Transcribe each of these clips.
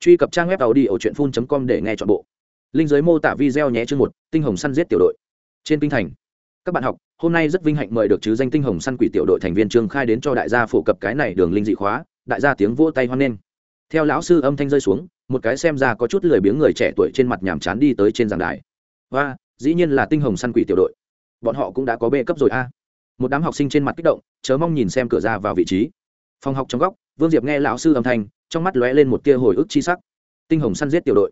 truy cập trang web tàu đi ở truyện phun com để nghe chọn bộ. Linh giới mô tả video nhé chương một, tinh hồng săn giết tiểu đội. Trên kinh thành, các bạn học, hôm nay rất vinh hạnh mời được chứ danh tinh hồng săn quỷ tiểu đội thành viên trương khai đến cho đại gia phổ cập cái này đường linh dị khóa, đại gia tiếng vỗ tay hoan nghênh. Theo lão sư âm thanh rơi xuống, một cái xem ra có chút lười biếng người trẻ tuổi trên mặt nhàm chán đi tới trên giảng đài. Và dĩ nhiên là tinh hồng săn quỷ tiểu đội. Bọn họ cũng đã có bê cấp rồi a. Một đám học sinh trên mặt kích động, chớ mong nhìn xem cửa ra vào vị trí. Phòng học trong góc vương diệp nghe lão sư âm thanh, trong mắt lóe lên một tia hồi ức chi sắc. Tinh hồng săn giết tiểu đội.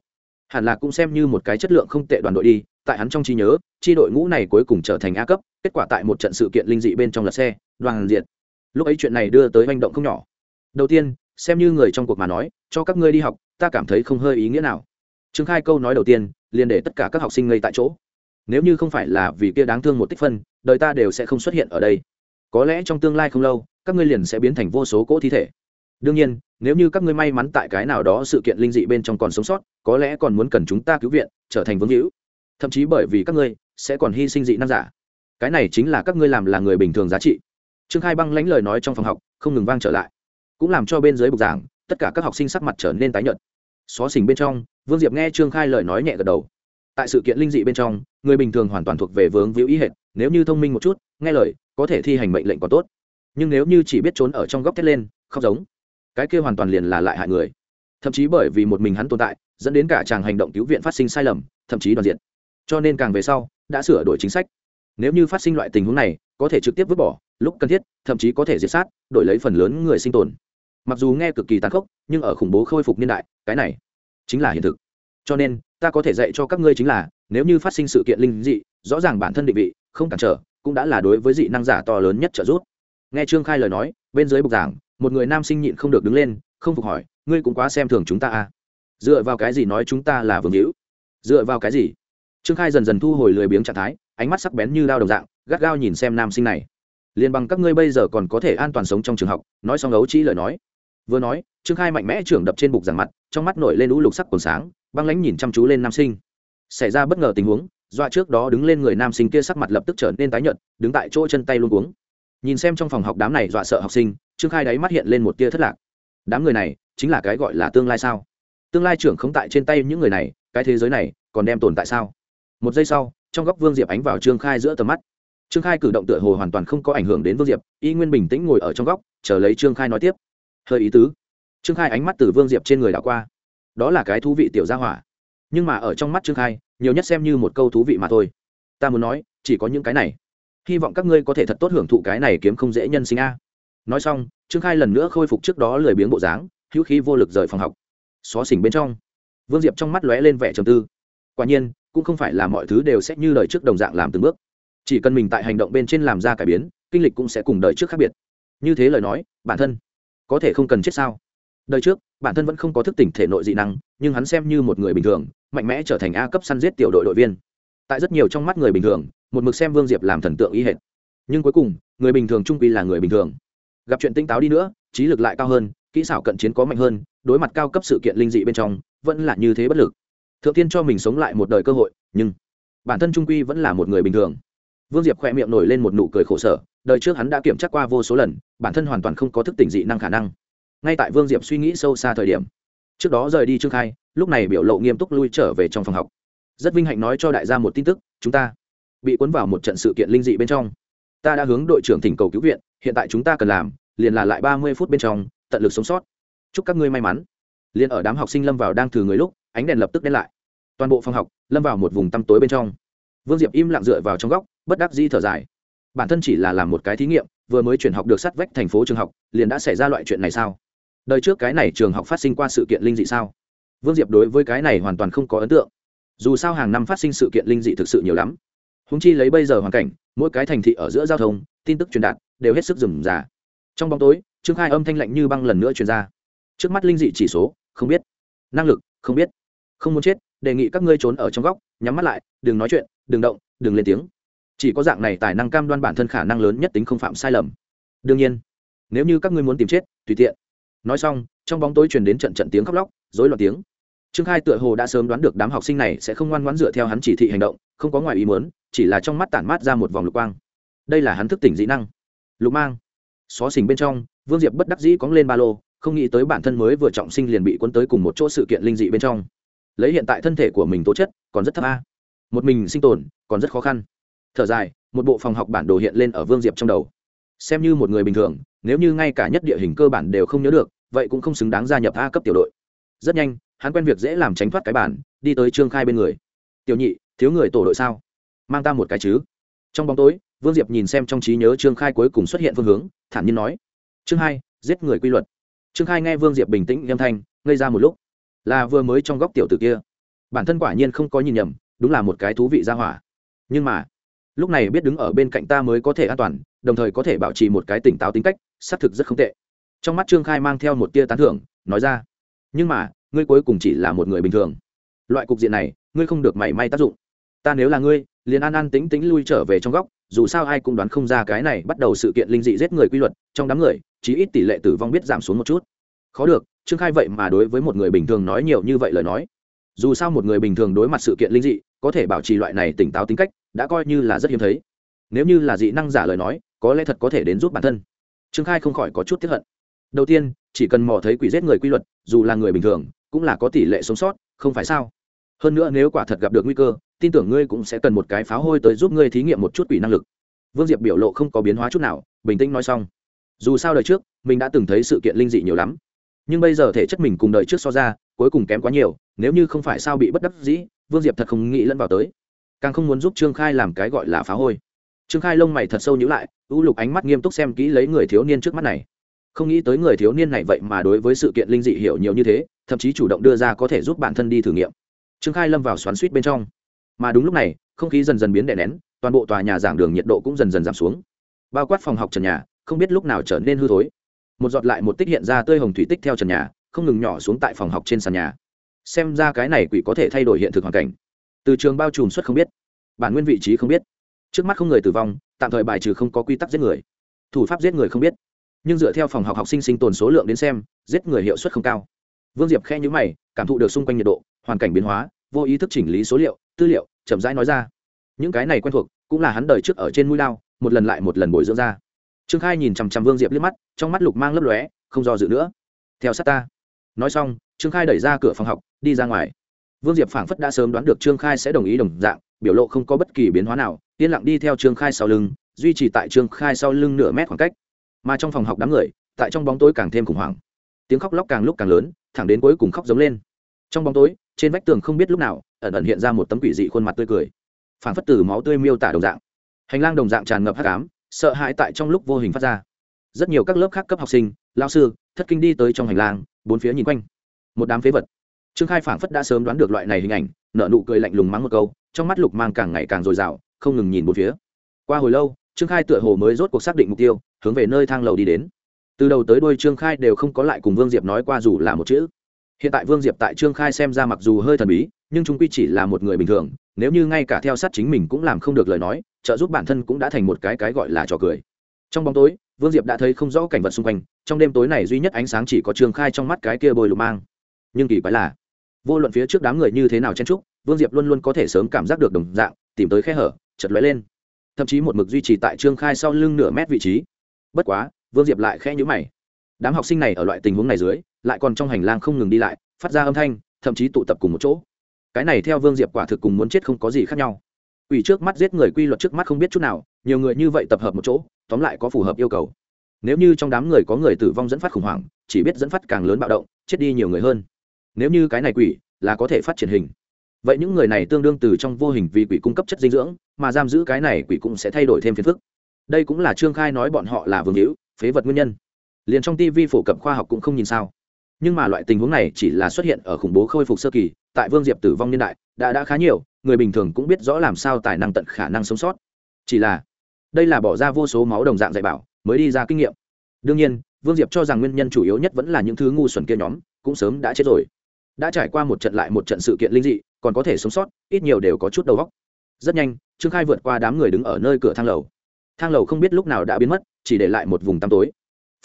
Hẳn là cũng xem như một cái chất lượng không tệ đoàn đội đi, tại hắn trong trí nhớ tri đội ngũ này cuối cùng trở thành a cấp, kết quả tại một trận sự kiện linh dị bên trong lật xe, đoàn diện lúc ấy chuyện này đưa tới manh động không nhỏ. Đầu tiên, xem như người trong cuộc mà nói, cho các ngươi đi học, ta cảm thấy không hơi ý nghĩa nào. Trương khai câu nói đầu tiên, liền để tất cả các học sinh ngây tại chỗ. Nếu như không phải là vì kia đáng thương một tích phân, đời ta đều sẽ không xuất hiện ở đây. Có lẽ trong tương lai không lâu, các ngươi liền sẽ biến thành vô số cỗ thi thể đương nhiên, nếu như các ngươi may mắn tại cái nào đó sự kiện linh dị bên trong còn sống sót, có lẽ còn muốn cần chúng ta cứu viện, trở thành vương hữu. Thậm chí bởi vì các ngươi, sẽ còn hy sinh dị năng giả. Cái này chính là các ngươi làm là người bình thường giá trị. Trương khai băng lãnh lời nói trong phòng học, không ngừng vang trở lại. Cũng làm cho bên dưới bục giảng, tất cả các học sinh sắc mặt trở nên tái nhợt. Xó xỉnh bên trong, vương diệp nghe trương khai lời nói nhẹ gật đầu. Tại sự kiện linh dị bên trong, người bình thường hoàn toàn thuộc về vướng víu ý hệt, nếu như thông minh một chút, nghe lời, có thể thi hành mệnh lệnh còn tốt. Nhưng nếu như chỉ biết trốn ở trong góc thét lên, khóc giống cái kia hoàn toàn liền là lại hại người. Thậm chí bởi vì một mình hắn tồn tại, dẫn đến cả chàng hành động cứu viện phát sinh sai lầm, thậm chí đoàn diện. Cho nên càng về sau, đã sửa đổi chính sách. Nếu như phát sinh loại tình huống này, có thể trực tiếp vứt bỏ, lúc cần thiết, thậm chí có thể diệt sát, đổi lấy phần lớn người sinh tồn. Mặc dù nghe cực kỳ tàn khốc, nhưng ở khủng bố khôi phục niên đại, cái này chính là hiện thực. Cho nên, ta có thể dạy cho các ngươi chính là, nếu như phát sinh sự kiện linh dị, rõ ràng bản thân định vị, không cản trở, cũng đã là đối với dị năng giả to lớn nhất trợ giúp. Nghe trương khai lời nói, bên dưới bục giảng một người nam sinh nhịn không được đứng lên, không phục hỏi, ngươi cũng quá xem thường chúng ta à? Dựa vào cái gì nói chúng ta là vương hữu? Dựa vào cái gì? Trương khai dần dần thu hồi lười biếng trạng thái, ánh mắt sắc bén như đao đồng dạng, gắt gao nhìn xem nam sinh này. Liền bằng các ngươi bây giờ còn có thể an toàn sống trong trường học, nói xong ấu trĩ lời nói. Vừa nói, trương khai mạnh mẽ trưởng đập trên bục giảng mặt, trong mắt nổi lên lũ lục sắc còn sáng, băng lãnh nhìn chăm chú lên nam sinh. Xảy ra bất ngờ tình huống dọa trước đó đứng lên người nam sinh kia sắc mặt lập tức trở nên tái nhợt, đứng tại chỗ chân tay luôn cuống. Nhìn xem trong phòng học đám này dọa sợ học sinh trương khai đáy mắt hiện lên một tia thất lạc. Đám người này chính là cái gọi là tương lai sao? Tương lai trưởng không tại trên tay những người này, cái thế giới này còn đem tồn tại sao? Một giây sau, trong góc vương diệp ánh vào trương khai giữa tầm mắt. Trương khai cử động tựa hồ hoàn toàn không có ảnh hưởng đến vương diệp, y nguyên bình tĩnh ngồi ở trong góc, chờ lấy trương khai nói tiếp. Hơi ý tứ. Trương khai ánh mắt từ vương diệp trên người đảo qua. Đó là cái thú vị tiểu gia hỏa. Nhưng mà ở trong mắt trương khai, nhiều nhất xem như một câu thú vị mà thôi. Ta muốn nói, chỉ có những cái này. Hy vọng các ngươi có thể thật tốt hưởng thụ cái này kiếm không dễ nhân sinh a nói xong, trương khai lần nữa khôi phục trước đó lười biếng bộ dáng, hữu khí vô lực rời phòng học. Xó xỉnh bên trong, vương diệp trong mắt lóe lên vẻ trầm tư. Quả nhiên, cũng không phải là mọi thứ đều sẽ như đời trước đồng dạng làm từng bước. Chỉ cần mình tại hành động bên trên làm ra cải biến, kinh lịch cũng sẽ cùng đời trước khác biệt. Như thế lời nói, bản thân có thể không cần chết sao? Đời trước, bản thân vẫn không có thức tỉnh thể nội dị năng, nhưng hắn xem như một người bình thường, mạnh mẽ trở thành a cấp săn giết tiểu đội đội viên. Tại rất nhiều trong mắt người bình thường, một mực xem vương diệp làm thần tượng ý hệt. Nhưng cuối cùng, người bình thường trung quy là người bình thường gặp chuyện tinh táo đi nữa, trí lực lại cao hơn, kỹ xảo cận chiến có mạnh hơn, đối mặt cao cấp sự kiện linh dị bên trong, vẫn là như thế bất lực. Thượng tiên cho mình sống lại một đời cơ hội, nhưng bản thân trung quy vẫn là một người bình thường. Vương diệp khỏe miệng nổi lên một nụ cười khổ sở, đời trước hắn đã kiểm tra qua vô số lần, bản thân hoàn toàn không có thức tỉnh dị năng khả năng. Ngay tại vương diệp suy nghĩ sâu xa thời điểm, trước đó rời đi trương khai, lúc này biểu lộ nghiêm túc lui trở về trong phòng học. Rất vinh hạnh nói cho đại gia một tin tức, chúng ta bị cuốn vào một trận sự kiện linh dị bên trong ta đã hướng đội trưởng thỉnh cầu cứu viện, hiện tại chúng ta cần làm, liền là lại ba mươi phút bên trong, tận lực sống sót. Chúc các ngươi may mắn. Liền ở đám học sinh lâm vào đang thử người lúc, ánh đèn lập tức đen lại. Toàn bộ phòng học, lâm vào một vùng tăm tối bên trong. Vương diệp im lặng dựa vào trong góc, bất đắc di thở dài. Bản thân chỉ là làm một cái thí nghiệm, vừa mới chuyển học được sát vách thành phố trường học, liền đã xảy ra loại chuyện này sao? Đời trước cái này trường học phát sinh qua sự kiện linh dị sao? Vương diệp đối với cái này hoàn toàn không có ấn tượng. Dù sao hàng năm phát sinh sự kiện linh dị thực sự nhiều lắm húng chi lấy bây giờ hoàn cảnh, mỗi cái thành thị ở giữa giao thông, tin tức truyền đạt, đều hết sức rườm giả. trong bóng tối, trương khai âm thanh lạnh như băng lần nữa truyền ra. Trước mắt linh dị chỉ số, không biết. Năng lực, không biết. Không muốn chết, đề nghị các ngươi trốn ở trong góc, nhắm mắt lại, đừng nói chuyện, đừng động, đừng lên tiếng. Chỉ có dạng này tài năng cam đoan bản thân khả năng lớn nhất tính không phạm sai lầm. Đương nhiên, nếu như các ngươi muốn tìm chết, tùy tiện. Nói xong, trong bóng tối truyền đến trận trận tiếng khóc lóc dối loạn tiếng trương khai tựa hồ đã sớm đoán được đám học sinh này sẽ không ngoan ngoãn dựa theo hắn chỉ thị hành động, không có ngoài ý muốn, chỉ là trong mắt tản mát ra một vòng lục quang. Đây là hắn thức tỉnh dĩ năng. Lục mang. Xó xỉnh bên trong, vương diệp bất đắc dĩ cóng lên ba lô, không nghĩ tới bản thân mới vừa trọng sinh liền bị quân tới cùng một chỗ sự kiện linh dị bên trong. Lấy hiện tại thân thể của mình tố chất, còn rất thấp a. Một mình sinh tồn, còn rất khó khăn. Thở dài, một bộ phòng học bản đồ hiện lên ở vương diệp trong đầu. Xem như một người bình thường, nếu như ngay cả nhất địa hình cơ bản đều không nhớ được, vậy cũng không xứng đáng gia nhập a cấp tiểu đội. Rất nhanh hắn quen việc dễ làm tránh thoát cái bản, đi tới trương khai bên người. Tiểu nhị, thiếu người tổ đội sao? Mang ta một cái chứ. Trong bóng tối, vương diệp nhìn xem trong trí nhớ trương khai cuối cùng xuất hiện phương hướng, thản nhiên nói chương hai, giết người quy luật. Trương khai nghe vương diệp bình tĩnh nghiêm thanh, ngây ra một lúc. Là vừa mới trong góc tiểu t ử kia. Bản thân quả nhiên không có nhìn nhầm, đúng là một cái thú vị ra hỏa. Nhưng mà, lúc này biết đứng ở bên cạnh ta mới có thể an toàn, đồng thời có thể bảo trì một cái tỉnh táo tính cách, xác thực rất không tệ. Trong mắt trương khai mang theo một tia tán thưởng, nói ra, nhưng mà ngươi cuối cùng chỉ là một người bình thường. Loại cục diện này, ngươi không được mảy may tác dụng. Ta nếu là ngươi, liền an an tính tính lui trở về trong góc, dù sao ai cũng đoán không ra cái này bắt đầu sự kiện linh dị giết người quy luật, trong đám người, chí ít tỷ lệ tử vong biết giảm xuống một chút. Khó được, trương khai vậy mà đối với một người bình thường nói nhiều như vậy lời nói. Dù sao một người bình thường đối mặt sự kiện linh dị, có thể bảo trì loại này tỉnh táo tính cách, đã coi như là rất hiếm thấy. Nếu như là dị năng giả lời nói, có lẽ thật có thể đến giúp bản thân. Trương khai không khỏi có chút tiếp hận. Đầu tiên, chỉ cần mò thấy quỷ giết người quy luật, dù là người bình thường cũng là có tỷ lệ sống sót, không phải sao? Hơn nữa nếu quả thật gặp được nguy cơ, tin tưởng ngươi cũng sẽ cần một cái pháo hôi tới giúp ngươi thí nghiệm một chút quỷ năng lực. Vương diệp biểu lộ không có biến hóa chút nào, bình tĩnh nói xong. Dù sao đời trước, mình đã từng thấy sự kiện linh dị nhiều lắm. Nhưng bây giờ thể chất mình cùng đời trước so ra, cuối cùng kém quá nhiều, nếu như không phải sao bị bất đắc dĩ, vương diệp thật không nghĩ lẫn vào tới. Càng không muốn giúp trương khai làm cái gọi là phá hôi. Trương khai lông mày thật sâu nhữ lại, u lục ánh mắt nghiêm túc xem kỹ lấy người thiếu niên trước mắt này không nghĩ tới người thiếu niên này vậy mà đối với sự kiện linh dị hiểu nhiều như thế, thậm chí chủ động đưa ra có thể giúp bản thân đi thử nghiệm. Trương khai lâm vào xoắn suýt bên trong. Mà đúng lúc này, không khí dần dần biến đè nén, toàn bộ tòa nhà giảng đường nhiệt độ cũng dần dần giảm xuống. Bao quát phòng học trần nhà, không biết lúc nào trở nên hư thối. Một giọt lại một tích hiện ra tươi hồng thủy tích theo trần nhà, không ngừng nhỏ xuống tại phòng học trên sàn nhà. Xem ra cái này quỷ có thể thay đổi hiện thực hoàn cảnh. Từ trường bao trùm suất không biết, bản nguyên vị trí không biết. Trước mắt không người tử vong, tạm thời bài trừ không có quy tắc giết người. Thủ pháp giết người không biết nhưng dựa theo phòng học học sinh sinh tồn số lượng đến xem, giết người hiệu suất không cao. Vương diệp khe nhữ mày, cảm thụ được xung quanh nhiệt độ, hoàn cảnh biến hóa, vô ý thức chỉnh lý số liệu, tư liệu, chậm rãi nói ra. Những cái này quen thuộc, cũng là hắn đời trước ở trên mũi lao, một lần lại một lần bồi dưỡng ra. Trương khai nhìn chằm chằm vương diệp liếc mắt, trong mắt lục mang lấp lóe, không do dự nữa. Theo sát ta. Nói xong, trương khai đẩy ra cửa phòng học, đi ra ngoài. Vương diệp phảng phất đã sớm đoán được trương khai sẽ đồng ý đồng dạng, biểu lộ không có bất kỳ biến hóa nào, yên lặng đi theo trương khai sau lưng, duy trì tại trương khai sau lưng nửa mét khoảng cách mà trong phòng học đám người, tại trong bóng tối càng thêm khủng hoảng. Tiếng khóc lóc càng lúc càng lớn, thẳng đến cuối cùng khóc giống lên. Trong bóng tối, trên vách tường không biết lúc nào, ẩn ẩn hiện ra một tấm quỷ dị khuôn mặt tươi cười. Phảng phất từ máu tươi miêu tả đồng dạng. Hành lang đồng dạng tràn ngập hắc ám, sợ hãi tại trong lúc vô hình phát ra. Rất nhiều các lớp khác cấp học sinh lao sư, thất kinh đi tới trong hành lang, bốn phía nhìn quanh. Một đám phế vật. Trương khai phảng phất đã sớm đoán được loại này hình ảnh nợ nụ cười lạnh lùng mắng một câu, trong mắt lục mang càng ngày càng dồi dào, không ngừng nhìn một phía. Qua hồi lâu trương khai tựa hồ mới rốt cuộc xác định mục tiêu, hướng về nơi thang lầu đi đến. Từ đầu tới đuôi trương khai đều không có lại cùng vương diệp nói qua dù là một chữ. Hiện tại vương diệp tại trương khai xem ra mặc dù hơi thần bí, nhưng chúng quy chỉ là một người bình thường, nếu như ngay cả theo sát chính mình cũng làm không được lời nói, trợ giúp bản thân cũng đã thành một cái cái gọi là trò cười. Trong bóng tối, vương diệp đã thấy không rõ cảnh vật xung quanh, trong đêm tối này duy nhất ánh sáng chỉ có trương khai trong mắt cái kia bồi lục mang. Nhưng kỳ quái là, vô luận phía trước đám người như thế nào chen trúc vương diệp luôn luôn có thể sớm cảm giác được đồng dạng, tìm tới khe hở chật lóe lên thậm chí một mực duy trì tại trương khai sau lưng nửa mét vị trí. Bất quá, vương diệp lại khẽ nhữ mày. Đám học sinh này ở loại tình huống này dưới, lại còn trong hành lang không ngừng đi lại, phát ra âm thanh, thậm chí tụ tập cùng một chỗ. Cái này theo vương diệp quả thực cùng muốn chết không có gì khác nhau. Ủy trước mắt giết người quy luật trước mắt không biết chút nào, nhiều người như vậy tập hợp một chỗ, tóm lại có phù hợp yêu cầu. Nếu như trong đám người có người tử vong dẫn phát khủng hoảng, chỉ biết dẫn phát càng lớn bạo động, chết đi nhiều người hơn. Nếu như cái này quỷ, là có thể phát triển hình vậy những người này tương đương từ trong vô hình vì quỷ cung cấp chất dinh dưỡng, mà giam giữ cái này quỷ cũng sẽ thay đổi thêm phiền phức. Đây cũng là trương khai nói bọn họ là vương hữu, phế vật nguyên nhân. Liền trong tv phổ cập khoa học cũng không nhìn sao. Nhưng mà loại tình huống này chỉ là xuất hiện ở khủng bố khôi phục sơ kỳ, tại vương diệp tử vong niên đại, đã đã khá nhiều, người bình thường cũng biết rõ làm sao tài năng tận khả năng sống sót. Chỉ là, đây là bỏ ra vô số máu đồng dạng dạy bảo, mới đi ra kinh nghiệm. Đương nhiên, vương diệp cho rằng nguyên nhân chủ yếu nhất vẫn là những thứ ngu xuẩn kia nhóm, cũng sớm đã chết rồi đã trải qua một trận lại một trận sự kiện linh dị, còn có thể sống sót, ít nhiều đều có chút đầu góc rất nhanh, trương khai vượt qua đám người đứng ở nơi cửa thang lầu. Thang lầu không biết lúc nào đã biến mất, chỉ để lại một vùng tăm tối.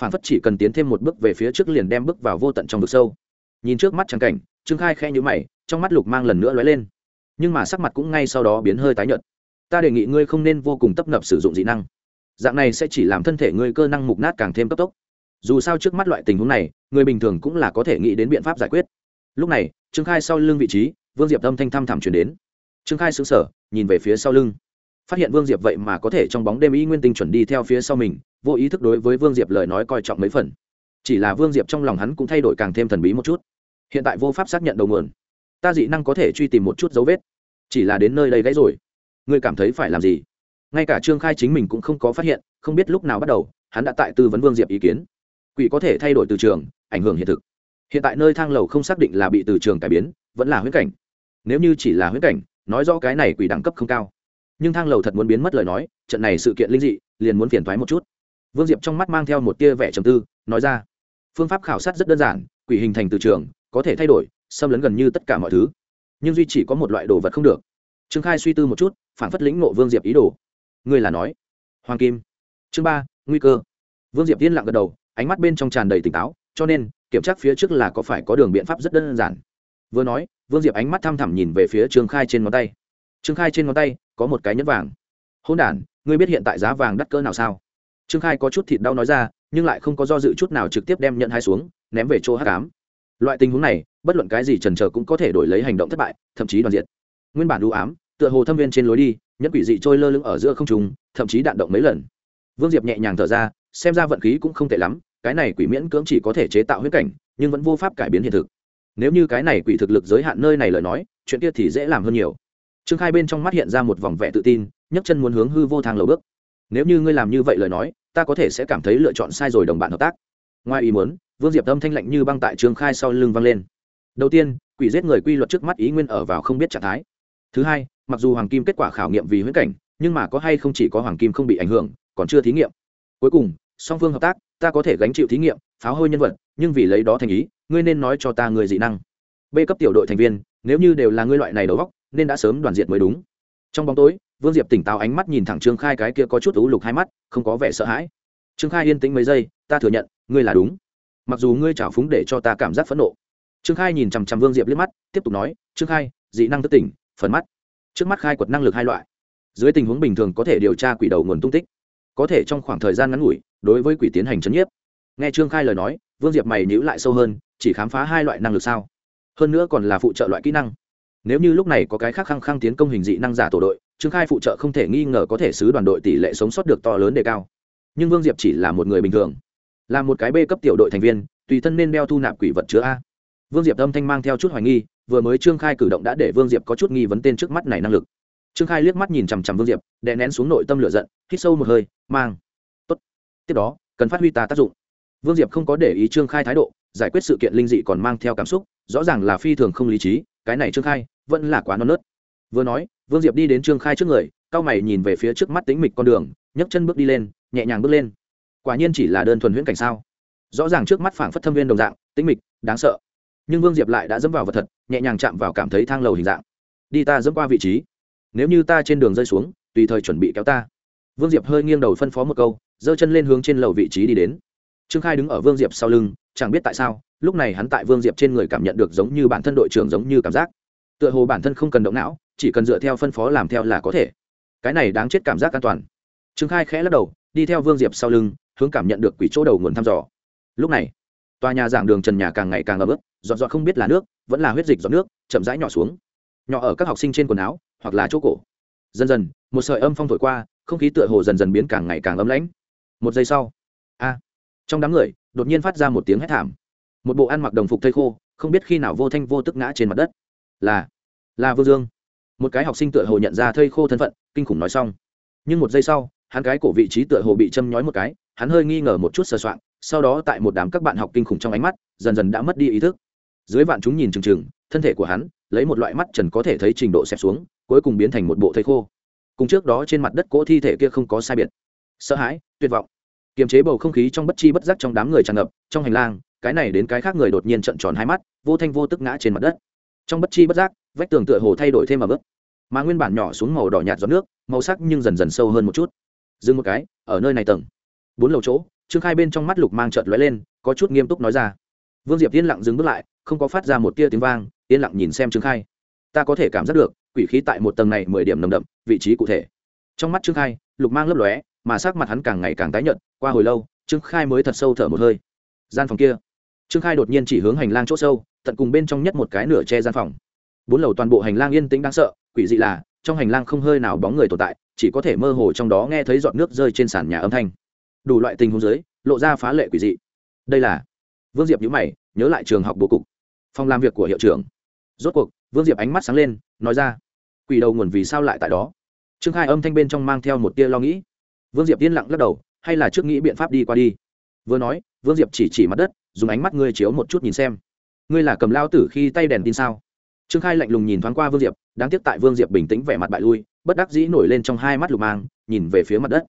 Phản phất chỉ cần tiến thêm một bước về phía trước liền đem bước vào vô tận trong vực sâu. Nhìn trước mắt trắng cảnh, trương khai khẽ nhữ mày, trong mắt lục mang lần nữa lóe lên. Nhưng mà sắc mặt cũng ngay sau đó biến hơi tái nhợt. Ta đề nghị ngươi không nên vô cùng tấp nập sử dụng dị năng. Dạng này sẽ chỉ làm thân thể ngươi cơ năng mục nát càng thêm cấp tốc. Dù sao trước mắt loại tình huống này, người bình thường cũng là có thể nghĩ đến biện pháp giải quyết lúc này, trương khai sau lưng vị trí, vương diệp âm thanh thăm thẳm chuyển đến. Trương khai xứng sở nhìn về phía sau lưng. Phát hiện vương diệp vậy mà có thể trong bóng đêm y nguyên tinh chuẩn đi theo phía sau mình, vô ý thức đối với vương diệp lời nói coi trọng mấy phần. Chỉ là vương diệp trong lòng hắn cũng thay đổi càng thêm thần bí một chút. Hiện tại vô pháp xác nhận đầu nguồn. Ta dị năng có thể truy tìm một chút dấu vết. Chỉ là đến nơi đây gãy rồi. Ngươi cảm thấy phải làm gì? Ngay cả trương khai chính mình cũng không có phát hiện, không biết lúc nào bắt đầu, hắn đã tại tư vấn vương diệp ý kiến. Quỷ có thể thay đổi từ trường, ảnh hưởng hiện thực hiện tại nơi thang lầu không xác định là bị từ trường cải biến, vẫn là huyễn cảnh. Nếu như chỉ là huyễn cảnh, nói rõ cái này quỷ đẳng cấp không cao. Nhưng thang lầu thật muốn biến mất lời nói, trận này sự kiện linh dị, liền muốn phiền thoái một chút. Vương diệp trong mắt mang theo một tia vẻ trầm tư, nói ra, phương pháp khảo sát rất đơn giản, quỷ hình thành từ trường, có thể thay đổi, xâm lấn gần như tất cả mọi thứ. Nhưng duy chỉ có một loại đồ vật không được. Trương khai suy tư một chút, phản phất lĩnh nộ vương diệp ý đồ. Ngươi là nói, hoàng kim. Chương ba, nguy cơ. Vương diệp yên lặng gật đầu, ánh mắt bên trong tràn đầy tỉnh táo cho nên, kiểm tra phía trước là có phải có đường biện pháp rất đơn giản. Vừa nói, vương diệp ánh mắt thăm thẳm nhìn về phía trương khai trên ngón tay. Trương khai trên ngón tay, có một cái nhẫn vàng. Hôn đ ngươi biết hiện tại giá vàng đắt cỡ nào sao? Trương khai có chút thịt đau nói ra, nhưng lại không có do dự chút nào trực tiếp đem nhận hai xuống, ném về chỗ hát cám loại tình huống này, bất luận cái gì trần trờ cũng có thể đổi lấy hành động thất bại, thậm chí đoàn diện nguyên bản đũ ám, tựa hồ thâm viên trên lối đi, nhẫn quỷ dị trôi lơ lửng ở giữa không trùng thậm chí đạn động mấy lần. Vương diệp nhẹ nhàng thở ra, xem ra vận khí cũng không tệ lắm cái này quỷ miễn cưỡng chỉ có thể chế tạo huyết cảnh, nhưng vẫn vô pháp cải biến hiện thực. Nếu như cái này quỷ thực lực giới hạn nơi này lời nói, chuyện kia thì dễ làm hơn nhiều. Trương khai bên trong mắt hiện ra một vòng vẻ tự tin, nhấc chân muốn hướng hư vô thang lầu bước. Nếu như ngươi làm như vậy lời nói, ta có thể sẽ cảm thấy lựa chọn sai rồi đồng bạn hợp tác. Ngoài ý muốn, vương diệp âm thanh lạnh như băng tại trương khai sau lưng vang lên. Đầu tiên, quỷ giết người quy luật trước mắt ý nguyên ở vào không biết trạng thái. Thứ hai, mặc dù hoàng kim kết quả khảo nghiệm vì huyễn cảnh, nhưng mà có hay không chỉ có hoàng kim không bị ảnh hưởng, còn chưa thí nghiệm. Cuối cùng, song phương hợp tác ta có thể gánh chịu thí nghiệm, pháo hôi nhân vật, nhưng vì lấy đó thành ý, ngươi nên nói cho ta người dị năng. B cấp tiểu đội thành viên, nếu như đều là ngươi loại này đầu góc nên đã sớm đoàn diệt mới đúng. Trong bóng tối, vương diệp tỉnh táo ánh mắt nhìn thẳng trương khai cái kia có chút ú lục hai mắt, không có vẻ sợ hãi. Trương khai yên tĩnh mấy giây, ta thừa nhận, ngươi là đúng. Mặc dù ngươi trào phúng để cho ta cảm giác phẫn nộ. Trương khai nhìn chằm chằm vương diệp liếc mắt, tiếp tục nói, trương khai, dị năng thức tỉnh, phần mắt. Trước mắt khai quật năng lực hai loại. Dưới tình huống bình thường có thể điều tra quỷ đầu nguồn tung tích. Có thể trong khoảng thời gian ngắn ngủi đối với quỷ tiến hành chấn nhiếp. Nghe trương khai lời nói, vương diệp mày nhữ lại sâu hơn, chỉ khám phá hai loại năng lực sao? Hơn nữa còn là phụ trợ loại kỹ năng. Nếu như lúc này có cái khác khăng khăng tiến công hình dị năng giả tổ đội, trương khai phụ trợ không thể nghi ngờ có thể xứ đoàn đội tỷ lệ sống sót được to lớn đề cao. Nhưng vương diệp chỉ là một người bình thường, là một cái b cấp tiểu đội thành viên, tùy thân nên đeo thu nạp quỷ vật chứa a. Vương diệp âm thanh mang theo chút hoài nghi, vừa mới trương khai cử động đã để vương diệp có chút nghi vấn tên trước mắt này năng lực. Trương khai liếc mắt nhìn chằm chằm vương diệp, đè nén xuống nội tâm lửa giận, hít sâu một hơi, mang tiếp đó, cần phát huy ta tác dụng. Vương diệp không có để ý trương khai thái độ, giải quyết sự kiện linh dị còn mang theo cảm xúc, rõ ràng là phi thường không lý trí, cái này trương khai vẫn là quá non nớt. Vừa nói, vương diệp đi đến trương khai trước người, cao mày nhìn về phía trước mắt tính mịch con đường, nhấc chân bước đi lên, nhẹ nhàng bước lên. Quả nhiên chỉ là đơn thuần huyễn cảnh sao? Rõ ràng trước mắt phảng phất thâm viên đồng dạng tính mịch, đáng sợ. Nhưng vương diệp lại đã dẫm vào vật thật, nhẹ nhàng chạm vào cảm thấy thang lầu hình dạng. Đi ta dẫm qua vị trí. Nếu như ta trên đường rơi xuống, tùy thời chuẩn bị kéo ta. Vương diệp hơi nghiêng đầu phân phó một câu giơ chân lên hướng trên lầu vị trí đi đến. Trương khai đứng ở vương diệp sau lưng, chẳng biết tại sao, lúc này hắn tại vương diệp trên người cảm nhận được giống như bản thân đội trưởng giống như cảm giác. Tựa hồ bản thân không cần động não, chỉ cần dựa theo phân phó làm theo là có thể. Cái này đáng chết cảm giác an toàn. Trương khai khẽ lắc đầu, đi theo vương diệp sau lưng, hướng cảm nhận được quỷ chỗ đầu nguồn thăm dò. Lúc này, tòa nhà giảng đường trần nhà càng ngày càng ấm ướt, dọn dọn không biết là nước, vẫn là huyết dịch dọn nước, chậm rãi nhỏ xuống. Nhỏ ở các học sinh trên quần áo, hoặc là chỗ cổ. Dần dần, một sợi âm phong thổi qua, không khí tựa hồ dần dần biến càng ngày càng ấm lãnh một giây sau, a, trong đám người, đột nhiên phát ra một tiếng hét thảm. Một bộ ăn mặc đồng phục thây khô, không biết khi nào vô thanh vô tức ngã trên mặt đất. Là là vương dương. Một cái học sinh tựa hồ nhận ra thây khô thân phận, kinh khủng nói xong. Nhưng một giây sau, hắn cái cổ vị trí tựa hồ bị châm nhói một cái, hắn hơi nghi ngờ một chút sờ soạn sau đó tại một đám các bạn học kinh khủng trong ánh mắt, dần dần đã mất đi ý thức. Dưới vạn chúng nhìn chừng chừng, thân thể của hắn, lấy một loại mắt trần có thể thấy trình độ xẹp xuống, cuối cùng biến thành một bộ thây khô. Cùng trước đó trên mặt đất cỗ thi thể kia không có sai biệt. Sợ hãi, tuyệt vọng kiềm chế bầu không khí trong bất chi bất giác trong đám người tràn ngập, trong hành lang, cái này đến cái khác người đột nhiên trận tròn hai mắt, vô thanh vô tức ngã trên mặt đất. Trong bất chi bất giác, vách tường tựa hồ thay đổi thêm mà bước mà nguyên bản nhỏ xuống màu đỏ nhạt giọt nước, màu sắc nhưng dần dần sâu hơn một chút. Dừng một cái, ở nơi này tầng. Bốn lầu chỗ, trương khai bên trong mắt lục mang trợn lóe lên, có chút nghiêm túc nói ra. Vương diệp yên lặng dừng bước lại, không có phát ra một tia tiếng vang, yên lặng nhìn xem trương khai. Ta có thể cảm giác được, quỷ khí tại một tầng này mười điểm nồng đậm, vị trí cụ thể. Trong mắt trương khai, lục mang lấp lóe mà sắc mặt hắn càng ngày càng tái nhợt, qua hồi lâu, trương khai mới thật sâu thở một hơi. Gian phòng kia, trương khai đột nhiên chỉ hướng hành lang chỗ sâu, tận cùng bên trong nhất một cái nửa che gian phòng. Bốn lầu toàn bộ hành lang yên tĩnh đáng sợ, quỷ dị là, trong hành lang không hơi nào bóng người tồn tại, chỉ có thể mơ hồ trong đó nghe thấy giọt nước rơi trên sàn nhà âm thanh. Đủ loại tình huống dưới, lộ ra phá lệ quỷ dị. Đây là, vương diệp nhữ mày, nhớ lại trường học bố cục. Phòng làm việc của hiệu trưởng. Rốt cuộc, vương diệp ánh mắt sáng lên, nói ra, quỷ đầu nguồn vì sao lại tại đó? Trương khai âm thanh bên trong mang theo một tia lo nghĩ vương diệp yên lặng lắc đầu, hay là trước nghĩ biện pháp đi qua đi. Vừa nói, vương diệp chỉ chỉ mặt đất, dùng ánh mắt ngươi chiếu một chút nhìn xem. Ngươi là cầm lao tử khi tay đèn tin sao? Trương khai lạnh lùng nhìn thoáng qua vương diệp, đáng tiếc tại vương diệp bình tĩnh vẻ mặt bại lui, bất đắc dĩ nổi lên trong hai mắt lục mang, nhìn về phía mặt đất.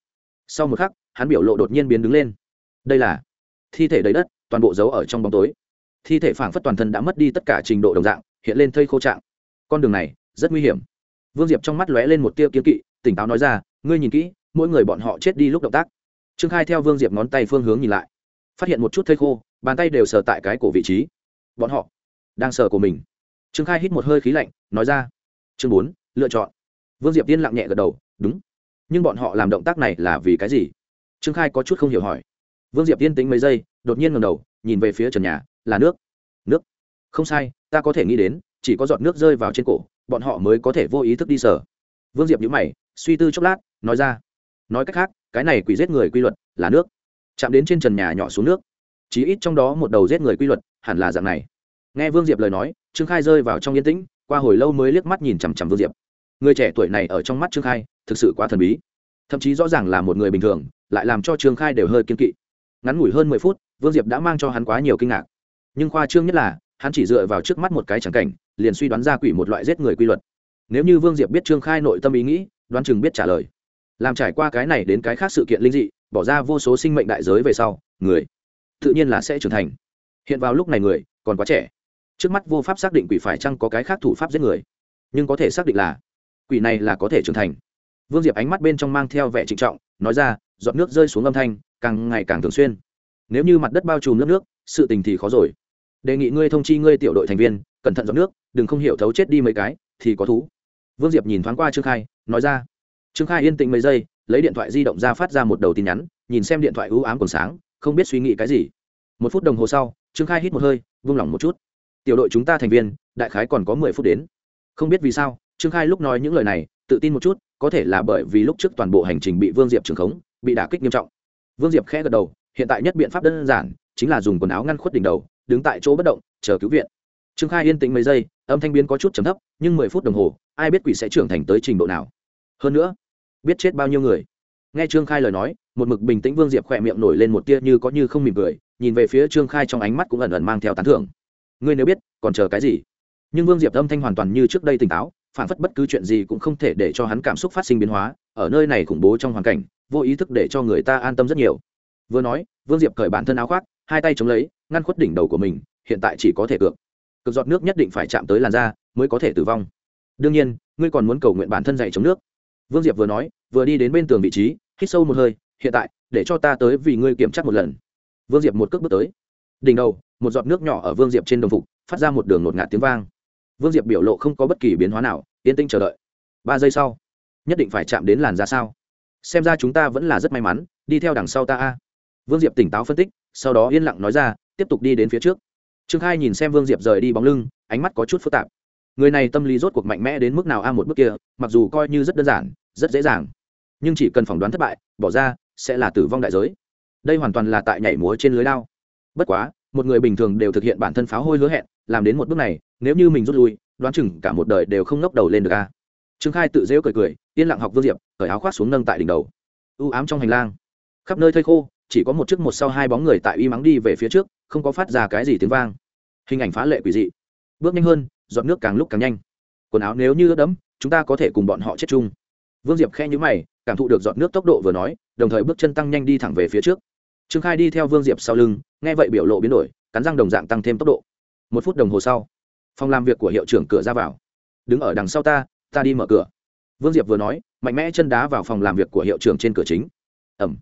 Sau một khắc, hắn biểu lộ đột nhiên biến đứng lên. Đây là thi thể đầy đất, toàn bộ giấu ở trong bóng tối. Thi thể phảng phất toàn thân đã mất đi tất cả trình độ đồng dạng, hiện lên thây khô trạng. Con đường này rất nguy hiểm. Vương diệp trong mắt lóe lên một tia kiếm kỵ, tỉnh táo nói ra, ngươi nhìn kỹ mỗi người bọn họ chết đi lúc động tác. Trương khai theo vương diệp ngón tay phương hướng nhìn lại. Phát hiện một chút thây khô, bàn tay đều sờ tại cái cổ vị trí. Bọn họ đang sờ của mình. Trương khai hít một hơi khí lạnh, nói ra, chương bốn, lựa chọn. Vương diệp yên lặng nhẹ gật đầu, đúng. Nhưng bọn họ làm động tác này là vì cái gì? Trương khai có chút không hiểu hỏi. Vương diệp yên tính mấy giây, đột nhiên ngầm đầu, nhìn về phía trần nhà, là nước. Nước? Không sai, ta có thể nghĩ đến, chỉ có giọt nước rơi vào trên cổ, bọn họ mới có thể vô ý thức đi sở vương diệp nhữ mày, suy tư chốc lát, nói ra nói cách khác, cái này quỷ giết người quy luật là nước. Chạm đến trên trần nhà nhỏ xuống nước. Chí ít trong đó một đầu giết người quy luật hẳn là dạng này. Nghe vương diệp lời nói, trương khai rơi vào trong yên tĩnh, qua hồi lâu mới liếc mắt nhìn chằm chằm vương diệp. Người trẻ tuổi này ở trong mắt trương khai thực sự quá thần bí. Thậm chí rõ ràng là một người bình thường, lại làm cho trương khai đều hơi kiên kỵ. Ngắn ngủi hơn mười phút, vương diệp đã mang cho hắn quá nhiều kinh ngạc. Nhưng khoa trương nhất là, hắn chỉ dựa vào trước mắt một cái chẳng cảnh, liền suy đoán ra quỷ một loại giết người quy luật. Nếu như vương diệp biết trương khai nội tâm ý nghĩ, đoán chừng biết trả lời làm trải qua cái này đến cái khác sự kiện linh dị, bỏ ra vô số sinh mệnh đại giới về sau, người tự nhiên là sẽ trưởng thành. Hiện vào lúc này người còn quá trẻ. Trước mắt vô pháp xác định quỷ phải chăng có cái khác thủ pháp giết người. Nhưng có thể xác định là quỷ này là có thể trưởng thành. Vương diệp ánh mắt bên trong mang theo vẻ trịnh trọng, nói ra, giọt nước rơi xuống âm thanh, càng ngày càng thường xuyên. Nếu như mặt đất bao trùm lớp nước, sự tình thì khó rồi. Đề nghị ngươi thông chi ngươi tiểu đội thành viên, cẩn thận giọt nước, đừng không hiểu thấu chết đi mấy cái, thì có thú. Vương diệp nhìn thoáng qua trương khai, nói ra trương khai yên tĩnh mấy giây, lấy điện thoại di động ra phát ra một đầu tin nhắn, nhìn xem điện thoại ưu ám còn sáng, không biết suy nghĩ cái gì. Một phút đồng hồ sau, trương khai hít một hơi, vung lòng một chút. Tiểu đội chúng ta thành viên, đại khái còn có mười phút đến. Không biết vì sao, trương khai lúc nói những lời này, tự tin một chút, có thể là bởi vì lúc trước toàn bộ hành trình bị vương diệp trường khống, bị đả kích nghiêm trọng. Vương diệp khẽ gật đầu, hiện tại nhất biện pháp đơn giản, chính là dùng quần áo ngăn khuất đỉnh đầu, đứng tại chỗ bất động, chờ cứu viện. Trương khai yên tĩnh mấy giây, âm thanh biến có chút chấm thấp, nhưng mười phút đồng hồ, ai biết quỷ sẽ trưởng thành tới trình độ nào. Hơn nữa biết chết bao nhiêu người. Nghe trương khai lời nói, một mực bình tĩnh vương diệp khỏe miệng nổi lên một tia như có như không mỉm cười, nhìn về phía trương khai trong ánh mắt cũng ẩn ẩn mang theo tán thưởng. Ngươi nếu biết, còn chờ cái gì? Nhưng vương diệp âm thanh hoàn toàn như trước đây tỉnh táo, phản phất bất cứ chuyện gì cũng không thể để cho hắn cảm xúc phát sinh biến hóa, ở nơi này khủng bố trong hoàn cảnh, vô ý thức để cho người ta an tâm rất nhiều. Vừa nói, vương diệp cởi bản thân áo khoác, hai tay chống lấy, ngăn khuất đỉnh đầu của mình, hiện tại chỉ có thể cược. Cực giọt nước nhất định phải chạm tới làn da, mới có thể tử vong. Đương nhiên, ngươi còn muốn cầu nguyện bản thân dạy chống nước vương diệp vừa nói, vừa đi đến bên tường vị trí, hít sâu một hơi, hiện tại, để cho ta tới vì ngươi kiểm tra một lần. Vương diệp một cước bước tới. Đỉnh đầu, một giọt nước nhỏ ở vương diệp trên đồng phục, phát ra một đường ngột ngạt tiếng vang. Vương diệp biểu lộ không có bất kỳ biến hóa nào, yên tĩnh chờ đợi. Ba giây sau, nhất định phải chạm đến làn ra sao? Xem ra chúng ta vẫn là rất may mắn, đi theo đằng sau ta a. Vương diệp tỉnh táo phân tích, sau đó yên lặng nói ra, tiếp tục đi đến phía trước. Trương khai nhìn xem vương diệp rời đi bóng lưng, ánh mắt có chút phức tạp người này tâm lý rốt cuộc mạnh mẽ đến mức nào a một bước kia, mặc dù coi như rất đơn giản, rất dễ dàng, nhưng chỉ cần phỏng đoán thất bại, bỏ ra, sẽ là tử vong đại giới. Đây hoàn toàn là tại nhảy múa trên lưới lao. Bất quá, một người bình thường đều thực hiện bản thân pháo hôi hứa hẹn, làm đến một bước này, nếu như mình rút lui, đoán chừng cả một đời đều không ngóc đầu lên được a. Trương khai tự dễu cười cười, yên lặng học vương diệp, cởi áo khoác xuống nâng tại đỉnh đầu. U ám trong hành lang. Khắp nơi thây khô, chỉ có một chiếc một sau hai bóng người tại y mắng đi về phía trước, không có phát ra cái gì tiếng vang. Hình ảnh phá lệ quỷ dị. Bước nhanh hơn dọn nước càng lúc càng nhanh. Quần áo nếu như ướt đẫm, chúng ta có thể cùng bọn họ chết chung. Vương diệp khe nhữ mày, cảm thụ được dọn nước tốc độ vừa nói, đồng thời bước chân tăng nhanh đi thẳng về phía trước. Trương khai đi theo vương diệp sau lưng, nghe vậy biểu lộ biến đổi, cắn răng đồng dạng tăng thêm tốc độ. Một phút đồng hồ sau, phòng làm việc của hiệu trưởng cửa ra vào. Đứng ở đằng sau ta ta đi mở cửa. Vương diệp vừa nói, mạnh mẽ chân đá vào phòng làm việc của hiệu trưởng trên cửa chính. Ẩm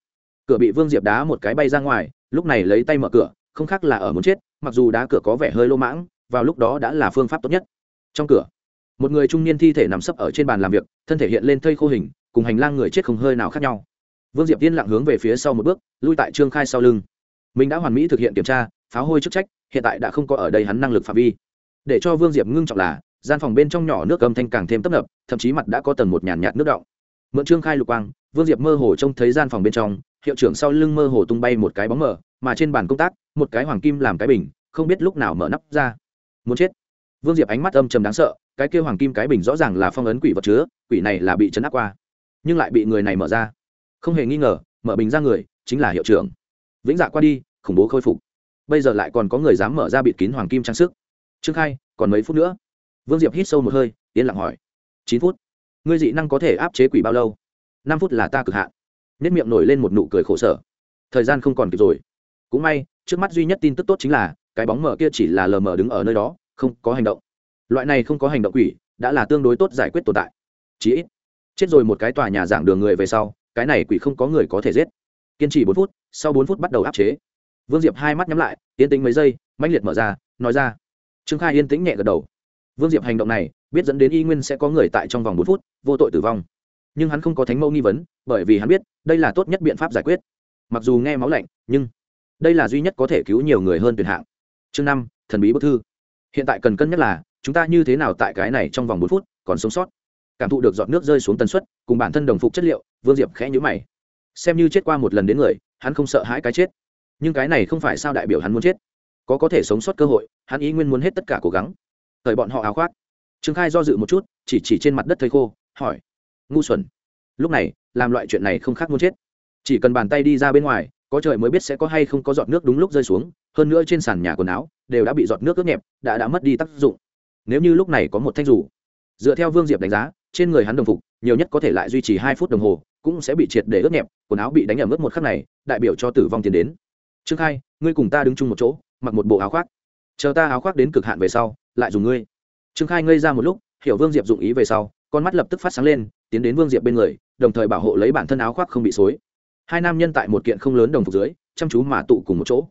cửa bị vương diệp đá một cái bay ra ngoài, lúc này lấy tay mở cửa, không khác là ở muốn chết, mặc dù đá cửa có vẻ hơi lô mãng vào lúc đó đã là phương pháp tốt nhất. Trong cửa, một người trung niên thi thể nằm sấp ở trên bàn làm việc, thân thể hiện lên thây khô hình, cùng hành lang người chết không hơi nào khác nhau. Vương diệp tiên lặng hướng về phía sau một bước, lui tại trương khai sau lưng. Mình đã hoàn mỹ thực hiện kiểm tra pháo hôi chức trách, hiện tại đã không có ở đây hắn năng lực phạm vi. Để cho vương diệp ngưng trọng là, gian phòng bên trong nhỏ nước âm thanh càng thêm tấp nập, thậm chí mặt đã có tầng một nhàn nhạt nước động mượn trương khai lục quang, vương diệp mơ hồ trông thấy gian phòng bên trong, hiệu trưởng sau lưng mơ hồ tung bay một cái bóng mờ, mà trên bàn công tác, một cái hoàng kim làm cái bình, không biết lúc nào mở nắp ra muốn chết. Vương diệp ánh mắt âm trầm đáng sợ, cái kêu hoàng kim cái bình rõ ràng là phong ấn quỷ vật chứa, quỷ này là bị chấn áp qua, nhưng lại bị người này mở ra. Không hề nghi ngờ, mở bình ra người chính là hiệu trưởng. Vĩnh dạ qua đi, khủng bố khôi phục. Bây giờ lại còn có người dám mở ra bịt kín hoàng kim trang sức. Trương khai, còn mấy phút nữa. Vương diệp hít sâu một hơi, yên lặng hỏi. Chín phút. Ngươi dị năng có thể áp chế quỷ bao lâu? Năm phút là ta cực hạn. Nếp miệng nổi lên một nụ cười khổ sở. Thời gian không còn kịp rồi. Cũng may trước mắt duy nhất tin tức tốt chính là, cái bóng mở kia chỉ là lờ mờ đứng ở nơi đó, không có hành động. Loại này không có hành động quỷ, đã là tương đối tốt giải quyết tồn tại. Chí ít, chết rồi một cái tòa nhà giảng đường người về sau, cái này quỷ không có người có thể giết. Kiên trì bốn phút, sau bốn phút bắt đầu áp chế. Vương diệp hai mắt nhắm lại, yên tĩnh mấy giây, mãnh liệt mở ra, nói ra. Trương khai yên tĩnh nhẹ gật đầu. Vương diệp hành động này, biết dẫn đến y nguyên sẽ có người tại trong vòng bốn phút, vô tội tử vong. Nhưng hắn không có thánh mẫu nghi vấn, bởi vì hắn biết, đây là tốt nhất biện pháp giải quyết. Mặc dù nghe máu lạnh, nhưng đây là duy nhất có thể cứu nhiều người hơn tuyệt hạng. Chương năm, thần bí bức thư. Hiện tại cần cân nhắc là, chúng ta như thế nào tại cái này trong vòng bốn phút, còn sống sót. Cảm thụ được giọt nước rơi xuống tần suất, cùng bản thân đồng phục chất liệu, vương diệp khẽ nhữ mày. Xem như chết qua một lần đến người, hắn không sợ hãi cái chết. Nhưng cái này không phải sao đại biểu hắn muốn chết. Có có thể sống sót cơ hội, hắn ý nguyên muốn hết tất cả cố gắng. Thời bọn họ áo khoác. Trương khai do dự một chút, chỉ chỉ trên mặt đất thầy khô, hỏi ngu xuẩn. Lúc này, làm loại chuyện này không khác muốn chết. Chỉ cần bàn tay đi ra bên ngoài có trời mới biết sẽ có hay không có giọt nước đúng lúc rơi xuống, hơn nữa trên sàn nhà quần áo đều đã bị giọt nước ướt nhẹp, đã đã mất đi tác dụng. Nếu như lúc này có một thanh rủ dựa theo vương diệp đánh giá, trên người hắn đồng phục, nhiều nhất có thể lại duy trì hai phút đồng hồ, cũng sẽ bị triệt để ướt nhẹp, quần áo bị đánh ẩm ướt một khắc này, đại biểu cho tử vong tiến đến. Trương khai, ngươi cùng ta đứng chung một chỗ, mặc một bộ áo khoác. Chờ ta áo khoác đến cực hạn về sau, lại dùng ngươi. Trương khai ngây ra một lúc, hiểu vương diệp dụng ý về sau, con mắt lập tức phát sáng lên, tiến đến vương diệp bên người, đồng thời bảo hộ lấy bản thân áo khoác không bị xối hai nam nhân tại một kiện không lớn đồng phục dưới, chăm chú mà tụ cùng một chỗ.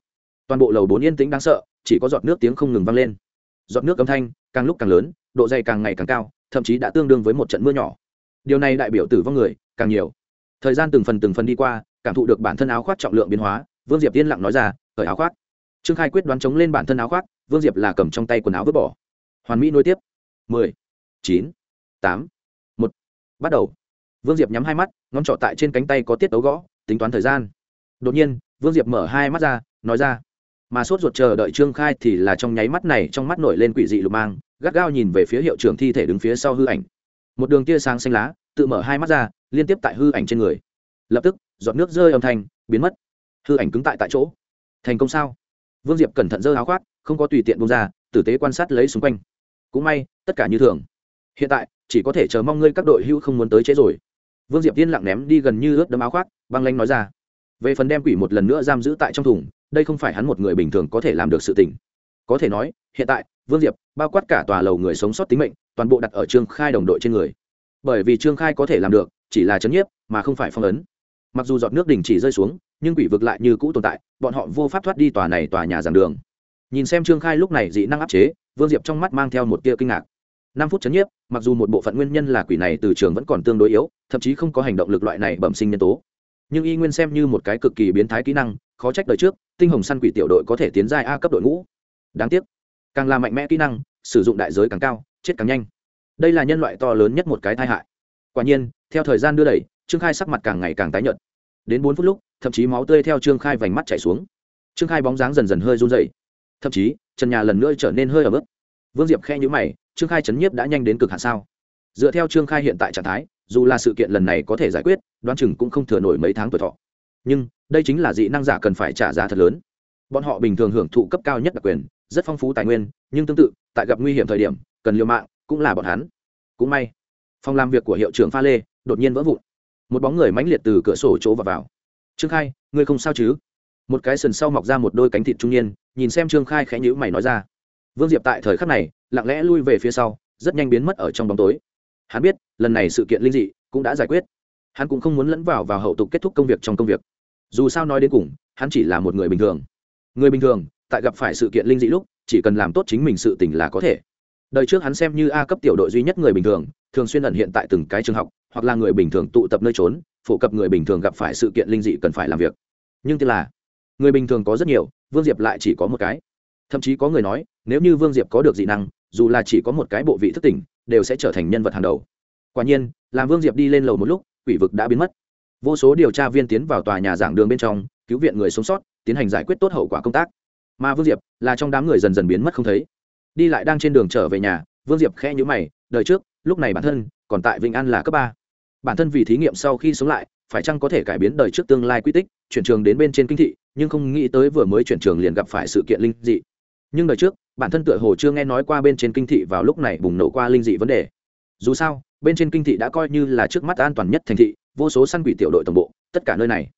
Toàn bộ lầu bốn yên tĩnh đáng sợ, chỉ có giọt nước tiếng không ngừng vang lên. Giọt nước âm thanh càng lúc càng lớn, độ dày càng ngày càng cao, thậm chí đã tương đương với một trận mưa nhỏ. Điều này đại biểu tử vong người càng nhiều. Thời gian từng phần từng phần đi qua, cảm thụ được bản thân áo khoác trọng lượng biến hóa, vương diệp yên lặng nói ra, cởi áo khoác. Trương khai quyết đoán chống lên bản thân áo khoác, vương diệp là cầm trong tay quần áo vứt bỏ. Hoàn mỹ nối tiếp. Mười, chín, tám, một. Bắt đầu. Vương diệp nhắm hai mắt, ngón trọ tại trên cánh tay có tiết tấu gõ tính toán thời gian. Đột nhiên, vương diệp mở hai mắt ra, nói ra, mà sốt ruột chờ đợi trương khai thì là trong nháy mắt này trong mắt nổi lên quỷ dị lục mang, gắt gao nhìn về phía hiệu trưởng thi thể đứng phía sau hư ảnh. Một đường tia sáng xanh lá, tự mở hai mắt ra, liên tiếp tại hư ảnh trên người. Lập tức, giọt nước rơi âm thanh, biến mất. Hư ảnh cứng tại tại chỗ. Thành công sao? Vương diệp cẩn thận dơ áo khoác, không có tùy tiện bông ra, tử tế quan sát lấy xung quanh. Cũng may, tất cả như thường. Hiện tại, chỉ có thể chờ mong ngươi các đội hữu không muốn tới chế rồi. Vương diệp tiên lặng ném đi gần như ướt đấm áo khoác băng lanh nói ra. Về phần đem quỷ một lần nữa giam giữ tại trong thùng, đây không phải hắn một người bình thường có thể làm được sự tình. Có thể nói, hiện tại, vương diệp bao quát cả tòa lầu người sống sót tính mệnh, toàn bộ đặt ở trương khai đồng đội trên người. Bởi vì trương khai có thể làm được, chỉ là chấn nhiếp, mà không phải phong ấn. Mặc dù giọt nước đình chỉ rơi xuống, nhưng quỷ vực lại như cũ tồn tại, bọn họ vô pháp thoát đi tòa này tòa nhà giảng đường. Nhìn xem trương khai lúc này dị năng áp chế, vương diệp trong mắt mang theo một tia kinh ngạc. Năm phút chấn nhiếp, mặc dù một bộ phận nguyên nhân là quỷ này từ trường vẫn còn tương đối yếu, thậm chí không có hành động lực loại này bẩm sinh nhân tố nhưng y nguyên xem như một cái cực kỳ biến thái kỹ năng, khó trách đời trước, tinh hồng săn quỷ tiểu đội có thể tiến giai a cấp đội ngũ. Đáng tiếc, càng là mạnh mẽ kỹ năng, sử dụng đại giới càng cao, chết càng nhanh. Đây là nhân loại to lớn nhất một cái tai hại. Quả nhiên, theo thời gian đưa đẩy, trương khai sắc mặt càng ngày càng tái nhợt. Đến bốn phút lúc, thậm chí máu tươi theo trương khai vành mắt chảy xuống. Trương khai bóng dáng dần dần hơi run dày thậm chí, trần nhà lần nữa trở nên hơi ở mức vương diệp khe nhữ mày, trương khai chấn nhiếp đã nhanh đến cực hạn sao? Dựa theo trương khai hiện tại trạng thái, dù là sự kiện lần này có thể giải quyết, đoán chừng cũng không thừa nổi mấy tháng tuổi thọ. Nhưng, đây chính là dị năng giả cần phải trả giá thật lớn. Bọn họ bình thường hưởng thụ cấp cao nhất đặc quyền, rất phong phú tài nguyên, nhưng tương tự, tại gặp nguy hiểm thời điểm, cần liều mạng, cũng là bọn hắn. Cũng may, phòng làm việc của hiệu trưởng pha lê đột nhiên vỡ vụn. Một bóng người mãnh liệt từ cửa sổ chỗ và vào. Trương khai, ngươi không sao chứ? Một cái sần sau mọc ra một đôi cánh thịt trung niên, nhìn xem trương khai khẽ nhữ mày nói ra. Vương diệp tại thời khắc này, lặng lẽ lui về phía sau, rất nhanh biến mất ở trong bóng tối hắn biết, lần này sự kiện linh dị cũng đã giải quyết. Hắn cũng không muốn lẫn vào vào hậu tục kết thúc công việc trong công việc. Dù sao nói đến cùng, hắn chỉ là một người bình thường. Người bình thường, tại gặp phải sự kiện linh dị lúc, chỉ cần làm tốt chính mình sự tình là có thể. Đời trước hắn xem như a cấp tiểu đội duy nhất người bình thường thường xuyên ẩn hiện tại từng cái trường học, hoặc là người bình thường tụ tập nơi trốn, phổ cập người bình thường gặp phải sự kiện linh dị cần phải làm việc. Nhưng tức là, người bình thường có rất nhiều, vương diệp lại chỉ có một cái. Thậm chí có người nói, nếu như vương diệp có được dị năng, dù là chỉ có một cái bộ vị thức tỉnh đều sẽ trở thành nhân vật hàng đầu. Quả nhiên, làm vương diệp đi lên lầu một lúc, quỷ vực đã biến mất. Vô số điều tra viên tiến vào tòa nhà giảng đường bên trong, cứu viện người sống sót, tiến hành giải quyết tốt hậu quả công tác. Mà vương diệp là trong đám người dần dần biến mất không thấy. Đi lại đang trên đường trở về nhà, vương diệp khẽ nhữ mày, đời trước, lúc này bản thân còn tại vĩnh an là cấp ba. Bản thân vì thí nghiệm sau khi sống lại, phải chăng có thể cải biến đời trước tương lai quy tích, chuyển trường đến bên trên kinh thị, nhưng không nghĩ tới vừa mới chuyển trường liền gặp phải sự kiện linh dị. Nhưng đời trước bản thân tựa hồ chưa nghe nói qua bên trên kinh thị vào lúc này bùng nổ qua linh dị vấn đề. Dù sao, bên trên kinh thị đã coi như là trước mắt an toàn nhất thành thị, vô số săn quỷ tiểu đội tổng bộ, tất cả nơi này.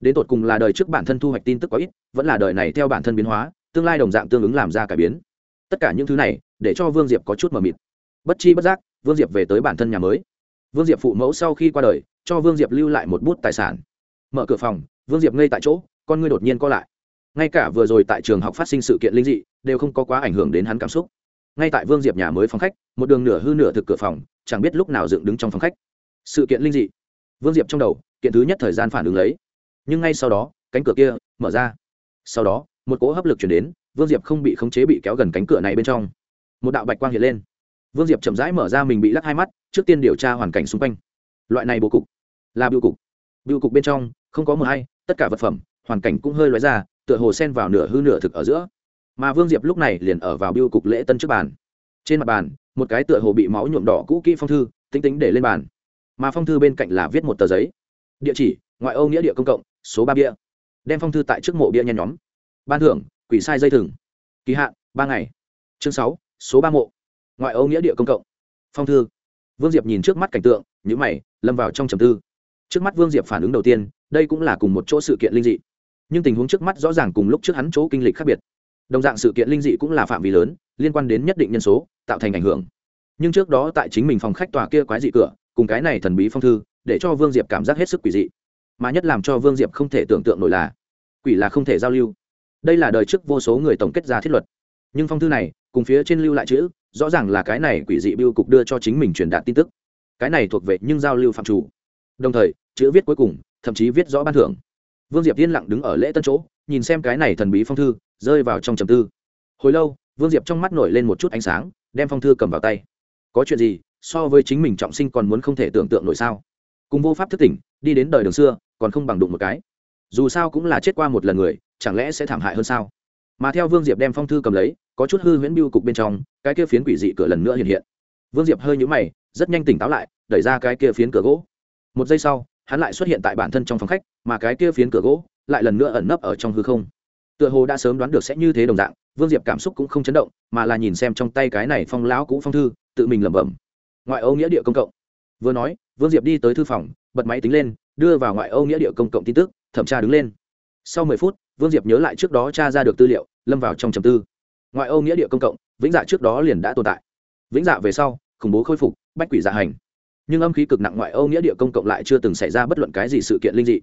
Đến tột cùng là đời trước bản thân thu hoạch tin tức có ít, vẫn là đời này theo bản thân biến hóa, tương lai đồng dạng tương ứng làm ra cải biến. Tất cả những thứ này, để cho vương diệp có chút mờ mịt. Bất chi bất giác, vương diệp về tới bản thân nhà mới. Vương diệp phụ mẫu sau khi qua đời, cho vương diệp lưu lại một bút tài sản. Mở cửa phòng, vương diệp ngay tại chỗ, con ngươi đột nhiên co lại ngay cả vừa rồi tại trường học phát sinh sự kiện linh dị, đều không có quá ảnh hưởng đến hắn cảm xúc. Ngay tại vương diệp nhà mới phòng khách, một đường nửa hư nửa thực cửa phòng, chẳng biết lúc nào dựng đứng trong phòng khách. Sự kiện linh dị. Vương diệp trong đầu, kiện thứ nhất thời gian phản ứng lấy. Nhưng ngay sau đó, cánh cửa kia mở ra. Sau đó, một cỗ hấp lực chuyển đến, vương diệp không bị khống chế bị kéo gần cánh cửa này bên trong. Một đạo bạch quang hiện lên. Vương diệp chậm rãi mở ra mình bị lắc hai mắt, trước tiên điều tra hoàn cảnh xung quanh. Loại này bố cục là biêu cục. Biêu cục bên trong, không có mờ hay, tất cả vật phẩm, hoàn cảnh cũng hơi loại ra tựa hồ sen vào nửa hư nửa thực ở giữa. Mà vương diệp lúc này liền ở vào biêu cục lễ tân trước bàn. Trên mặt bàn, một cái tựa hồ bị máu nhuộm đỏ cũ kỹ phong thư tính tính để lên bàn. Mà phong thư bên cạnh là viết một tờ giấy. Địa chỉ, ngoại ô nghĩa địa công cộng, số ba bia. Đem phong thư tại trước mộ bia nhen nhóm. Ban thưởng, quỷ sai dây thừng. Kỳ hạn, ba ngày. Chương sáu, số ba mộ. Ngoại ô nghĩa địa công cộng. Phong thư. Vương diệp nhìn trước mắt cảnh tượng nhữ mày, lâm vào trong trầm tư. Trước mắt vương diệp phản ứng đầu tiên, đây cũng là cùng một chỗ sự kiện linh dị nhưng tình huống trước mắt rõ ràng cùng lúc trước hắn chỗ kinh lịch khác biệt. Đồng dạng sự kiện linh dị cũng là phạm vi lớn, liên quan đến nhất định nhân số, tạo thành ảnh hưởng. Nhưng trước đó tại chính mình phòng khách tòa kia quái dị cửa, cùng cái này thần bí phong thư, để cho vương diệp cảm giác hết sức quỷ dị. Mà nhất làm cho vương diệp không thể tưởng tượng nổi là, quỷ là không thể giao lưu. Đây là đời trước vô số người tổng kết ra thiết luật. Nhưng phong thư này, cùng phía trên lưu lại chữ, rõ ràng là cái này quỷ dị biêu cục đưa cho chính mình truyền đạt tin tức. Cái này thuộc về nhưng giao lưu phạm chủ. Đồng thời, chữ viết cuối cùng, thậm chí viết rõ ban thưởng vương diệp yên lặng đứng ở lễ tân chỗ, nhìn xem cái này thần bí phong thư, rơi vào trong trầm tư. Hồi lâu, vương diệp trong mắt nổi lên một chút ánh sáng, đem phong thư cầm vào tay. Có chuyện gì, so với chính mình trọng sinh còn muốn không thể tưởng tượng nổi sao? Cùng vô pháp thức tỉnh, đi đến đời đường xưa, còn không bằng đụng một cái. Dù sao cũng là chết qua một lần người, chẳng lẽ sẽ thảm hại hơn sao? Mà theo vương diệp đem phong thư cầm lấy, có chút hư huyễn biêu cục bên trong, cái kia phiến quỷ dị cửa lần nữa hiện hiện. Vương diệp hơi nhũ mày, rất nhanh tỉnh táo lại, đẩy ra cái kia phiến cửa gỗ. Một giây sau hắn lại xuất hiện tại bản thân trong phòng khách, mà cái kia phiến cửa gỗ lại lần nữa ẩn nấp ở trong hư không. Tựa hồ đã sớm đoán được sẽ như thế đồng dạng, vương diệp cảm xúc cũng không chấn động, mà là nhìn xem trong tay cái này phong lão cũ phong thư, tự mình lẩm bẩm, ngoại âu nghĩa địa công cộng. Vừa nói, vương diệp đi tới thư phòng, bật máy tính lên, đưa vào ngoại âu nghĩa địa công cộng tin tức, thẩm tra đứng lên. Sau mười phút, vương diệp nhớ lại trước đó cha ra được tư liệu, lâm vào trong trầm tư. Ngoại âu nghĩa địa công cộng, vĩnh dạ trước đó liền đã tồn tại. Vĩnh dạ về sau, khủng bố khôi phục, bách quỷ dạ hành nhưng âm khí cực nặng ngoại âu nghĩa địa công cộng lại chưa từng xảy ra bất luận cái gì sự kiện linh dị.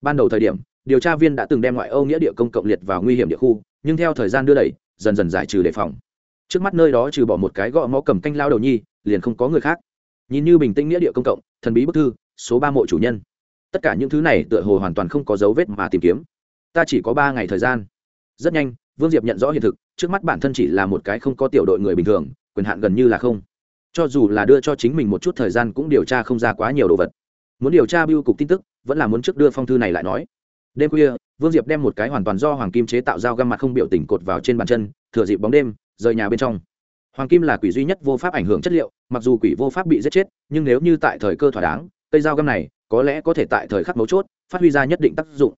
Ban đầu thời điểm, điều tra viên đã từng đem ngoại âu nghĩa địa công cộng liệt vào nguy hiểm địa khu, nhưng theo thời gian đưa đẩy, dần dần giải trừ đề phòng. Trước mắt nơi đó trừ bỏ một cái gõ mõ cầm canh lao đầu nhi, liền không có người khác. Nhìn như bình tĩnh nghĩa địa công cộng, thần bí bức thư, số ba mộ chủ nhân. Tất cả những thứ này tựa hồ hoàn toàn không có dấu vết mà tìm kiếm. Ta chỉ có ba ngày thời gian. Rất nhanh, vương diệp nhận rõ hiện thực, trước mắt bản thân chỉ là một cái không có tiểu đội người bình thường, quyền hạn gần như là không cho dù là đưa cho chính mình một chút thời gian cũng điều tra không ra quá nhiều đồ vật. Muốn điều tra biêu cục tin tức, vẫn là muốn trước đưa phong thư này lại nói. Đêm khuya, vương diệp đem một cái hoàn toàn do hoàng kim chế tạo dao găm mặt không biểu tình cột vào trên bàn chân, thừa dịp bóng đêm, rời nhà bên trong. Hoàng kim là quỷ duy nhất vô pháp ảnh hưởng chất liệu, mặc dù quỷ vô pháp bị giết chết, nhưng nếu như tại thời cơ thỏa đáng, cây dao găm này có lẽ có thể tại thời khắc mấu chốt phát huy ra nhất định tác dụng.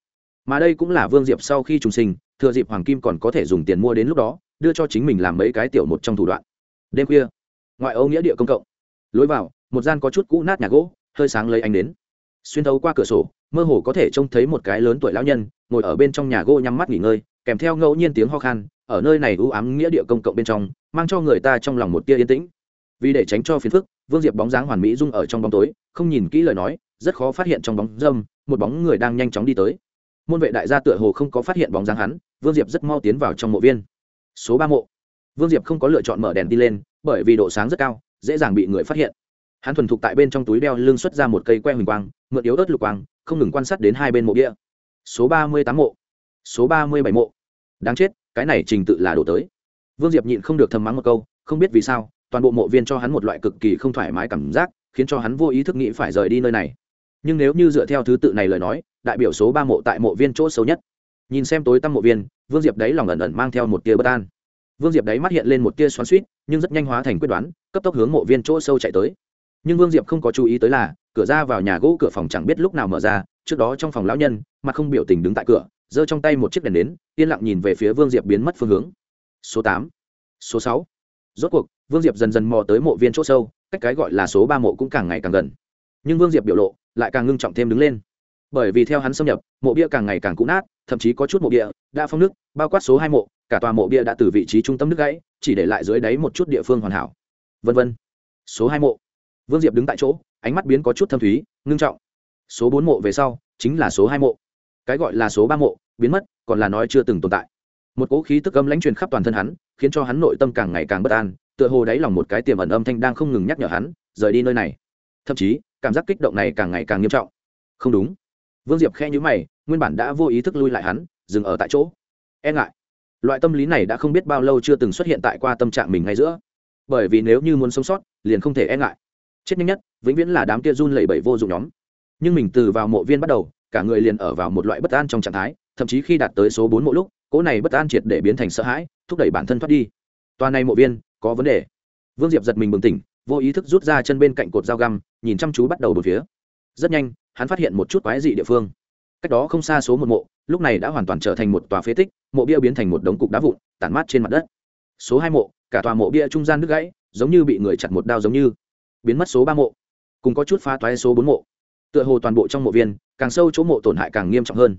Mà đây cũng là vương diệp sau khi trùng sinh, thừa dịp hoàng kim còn có thể dùng tiền mua đến lúc đó, đưa cho chính mình làm mấy cái tiểu một trong thủ đoạn. Đêm khuya ngoại ô nghĩa địa công cộng. Lối vào, một gian có chút cũ nát nhà gỗ, hơi sáng lấy ánh đến xuyên thấu qua cửa sổ, mơ hồ có thể trông thấy một cái lớn tuổi lão nhân, ngồi ở bên trong nhà gỗ nhắm mắt nghỉ ngơi, kèm theo ngẫu nhiên tiếng ho khan, ở nơi này ưu ám nghĩa địa công cộng bên trong, mang cho người ta trong lòng một tia yên tĩnh. Vì để tránh cho phiền phức, vương diệp bóng dáng hoàn mỹ dung ở trong bóng tối, không nhìn kỹ lời nói, rất khó phát hiện trong bóng dâm, một bóng người đang nhanh chóng đi tới. Môn vệ đại gia tựa hồ không có phát hiện bóng dáng hắn, vương diệp rất mau tiến vào trong mộ viên. Số ba mộ vương diệp không có lựa chọn mở đèn đi lên, bởi vì độ sáng rất cao, dễ dàng bị người phát hiện. Hắn thuần thục tại bên trong túi đeo lưng xuất ra một cây que huỳnh quang, mượn yếu ớt lục quang, không ngừng quan sát đến hai bên mộ địa. Số ba mươi tám mộ. Số ba mươi bảy mộ. Đáng chết, cái này trình tự là đổ tới. Vương diệp nhịn không được thầm mắng một câu, không biết vì sao, toàn bộ mộ viên cho hắn một loại cực kỳ không thoải mái cảm giác, khiến cho hắn vô ý thức nghĩ phải rời đi nơi này. Nhưng nếu như dựa theo thứ tự này lời nói, đại biểu số ba mộ tại mộ viên chỗ xấu nhất. Nhìn xem tối tăm mộ viên, vương diệp đấy lòng ẩn ẩn mang theo một tia bất an vương diệp đấy mắt hiện lên một tia xoắn suýt nhưng rất nhanh hóa thành quyết đoán, cấp tốc hướng mộ viên chỗ sâu chạy tới. Nhưng vương diệp không có chú ý tới là, cửa ra vào nhà gỗ cửa phòng chẳng biết lúc nào mở ra, trước đó trong phòng lão nhân, mà không biểu tình đứng tại cửa, giơ trong tay một chiếc đèn đến, yên lặng nhìn về phía vương diệp biến mất phương hướng. Số tám, số sáu. Rốt cuộc, vương diệp dần dần mò tới mộ viên chỗ sâu, cách cái gọi là số ba mộ cũng càng ngày càng gần. Nhưng vương diệp biểu lộ lại càng ngưng trọng thêm đứng lên bởi vì theo hắn xâm nhập, mộ bia càng ngày càng cũ nát, thậm chí có chút mộ bia đã phong nước, bao quát số hai mộ, cả tòa mộ bia đã từ vị trí trung tâm nước gãy, chỉ để lại dưới đáy một chút địa phương hoàn hảo. Vân vân. Số hai mộ. Vương diệp đứng tại chỗ, ánh mắt biến có chút thâm thúy, ngưng trọng. Số bốn mộ về sau, chính là số hai mộ. Cái gọi là số ba mộ, biến mất, còn là nói chưa từng tồn tại. Một cỗ khí tức âm lãnh truyền khắp toàn thân hắn, khiến cho hắn nội tâm càng ngày càng bất an, tựa hồ đáy lòng một cái tiềm ẩn âm thanh đang không ngừng nhắc nhở hắn, rời đi nơi này. Thậm chí, cảm giác kích động này càng ngày càng nghiêm trọng. Không đúng vương diệp khe nhữ mày, nguyên bản đã vô ý thức lui lại hắn, dừng ở tại chỗ. E ngại. Loại tâm lý này đã không biết bao lâu chưa từng xuất hiện tại qua tâm trạng mình ngay giữa. Bởi vì nếu như muốn sống sót, liền không thể e ngại. Chết nhanh nhất, vĩnh viễn là đám kia run lẩy bẩy vô dụng nhóm. Nhưng mình từ vào mộ viên bắt đầu, cả người liền ở vào một loại bất an trong trạng thái, thậm chí khi đạt tới số bốn mộ lúc, cỗ này bất an triệt để biến thành sợ hãi, thúc đẩy bản thân thoát đi. Toa này mộ viên, có vấn đề. Vương diệp giật mình bừng tỉnh, vô ý thức rút ra chân bên cạnh cột dao găm, nhìn chăm chú bắt đầu một phía. Rất nhanh hắn phát hiện một chút quái dị địa phương. Cách đó không xa số một mộ, lúc này đã hoàn toàn trở thành một tòa phế tích, mộ bia biến thành một đống cục đá vụn, tản mát trên mặt đất. Số hai mộ, cả tòa mộ bia trung gian đứt gãy, giống như bị người chặt một đao giống như. Biến mất số ba mộ. Cùng có chút phá toái số bốn mộ. Tựa hồ toàn bộ trong mộ viên, càng sâu chỗ mộ tổn hại càng nghiêm trọng hơn.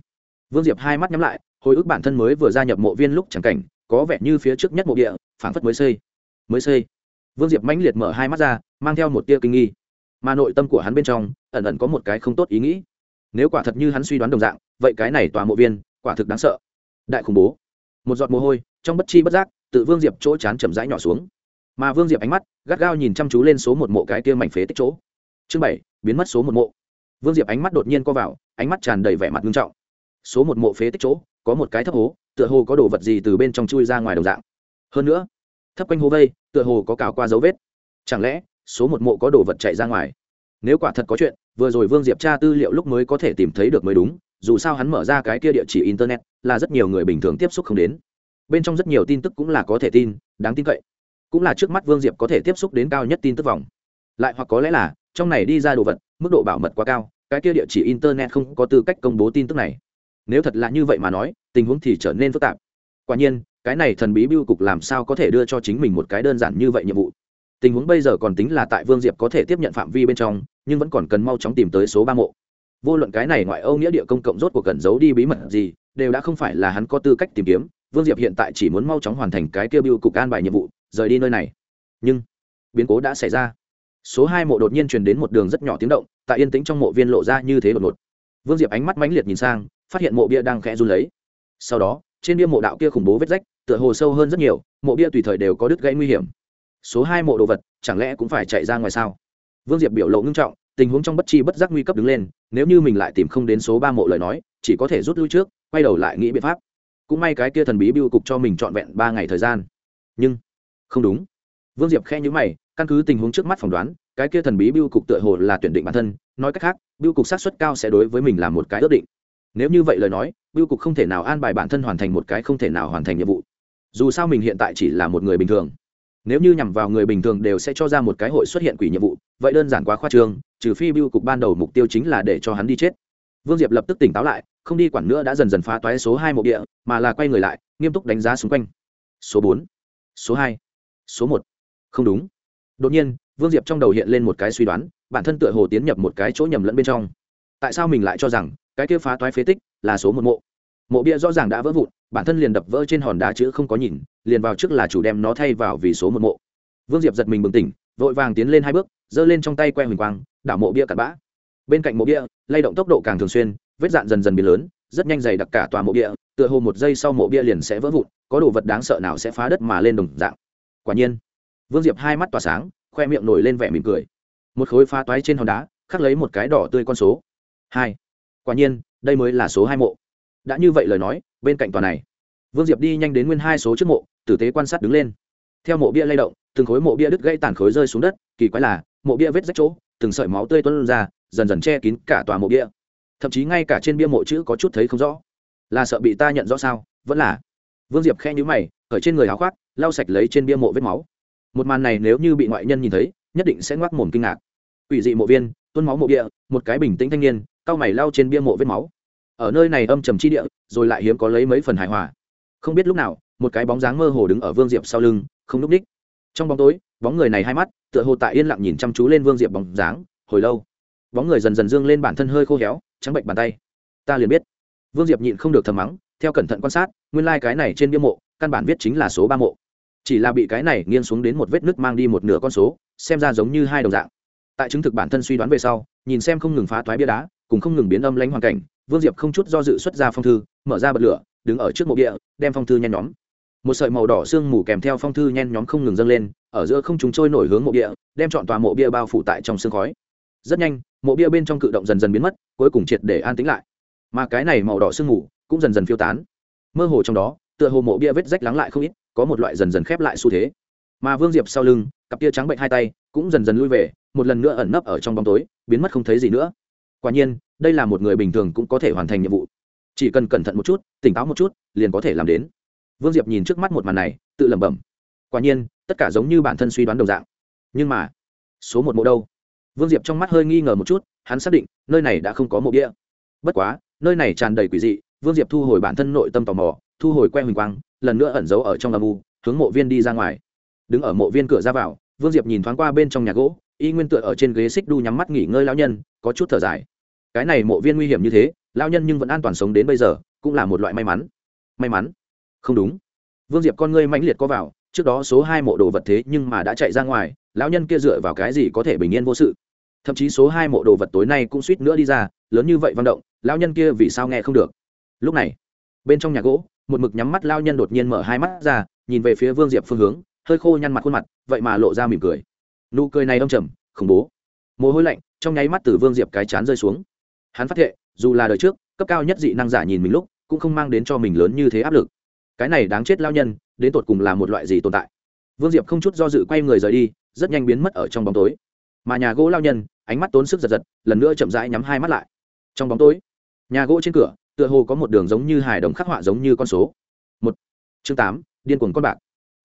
Vương diệp hai mắt nhắm lại, hồi ức bản thân mới vừa gia nhập mộ viên lúc chẳng cảnh, có vẻ như phía trước nhất mộ địa, phảng phất mới xây. Mới xây. Vương diệp mãnh liệt mở hai mắt ra, mang theo một tia kinh nghi. Mà nội tâm của hắn bên trong ẩn ẩn có một cái không tốt ý nghĩ. Nếu quả thật như hắn suy đoán đồng dạng, vậy cái này tòa mộ viên, quả thực đáng sợ. Đại khủng bố. Một giọt mồ hôi, trong bất chi bất giác, tự vương diệp chỗ chán chậm rãi nhỏ xuống. Mà vương diệp ánh mắt, gắt gao nhìn chăm chú lên số một mộ cái kia mảnh phế tích chỗ. Chương bảy, biến mất số một mộ. Vương diệp ánh mắt đột nhiên co vào, ánh mắt tràn đầy vẻ mặt nghiêm trọng. Số một mộ phế tích chỗ, có một cái thấp hố, tựa hồ có đồ vật gì từ bên trong chui ra ngoài đồng dạng. Hơn nữa, thấp quanh hố vây, tựa hồ có cào qua dấu vết. Chẳng lẽ, số một mộ có đồ vật chạy ra ngoài? Nếu quả thật có chuyện vừa rồi vương diệp tra tư liệu lúc mới có thể tìm thấy được mới đúng, dù sao hắn mở ra cái kia địa chỉ internet là rất nhiều người bình thường tiếp xúc không đến. Bên trong rất nhiều tin tức cũng là có thể tin, đáng tin cậy. Cũng là trước mắt vương diệp có thể tiếp xúc đến cao nhất tin tức vòng. Lại hoặc có lẽ là, trong này đi ra đồ vật, mức độ bảo mật quá cao, cái kia địa chỉ internet không có tư cách công bố tin tức này. Nếu thật là như vậy mà nói, tình huống thì trở nên phức tạp. Quả nhiên, cái này thần bí biêu cục làm sao có thể đưa cho chính mình một cái đơn giản như vậy nhiệm vụ? Tình huống bây giờ còn tính là tại vương diệp có thể tiếp nhận phạm vi bên trong nhưng vẫn còn cần mau chóng tìm tới số ba mộ. Vô luận cái này ngoại âu nghĩa địa công cộng rốt cuộc cần giấu đi bí mật gì, đều đã không phải là hắn có tư cách tìm kiếm. Vương diệp hiện tại chỉ muốn mau chóng hoàn thành cái kia biêu cục an bài nhiệm vụ, rời đi nơi này. Nhưng, biến cố đã xảy ra. Số hai mộ đột nhiên truyền đến một đường rất nhỏ tiếng động, tại yên tĩnh trong mộ viên lộ ra như thế đột ngột. Vương diệp ánh mắt mãnh liệt nhìn sang, phát hiện mộ bia đang khẽ run lấy. Sau đó, trên bia mộ đạo kia khủng bố vết rách, tựa hồ sâu hơn rất nhiều, mộ bia tùy thời đều có đứt gãy nguy hiểm. Số hai mộ đồ vật, chẳng lẽ cũng phải chạy ra ngoài sao? Vương diệp biểu lộ ngưng trọng, tình huống trong bất chi bất giác nguy cấp đứng lên, nếu như mình lại tìm không đến số ba mộ lời nói, chỉ có thể rút lui trước, quay đầu lại nghĩ biện pháp. Cũng may cái kia thần bí biêu cục cho mình trọn vẹn ba ngày thời gian. Nhưng, không đúng. Vương diệp khe nhữ mày, căn cứ tình huống trước mắt phỏng đoán, cái kia thần bí biêu cục tựa hồ là tuyển định bản thân, nói cách khác biêu cục sát xuất cao sẽ đối với mình là một cái ước định. Nếu như vậy lời nói biêu cục không thể nào an bài bản thân hoàn thành một cái không thể nào hoàn thành nhiệm vụ. Dù sao mình hiện tại chỉ là một người bình thường. Nếu như nhằm vào người bình thường đều sẽ cho ra một cái hội xuất hiện quỷ nhiệm vụ vậy đơn giản quá khoa trương, trừ phi biêu cục ban đầu mục tiêu chính là để cho hắn đi chết. Vương diệp lập tức tỉnh táo lại, không đi quản nữa đã dần dần phá toái số hai mộ địa, mà là quay người lại, nghiêm túc đánh giá xung quanh. Số bốn, số hai, số một. Không đúng. Đột nhiên, vương diệp trong đầu hiện lên một cái suy đoán, bản thân tựa hồ tiến nhập một cái chỗ nhầm lẫn bên trong. Tại sao mình lại cho rằng, cái kia phá toái phế tích là số một mộ? Mộ bia rõ ràng đã vỡ vụn, bản thân liền đập vỡ trên hòn đá chữ không có nhìn, liền vào trước là chủ đem nó thay vào vì số một mộ. Vương diệp giật mình bừng tỉnh vội vàng tiến lên hai bước, giơ lên trong tay que huỳnh quang, đảo mộ bia cặn bã. Bên cạnh mộ bia, lay động tốc độ càng thường xuyên, vết dạn dần dần biến lớn, rất nhanh dày đặc cả tòa mộ bia, tựa hồ một giây sau mộ bia liền sẽ vỡ vụn, có đồ vật đáng sợ nào sẽ phá đất mà lên đồng dạng. Quả nhiên, vương diệp hai mắt tỏa sáng, khoe miệng nổi lên vẻ mỉm cười. Một khối phá toái trên hòn đá, khắc lấy một cái đỏ tươi con số. Hai. Quả nhiên, đây mới là số hai mộ. Đã như vậy lời nói, bên cạnh tòa này, vương diệp đi nhanh đến nguyên hai số trước mộ, tử tế quan sát đứng lên. Theo mộ bia lay động từng khối mộ bia đứt gãy tàn khối rơi xuống đất, kỳ quái là, mộ bia vết rách chỗ, từng sợi máu tươi tuôn ra, dần dần che kín cả tòa mộ bia. Thậm chí ngay cả trên bia mộ chữ có chút thấy không rõ. Là sợ bị ta nhận rõ sao? Vẫn là. Vương diệp khe nhữ mày ở trên người áo khoác, lau sạch lấy trên bia mộ vết máu. Một màn này nếu như bị ngoại nhân nhìn thấy, nhất định sẽ ngoác mồm kinh ngạc. Ủy dị mộ viên, tuôn máu mộ bia, một cái bình tĩnh thanh niên, cau mày lau trên bia mộ vết máu. Ở nơi này âm trầm chi địa, rồi lại hiếm có lấy mấy phần hài hòa. Không biết lúc nào, một cái bóng dáng mơ hồ đứng ở vương diệp sau lưng, không núp ních trong bóng tối, bóng người này hai mắt, tựa hồ tại yên lặng nhìn chăm chú lên vương diệp bóng dáng, hồi lâu. Bóng người dần dần dương lên bản thân hơi khô héo, trắng bệnh bàn tay. Ta liền biết. Vương diệp nhịn không được thầm mắng, theo cẩn thận quan sát, nguyên lai、like、cái này trên bia mộ, căn bản viết chính là số ba mộ. Chỉ là bị cái này nghiêng xuống đến một vết nứt mang đi một nửa con số, xem ra giống như hai đồng dạng. Tại chứng thực bản thân suy đoán về sau, nhìn xem không ngừng phá thoái bia đá, cùng không ngừng biến âm lãnh hoàn cảnh, vương diệp không chút do dự xuất ra phong thư, mở ra bật lửa, đứng ở trước mộ địa đem phong thư nhen nhóm một sợi màu đỏ sương mù kèm theo phong thư nhen nhóm không ngừng dâng lên, ở giữa không chúng trôi nổi hướng mộ bia, đem chọn tòa mộ bia bao phủ tại trong sương khói. Rất nhanh, mộ bia bên trong cự động dần dần biến mất, cuối cùng triệt để an tĩnh lại. Mà cái này màu đỏ sương mù cũng dần dần phiêu tán. Mơ hồ trong đó, tựa hồ mộ bia vết rách lắng lại không ít, có một loại dần dần khép lại xu thế. Mà vương diệp sau lưng, cặp tia trắng bệnh hai tay cũng dần dần lui về, một lần nữa ẩn nấp ở trong bóng tối, biến mất không thấy gì nữa. Quả nhiên, đây là một người bình thường cũng có thể hoàn thành nhiệm vụ. Chỉ cần cẩn thận một chút, tỉnh táo một chút, liền có thể làm đến vương diệp nhìn trước mắt một màn này, tự lẩm bẩm. Quả nhiên, tất cả giống như bản thân suy đoán đồng dạng. Nhưng mà, số một mộ đâu? Vương diệp trong mắt hơi nghi ngờ một chút, hắn xác định, nơi này đã không có mộ đĩa bất quá, nơi này tràn đầy quỷ dị, vương diệp thu hồi bản thân nội tâm tò mò, thu hồi que huỳnh quang, lần nữa ẩn giấu ở trong âm u, hướng mộ viên đi ra ngoài. Đứng ở mộ viên cửa ra vào, vương diệp nhìn thoáng qua bên trong nhà gỗ, y nguyên tựa ở trên ghế xích đu nhắm mắt nghỉ ngơi lão nhân, có chút thở dài. Cái này mộ viên nguy hiểm như thế, lão nhân nhưng vẫn an toàn sống đến bây giờ, cũng là một loại may mắn. May mắn không đúng. Vương diệp con ngươi mãnh liệt có vào, trước đó số hai mộ đồ vật thế nhưng mà đã chạy ra ngoài, lão nhân kia dựa vào cái gì có thể bình yên vô sự? Thậm chí số hai mộ đồ vật tối nay cũng suýt nữa đi ra, lớn như vậy văn động, lão nhân kia vì sao nghe không được? Lúc này, bên trong nhà gỗ, một mực nhắm mắt lao nhân đột nhiên mở hai mắt ra, nhìn về phía vương diệp phương hướng, hơi khô nhăn mặt khuôn mặt, vậy mà lộ ra mỉm cười. Nụ cười này đông trầm, khủng bố. Mồ hôi lạnh trong nháy mắt từ vương diệp cái chán rơi xuống. Hắn phát hiện dù là đời trước, cấp cao nhất dị năng giả nhìn mình lúc, cũng không mang đến cho mình lớn như thế áp lực cái này đáng chết lao nhân, đến tột cùng là một loại gì tồn tại? Vương diệp không chút do dự quay người rời đi, rất nhanh biến mất ở trong bóng tối. Mà nhà gỗ lao nhân, ánh mắt tốn sức giật giật, lần nữa chậm rãi nhắm hai mắt lại. Trong bóng tối, nhà gỗ trên cửa, tựa hồ có một đường giống như hài đồng khắc họa giống như con số. Một. Chương tám, điên cuồng con bạc.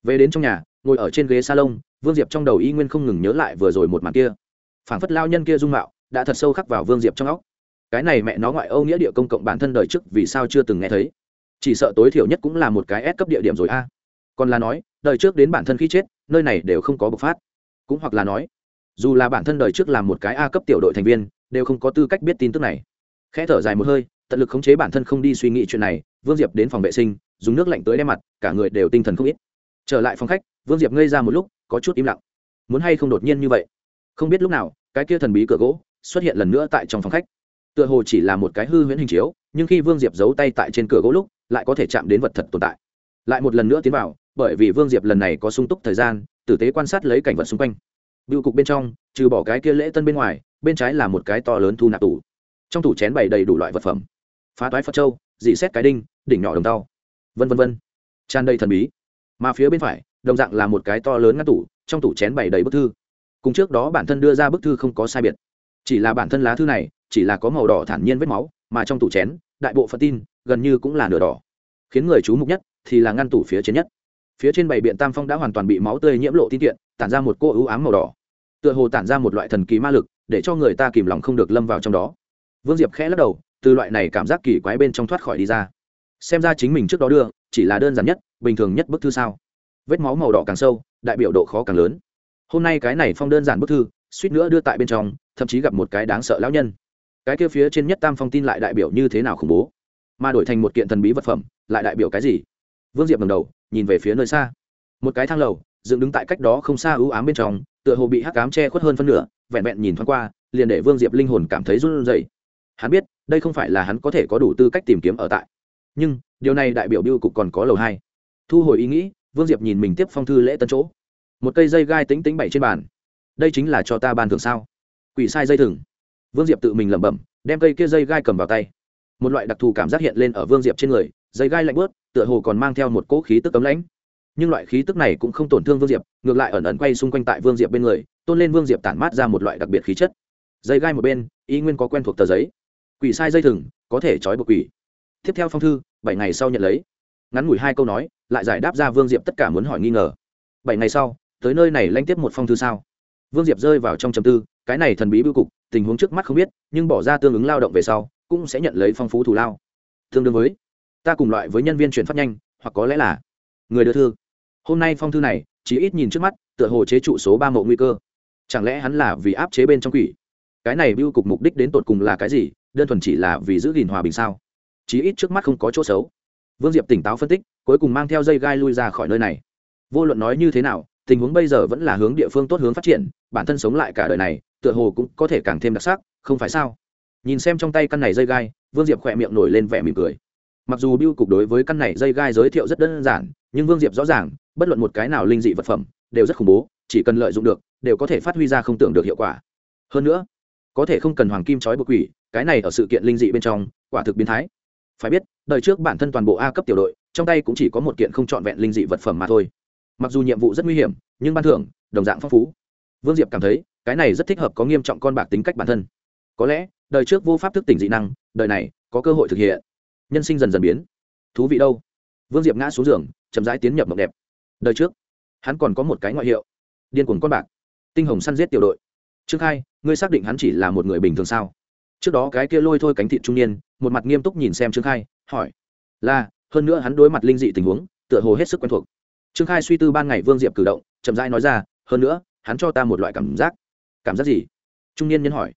Về đến trong nhà, ngồi ở trên ghế salon, vương diệp trong đầu y nguyên không ngừng nhớ lại vừa rồi một màn kia. Phảng phất lao nhân kia dung mạo, đã thật sâu khắc vào vương diệp trong óc. Cái này mẹ nó ngoại âu nghĩa địa công cộng bản thân đời trước vì sao chưa từng nghe thấy? Chỉ sợ tối thiểu nhất cũng là một cái S cấp địa điểm rồi a. Còn là nói, đời trước đến bản thân khi chết, nơi này đều không có bộc phát. Cũng hoặc là nói, dù là bản thân đời trước làm một cái a cấp tiểu đội thành viên, đều không có tư cách biết tin tức này. Khẽ thở dài một hơi, tận lực khống chế bản thân không đi suy nghĩ chuyện này, vương diệp đến phòng vệ sinh, dùng nước lạnh tới đem mặt, cả người đều tinh thần không ít. Trở lại phòng khách, vương diệp ngây ra một lúc, có chút im lặng. Muốn hay không đột nhiên như vậy? Không biết lúc nào, cái kia thần bí cửa gỗ xuất hiện lần nữa tại trong phòng khách tựa hồ chỉ là một cái hư huyễn hình chiếu, nhưng khi vương diệp giấu tay tại trên cửa gỗ lúc, lại có thể chạm đến vật thật tồn tại. Lại một lần nữa tiến vào, bởi vì vương diệp lần này có sung túc thời gian, tử tế quan sát lấy cảnh vật xung quanh. Biêu cục bên trong, trừ bỏ cái kia lễ tân bên ngoài, bên trái là một cái to lớn thu nạp tủ. Trong tủ chén bày đầy đủ loại vật phẩm. Phá toái phật châu, dị xét cái đinh, đỉnh nhỏ đồng tàu vân vân vân. Tràn đầy thần bí. Mà phía bên phải, đồng dạng là một cái to lớn ngăn tủ, trong tủ chén bày đầy bức thư. Cùng trước đó bản thân đưa ra bức thư không có sai biệt. Chỉ là bản thân lá thư này chỉ là có màu đỏ thản nhiên vết máu, mà trong tủ chén, đại bộ phận tin, gần như cũng là nửa đỏ. Khiến người chú mục nhất thì là ngăn tủ phía trên nhất. Phía trên bảy biện tam phong đã hoàn toàn bị máu tươi nhiễm lộ tin kiện, tản ra một cô ưu ám màu đỏ. Tựa hồ tản ra một loại thần kỳ ma lực, để cho người ta kìm lòng không được lâm vào trong đó. Vương diệp khẽ lắc đầu, từ loại này cảm giác kỳ quái bên trong thoát khỏi đi ra. Xem ra chính mình trước đó đưa, chỉ là đơn giản nhất, bình thường nhất bức thư sao? Vết máu màu đỏ càng sâu, đại biểu độ khó càng lớn. Hôm nay cái này phong đơn giản bức thư, suýt nữa đưa tại bên trong, thậm chí gặp một cái đáng sợ lão nhân cái kia phía trên nhất tam phong tin lại đại biểu như thế nào khủng bố? Mà đổi thành một kiện thần bí vật phẩm, lại đại biểu cái gì? Vương diệp ngầm đầu, nhìn về phía nơi xa. Một cái thang lầu, dựng đứng tại cách đó không xa ưu ám bên trong, tựa hồ bị hắc cám che khuất hơn phân nửa, vẹn vẹn nhìn thoáng qua, liền để vương diệp linh hồn cảm thấy run rẩy. Hắn biết, đây không phải là hắn có thể có đủ tư cách tìm kiếm ở tại. Nhưng, điều này đại biểu biêu cục còn có lầu hai. Thu hồi ý nghĩ, vương diệp nhìn mình tiếp phong thư lễ tân chỗ. Một cây dây gai tính tính bảy trên bàn. Đây chính là cho ta ban thường sao? Quỷ sai dây thừng vương diệp tự mình lẩm bẩm, đem cây kia dây gai cầm vào tay. Một loại đặc thù cảm giác hiện lên ở vương diệp trên người, dây gai lạnh bớt tựa hồ còn mang theo một cỗ khí tức cấm lãnh. Nhưng loại khí tức này cũng không tổn thương vương diệp, ngược lại ẩn ẩn quay xung quanh tại vương diệp bên người, tôn lên vương diệp tản mát ra một loại đặc biệt khí chất. Dây gai một bên, y nguyên có quen thuộc tờ giấy. Quỷ sai dây thừng, có thể trói buộc quỷ. Tiếp theo phong thư, bảy ngày sau nhận lấy. Ngắn ngủi hai câu nói, lại giải đáp ra vương diệp tất cả muốn hỏi nghi ngờ. Bảy ngày sau, tới nơi này lanh tiếp một phong thư sao? Vương diệp rơi vào trong chầm tư cái này thần bí bưu cục, tình huống trước mắt không biết, nhưng bỏ ra tương ứng lao động về sau, cũng sẽ nhận lấy phong phú thù lao. Tương đương với, ta cùng loại với nhân viên chuyển phát nhanh, hoặc có lẽ là người đưa thư. Hôm nay phong thư này, chỉ ít nhìn trước mắt, tựa hồ chế trụ số ba mộ nguy cơ. Chẳng lẽ hắn là vì áp chế bên trong quỷ? Cái này bưu cục mục đích đến tột cùng là cái gì? Đơn thuần chỉ là vì giữ gìn hòa bình sao? Chí ít trước mắt không có chỗ xấu. Vương diệp tỉnh táo phân tích, cuối cùng mang theo dây gai lui ra khỏi nơi này. Vô luận nói như thế nào, tình huống bây giờ vẫn là hướng địa phương tốt hướng phát triển, bản thân sống lại cả đời này tựa hồ cũng có thể càng thêm đặc sắc, không phải sao? Nhìn xem trong tay căn này dây gai, vương diệp khỏe miệng nổi lên vẻ mỉm cười. Mặc dù biêu cục đối với căn này dây gai giới thiệu rất đơn giản, nhưng vương diệp rõ ràng, bất luận một cái nào linh dị vật phẩm, đều rất khủng bố, chỉ cần lợi dụng được, đều có thể phát huy ra không tưởng được hiệu quả. Hơn nữa, có thể không cần hoàng kim trói bột quỷ, cái này ở sự kiện linh dị bên trong, quả thực biến thái. Phải biết, đời trước bản thân toàn bộ a cấp tiểu đội, trong tay cũng chỉ có một kiện không trọn vẹn linh dị vật phẩm mà thôi. Mặc dù nhiệm vụ rất nguy hiểm, nhưng ban thưởng, đồng dạng phong phú. Vương diệp cảm thấy cái này rất thích hợp có nghiêm trọng con bạc tính cách bản thân. Có lẽ, đời trước vô pháp thức tỉnh dị năng, đời này, có cơ hội thực hiện. Nhân sinh dần dần biến. Thú vị đâu? Vương diệp ngã xuống giường, chậm rãi tiến nhập mộng đẹp. Đời trước, hắn còn có một cái ngoại hiệu. Điên cuồng con bạc. Tinh hồng săn giết tiểu đội. Trước hai, ngươi xác định hắn chỉ là một người bình thường sao? Trước đó cái kia lôi thôi cánh thị trung niên, một mặt nghiêm túc nhìn xem trương khai, hỏi. Là, hơn nữa hắn đối mặt linh dị tình huống, tựa hồ hết sức quen thuộc. Trương khai suy tư ban ngày vương diệp cử động, chậm rãi nói ra, hơn nữa, hắn cho ta một loại cảm giác cảm giác gì? Trung niên nhân hỏi.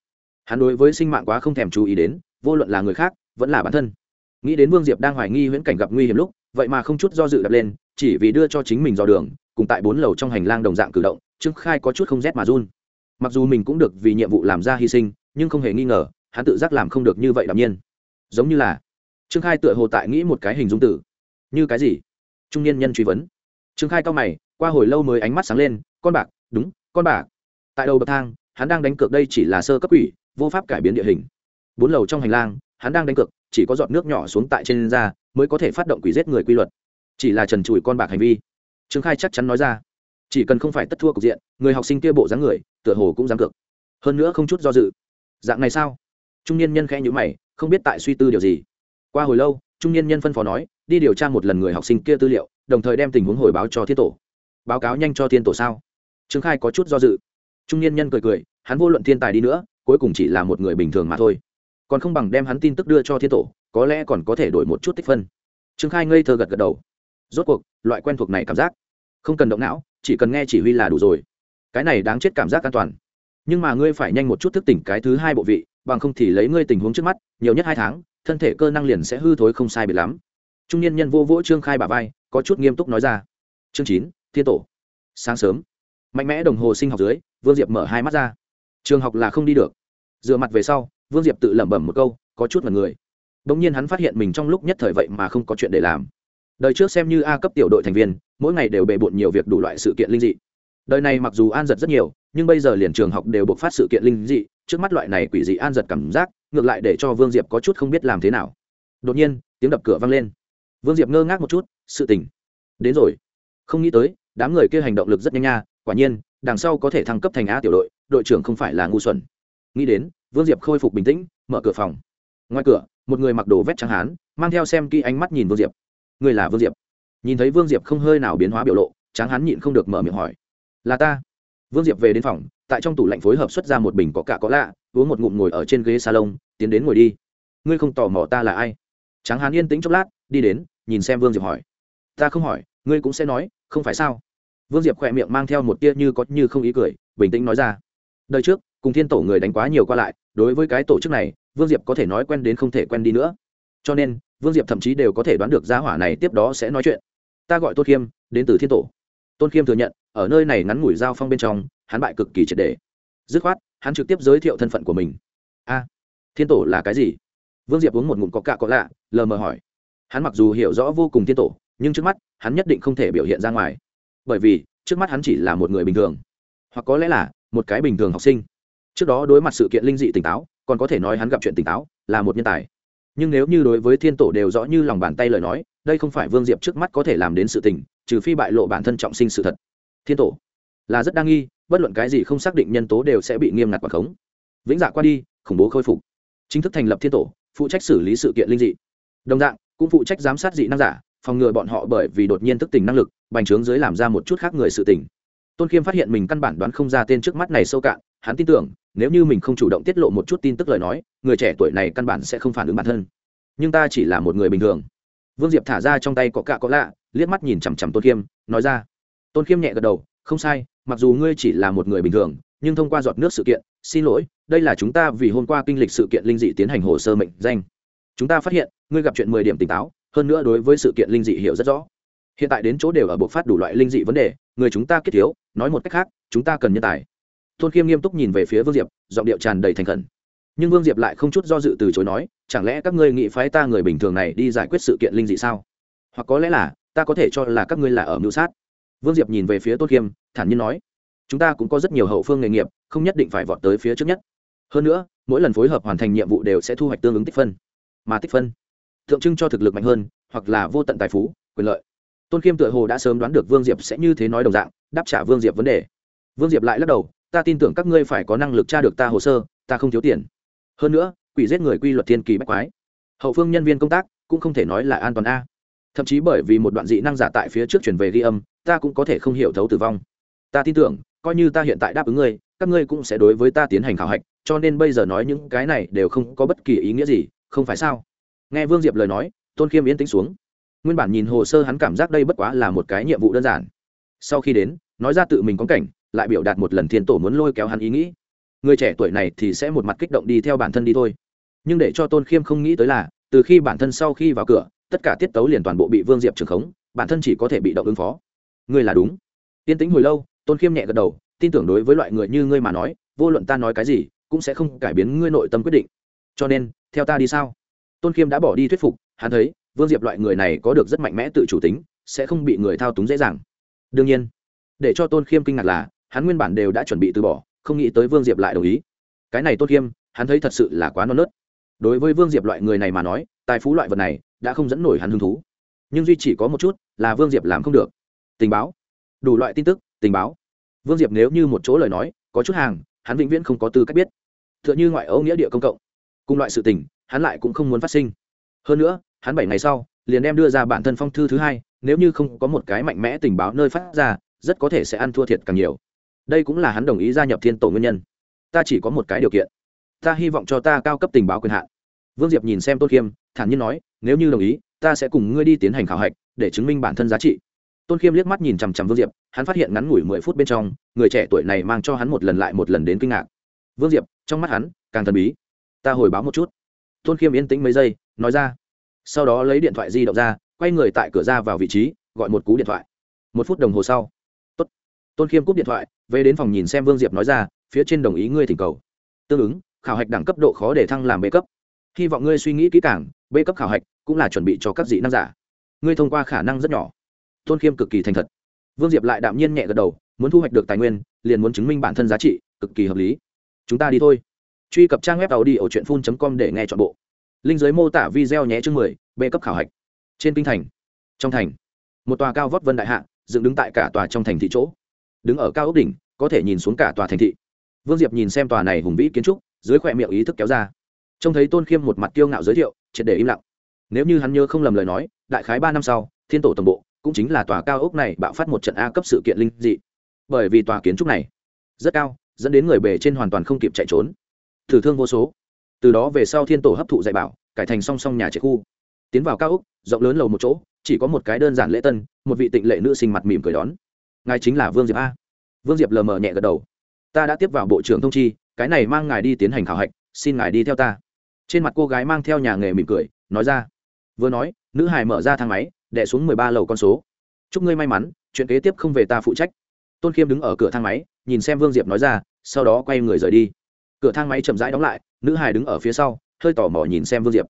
Hắn đối với sinh mạng quá không thèm chú ý đến, vô luận là người khác, vẫn là bản thân. Nghĩ đến vương diệp đang hoài nghi huyễn cảnh gặp nguy hiểm lúc, vậy mà không chút do dự đập lên, chỉ vì đưa cho chính mình dò đường, cùng tại bốn lầu trong hành lang đồng dạng cử động, trương khai có chút không rét mà run. Mặc dù mình cũng được vì nhiệm vụ làm ra hy sinh, nhưng không hề nghi ngờ, hắn tự giác làm không được như vậy đạm nhiên. Giống như là, trương khai tựa hồ tại nghĩ một cái hình dung tử. Như cái gì? Trung niên nhân truy vấn. Trương khai cao mày, qua hồi lâu mới ánh mắt sáng lên, con bạc, đúng, con bạc tại đầu bậc thang, hắn đang đánh cược đây chỉ là sơ cấp quỷ, vô pháp cải biến địa hình. Bốn lầu trong hành lang, hắn đang đánh cược, chỉ có giọt nước nhỏ xuống tại trên da mới có thể phát động quỷ giết người quy luật. Chỉ là trần trụi con bạc hành vi. Trương khai chắc chắn nói ra. Chỉ cần không phải tất thua cục diện, người học sinh kia bộ dáng người, tựa hồ cũng dám cược. Hơn nữa không chút do dự. Dạng này sao? Trung niên nhân khẽ nhữ mày, không biết tại suy tư điều gì. Qua hồi lâu, trung niên nhân phân phó nói, đi điều tra một lần người học sinh kia tư liệu, đồng thời đem tình huống hồi báo cho thiên tổ. Báo cáo nhanh cho thiên tổ sao? Trương khai có chút do dự trung niên nhân cười cười, hắn vô luận thiên tài đi nữa, cuối cùng chỉ là một người bình thường mà thôi. Còn không bằng đem hắn tin tức đưa cho thiên tổ, có lẽ còn có thể đổi một chút tích phân. Trương khai ngây thơ gật gật đầu. Rốt cuộc, loại quen thuộc này cảm giác, không cần động não, chỉ cần nghe chỉ huy là đủ rồi. Cái này đáng chết cảm giác an toàn. Nhưng mà ngươi phải nhanh một chút thức tỉnh cái thứ hai bộ vị, bằng không thì lấy ngươi tình huống trước mắt, nhiều nhất hai tháng, thân thể cơ năng liền sẽ hư thối không sai biệt lắm. Trung niên nhân vô vỗ trương khai bà vai, có chút nghiêm túc nói ra. Chương chín, thiên tổ. Sáng sớm mạnh mẽ đồng hồ sinh học dưới, vương diệp mở hai mắt ra. Trường học là không đi được. Dựa mặt về sau, vương diệp tự lẩm bẩm một câu, có chút mật người. Đ ỗ n g nhiên hắn phát hiện mình trong lúc nhất thời vậy mà không có chuyện để làm. Đời trước xem như a cấp tiểu đội thành viên, mỗi ngày đều bề bộn nhiều việc đủ loại sự kiện linh dị. Đời này mặc dù an giật rất nhiều, nhưng bây giờ liền trường học đều buộc phát sự kiện linh dị, trước mắt loại này quỷ dị an giật cảm giác, ngược lại để cho vương diệp có chút không biết làm thế nào. Đột nhiên, tiếng đập cửa vang lên. Vương diệp ngơ ngác một chút, sự tình. Đến rồi. Không nghĩ tới, đám người kia hành động lực rất nhanh nha quả nhiên, đằng sau có thể thăng cấp thành a tiểu đội đội trưởng không phải là ngu xuẩn. Nghĩ đến, vương diệp khôi phục bình tĩnh, mở cửa phòng. Ngoài cửa, một người mặc đồ vét trắng hán, mang theo xem kỹ ánh mắt nhìn vương diệp. Người là vương diệp. Nhìn thấy vương diệp không hơi nào biến hóa biểu lộ tráng hán nhịn không được mở miệng hỏi. Là ta. Vương diệp về đến phòng, tại trong tủ lạnh phối hợp xuất ra một bình có cả có lạ, uống một ngụm ngồi ở trên ghế salon, tiến đến ngồi đi. Ngươi không tò mò ta là ai? Tráng hán yên tĩnh chốc lát, đi đến, nhìn xem vương diệp hỏi. Ta không hỏi, ngươi cũng sẽ nói, không phải sao? Vương diệp khỏe miệng mang theo một tia như có như không ý cười, bình tĩnh nói ra. Đời trước, cùng thiên tổ người đánh quá nhiều qua lại, đối với cái tổ chức này, vương diệp có thể nói quen đến không thể quen đi nữa. Cho nên, vương diệp thậm chí đều có thể đoán được gia hỏa này tiếp đó sẽ nói chuyện. Ta gọi tôn khiêm, đến từ thiên tổ. Tôn khiêm thừa nhận, ở nơi này ngắn ngủi giao phong bên trong, hắn bại cực kỳ triệt đề dứt khoát, hắn trực tiếp giới thiệu thân phận của mình. A, thiên tổ là cái gì? Vương diệp uống một ngụm có cạ có lạ lờ mờ hỏi. Hắn mặc dù hiểu rõ vô cùng thiên tổ, nhưng trước mắt, hắn nhất định không thể biểu hiện ra ngoài bởi vì trước mắt hắn chỉ là một người bình thường. Hoặc có lẽ là một cái bình thường học sinh. Trước đó đối mặt sự kiện linh dị tỉnh táo, còn có thể nói hắn gặp chuyện tỉnh táo là một nhân tài. Nhưng nếu như đối với thiên tổ đều rõ như lòng bàn tay lời nói, đây không phải vương diệp trước mắt có thể làm đến sự tình, trừ phi bại lộ bản thân trọng sinh sự thật. Thiên tổ là rất đa nghi, bất luận cái gì không xác định nhân tố đều sẽ bị nghiêm ngặt quản khống. Vĩnh dạ qua đi, khủng bố khôi phục. Chính thức thành lập thiên tổ, phụ trách xử lý sự kiện linh dị. Đồng dạng, cũng phụ trách giám sát dị năng giả phòng ngừa bọn họ bởi vì đột nhiên thức tỉnh năng lực, bành trướng dưới làm ra một chút khác người sự tỉnh tôn khiêm phát hiện mình căn bản đoán không ra tên trước mắt này sâu cạn, hắn tin tưởng, nếu như mình không chủ động tiết lộ một chút tin tức lời nói, người trẻ tuổi này căn bản sẽ không phản ứng bản thân. Nhưng ta chỉ là một người bình thường. Vương diệp thả ra trong tay có cạ có lạ, liếc mắt nhìn chằm chằm tôn khiêm, nói ra. Tôn khiêm nhẹ gật đầu, không sai, mặc dù ngươi chỉ là một người bình thường, nhưng thông qua giọt nước sự kiện, xin lỗi, đây là chúng ta vì hôm qua kinh lịch sự kiện linh dị tiến hành hồ sơ mệnh danh. Chúng ta phát hiện, ngươi gặp chuyện mười điểm tỉnh táo hơn nữa đối với sự kiện linh dị hiểu rất rõ. Hiện tại đến chỗ đều ở bộ phát đủ loại linh dị vấn đề, người chúng ta kết thiếu nói một cách khác, chúng ta cần nhân tài. Tôn khiêm nghiêm túc nhìn về phía vương diệp, giọng điệu tràn đầy thành khẩn. Nhưng vương diệp lại không chút do dự từ chối nói, chẳng lẽ các ngươi nghĩ phái ta người bình thường này đi giải quyết sự kiện linh dị sao? Hoặc có lẽ là, ta có thể cho là các ngươi là ở mưu sát. Vương diệp nhìn về phía tôn khiêm, thản nhiên nói, chúng ta cũng có rất nhiều hậu phương nghề nghiệp, không nhất định phải vọt tới phía trước nhất. Hơn nữa, mỗi lần phối hợp hoàn thành nhiệm vụ đều sẽ thu hoạch tương ứng tích phân. Mà tích phân tượng trưng cho thực lực mạnh hơn, hoặc là vô tận tài phú, quyền lợi. Tôn khiêm tựa hồ đã sớm đoán được vương diệp sẽ như thế nói đồng dạng, đáp trả vương diệp vấn đề. Vương diệp lại lắc đầu, ta tin tưởng các ngươi phải có năng lực tra được ta hồ sơ, ta không thiếu tiền. Hơn nữa, quỷ giết người quy luật thiên kỳ bách quái. Hậu phương nhân viên công tác cũng không thể nói là an toàn a. Thậm chí bởi vì một đoạn dị năng giả tại phía trước chuyển về ghi âm, ta cũng có thể không hiểu thấu tử vong. Ta tin tưởng, coi như ta hiện tại đáp ứng ngươi, các ngươi cũng sẽ đối với ta tiến hành khảo hạch, cho nên bây giờ nói những cái này đều không có bất kỳ ý nghĩa gì, không phải sao? Nghe vương diệp lời nói, tôn khiêm yên tĩnh xuống. Nguyên bản nhìn hồ sơ hắn cảm giác đây bất quá là một cái nhiệm vụ đơn giản. Sau khi đến, nói ra tự mình có cảnh, lại biểu đạt một lần thiên tổ muốn lôi kéo hắn ý nghĩ. Người trẻ tuổi này thì sẽ một mặt kích động đi theo bản thân đi thôi. Nhưng để cho tôn khiêm không nghĩ tới là, từ khi bản thân sau khi vào cửa, tất cả tiết tấu liền toàn bộ bị vương diệp trừng khống, bản thân chỉ có thể bị động ứng phó. Ngươi là đúng. Yên tĩnh hồi lâu, tôn khiêm nhẹ gật đầu, tin tưởng đối với loại người như ngươi mà nói, vô luận ta nói cái gì, cũng sẽ không cải biến ngươi nội tâm quyết định. Cho nên, theo ta đi sao? Tôn khiêm đã bỏ đi thuyết phục, hắn thấy, vương diệp loại người này có được rất mạnh mẽ tự chủ tính, sẽ không bị người thao túng dễ dàng. Đương nhiên, để cho tôn khiêm kinh ngạc là, hắn nguyên bản đều đã chuẩn bị từ bỏ, không nghĩ tới vương diệp lại đồng ý. Cái này tôn khiêm, hắn thấy thật sự là quá non nớt. Đối với vương diệp loại người này mà nói, tài phú loại vật này đã không dẫn nổi hắn hứng thú. Nhưng duy chỉ có một chút là vương diệp làm không được. Tình báo. Đủ loại tin tức, tình báo. Vương diệp nếu như một chỗ lời nói, có chút hàng, hắn vĩnh viễn không có tư cách biết. T h ư ợ n h ư ngoại ấu nghĩa địa công cộng. Cùng loại sự tình hắn lại cũng không muốn phát sinh. Hơn nữa, hắn bảy ngày sau, liền đem đưa ra bản thân phong thư thứ hai, nếu như không có một cái mạnh mẽ tình báo nơi phát ra, rất có thể sẽ ăn thua thiệt càng nhiều. Đây cũng là hắn đồng ý gia nhập thiên tổ nguyên nhân. Ta chỉ có một cái điều kiện. Ta hy vọng cho ta cao cấp tình báo quyền hạn. Vương diệp nhìn xem tôn khiêm, thản nhiên nói, nếu như đồng ý, ta sẽ cùng ngươi đi tiến hành khảo hạch, để chứng minh bản thân giá trị. Tôn khiêm liếc mắt nhìn chằm chằm vương diệp, hắn phát hiện ngắn ngủi mười phút bên trong, người trẻ tuổi này mang cho hắn một lần lại một lần đến kinh ngạc. Vương diệp, trong mắt hắn, càng thần bí. Ta hồi báo một chút tôn khiêm yên tĩnh mấy giây, nói ra. Sau đó lấy điện thoại di động ra, quay người tại cửa ra vào vị trí, gọi một cú điện thoại. Một phút đồng hồ sau. Tốt. tôn khiêm cúp điện thoại, về đến phòng nhìn xem vương diệp nói ra, phía trên đồng ý ngươi thỉnh cầu. Tương ứng, khảo hạch đẳng cấp độ khó để thăng làm b cấp. Hy vọng ngươi suy nghĩ kỹ càng, b cấp khảo hạch cũng là chuẩn bị cho các dị năng giả. Ngươi thông qua khả năng rất nhỏ. Tôn khiêm cực kỳ thành thật. Vương diệp lại đạm nhiên nhẹ gật đầu, muốn thu hoạch được tài nguyên, liền muốn chứng minh bản thân giá trị, cực kỳ hợp lý. Chúng ta đi thôi truy cập trang web tàu đi ở truyện com để nghe chọn bộ. Linh giới mô tả video nhé chương mười, b cấp khảo hạch. Trên kinh thành, trong thành, một tòa cao vót vân đại hạ, dựng đứng tại cả tòa trong thành thị chỗ. Đứng ở cao ốc đỉnh, có thể nhìn xuống cả tòa thành thị. Vương diệp nhìn xem tòa này hùng vĩ kiến trúc, dưới khỏe miệng ý thức kéo ra. Trông thấy tôn khiêm một mặt kiêu ngạo giới thiệu, triệt để im lặng. Nếu như hắn nhớ không lầm lời nói, đại khái ba năm sau, thiên tổ tổng bộ cũng chính là tòa cao ốc này bạo phát một trận a cấp sự kiện linh dị. Bởi vì tòa kiến trúc này rất cao, dẫn đến người bề trên hoàn toàn không kịp chạy trốn thử thương vô số. Từ đó về sau thiên tổ hấp thụ dạy bảo, cải thành song song nhà trẻ khu. Tiến vào cao ốc, rộng lớn lầu một chỗ, chỉ có một cái đơn giản lễ tân, một vị tịnh lệ nữ sinh mặt mỉm cười đón. Ngài chính là vương diệp a. Vương diệp lờ mờ nhẹ gật đầu. Ta đã tiếp vào bộ trưởng thông chi, cái này mang ngài đi tiến hành khảo hạch, xin ngài đi theo ta. Trên mặt cô gái mang theo nhà nghề mỉm cười, nói ra. Vừa nói, nữ hải mở ra thang máy đẻ xuống mười ba lầu con số. Chúc ngươi may mắn, chuyện kế tiếp không về ta phụ trách. Tôn khiêm đứng ở cửa thang máy, nhìn xem vương diệp nói ra, sau đó quay người rời đi cửa thang máy chậm rãi đóng lại, nữ hải đứng ở phía sau, hơi tò mò nhìn xem vương diệp.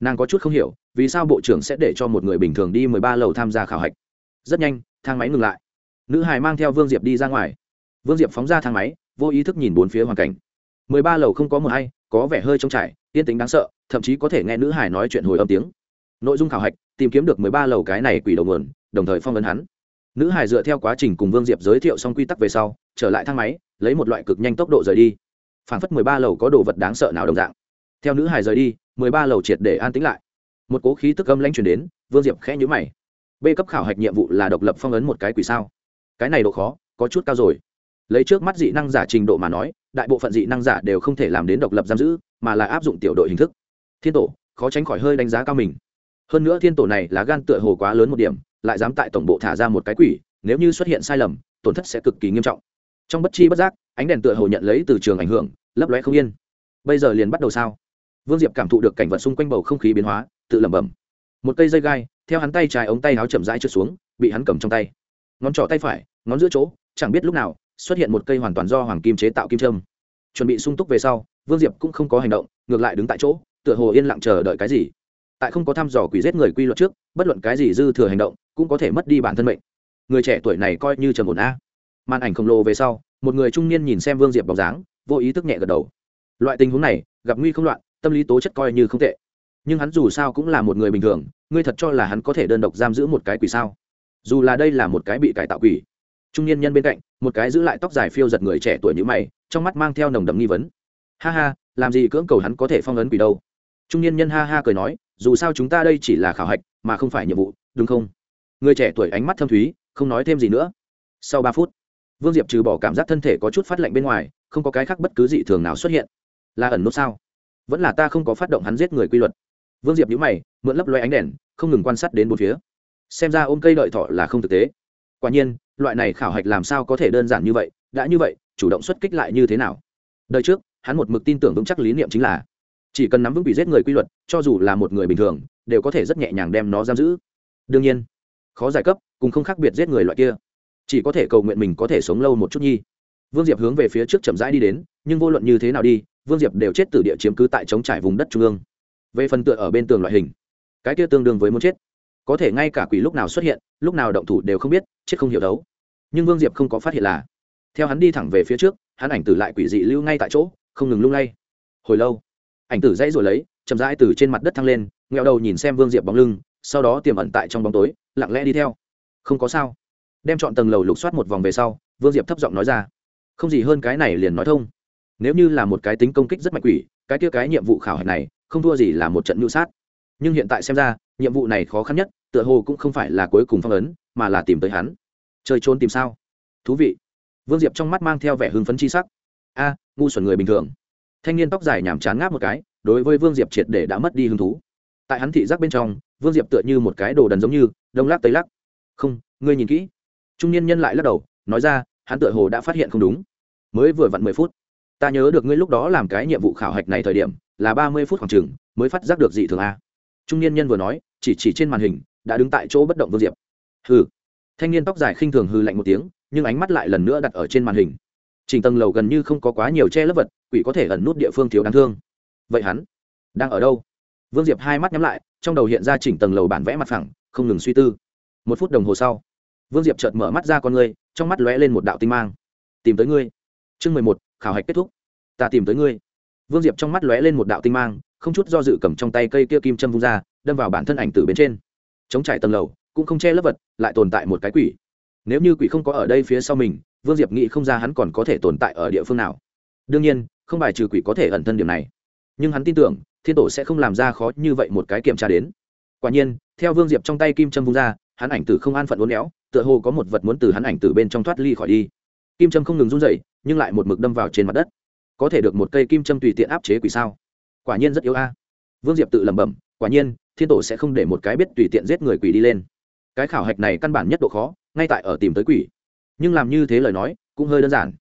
Nàng có chút không hiểu, vì sao bộ trưởng sẽ để cho một người bình thường đi mười ba lầu tham gia khảo hạch? Rất nhanh, thang máy ngừng lại. Nữ hải mang theo vương diệp đi ra ngoài. Vương diệp phóng ra thang máy, vô ý thức nhìn bốn phía hoàn cảnh. Mười ba lầu không có mờ hay, có vẻ hơi trống trải, yên tĩnh đáng sợ, thậm chí có thể nghe nữ hải nói chuyện hồi âm tiếng. Nội dung khảo hạch, tìm kiếm được mười ba lầu cái này quỷ đầu nguồn, đồng thời phong vấn hắn. Nữ hải dựa theo quá trình cùng vương diệp giới thiệu xong quy tắc về sau, trở lại thang máy, lấy một loại cực nhanh tốc độ rời đi phản phất mười ba lầu có đồ vật đáng sợ nào đồng dạng. Theo nữ hải rời đi, mười ba lầu triệt để an tĩnh lại. Một cố khí tức âm lãnh chuyển đến, vương diệp khẽ nhữ mày. B cấp khảo hạch nhiệm vụ là độc lập phong ấn một cái quỷ sao? Cái này độ khó, có chút cao rồi. Lấy trước mắt dị năng giả trình độ mà nói, đại bộ phận dị năng giả đều không thể làm đến độc lập giam giữ, mà là áp dụng tiểu đội hình thức. Thiên tổ, khó tránh khỏi hơi đánh giá cao mình. Hơn nữa thiên tổ này là gan tựa hồ quá lớn một điểm, lại dám tại tổng bộ thả ra một cái quỷ, nếu như xuất hiện sai lầm, tổn thất sẽ cực kỳ nghiêm trọng. Trong bất chi bất giác ánh đèn tựa hồ nhận lấy từ trường ảnh hưởng, lấp lóe không yên. Bây giờ liền bắt đầu sao? Vương diệp cảm thụ được cảnh vật xung quanh bầu không khí biến hóa, tự lẩm bẩm. Một cây dây gai, theo hắn tay trái ống tay áo chậm rãi trượt xuống, bị hắn cầm trong tay. Ngón trỏ tay phải, ngón giữa chỗ, chẳng biết lúc nào, xuất hiện một cây hoàn toàn do hoàng kim chế tạo kim trâm chuẩn bị sung túc về sau, vương diệp cũng không có hành động, ngược lại đứng tại chỗ, tựa hồ yên lặng chờ đợi cái gì. Tại không có thăm dò quỷ giết người quy luật trước, bất luận cái gì dư thừa hành động, cũng có thể mất đi bản thân mệnh. Người trẻ tuổi này coi như trầm ổn a. Màn ảnh khổng lồ về sau một người trung niên nhìn xem vương diệp bóng dáng, vô ý thức nhẹ gật đầu. Loại tình huống này, gặp nguy không loạn, tâm lý tố chất coi như không tệ. Nhưng hắn dù sao cũng là một người bình thường, ngươi thật cho là hắn có thể đơn độc giam giữ một cái quỷ sao? Dù là đây là một cái bị cải tạo quỷ. Trung niên nhân bên cạnh, một cái giữ lại tóc dài phiêu giật người trẻ tuổi như mày, trong mắt mang theo nồng đậm nghi vấn. Ha ha, làm gì cưỡng cầu hắn có thể phong ấn quỷ đâu? Trung niên nhân ha ha cười nói, dù sao chúng ta đây chỉ là khảo hạch, mà không phải nhiệm vụ, đúng không? Người trẻ tuổi ánh mắt thâm thúy, không nói thêm gì nữa. Sau ba phút vương diệp trừ bỏ cảm giác thân thể có chút phát lạnh bên ngoài, không có cái khác bất cứ dị thường nào xuất hiện. Là ẩn nút sao? Vẫn là ta không có phát động hắn giết người quy luật. Vương diệp nhữ mày, mượn lấp loay ánh đèn, không ngừng quan sát đến một phía. Xem ra ôm cây đợi thọ là không thực tế. Quả nhiên, loại này khảo hạch làm sao có thể đơn giản như vậy? Đã như vậy, chủ động xuất kích lại như thế nào? Đời trước, hắn một mực tin tưởng vững chắc lý niệm chính là, chỉ cần nắm vững bị giết người quy luật, cho dù là một người bình thường, đều có thể rất nhẹ nhàng đem nó giam giữ. Đương nhiên, khó giải cấp, cùng không khác biệt giết người loại kia chỉ có thể cầu nguyện mình có thể sống lâu một chút nhi. Vương diệp hướng về phía trước chậm rãi đi đến, nhưng vô luận như thế nào đi, vương diệp đều chết từ địa chiếm cứ tại chống trải vùng đất trung ương. Về phần tựa ở bên tường loại hình, cái kia tương đương với muốn chết. Có thể ngay cả quỷ lúc nào xuất hiện, lúc nào động thủ đều không biết, chết không hiểu đấu. Nhưng vương diệp không có phát hiện là, theo hắn đi thẳng về phía trước, hắn ảnh tử lại quỷ dị lưu ngay tại chỗ, không ngừng lung lay. Hồi lâu, ảnh tử dãy rồi lấy, chậm rãi từ trên mặt đất thăng lên ngheo đầu nhìn xem vương diệp bóng lưng, sau đó tiềm ẩn tại trong bóng tối, lặng lẽ đi theo. Không có sao đem chọn tầng lầu lục soát một vòng về sau, vương diệp thấp giọng nói ra. Không gì hơn cái này liền nói thông. Nếu như là một cái tính công kích rất mạnh quỷ, cái kia cái nhiệm vụ khảo hạch này, không thua gì là một trận mưu sát. Nhưng hiện tại xem ra, nhiệm vụ này khó khăn nhất, tựa hồ cũng không phải là cuối cùng phong ấn, mà là tìm tới hắn. Chơi trốn tìm sao? Thú vị. Vương diệp trong mắt mang theo vẻ hưng phấn chi sắc. A, ngu xuẩn người bình thường. Thanh niên tóc dài nhàm chán ngáp một cái, đối với vương diệp triệt để đã mất đi hứng thú. Tại hắn thị giác bên trong, vương diệp tựa như một cái đồ đần giống như, đông lắc tây lắc. Không, ngươi nhìn kỹ trung niên nhân lại lắc đầu, nói ra, hắn tựa hồ đã phát hiện không đúng. Mới vừa vặn mười phút. Ta nhớ được ngươi lúc đó làm cái nhiệm vụ khảo hạch này thời điểm, là ba mươi phút khoảng chừng, mới phát giác được dị thường a. Trung niên nhân vừa nói, chỉ chỉ trên màn hình, đã đứng tại chỗ bất động vương diệp. Hừ. Thanh niên tóc dài khinh thường hư lạnh một tiếng, nhưng ánh mắt lại lần nữa đặt ở trên màn hình. Trình tầng lầu gần như không có quá nhiều che lấp vật, quỷ có thể ẩn nút địa phương thiếu đáng thương. Vậy hắn đang ở đâu? Vương diệp hai mắt nhắm lại, trong đầu hiện ra chỉnh tầng lầu bản vẽ mặt phẳng, không ngừng suy tư. Một phút đồng hồ sau vương diệp chợt mở mắt ra con ngươi, trong mắt lóe lên một đạo tinh mang. Tìm tới ngươi. Chương mười một, khảo hạch kết thúc. Ta tìm tới ngươi. Vương diệp trong mắt lóe lên một đạo tinh mang, không chút do dự cầm trong tay cây kia kim châm vung ra, đâm vào bản thân ảnh từ bên trên. Chống trải tầng lầu, cũng không che lấp vật, lại tồn tại một cái quỷ. Nếu như quỷ không có ở đây phía sau mình, vương diệp nghĩ không ra hắn còn có thể tồn tại ở địa phương nào. Đương nhiên, không bài trừ quỷ có thể ẩn thân điểm này. Nhưng hắn tin tưởng, thiên tổ sẽ không làm ra khó như vậy một cái kiểm tra đến. Quả nhiên, theo vương diệp trong tay kim châm vung ra hắn ảnh tử không an phận uốn éo, tựa hồ có một vật muốn từ hắn ảnh tử bên trong thoát ly khỏi đi. Kim trâm không ngừng run dậy nhưng lại một mực đâm vào trên mặt đất. Có thể được một cây kim trâm tùy tiện áp chế quỷ sao? Quả nhiên rất yếu a. Vương diệp tự lẩm bẩm, quả nhiên, thiên tổ sẽ không để một cái biết tùy tiện giết người quỷ đi lên. Cái khảo hạch này căn bản nhất độ khó, ngay tại ở tìm tới quỷ. Nhưng làm như thế lời nói, cũng hơi đơn giản.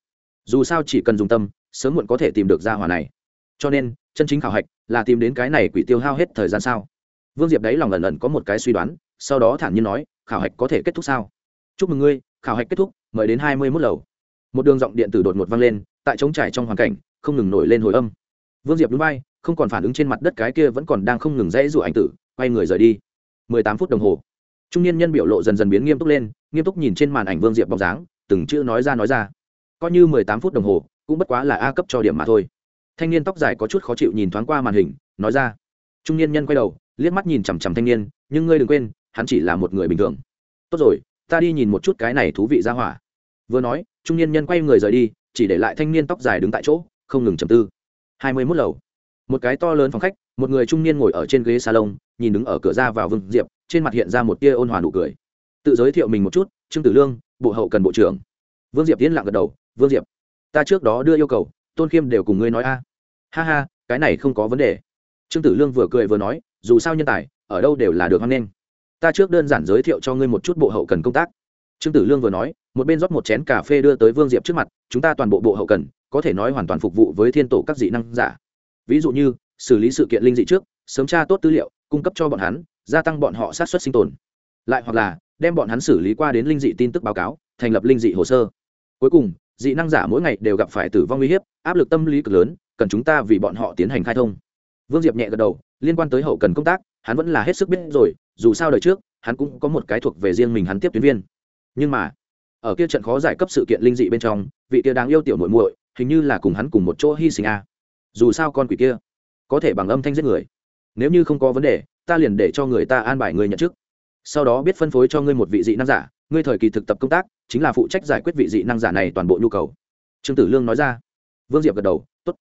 Dù sao chỉ cần dùng tâm, sớm muộn có thể tìm được ra hòa này. Cho nên, chân chính khảo hạch là tìm đến cái này quỷ tiêu hao hết thời gian sao? Vương diệp đấy lòng ẩn ẩn có một cái suy đoán sau đó thản nhiên nói, khảo hạch có thể kết thúc sao? Chúc mừng ngươi, khảo hạch kết thúc, mời đến hai mươi mốt lầu. Một đường giọng điện tử đột ngột vang lên, tại trống trải trong hoàn cảnh, không ngừng nổi lên hồi âm. Vương diệp núi bay không còn phản ứng trên mặt đất cái kia vẫn còn đang không ngừng dãy rủ ảnh tử, quay người rời đi. mười tám phút đồng hồ, trung niên nhân biểu lộ dần dần biến nghiêm túc lên, nghiêm túc nhìn trên màn ảnh vương diệp bóng dáng, từng chữ nói ra nói ra. Coi như mười tám phút đồng hồ, cũng bất quá là a cấp cho điểm mà thôi. Thanh niên tóc dài có chút khó chịu nhìn thoáng qua màn hình, nói ra. Trung niên nhân quay đầu, liếc mắt nhìn chằm chằm thanh niên, nhưng ngươi đừng quên hắn chỉ là một người bình thường. Tốt rồi, ta đi nhìn một chút cái này thú vị ra hỏa. Vừa nói, trung niên nhân quay người rời đi, chỉ để lại thanh niên tóc dài đứng tại chỗ, không ngừng chầm tư. Hai mươi mốt lầu. Một cái to lớn phòng khách, một người trung niên ngồi ở trên ghế salon, nhìn đứng ở cửa ra vào vương diệp, trên mặt hiện ra một tia ôn hòa nụ cười. Tự giới thiệu mình một chút, trương tử lương, bộ hậu cần bộ trưởng. Vương diệp tiến lặng gật đầu, vương diệp, ta trước đó đưa yêu cầu, tôn khiêm đều cùng ngươi nói a. Ha ha, cái này không có vấn đề. Trương tử lương vừa cười vừa nói, dù sao nhân tài, ở đâu đều là được hoan nghênh ta trước đơn giản giới thiệu cho ngươi một chút bộ hậu cần công tác. Trương tử lương vừa nói, một bên rót một chén cà phê đưa tới vương diệp trước mặt, chúng ta toàn bộ bộ hậu cần, có thể nói hoàn toàn phục vụ với thiên tổ các dị năng giả. Ví dụ như, xử lý sự kiện linh dị trước, sớm tra tốt tư liệu, cung cấp cho bọn hắn, gia tăng bọn họ sát xuất sinh tồn. Lại hoặc là, đem bọn hắn xử lý qua đến linh dị tin tức báo cáo, thành lập linh dị hồ sơ. Cuối cùng, dị năng giả mỗi ngày đều gặp phải tử vong uy hiếp, áp lực tâm lý cực lớn, cần chúng ta vì bọn họ tiến hành khai thông. Vương diệp nhẹ gật đầu, liên quan tới hậu cần công tác hắn vẫn là hết sức biết rồi, dù sao đời trước, hắn cũng có một cái thuộc về riêng mình hắn tiếp tuyến viên. Nhưng mà, ở kia trận khó giải cấp sự kiện linh dị bên trong, vị kia đáng yêu tiểu muội muội, hình như là cùng hắn cùng một chỗ hy sinh a. Dù sao con quỷ kia, có thể bằng âm thanh giết người. Nếu như không có vấn đề, ta liền để cho người ta an bài người nhận chức. Sau đó biết phân phối cho ngươi một vị dị năng giả, ngươi thời kỳ thực tập công tác, chính là phụ trách giải quyết vị dị năng giả này toàn bộ nhu cầu. Trương tử lương nói ra. Vương diệp gật đầu t ố t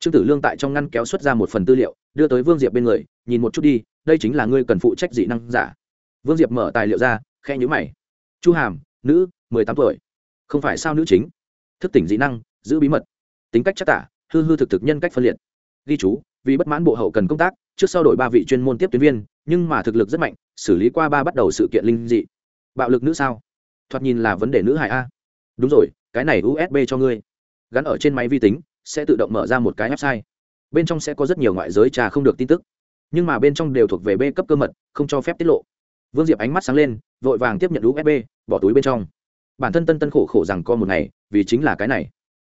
trương tử lương tại trong ngăn kéo xuất ra một phần tư liệu, đưa tới vương diệp bên người, nhìn một chút đi đây chính là ngươi cần phụ trách dị năng giả. Vương diệp mở tài liệu ra khe nhữ mày. Chu hàm, nữ, mười tám tuổi. Không phải sao nữ chính? Thức tỉnh dị năng, giữ bí mật. Tính cách chắc tả, hư hư thực thực nhân cách phân liệt. Ghi chú, vì bất mãn bộ hậu cần công tác, trước sau đổi ba vị chuyên môn tiếp tuyến viên, nhưng mà thực lực rất mạnh, xử lý qua ba bắt đầu sự kiện linh dị. Bạo lực nữ sao? Thoạt nhìn là vấn đề nữ hại a. Đúng rồi, cái này usb cho ngươi. Gắn ở trên máy vi tính, sẽ tự động mở ra một cái website. Bên trong sẽ có rất nhiều ngoại giới trà không được tin tức nhưng mà bên trong đều thuộc về b cấp cơ mật, không cho phép tiết lộ. Vương diệp ánh mắt sáng lên, vội vàng tiếp nhận usb bỏ túi bên trong. Bản thân tân tân khổ khổ rằng có một ngày, vì chính là cái này.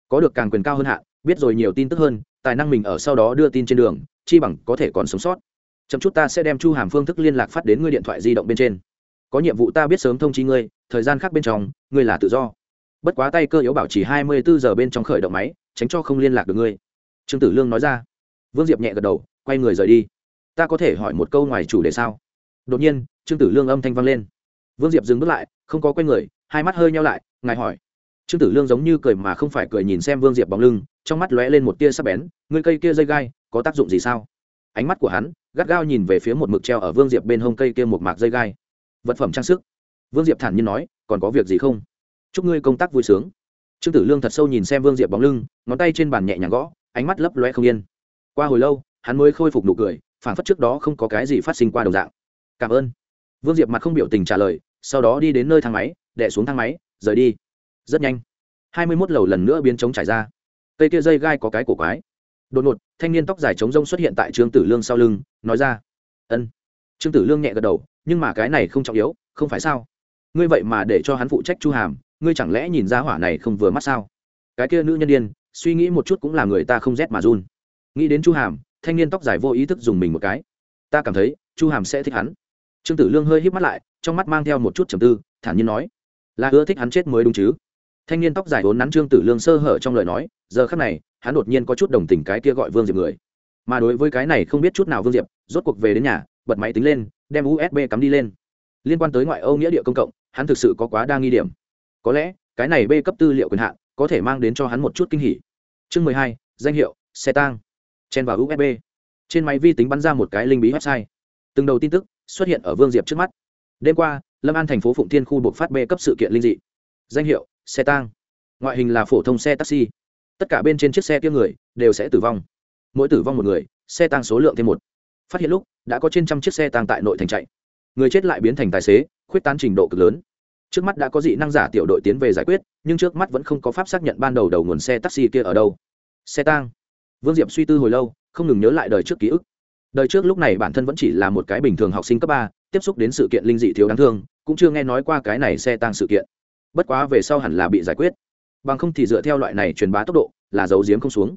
Có được càng quyền cao hơn hạ biết rồi nhiều tin tức hơn, tài năng mình ở sau đó đưa tin trên đường, chi bằng có thể còn sống sót. Chậm chút ta sẽ đem chu hàm phương thức liên lạc phát đến ngươi điện thoại di động bên trên. Có nhiệm vụ ta biết sớm thông chi ngươi, thời gian khác bên trong, ngươi là tự do. Bất quá tay cơ yếu bảo trì hai mươi bốn giờ bên trong khởi động máy, tránh cho không liên lạc được ngươi. Trương tử lương nói ra. Vương diệp nhẹ gật đầu, quay người rời đi ta có thể hỏi một câu ngoài chủ đề sao? Đột nhiên, trương tử lương âm thanh vang lên. Vương diệp dừng bước lại, không có quen người, hai mắt hơi nhau lại, ngài hỏi. Trương tử lương giống như cười mà không phải cười nhìn xem vương diệp bóng lưng, trong mắt lóe lên một tia sắc bén, ngươi cây kia dây gai, có tác dụng gì sao? Ánh mắt của hắn, gắt gao nhìn về phía một mực treo ở vương diệp bên hông cây kia một mạc dây gai. Vật phẩm trang sức. Vương diệp thản nhiên nói, còn có việc gì không? Chúc ngươi công tác vui sướng. Trương tử lương thật sâu nhìn xem vương diệp bóng lưng, ngón tay trên bàn nhẹ nhàng gõ, ánh mắt lấp loe không yên. Qua hồi lâu, hắn mới khôi phục nụ cười phản phất trước đó không có cái gì phát sinh qua đồng dạng. Cảm ơn. Vương diệp mặt không biểu tình trả lời, sau đó đi đến nơi thang máy đẻ xuống thang máy, rời đi. Rất nhanh, hai mươi mốt lầu lần nữa biến trống trải ra. Cây kia dây gai có cái cổ quái. Đột ngột, thanh niên tóc dài trống rông xuất hiện tại trương tử lương sau lưng, nói ra, ân. Trương tử lương nhẹ gật đầu, nhưng mà cái này không trọng yếu, không phải sao? Ngươi vậy mà để cho hắn phụ trách chu hàm, ngươi chẳng lẽ nhìn ra hỏa này không vừa mắt sao? Cái kia nữ nhân đ i ê n suy nghĩ một chút cũng là người ta không rét mà run. Nghĩ đến chu hàm thanh niên tóc dài vô ý thức dùng mình một cái. Ta cảm thấy, chu hàm sẽ thích hắn. Trương tử lương hơi híp mắt lại, trong mắt mang theo một chút trầm tư, thản nhiên nói, là ưa thích hắn chết mới đúng chứ? Thanh niên tóc dài vốn nắn trương tử lương sơ hở trong lời nói, giờ khắc này, hắn đột nhiên có chút đồng tình cái kia gọi vương diệp người. Mà đối với cái này không biết chút nào vương diệp, rốt cuộc về đến nhà, bật máy tính lên, đem usb cắm đi lên. Liên quan tới ngoại âu nghĩa địa công cộng, hắn thực sự có quá đa nghi điểm. Có lẽ, cái này b cấp tư liệu quyền hạn, có thể mang đến cho hắn một chút kinh hỉ. Chương mười hai, danh hiệu, xe tang chen vào usb trên máy vi tính bắn ra một cái linh bí website. Từng đầu tin tức xuất hiện ở vương diệp trước mắt. Đêm qua, lâm an thành phố phụng thiên khu buộc phát b cấp sự kiện linh dị. Danh hiệu, xe tang. Ngoại hình là phổ thông xe taxi. Tất cả bên trên chiếc xe kia người đều sẽ tử vong. Mỗi tử vong một người, xe tăng số lượng thêm một. Phát hiện lúc, đã có trên trăm chiếc xe tăng tại nội thành chạy. Người chết lại biến thành tài xế, khuyết tán trình độ cực lớn. Trước mắt đã có dị năng giả tiểu đội tiến về giải quyết, nhưng trước mắt vẫn không có pháp xác nhận ban đầu đầu nguồn xe taxi kia ở đâu. Xe tang vương Diệp suy tư hồi lâu, không ngừng nhớ lại đời trước ký ức. Đời trước lúc này bản thân vẫn chỉ là một cái bình thường học sinh cấp ba, tiếp xúc đến sự kiện linh dị thiếu đáng thương, cũng chưa nghe nói qua cái này xe tăng sự kiện. Bất quá về sau hẳn là bị giải quyết. Bằng không thì dựa theo loại này truyền bá tốc độ, là giấu diếm không xuống.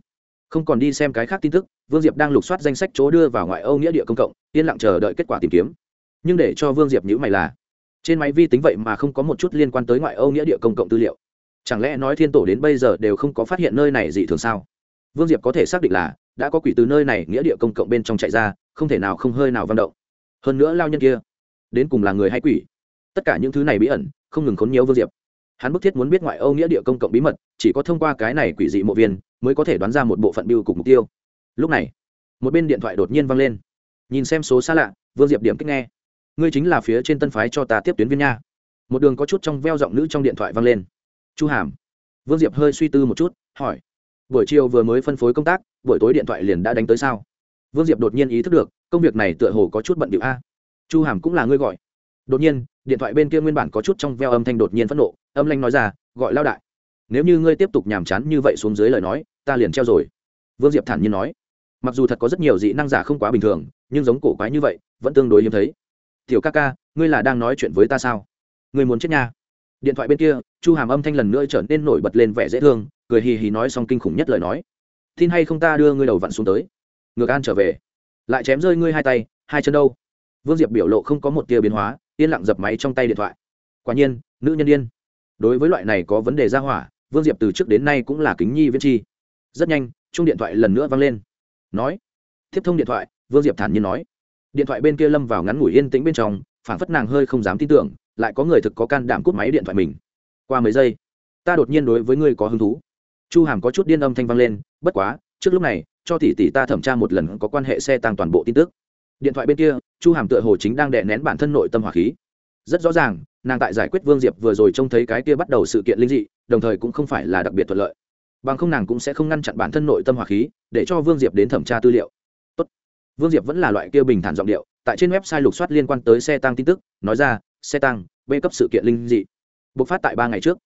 Không còn đi xem cái khác tin tức, vương diệp đang lục soát danh sách chỗ đưa vào ngoại âu nghĩa địa công cộng, yên lặng chờ đợi kết quả tìm kiếm. Nhưng để cho vương diệp nhữ mày là, trên máy vi tính vậy mà không có một chút liên quan tới ngoại âu nghĩa địa công cộng tư liệu. Chẳng lẽ nói thiên tổ đến bây giờ đều không có phát hiện nơi này dị thường sao? Vương diệp có thể xác định là đã có quỷ từ nơi này nghĩa địa công cộng bên trong chạy ra, không thể nào không hơi nào văn động. Hơn nữa lao nhân kia, đến cùng là người hay quỷ? Tất cả những thứ này bí ẩn, không ngừng khốn nhiều vương diệp. Hắn bức thiết muốn biết ngoại âu nghĩa địa công cộng bí mật, chỉ có thông qua cái này quỷ dị mộ viên mới có thể đoán ra một bộ phận biêu cục mục tiêu. Lúc này, một bên điện thoại đột nhiên văng lên. Nhìn xem số xa lạ, vương diệp điểm kích nghe. Ngươi chính là phía trên tân phái cho ta tiếp tuyến viên nha. Một đường có chút trong veo giọng nữ trong điện thoại văng lên. Chu hàm. Vương diệp hơi suy tư một chút, hỏi buổi chiều vừa mới phân phối công tác, buổi tối điện thoại liền đã đánh tới sao? Vương diệp đột nhiên ý thức được, công việc này tựa hồ có chút bận điệu a. Chu hàm cũng là ngươi gọi. Đột nhiên, điện thoại bên kia nguyên bản có chút trong veo âm thanh đột nhiên phẫn nộ, âm lanh nói ra, gọi lao đại. Nếu như ngươi tiếp tục nhàm chán như vậy xuống dưới lời nói, ta liền treo rồi. Vương diệp thản nhiên nói. Mặc dù thật có rất nhiều dị năng giả không quá bình thường, nhưng giống cổ quái như vậy, vẫn tương đối hiếm thấy. Tiểu ca ca, ngươi là đang nói chuyện với ta sao? Ngươi muốn chết nha. Điện thoại bên kia, chu hàm âm thanh lần nữa trở nên nổi bật lên vẻ dễ thương cười hì hì nói xong kinh khủng nhất lời nói. Tin hay không ta đưa ngươi đầu vặn xuống tới. Ngược an trở về. Lại chém rơi ngươi hai tay, hai chân đâu? Vương diệp biểu lộ không có một tia biến hóa, yên lặng dập máy trong tay điện thoại. Quả nhiên, nữ nhân yên đối với loại này có vấn đề ra hỏa, vương diệp từ trước đến nay cũng là kính nhi viễn chi. Rất nhanh chung điện thoại lần nữa vang lên. Nói. Tiếp thông điện thoại, vương diệp thản nhiên nói. Điện thoại bên kia lâm vào ngắn ngủi yên tĩnh bên trong phản phất nàng hơi không dám tin tưởng, lại có người thực có can đảm cút máy điện thoại mình. Qua mấy giây, ta đột nhiên đối với ngươi có hứng thú chu hàm có chút điên âm thanh vang lên, bất quá, trước lúc này, cho tỷ tỷ ta thẩm tra một lần có quan hệ xe tăng toàn bộ tin tức. Điện thoại bên kia, chu hàm tựa hồ chính đang đè nén bản thân nội tâm hỏa khí. Rất rõ ràng, nàng tại giải quyết vương diệp vừa rồi trông thấy cái kia bắt đầu sự kiện linh dị, đồng thời cũng không phải là đặc biệt thuận lợi. Bằng không nàng cũng sẽ không ngăn chặn bản thân nội tâm hỏa khí, để cho vương diệp đến thẩm tra tư liệu. Tốt. vương diệp vẫn là loại kia bình thản giọng điệu, tại trên website lục soát liên quan tới xe tăng tin tức, nói ra, xe tăng b cấp sự kiện linh dị, bộc phát tại ba ngày trước.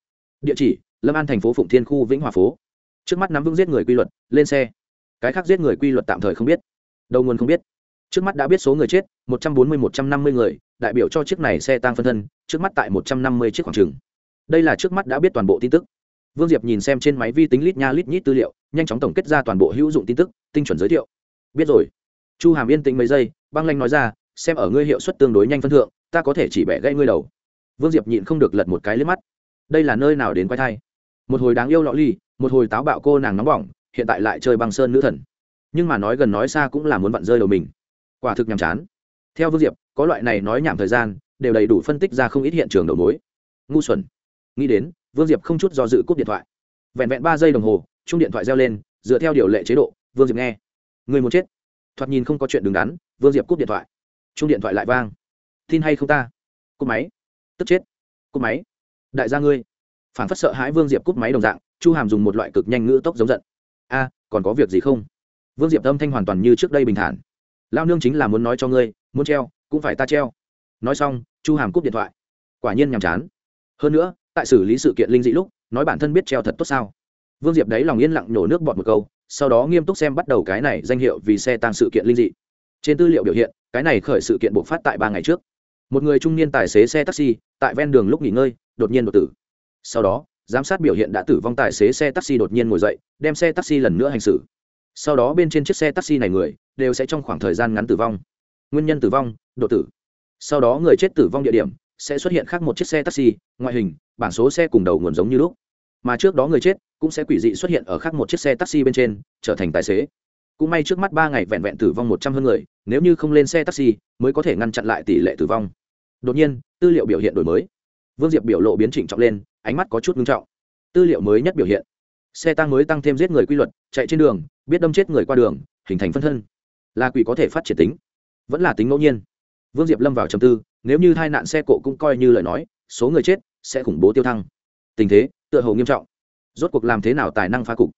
Địa chỉ lâm an thành phố phụng thiên khu vĩnh hòa phố trước mắt nắm vững giết người quy luật lên xe cái khác giết người quy luật tạm thời không biết đầu nguồn không biết trước mắt đã biết số người chết một trăm bốn mươi một trăm năm mươi người đại biểu cho chiếc này xe tăng phân thân trước mắt tại một trăm năm mươi chiếc khoảng trừng đây là trước mắt đã biết toàn bộ tin tức vương diệp nhìn xem trên máy vi tính lít nha lít nhít tư liệu nhanh chóng tổng kết ra toàn bộ hữu dụng tin tức tinh chuẩn giới thiệu biết rồi chu hàm yên tĩnh mấy giây băng lanh nói ra xem ở ngươi hiệu suất tương đối nhanh phân thượng ta có thể chỉ bẻ gãy ngươi đầu vương diệp nhịn không được lật một cái lên mắt đây là nơi nào đến quay thai một hồi đáng yêu lọ ly một hồi táo bạo cô nàng nóng bỏng, hiện tại lại chơi băng sơn nữ thần. Nhưng mà nói gần nói xa cũng là muốn vặn rơi đầu mình. Quả thực nhàm chán. Theo vương diệp, có loại này nói nhảm thời gian, đều đầy đủ phân tích ra không ít hiện trường đầu mối. Ngu xuẩn. Nghĩ đến, vương diệp không chút do dự cúp điện thoại. Vẹn vẹn ba giây đồng hồ, chung điện thoại reo lên, dựa theo điều lệ chế độ, vương diệp nghe. Người muốn chết. Thoạt nhìn không có chuyện đứng đắn, vương diệp cúp điện thoại. Chung điện thoại lại vang. Tin hay không ta? Cúp máy. Tức chết. Cúp máy. Đại gia ngươi phản phất sợ hãi vương diệp cúp máy đồng dạng, chu hàm dùng một loại cực nhanh ngữ tốc giống giận. A, còn có việc gì không? Vương diệp âm thanh hoàn toàn như trước đây bình thản. Lao nương chính là muốn nói cho ngươi, muốn treo, cũng phải ta treo. Nói xong, chu hàm cúp điện thoại. Quả nhiên nhàm chán. Hơn nữa, tại xử lý sự kiện linh dị lúc, nói bản thân biết treo thật tốt sao? Vương diệp đấy lòng yên lặng nhổ nước bọt một câu, sau đó nghiêm túc xem bắt đầu cái này danh hiệu vì xe tăng sự kiện linh dị. Trên tư liệu biểu hiện, cái này khởi sự kiện bộc phát tại ba ngày trước. Một người trung niên tài xế xe taxi, tại ven đường lúc nghỉ ngơi, đột nhiên đột tử sau đó, giám sát biểu hiện đã tử vong tài xế xe taxi đột nhiên ngồi dậy, đem xe taxi lần nữa hành xử. Sau đó bên trên chiếc xe taxi này người đều sẽ trong khoảng thời gian ngắn tử vong. Nguyên nhân tử vong đột tử. Sau đó người chết tử vong địa điểm sẽ xuất hiện khác một chiếc xe taxi, ngoại hình, bảng số xe cùng đầu nguồn giống như lúc. Mà trước đó người chết cũng sẽ quỷ dị xuất hiện ở khác một chiếc xe taxi bên trên, trở thành tài xế. Cũng may trước mắt ba ngày vẹn vẹn tử vong một trăm hơn người, nếu như không lên xe taxi mới có thể ngăn chặn lại tỷ lệ tử vong. Đột nhiên, tư liệu biểu hiện đổi mới. Vương diệp biểu lộ biến chỉnh trọng lên ánh mắt có chút ngưng trọng. Tư liệu mới nhất biểu hiện. Xe tăng mới tăng thêm giết người quy luật, chạy trên đường, biết đâm chết người qua đường, hình thành phân thân. Là quỷ có thể phát triển tính, vẫn là tính ngẫu nhiên. Vương diệp lâm vào trầm tư, nếu như hai nạn xe cộ cũng coi như lời nói, số người chết sẽ khủng bố tiêu thăng. Tình thế, tựa hồ nghiêm trọng. Rốt cuộc làm thế nào tài năng phá cục?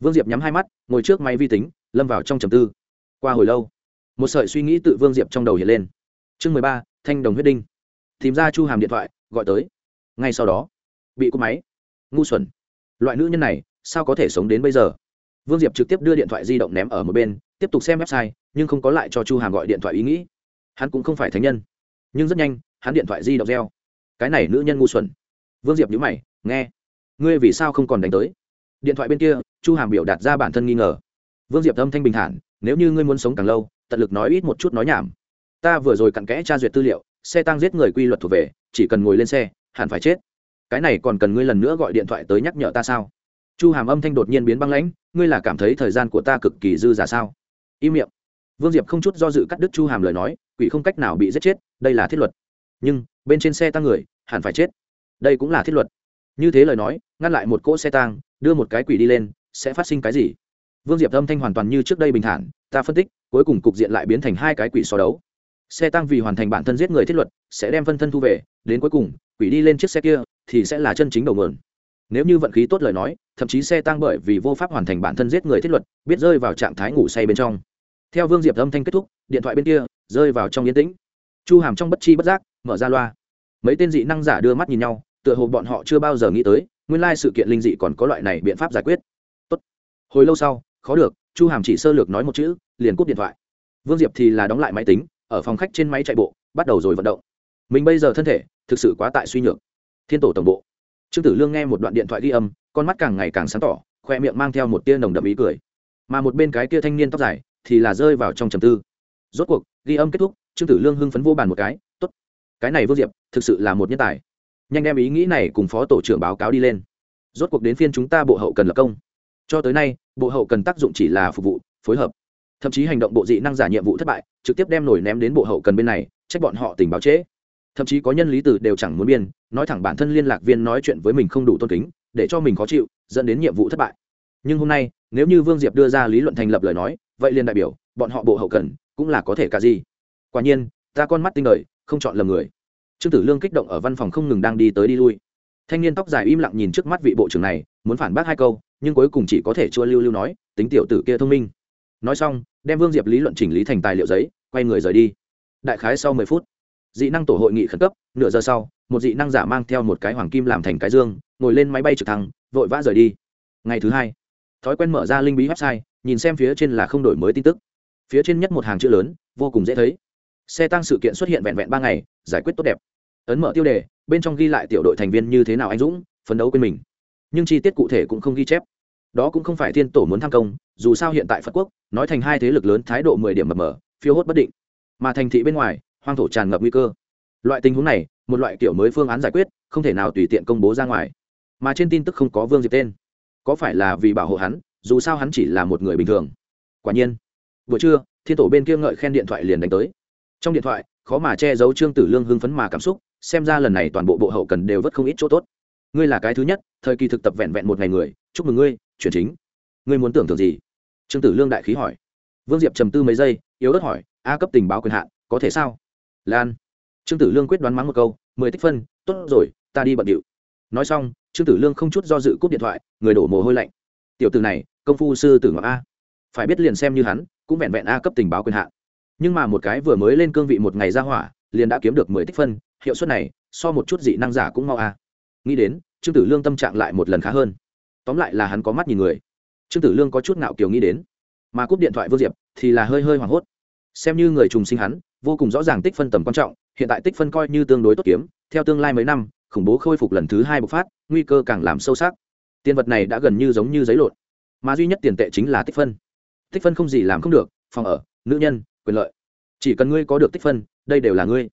Vương diệp nhắm hai mắt, ngồi trước máy vi tính, lâm vào trong trầm tư. Qua hồi lâu, một sợi suy nghĩ tự vương diệp trong đầu hiện lên. Chương mười ba, thanh đồng huyết đinh. Tìm ra chu hàm điện thoại, gọi tới. Ngay sau đó bị cúp máy. Ngu xuẩn. Loại nữ nhân này, sao có thể sống đến bây giờ? Vương diệp trực tiếp đưa điện thoại di động ném ở một bên, tiếp tục xem website, nhưng không có lại cho chu hàm gọi điện thoại ý nghĩ. Hắn cũng không phải thánh nhân. Nhưng rất nhanh, hắn điện thoại di động reo. Cái này nữ nhân ngu xuẩn. Vương diệp nhữ mày, nghe, ngươi vì sao không còn đánh tới? Điện thoại bên kia, chu hàm biểu đạt ra bản thân nghi ngờ. Vương diệp âm thanh bình thản, nếu như ngươi muốn sống càng lâu, tận lực nói ít một chút nói nhảm. Ta vừa rồi cặn kẽ tra duyệt tư liệu, xe tăng giết người quy luật thuộc về, chỉ cần ngồi lên xe, hẳn phải chết cái này còn cần ngươi lần nữa gọi điện thoại tới nhắc nhở ta sao? Chu hàm âm thanh đột nhiên biến băng lãnh, ngươi là cảm thấy thời gian của ta cực kỳ dư giả sao? Im miệng. Vương diệp không chút do dự cắt đứt chu hàm lời nói, quỷ không cách nào bị giết chết, đây là thiết luật. Nhưng, bên trên xe tăng người, hẳn phải chết. Đây cũng là thiết luật. Như thế lời nói, ngăn lại một cỗ xe tăng, đưa một cái quỷ đi lên, sẽ phát sinh cái gì? Vương diệp âm thanh hoàn toàn như trước đây bình thản, ta phân tích, cuối cùng cục diện lại biến thành hai cái quỷ so đấu. Xe tăng vì hoàn thành bản thân giết người thiết luật, sẽ đem phân thân thu về, đến cuối cùng, quỷ đi lên chiếc xe kia thì sẽ là chân chính đầu mượn nếu như vận khí tốt lời nói, thậm chí xe tăng bởi vì vô pháp hoàn thành bản thân giết người thiết luật, biết rơi vào trạng thái ngủ say bên trong. Theo vương diệp âm thanh kết thúc, điện thoại bên kia, rơi vào trong yên tĩnh. Chu hàm trong bất chi bất giác, mở ra loa. Mấy tên dị năng giả đưa mắt nhìn nhau, tựa hồ bọn họ chưa bao giờ nghĩ tới, nguyên lai sự kiện linh dị còn có loại này biện pháp giải quyết. Tốt. hồi lâu sau, khó được, chu hàm chỉ sơ lược nói một chữ, liền cúp điện thoại. Vương diệp thì là đóng lại máy tính, ở phòng khách trên máy chạy bộ, bắt đầu rồi vận động. Mình bây giờ thân thể thực sự quá tại suy nhược thiên tổ tổng bộ. Trương tử lương nghe một đoạn điện thoại ghi âm, con mắt càng ngày càng sáng tỏ, khoe miệng mang theo một tia nồng đậm ý cười. Mà một bên cái kia thanh niên tóc dài thì là rơi vào trong trầm tư. Rốt cuộc, ghi âm kết thúc, trương tử lương hưng phấn vô bàn một cái t ố t cái này vô diệp, thực sự là một nhân tài. Nhanh đem ý nghĩ này cùng phó tổ trưởng báo cáo đi lên. Rốt cuộc đến phiên chúng ta bộ hậu cần lập công. Cho tới nay, bộ hậu cần tác dụng chỉ là phục vụ, phối hợp. Thậm chí hành động bộ dị năng giả nhiệm vụ thất bại, trực tiếp đem nổi ném đến bộ hậu cần bên này, trách bọn họ tình báo trễ thậm chí có nhân lý từ đều chẳng muốn biên, nói thẳng bản thân liên lạc viên nói chuyện với mình không đủ tôn kính, để cho mình khó chịu, dẫn đến nhiệm vụ thất bại. Nhưng hôm nay, nếu như vương diệp đưa ra lý luận thành lập lời nói, vậy liền đại biểu, bọn họ bộ hậu cần, cũng là có thể cả gì. Quả nhiên, ta con mắt tinh đời, không chọn lầm người. Trương tử lương kích động ở văn phòng không ngừng đang đi tới đi lui. Thanh niên tóc dài im lặng nhìn trước mắt vị bộ trưởng này, muốn phản bác hai câu, nhưng cuối cùng chỉ có thể chua lưu lưu nói, tính tiểu tử kia thông minh. Nói xong, đem vương diệp lý luận chỉnh lý thành tài liệu giấy, quay người rời đi. Đại khái sau mười phút dị năng tổ hội nghị khẩn cấp, nửa giờ sau, một dị năng giả mang theo một cái hoàng kim làm thành cái dương, ngồi lên máy bay trực thăng, vội vã rời đi. Ngày thứ hai, thói quen mở ra linh bí website, nhìn xem phía trên là không đổi mới tin tức. Phía trên nhất một hàng chữ lớn, vô cùng dễ thấy. Xe tăng sự kiện xuất hiện vẹn vẹn ba ngày, giải quyết tốt đẹp. Ấn mở tiêu đề, bên trong ghi lại tiểu đội thành viên như thế nào anh dũng, phấn đấu quên mình. Nhưng chi tiết cụ thể cũng không ghi chép. Đó cũng không phải thiên tổ muốn tham công, dù sao hiện tại phật quốc, nói thành hai thế lực lớn, thái độ mười điểm mập mờ, phiêu hốt bất định. Mà thành thị bên ngoài hoang thổ tràn ngập nguy cơ. Loại tình huống này, một loại kiểu mới phương án giải quyết, không thể nào tùy tiện công bố ra ngoài. Mà trên tin tức không có vương diệp tên. Có phải là vì bảo hộ hắn, dù sao hắn chỉ là một người bình thường. Quả nhiên, buổi trưa, thiên tổ bên kia ngợi khen điện thoại liền đánh tới. Trong điện thoại, khó mà che giấu trương tử lương hưng phấn mà cảm xúc, xem ra lần này toàn bộ bộ hậu cần đều vất không ít chỗ tốt. Ngươi là cái thứ nhất, thời kỳ thực tập vẹn vẹn một ngày người, chúc mừng ngươi, chuyển chính. Ngươi muốn tưởng tượng gì? Trương tử lương đại khí hỏi. Vương diệp trầm tư mấy giây, yếu ớt hỏi, a cấp tình báo quyền hạn, có thể sao? Lan. Trương tử lương quyết đoán mắng một câu, mười tích phân, tốt rồi, ta đi bận điệu. Nói xong, trương tử lương không chút do dự cúp điện thoại, người đổ mồ hôi lạnh. Tiểu tử này, công phu sư tử ngọc a. Phải biết liền xem như hắn, cũng vẹn vẹn a cấp tình báo quyền hạn. Nhưng mà một cái vừa mới lên cương vị một ngày ra hỏa, liền đã kiếm được mười tích phân, hiệu suất này, so một chút dị năng giả cũng mau a. Nghĩ đến, trương tử lương tâm trạng lại một lần khá hơn. Tóm lại là hắn có mắt nhìn người. Trương tử lương có chút ngạo kiều nghĩ đến. Mà cúp điện thoại vô diệp thì là hơi hơi hoảng hốt xem như người trùng sinh hắn, vô cùng rõ ràng tích phân tầm quan trọng, hiện tại tích phân coi như tương đối tốt kiếm, theo tương lai mấy năm, khủng bố khôi phục lần thứ hai bộc phát, nguy cơ càng làm sâu sắc. Tiền vật này đã gần như giống như giấy lộn, mà duy nhất tiền tệ chính là tích phân. Tích phân không gì làm không được, phòng ở, nữ nhân, quyền lợi. Chỉ cần ngươi có được tích phân, đây đều là ngươi.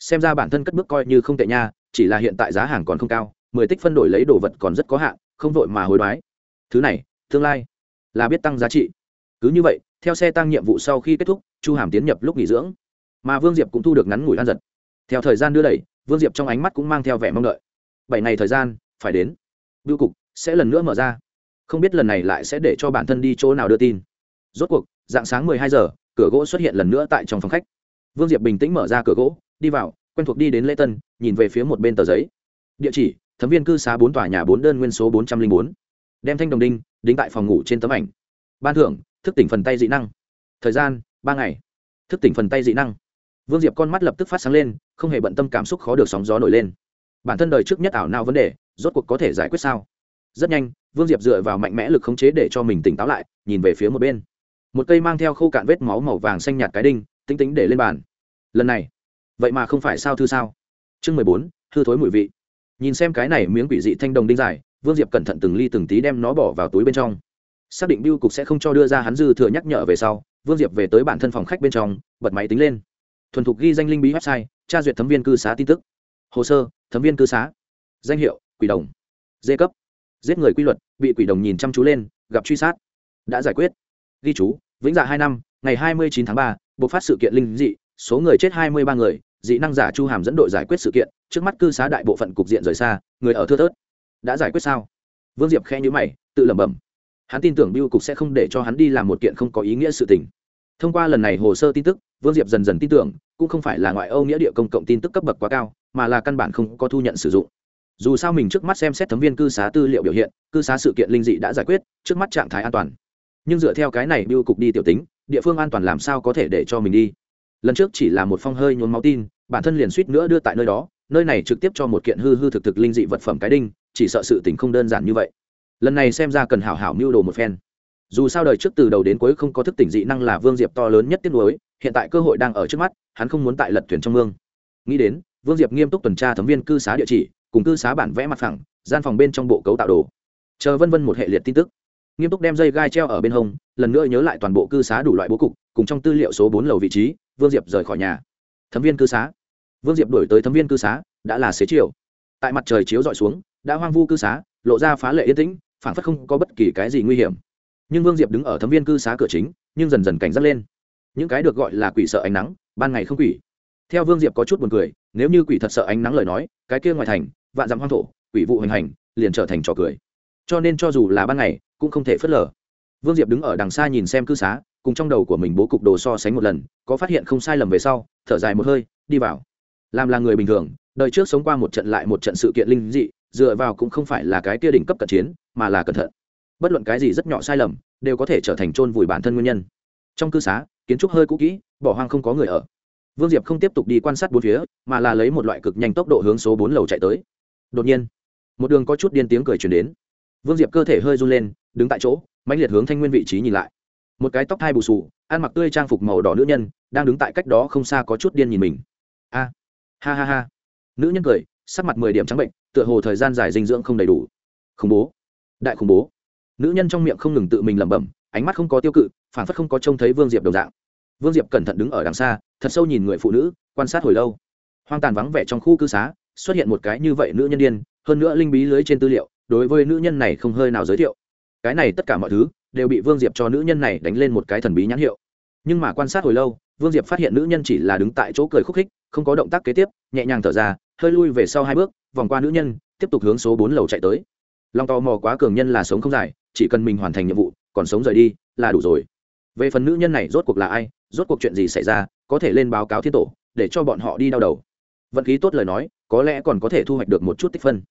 Xem ra bản thân cất bước coi như không tệ nha, chỉ là hiện tại giá hàng còn không cao, mười tích phân đổi lấy đồ vật còn rất có hạn, không vội mà hối đoái. Thứ này, tương lai, là biết tăng giá trị. Cứ như vậy theo xe tăng nhiệm vụ sau khi kết thúc, chu hàm tiến nhập lúc nghỉ dưỡng. Mà vương diệp cũng thu được ngắn ngủi an giật. Theo thời gian đưa đẩy, vương diệp trong ánh mắt cũng mang theo vẻ mong đợi. Bảy ngày thời gian, phải đến. Bưu cục sẽ lần nữa mở ra. Không biết lần này lại sẽ để cho bản thân đi chỗ nào đưa tin. Rốt cuộc, dạng sáng mười hai giờ, cửa gỗ xuất hiện lần nữa tại trong phòng khách. Vương diệp bình tĩnh mở ra cửa gỗ, đi vào, quen thuộc đi đến lễ tân, nhìn về phía một bên tờ giấy. Địa chỉ thấm viên cư xá bốn tòa nhà bốn đơn nguyên số bốn trăm linh bốn. Đem thanh đồng đinh, đính tại phòng ngủ trên tấm ảnh. Ban thưởng thức tỉnh phần tay dị năng. Thời gian, ba ngày. Thức tỉnh phần tay dị năng. Vương diệp con mắt lập tức phát sáng lên, không hề bận tâm cảm xúc khó được sóng gió nổi lên. Bản thân đời trước nhất ảo nào vấn đề, rốt cuộc có thể giải quyết sao? Rất nhanh, vương diệp dựa vào mạnh mẽ lực khống chế để cho mình tỉnh táo lại, nhìn về phía một bên. Một cây mang theo khô cạn vết máu màu vàng xanh nhạt cái đinh tính tính để lên bàn. Lần này, vậy mà không phải sao thư sao? Chương mười bốn thư thối mùi vị. Nhìn xem cái này miếng quỷ dị thanh đồng đinh dài, vương diệp cẩn thận từng ly từng tí đem nó bỏ vào túi bên trong xác định biêu cục sẽ không cho đưa ra hắn dư thừa nhắc nhở về sau, vương diệp về tới bản thân phòng khách bên trong, bật máy tính lên. Thuần thục ghi danh linh bí website, tra duyệt thấm viên cư xá tin tức. Hồ sơ, thấm viên cư xá. Danh hiệu, quỷ đồng. Dê cấp. Giết người quy luật, bị quỷ đồng nhìn chăm chú lên, gặp truy sát. Đã giải quyết. Ghi chú, vĩnh dạ hai năm, ngày hai mươi chín tháng ba buộc phát sự kiện linh dị, số người chết hai mươi ba người, dị năng giả chu hàm dẫn đội giải quyết sự kiện, trước mắt cư xá đại bộ phận cục diện rời xa, người ở thưa thớt. Đã giải quyết sao? Vương diệp khe nhữ mày, tự lẩm bẩm hắn tin tưởng biêu cục sẽ không để cho hắn đi làm một kiện không có ý nghĩa sự tình. Thông qua lần này hồ sơ tin tức, vương diệp dần dần tin tưởng, cũng không phải là ngoại âu nghĩa địa công cộng tin tức cấp bậc quá cao, mà là căn bản không có thu nhận sử dụng. Dù sao mình trước mắt xem xét thấm viên cư xá tư liệu biểu hiện, cư xá sự kiện linh dị đã giải quyết, trước mắt trạng thái an toàn. Nhưng dựa theo cái này biêu cục đi tiểu tính, địa phương an toàn làm sao có thể để cho mình đi? Lần trước chỉ là một phong hơi nhốn máu tin, bản thân liền suýt nữa đưa tại nơi đó, nơi này trực tiếp cho một kiện hư hư thực thực linh dị vật phẩm cái đinh, chỉ sợ sự tình không đơn giản như vậy lần này xem ra cần hảo hảo mưu đồ một phen. Dù sao đời trước từ đầu đến cuối không có thức tỉnh dị năng là vương diệp to lớn nhất tiết lối hiện tại cơ hội đang ở trước mắt, hắn không muốn tại lật thuyền trong mương. Nghĩ đến, vương diệp nghiêm túc tuần tra thấm viên cư xá địa chỉ, cùng cư xá bản vẽ mặt phẳng, gian phòng bên trong bộ cấu tạo đồ. Chờ vân vân một hệ liệt tin tức. Nghiêm túc đem dây gai treo ở bên hông, lần nữa nhớ lại toàn bộ cư xá đủ loại bố cục, cùng trong tư liệu số bốn lầu vị trí, vương diệp rời khỏi nhà. Thấm viên cư xá. Vương diệp đổi tới thấm viên cư xá, đã là xế chiều. Tại mặt trời chiếu d ọ i xuống, đã hoang vu cư xá, lộ ra phá lệ yên tĩnh phản phất không có bất kỳ cái gì nguy hiểm. Nhưng vương diệp đứng ở thấm viên cư xá cửa chính, nhưng dần dần cảnh giác lên. Những cái được gọi là quỷ sợ ánh nắng, ban ngày không quỷ. Theo vương diệp có chút buồn cười, nếu như quỷ thật sợ ánh nắng lời nói, cái kia ngoài thành, vạn dặm hoang thổ, quỷ vụ hoành hành, liền trở thành trò cười. Cho nên cho dù là ban ngày, cũng không thể phớt lờ. Vương diệp đứng ở đằng xa nhìn xem cư xá, cùng trong đầu của mình bố cục đồ so sánh một lần, có phát hiện không sai lầm về sau, thở dài một hơi, đi vào. Làm là người bình thường, đời trước sống qua một trận lại một trận sự kiện linh dị dựa vào cũng không phải là cái kia đỉnh cấp cận chiến, mà là cẩn thận. Bất luận cái gì rất nhỏ sai lầm, đều có thể trở thành chôn vùi bản thân nguyên nhân. Trong cư xá, kiến trúc hơi cũ kỹ, bỏ hoang không có người ở. Vương diệp không tiếp tục đi quan sát bốn phía, mà là lấy một loại cực nhanh tốc độ hướng số bốn lầu chạy tới. Đột nhiên, một đường có chút điên tiếng cười chuyển đến. Vương diệp cơ thể hơi run lên, đứng tại chỗ, mãnh liệt hướng thanh nguyên vị trí nhìn lại. Một cái tóc thai bù xù, ăn mặc tươi trang phục màu đỏ nữ nhân, đang đứng tại cách đó không xa có chút điên nhìn mình. A, ha ha ha. Nữ nhân cười, sắc mặt mười điểm trắng bệnh tựa hồ thời gian dài dinh dưỡng không đầy đủ. Khủng bố. Đại khủng bố. Nữ nhân trong miệng không ngừng tự mình lẩm bẩm ánh mắt không có tiêu cự phản phất không có trông thấy vương diệp đồng dạng. Vương diệp cẩn thận đứng ở đằng xa thật sâu nhìn người phụ nữ quan sát hồi lâu. Hoang tàn vắng vẻ trong khu cư xá xuất hiện một cái như vậy nữ nhân điên, hơn nữa linh bí lưới trên tư liệu đối với nữ nhân này không hơi nào giới thiệu. Cái này tất cả mọi thứ đều bị vương diệp cho nữ nhân này đánh lên một cái thần bí nhãn hiệu nhưng mà quan sát hồi lâu, vương diệp phát hiện nữ nhân chỉ là đứng tại chỗ cười khúc khích, không có động tác kế tiếp, nhẹ nhàng thở ra, hơi lui về sau hai bước, vòng qua nữ nhân, tiếp tục hướng số bốn lầu chạy tới. Lòng tò mò quá cường nhân là sống không dài chỉ cần mình hoàn thành nhiệm vụ, còn sống rời đi, là đủ rồi. Về phần nữ nhân này rốt cuộc là ai, rốt cuộc chuyện gì xảy ra, có thể lên báo cáo thiên tổ, để cho bọn họ đi đau đầu. Vận khí tốt lời nói, có lẽ còn có thể thu hoạch được một chút tích phân.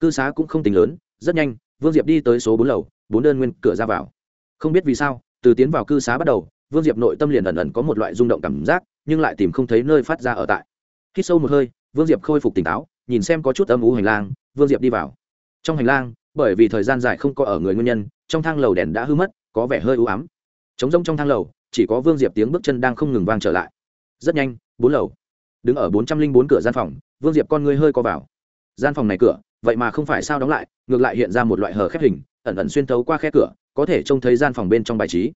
Cư xá cũng không tính lớn, rất nhanh, vương diệp đi tới số bốn lầu, bốn đơn nguyên cửa ra vào. Không biết vì sao, từ tiến vào cư xá bắt đầu vương diệp nội tâm liền ẩn ẩn có một loại rung động cảm giác, nhưng lại tìm không thấy nơi phát ra ở tại. Khi sâu một hơi, vương diệp khôi phục tỉnh táo, nhìn xem có chút âm ú hành lang, vương diệp đi vào. Trong hành lang, bởi vì thời gian dài không có ở người nguyên nhân, trong thang lầu đèn đã hư mất, có vẻ hơi ưu ám. Trống rông trong thang lầu, chỉ có vương diệp tiếng bước chân đang không ngừng vang trở lại. Rất nhanh, bốn lầu. Đứng ở bốn trăm linh bốn cửa gian phòng, vương diệp con ngươi hơi co vào. Gian phòng này cửa, vậy mà không phải sao đóng lại, ngược lại hiện ra một loại hờ khép hình, ẩn ẩn xuyên thấu qua khe cửa, có thể trông thấy gian phòng bên trong bài trí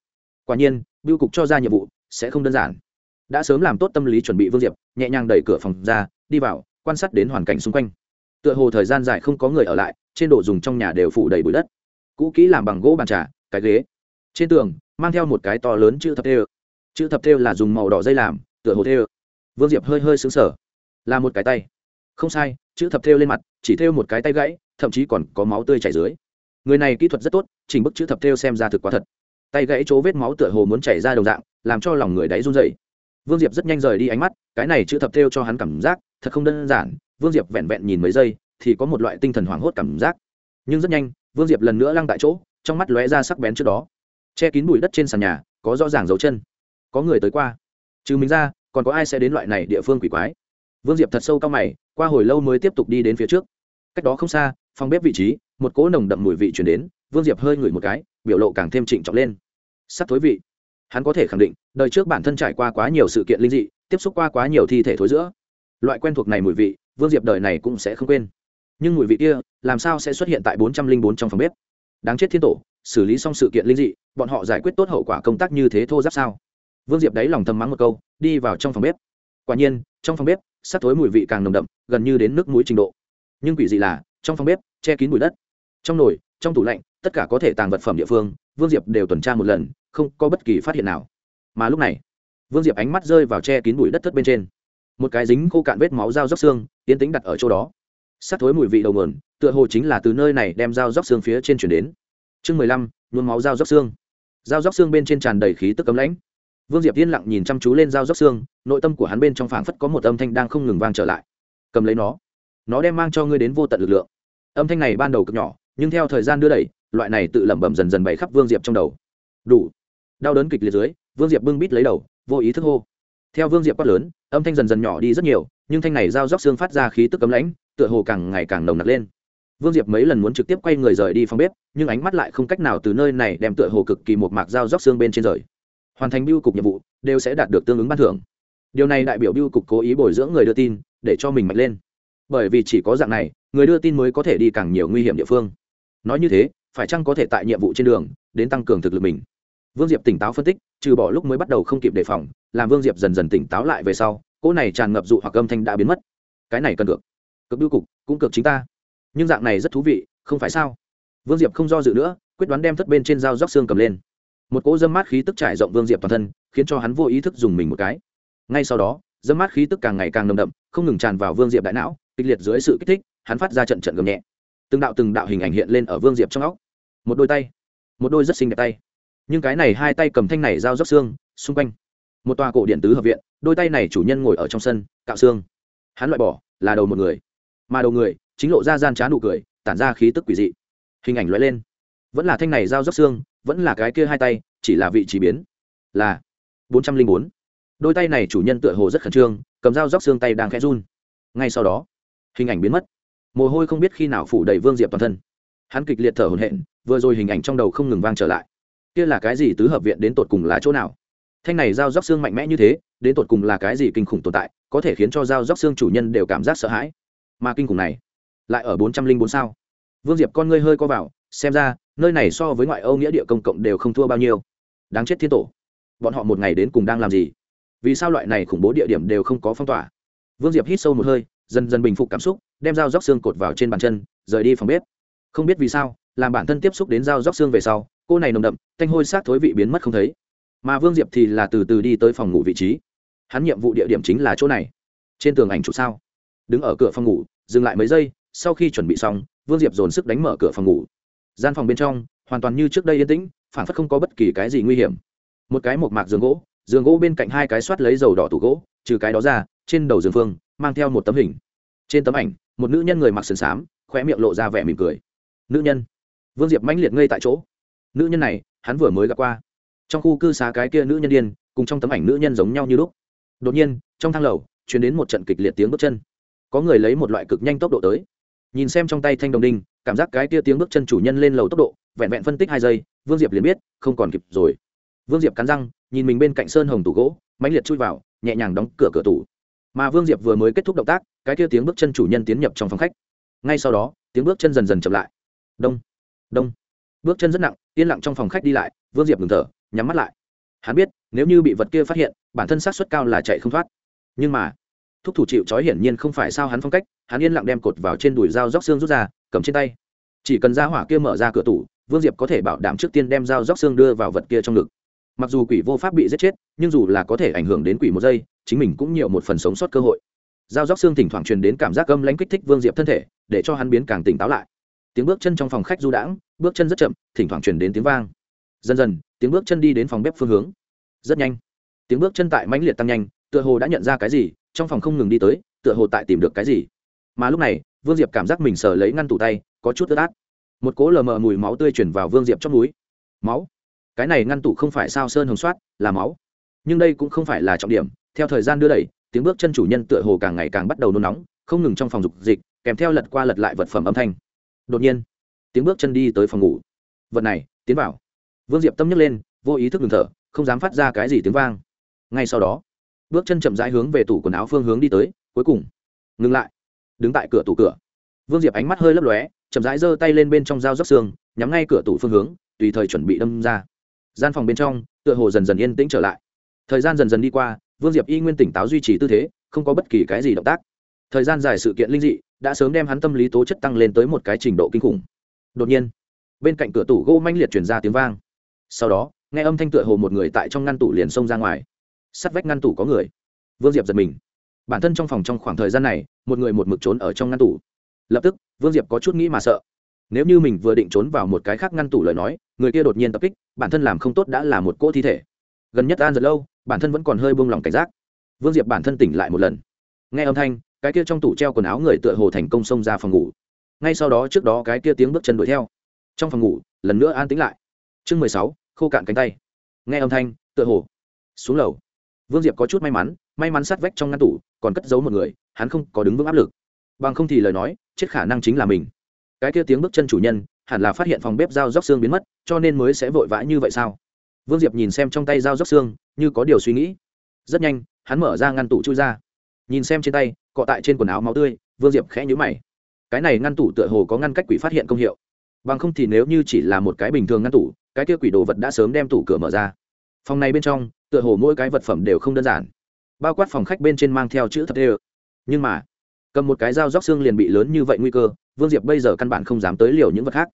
quả nhiên biêu cục cho ra nhiệm vụ, sẽ không đơn giản. Đã sớm làm tốt tâm lý chuẩn bị vương diệp, nhẹ nhàng đẩy cửa phòng ra, đi vào, quan sát đến hoàn cảnh xung quanh. Tựa hồ thời gian dài không có người ở lại, trên đồ dùng trong nhà đều phủ đầy bụi đất. Cũ kỹ làm bằng gỗ bàn trà, cái ghế. Trên tường, mang theo một cái to lớn chữ thập thêu. Chữ thập thêu là dùng màu đỏ dây làm, tựa hồ thêu. Vương diệp hơi hơi xứng sở là một cái tay. Không sai, chữ thập thêu lên mặt, chỉ thêu một cái tay gãy, thậm chí còn có máu tươi chảy dưới. Người này kỹ thuật rất tốt, chỉnh bức chữ thập thêu xem ra thực quá thật tay gãy chỗ vết máu tựa hồ muốn chảy ra đồng dạng, làm cho lòng người đáy run dậy vương diệp rất nhanh rời đi ánh mắt, cái này chữ thập thêu cho hắn cảm giác, thật không đơn giản, vương diệp vẹn vẹn nhìn mấy giây, thì có một loại tinh thần hoảng hốt cảm giác. Nhưng rất nhanh, vương diệp lần nữa lăng tại chỗ, trong mắt lóe ra sắc bén trước đó. Che kín bụi đất trên sàn nhà, có rõ ràng dấu chân. Có người tới qua. Trừ mình ra, còn có ai sẽ đến loại này địa phương quỷ quái? Vương diệp thật sâu cao mày, qua hồi lâu mới tiếp tục đi đến phía trước. Cách đó không xa, phòng bếp vị trí một cỗ nồng đậm mùi vị chuyển đến, vương diệp hơi ngửi một cái, biểu lộ càng thêm trịnh trọng lên. Sắc thối vị. Hắn có thể khẳng định, đời trước bản thân trải qua quá nhiều sự kiện linh dị, tiếp xúc qua quá nhiều thi thể thối giữa. Loại quen thuộc này mùi vị, vương diệp đời này cũng sẽ không quên. Nhưng mùi vị kia, làm sao sẽ xuất hiện tại bốn trăm linh bốn trong phòng bếp? Đáng chết thiên tổ, xử lý xong sự kiện linh dị, bọn họ giải quyết tốt hậu quả công tác như thế thô giáp sao? Vương diệp đáy lòng thầm mắng một câu, đi vào trong phòng bếp. Quả nhiên, trong phòng bếp sắc thối mùi vị càng nồng đậm, gần như đến nước muối trình độ. Nhưng quỷ dị là, trong phòng bếp, che kín bụi đất trong nồi, trong tủ lạnh, tất cả có thể tàng vật phẩm địa phương, vương diệp đều tuần tra một lần, không có bất kỳ phát hiện nào. Mà lúc này, vương diệp ánh mắt rơi vào che kín bụi đất thất bên trên. Một cái dính khô cạn vết máu dao róc xương, tiến tính đặt ở chỗ đó. Sắc thối mùi vị đầu nguồn, tựa hồ chính là từ nơi này đem dao róc xương phía trên chuyển đến. Chương mười lăm, nhuốm máu dao róc xương. Dao róc xương bên trên tràn đầy khí tức cấm lãnh. Vương diệp yên lặng nhìn chăm chú lên dao róc xương, nội tâm của hắn bên trong phảng phất có một âm thanh đang không ngừng vang trở lại. Cầm lấy nó. Nó đem mang cho ngươi đến vô tận lực lượng. Âm thanh này ban đầu cực nhỏ nhưng theo thời gian đưa đẩy, loại này tự lẩm bẩm dần dần bày khắp vương diệp trong đầu. Đủ. Đau đớn kịch liệt dưới, vương diệp bưng bít lấy đầu, vô ý thức hô. Theo vương diệp quát lớn, âm thanh dần dần nhỏ đi rất nhiều, nhưng thanh này dao róc xương phát ra khí tức cấm lãnh, tựa hồ càng ngày càng nồng nặc lên. Vương diệp mấy lần muốn trực tiếp quay người rời đi phòng bếp, nhưng ánh mắt lại không cách nào từ nơi này đem tựa hồ cực kỳ một mạc dao róc xương bên trên rời. Hoàn thành biêu cục nhiệm vụ, đều sẽ đạt được tương ứng ban thưởng. Điều này đại biểu biêu cục cố ý bồi dưỡng người đưa tin, để cho mình mạnh lên. Bởi vì chỉ có dạng này, người đưa tin mới có thể đi càng nhiều nguy hiểm địa phương nói như thế, phải chăng có thể tại nhiệm vụ trên đường, đến tăng cường thực lực mình? Vương diệp tỉnh táo phân tích, trừ bỏ lúc mới bắt đầu không kịp đề phòng, làm vương diệp dần dần tỉnh táo lại về sau, cỗ này tràn ngập dụ hoặc âm thanh đã biến mất. Cái này cần được cực biêu cục, cũng cực chính ta. Nhưng dạng này rất thú vị, không phải sao? Vương diệp không do dự nữa, quyết đoán đem thất bên trên dao róc xương cầm lên. Một cỗ dâm mát khí tức trải rộng vương diệp toàn thân, khiến cho hắn vô ý thức dùng mình một cái. Ngay sau đó, dâm mát khí tức càng ngày càng nồng đậm, không ngừng tràn vào vương diệp đại não, kịch liệt dưới sự kích thích, hắn phát ra trận trận gầm nhẹ từng đạo từng đạo hình ảnh hiện lên ở vương diệp trong óc. Một đôi tay, một đôi rất xinh đẹp tay. Nhưng cái này hai tay cầm thanh này dao dốc xương, xung quanh, một tòa cổ điện tứ hợp viện, đôi tay này chủ nhân ngồi ở trong sân, cạo xương. Hắn loại bỏ, là đầu một người. Mà đầu người, chính lộ ra gian trá nụ cười, tản ra khí tức quỷ dị. Hình ảnh loại lên. Vẫn là thanh này dao dốc xương, vẫn là cái kia hai tay, chỉ là vị trí biến. Là bốn trăm linh bốn. Đôi tay này chủ nhân tựa hồ rất khẩn trương, cầm dao róc xương tay đang khẽ run. Ngay sau đó, hình ảnh biến mất mồ hôi không biết khi nào phủ đầy vương diệp toàn thân hắn kịch liệt thở hồn hện vừa rồi hình ảnh trong đầu không ngừng vang trở lại. kia là cái gì tứ hợp viện đến tột cùng là chỗ nào? Thanh này dao róc xương mạnh mẽ như thế, đến tột cùng là cái gì kinh khủng tồn tại, có thể khiến cho dao róc xương chủ nhân đều cảm giác sợ hãi. Mà kinh khủng này, lại ở bốn trăm linh bốn sao? Vương diệp con ngươi hơi co vào, xem ra, nơi này so với ngoại âu nghĩa địa công cộng đều không thua bao nhiêu. Đáng chết thiên tổ, bọn họ một ngày đến cùng đang làm gì? Vì sao loại này khủng bố địa điểm đều không có phong tỏa? Vương diệp hít sâu một hơi, dần dần bình phục cảm xúc đem dao róc xương cột vào trên bàn chân, rời đi phòng bếp. Không biết vì sao, làm bản thân tiếp xúc đến dao róc xương về sau, cô này nồng đậm, thanh hôi sát thối vị biến mất không thấy. Mà vương diệp thì là từ từ đi tới phòng ngủ vị trí. Hắn nhiệm vụ địa điểm chính là chỗ này. Trên tường ảnh chụp sao. Đứng ở cửa phòng ngủ, dừng lại mấy giây, sau khi chuẩn bị xong, vương diệp dồn sức đánh mở cửa phòng ngủ. Gian phòng bên trong, hoàn toàn như trước đây yên tĩnh phản phất không có bất kỳ cái gì nguy hiểm. Một cái một mạc giường gỗ giường gỗ bên cạnh hai cái soát lấy dầu đỏ tủ gỗ, trừ cái đó ra, trên đầu giường phương, mang theo một tấm hình trên tấm ảnh, một nữ nhân người mặc sườn xám, khóe miệng lộ ra vẻ mỉm cười. Nữ nhân? Vương diệp mãnh liệt ngây tại chỗ. Nữ nhân này, hắn vừa mới gặp qua. Trong khu cư xá cái kia nữ nhân điên, cùng trong tấm ảnh nữ nhân giống nhau như lúc. Đột nhiên, trong thang lầu chuyển đến một trận kịch liệt tiếng bước chân. Có người lấy một loại cực nhanh tốc độ tới. Nhìn xem trong tay thanh đồng đinh, cảm giác cái kia tiếng bước chân chủ nhân lên lầu tốc độ, vẹn vẹn phân tích hai giây, vương diệp liền biết, không còn kịp rồi. Vương diệp cắn răng, nhìn mình bên cạnh sơn hồng tủ gỗ, mãnh liệt chui vào, nhẹ nhàng đóng cửa cửa tủ mà vương diệp vừa mới kết thúc động tác, cái kia tiếng bước chân chủ nhân tiến nhập trong phòng khách. Ngay sau đó, tiếng bước chân dần dần chậm lại. Đông đông. Bước chân rất nặng, yên lặng trong phòng khách đi lại, vương diệp ngừng thở, nhắm mắt lại. Hắn biết, nếu như bị vật kia phát hiện, bản thân sát xuất cao là chạy không thoát. Nhưng mà, thúc thủ chịu trói hiển nhiên không phải sao hắn phong cách, hắn yên lặng đem cột vào trên đùi dao róc xương rút ra, cầm trên tay. Chỉ cần ra hỏa kia mở ra cửa tủ, vương diệp có thể bảo đảm trước tiên đem dao róc xương đưa vào vật kia trong ngực mặc dù quỷ vô pháp bị giết chết, nhưng dù là có thể ảnh hưởng đến quỷ một giây, chính mình cũng nhiều một phần sống sót cơ hội. Dao róc xương thỉnh thoảng truyền đến cảm giác gâm lãnh kích thích vương diệp thân thể, để cho hắn biến càng tỉnh táo lại. Tiếng bước chân trong phòng khách du đãng, bước chân rất chậm, thỉnh thoảng truyền đến tiếng vang. Dần dần, tiếng bước chân đi đến phòng bếp phương hướng. Rất nhanh, tiếng bước chân tại mãnh liệt tăng nhanh, tựa hồ đã nhận ra cái gì, trong phòng không ngừng đi tới, tựa hồ tại tìm được cái gì. Mà lúc này, vương diệp cảm giác mình sờ lấy ngăn tủ tay, có chút ướt át. Một cỗ lờ mờ mùi máu tươi chuyển vào vương diệp trong núi. Máu? Cái này ngăn tủ không phải sao sơn hồng soát, là máu. Nhưng đây cũng không phải là trọng điểm, theo thời gian đưa đẩy, tiếng bước chân chủ nhân tựa hồ càng ngày càng bắt đầu nôn nóng, không ngừng trong phòng dục dịch, kèm theo lật qua lật lại vật phẩm âm thanh. Đột nhiên, tiếng bước chân đi tới phòng ngủ. Vật này, tiến vào. Vương diệp tâm nhấc lên, vô ý thức ngừng thở, không dám phát ra cái gì tiếng vang. Ngay sau đó, bước chân chậm rãi hướng về tủ quần áo phương hướng đi tới, cuối cùng, ngừng lại, đứng tại cửa tủ cửa. Vương diệp ánh mắt hơi lấp lóe, chậm rãi giơ tay lên bên trong dao dốc xương, nhắm ngay cửa tủ phương hướng, tùy thời chuẩn bị đâm ra gian phòng bên trong, tựa hồ dần dần yên tĩnh trở lại. Thời gian dần dần đi qua, vương diệp y nguyên tỉnh táo duy trì tư thế, không có bất kỳ cái gì động tác. Thời gian dài sự kiện linh dị, đã sớm đem hắn tâm lý tố chất tăng lên tới một cái trình độ kinh khủng. Đột nhiên, bên cạnh cửa tủ gỗ manh liệt chuyển ra tiếng vang. Sau đó, nghe âm thanh tựa hồ một người tại trong ngăn tủ liền xông ra ngoài. Sắt vách ngăn tủ có người. Vương diệp giật mình. Bản thân trong phòng trong khoảng thời gian này, một người một mực trốn ở trong ngăn tủ. Lập tức, vương diệp có chút nghĩ mà sợ nếu như mình vừa định trốn vào một cái khác ngăn tủ lời nói, người kia đột nhiên tập kích, bản thân làm không tốt đã là một cỗ thi thể. Gần nhất an giật lâu, bản thân vẫn còn hơi buông lỏng cảnh giác. Vương diệp bản thân tỉnh lại một lần. Nghe âm thanh, cái kia trong tủ treo quần áo người tựa hồ thành công xông ra phòng ngủ. Ngay sau đó trước đó cái kia tiếng bước chân đuổi theo. Trong phòng ngủ, lần nữa an tĩnh lại. Chương mười sáu, khô cạn cánh tay. Nghe âm thanh, tựa hồ xuống lầu. Vương diệp có chút may mắn may mắn sát vách trong ngăn tủ, còn cất giấu một người, hắn không có đứng vững áp lực. Bằng không thì lời nói, chết khả năng chính là mình cái kia tiếng bước chân chủ nhân, hẳn là phát hiện phòng bếp dao róc xương biến mất, cho nên mới sẽ vội vã như vậy sao? Vương diệp nhìn xem trong tay dao róc xương, như có điều suy nghĩ. Rất nhanh, hắn mở ra ngăn tủ chui ra. Nhìn xem trên tay, cọ tại trên quần áo máu tươi, vương diệp khẽ nhữ mày. Cái này ngăn tủ tựa hồ có ngăn cách quỷ phát hiện công hiệu. Bằng không thì nếu như chỉ là một cái bình thường ngăn tủ, cái kia quỷ đồ vật đã sớm đem tủ cửa mở ra. Phòng này bên trong, tựa hồ mỗi cái vật phẩm đều không đơn giản. Bao quát phòng khách bên trên mang theo chữ thật đê nhưng mà, cầm một cái dao róc xương liền bị lớn như vậy nguy cơ vương diệp bây giờ căn bản không dám tới liều những vật khác.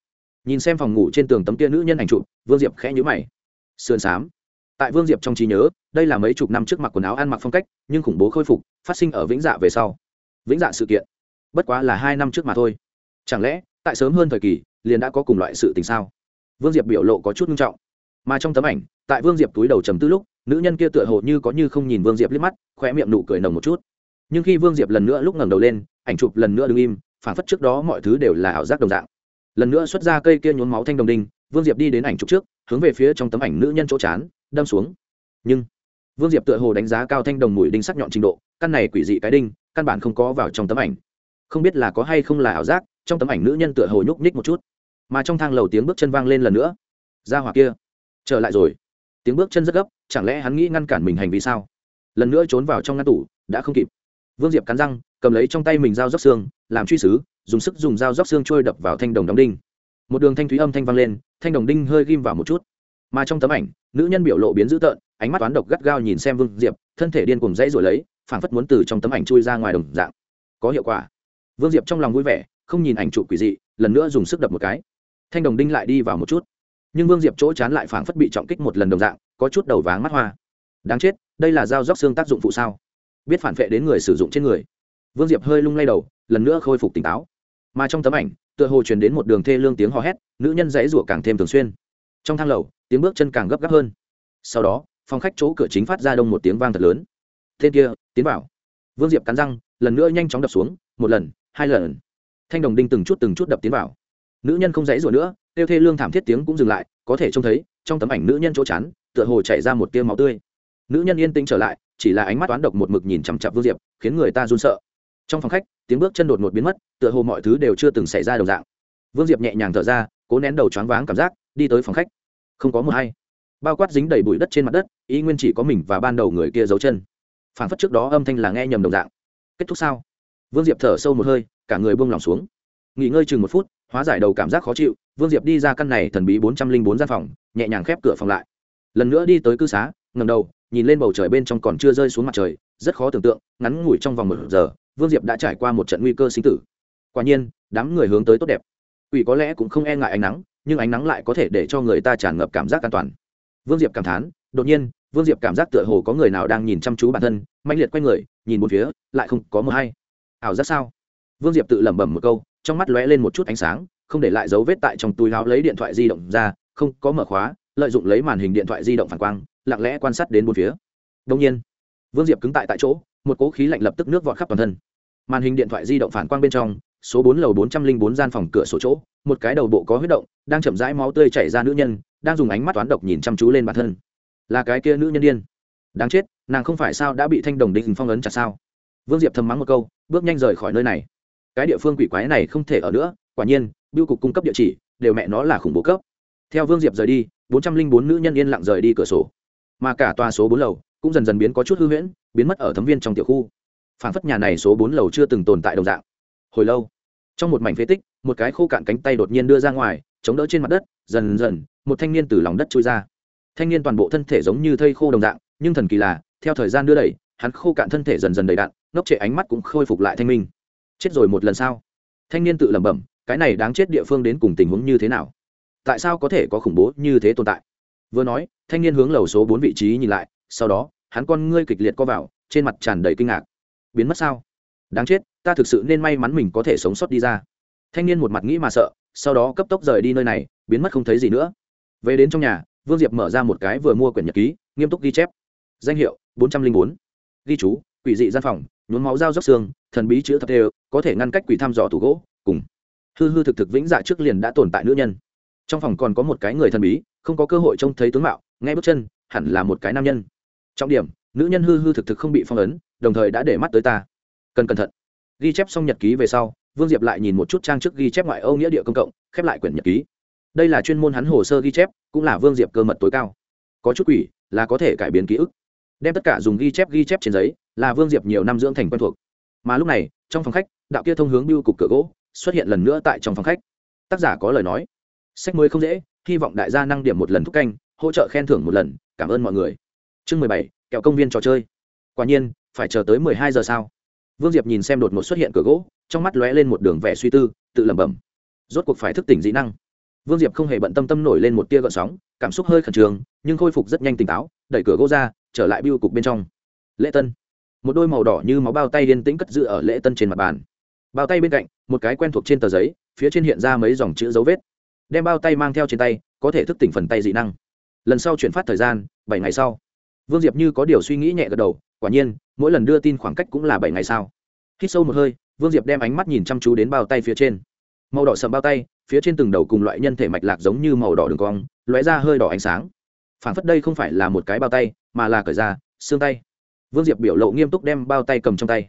Nhìn xem phòng ngủ trên tường tấm kia nữ nhân ảnh trụ vương diệp khẽ nhữ mày. Sườn xám. Tại vương diệp trong trí nhớ, đây là mấy chục năm trước mặc quần áo ăn mặc phong cách, nhưng khủng bố khôi phục, phát sinh ở vĩnh dạ về sau. Vĩnh dạ sự kiện. Bất quá là hai năm trước mà thôi. Chẳng lẽ, tại sớm hơn thời kỳ, liền đã có cùng loại sự tình sao? Vương diệp biểu lộ có chút nghiêm trọng. Mà trong tấm ảnh, tại vương diệp túi đầu trầm tư lúc, nữ nhân kia tựa hồ như có như không nhìn vương diệp liếc mắt khoe miệng nụ cười nồng một chút. Nhưng khi vương diệp lần nữa lúc ngẩng đầu lên, ảnh chụp lần nữa đứng im phản phất trước đó mọi thứ đều là ảo giác đồng dạng. Lần nữa xuất ra cây kia nhốn máu thanh đồng đinh, vương diệp đi đến ảnh chụp trước, hướng về phía trong tấm ảnh nữ nhân chỗ chán, đâm xuống. Nhưng, vương diệp tựa hồ đánh giá cao thanh đồng mùi đinh sắc nhọn trình độ, căn này quỷ dị cái đinh, căn bản không có vào trong tấm ảnh. Không biết là có hay không là ảo giác, trong tấm ảnh nữ nhân tựa hồ nhúc nhích một chút. Mà trong thang lầu tiếng bước chân vang lên lần nữa. Ra hỏa kia, trở lại rồi. Tiếng bước chân rất gấp, chẳng lẽ hắn nghĩ ngăn cản mình hành vi sao? Lần nữa trốn vào trong ngăn tủ, đã không kịp. Vương diệp cắn răng cầm lấy trong tay mình dao róc xương, làm truy sứ, dùng sức dùng dao róc xương trôi đập vào thanh đồng đóng đinh. Một đường thanh thúy âm thanh vang lên, thanh đồng đinh hơi ghim vào một chút. Mà trong tấm ảnh, nữ nhân biểu lộ biến dữ tợn, ánh mắt toán độc gắt gao nhìn xem vương diệp, thân thể điên cùng dãy rồi lấy, phảng phất muốn từ trong tấm ảnh chui ra ngoài đồng dạng. Có hiệu quả. Vương diệp trong lòng vui vẻ, không nhìn ảnh trụ quỷ dị, lần nữa dùng sức đập một cái. Thanh đồng đinh lại đi vào một chút. Nhưng vương diệp chỗ chán lại phảng phất bị trọng kích một lần đồng dạng, có chút đầu váng mắt hoa. Đáng chết, đây là dao róc xương tác dụng phụ sao? Biết phản vệ đến người sử dụng trên người vương diệp hơi lung lay đầu lần nữa khôi phục tỉnh táo. Mà trong tấm ảnh tựa hồ truyền đến một đường thê lương tiếng hò hét nữ nhân dãy rủa càng thêm thường xuyên. Trong thang lầu tiếng bước chân càng gấp gáp hơn. Sau đó phòng khách chỗ cửa chính phát ra đông một tiếng vang thật lớn. Tên kia tiến vào. Vương diệp cắn răng lần nữa nhanh chóng đập xuống một lần hai lần. Thanh đồng đinh từng chút từng chút đập tiến vào. Nữ nhân không dãy rủa nữa tiêu thê lương thảm thiết tiếng cũng dừng lại có thể trông thấy trong tấm ảnh nữ nhân chỗ chán, tựa hồ chảy ra một tia máu tươi. Nữ nhân yên tĩnh trở lại chỉ là ánh mắt toán độc một mực nhìn chằm chặp vương diệp khiến người ta run sợ trong phòng khách, tiếng bước chân đột ngột biến mất, tựa hồ mọi thứ đều chưa từng xảy ra đồng dạng. Vương diệp nhẹ nhàng thở ra, cố nén đầu choáng váng cảm giác, đi tới phòng khách. Không có mờ hay. Bao quát dính đầy bụi đất trên mặt đất, ý nguyên chỉ có mình và ban đầu người kia giấu chân. Phản phất trước đó âm thanh là nghe nhầm đồng dạng. Kết thúc sao? Vương diệp thở sâu một hơi, cả người buông lỏng xuống. Nghỉ ngơi chừng một phút, hóa giải đầu cảm giác khó chịu, vương diệp đi ra căn này thần bí bốn trăm linh bốn gian phòng, nhẹ nhàng khép cửa phòng lại. Lần nữa đi tới cư xá ngầm đầu, nhìn lên bầu trời bên trong còn chưa rơi xuống mặt trời, rất khó tưởng tượng, ngắn ngủi trong vòng một giờ vương diệp đã trải qua một trận nguy cơ sinh tử. Quả nhiên, đám người hướng tới tốt đẹp. Quỷ có lẽ cũng không e ngại ánh nắng, nhưng ánh nắng lại có thể để cho người ta tràn ngập cảm giác an toàn. Vương diệp cảm thán, đột nhiên, vương diệp cảm giác tựa hồ có người nào đang nhìn chăm chú bản thân mạnh liệt q u a y người, nhìn một phía, lại không có mờ hay. Ảo giác sao? Vương diệp tự lẩm bẩm một câu, trong mắt lóe lên một chút ánh sáng, không để lại dấu vết tại trong túi láo lấy điện thoại di động ra, không có mở khóa, lợi dụng lấy màn hình điện thoại di động phản quang, lặng lẽ quan sát đến bốn phía. Đông nhiên vương diệp cứng tại tại chỗ, một cỗ khí lạnh lập tức nước vọt khắp toàn thân. Màn hình điện thoại di động phản quang bên trong, số bốn lầu bốn trăm linh bốn gian phòng cửa sổ chỗ, một cái đầu bộ có huyết động, đang chậm rãi máu tươi chảy ra nữ nhân, đang dùng ánh mắt toán độc nhìn chăm chú lên bản thân. Là cái kia nữ nhân điên. Đáng chết, nàng không phải sao đã bị thanh đồng đình phong ấn chặt sao? Vương diệp thầm mắng một câu, bước nhanh rời khỏi nơi này. Cái địa phương quỷ quái này không thể ở nữa, quả nhiên, biêu cục cung cấp địa chỉ, đều mẹ nó là khủng bố cấp. Theo vương diệp rời đi, bốn trăm linh bốn nữ nhân yên lặng rời đi cửa sổ. Mà cả tòa số bốn lầu cũng dần dần biến có chút hư huyễn, biến mất ở thấm viên trong tiểu khu. Phản phất nhà này số bốn lầu chưa từng tồn tại đồng dạng. Hồi lâu, trong một mảnh phế tích, một cái khô cạn cánh tay đột nhiên đưa ra ngoài, chống đỡ trên mặt đất, dần dần, một thanh niên từ lòng đất trôi ra. Thanh niên toàn bộ thân thể giống như thây khô đồng dạng, nhưng thần kỳ là, theo thời gian đưa đẩy, hắn khô cạn thân thể dần dần đầy đạn ngốc trệ ánh mắt cũng khôi phục lại thanh minh. Chết rồi một lần sau thanh niên tự lẩm bẩm, cái này đáng chết địa phương đến cùng tình huống như thế nào? Tại sao có thể có khủng bố như thế tồn tại? Vừa nói, thanh niên hướng lầu số bốn vị trí nhìn lại sau đó, hắn con ngươi kịch liệt co vào, trên mặt tràn đầy kinh ngạc. Biến mất sao? Đáng chết, ta thực sự nên may mắn mình có thể sống sót đi ra. Thanh niên một mặt nghĩ mà sợ, sau đó cấp tốc rời đi nơi này, biến mất không thấy gì nữa. Về đến trong nhà, vương diệp mở ra một cái vừa mua quyển nhật ký, nghiêm túc ghi chép. Danh hiệu, bốn trăm linh bốn. Ghi chú, quỷ dị gian phòng, nhuốm máu dao dốc xương, thần bí chữ thập đều, có thể ngăn cách quỷ thăm dò thủ gỗ, cùng. Hư hư thực thực vĩnh dạ trước liền đã tồn tại nữ nhân. Trong phòng còn có một cái người thần bí, không có cơ hội trông thấy tướng mạo, nghe bước chân, hẳn là một cái nam nhân trọng điểm, nữ nhân hư hư thực thực không bị phong ấn, đồng thời đã để mắt tới ta. Cần cẩn thận. Ghi chép xong nhật ký về sau, vương diệp lại nhìn một chút trang trước ghi chép ngoại âu nghĩa địa công cộng, khép lại quyển nhật ký. Đây là chuyên môn hắn hồ sơ ghi chép, cũng là vương diệp cơ mật tối cao. Có chút quỷ, là có thể cải biến ký ức. Đem tất cả dùng ghi chép ghi chép trên giấy, là vương diệp nhiều năm dưỡng thành quen thuộc. Mà lúc này, trong phòng khách, đạo kia thông hướng biêu cục cửa gỗ, xuất hiện lần nữa tại trong phòng khách. Tác giả có lời nói. Sách mới không dễ, hy vọng đại gia năng điểm một lần thúc canh, hỗ trợ khen thưởng một lần. Cảm ơn mọi người chương mười bảy, kẹo công viên trò chơi. Quả nhiên, phải chờ tới mười hai giờ sao? Vương diệp nhìn xem đột ngột xuất hiện cửa gỗ, trong mắt lóe lên một đường vẻ suy tư, tự lẩm bẩm. Rốt cuộc phải thức tỉnh dĩ năng. Vương diệp không hề bận tâm tâm nổi lên một tia gợn sóng, cảm xúc hơi khẩn trương, nhưng khôi phục rất nhanh tỉnh táo, đẩy cửa gỗ ra, trở lại biêu cục bên trong. Lễ tân. Một đôi màu đỏ như máu bao tay điên tĩnh cất giữ ở lễ tân trên mặt bàn. Bao tay bên cạnh, một cái quen thuộc trên tờ giấy, phía trên hiện ra mấy dòng chữ dấu vết. Đem bao tay mang theo trên tay, có thể thức tỉnh phần tay dị năng. Lần sau chuyển phát thời gian, bảy ngày sau vương diệp như có điều suy nghĩ nhẹ gật đầu, quả nhiên, mỗi lần đưa tin khoảng cách cũng là bảy ngày sau hít sâu một hơi, vương diệp đem ánh mắt nhìn chăm chú đến bao tay phía trên. Màu đỏ sầm bao tay, phía trên từng đầu cùng loại nhân thể mạch lạc giống như màu đỏ đường cong, lóe ra hơi đỏ ánh sáng. Phản phất đây không phải là một cái bao tay, mà là cởi da xương tay. Vương diệp biểu lộ nghiêm túc đem bao tay cầm trong tay.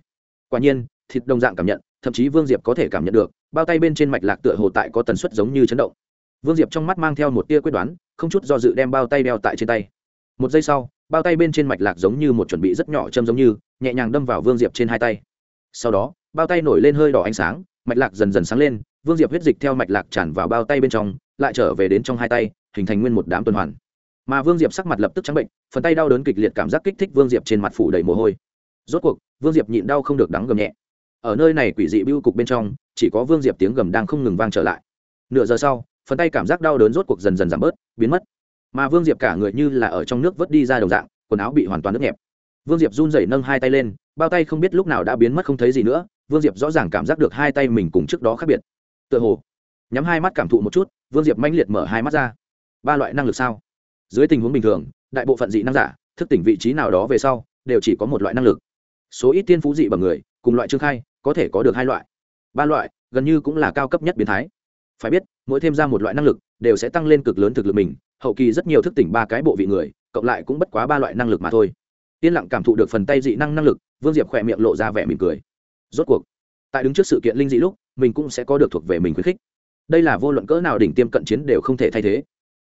Quả nhiên, thịt đồng dạng cảm nhận, thậm chí vương diệp có thể cảm nhận được, bao tay bên trên mạch lạc tựa hồ tại có tần suất giống như chấn động. Vương diệp trong mắt mang theo một tia quyết đoán, không chút do dự đem bao tay đeo tại trên tay. Một giây sau bao tay bên trên mạch lạc giống như một chuẩn bị rất nhỏ châm giống như, nhẹ nhàng đâm vào vương diệp trên hai tay. Sau đó, bao tay nổi lên hơi đỏ ánh sáng, mạch lạc dần dần sáng lên, vương diệp huyết dịch theo mạch lạc tràn vào bao tay bên trong, lại trở về đến trong hai tay, hình thành nguyên một đám tuần hoàn. Mà vương diệp sắc mặt lập tức trắng bệnh, phần tay đau đớn kịch liệt cảm giác kích thích vương diệp trên mặt phủ đầy mồ hôi. Rốt cuộc, vương diệp nhịn đau không được đắng gầm nhẹ. Ở nơi này quỷ dị bưu cục bên trong, chỉ có vương diệp tiếng gầm đang không ngừng vang trở lại. Nửa giờ sau, phần tay cảm giác đau đớn rốt cuộc dần dần giảm bớt, biến mất mà vương diệp cả người như là ở trong nước vớt đi ra đồng dạng, quần áo bị hoàn toàn nước nhẹp. Vương diệp run rẩy nâng hai tay lên, bao tay không biết lúc nào đã biến mất không thấy gì nữa, vương diệp rõ ràng cảm giác được hai tay mình cùng trước đó khác biệt. Tựa hồ, nhắm hai mắt cảm thụ một chút, vương diệp manh liệt mở hai mắt ra. Ba loại năng lực sao? Dưới tình huống bình thường, đại bộ phận dị năng giả, thức tỉnh vị trí nào đó về sau, đều chỉ có một loại năng lực. Số ít tiên phú dị bằng người, cùng loại trương khai, có thể có được hai loại. Ba loại, gần như cũng là cao cấp nhất biến thái phải biết, mỗi thêm ra một loại năng lực, đều sẽ tăng lên cực lớn thực lực mình, hậu kỳ rất nhiều thức tỉnh ba cái bộ vị người, cộng lại cũng bất quá ba loại năng lực mà thôi. Yên lặng cảm thụ được phần tay dị năng năng lực, vương diệp khỏe miệng lộ ra vẻ mỉm cười. Rốt cuộc, tại đứng trước sự kiện linh dị lúc, mình cũng sẽ có được thuộc về mình khuyến khích. Đây là vô luận cỡ nào đỉnh tiêm cận chiến đều không thể thay thế.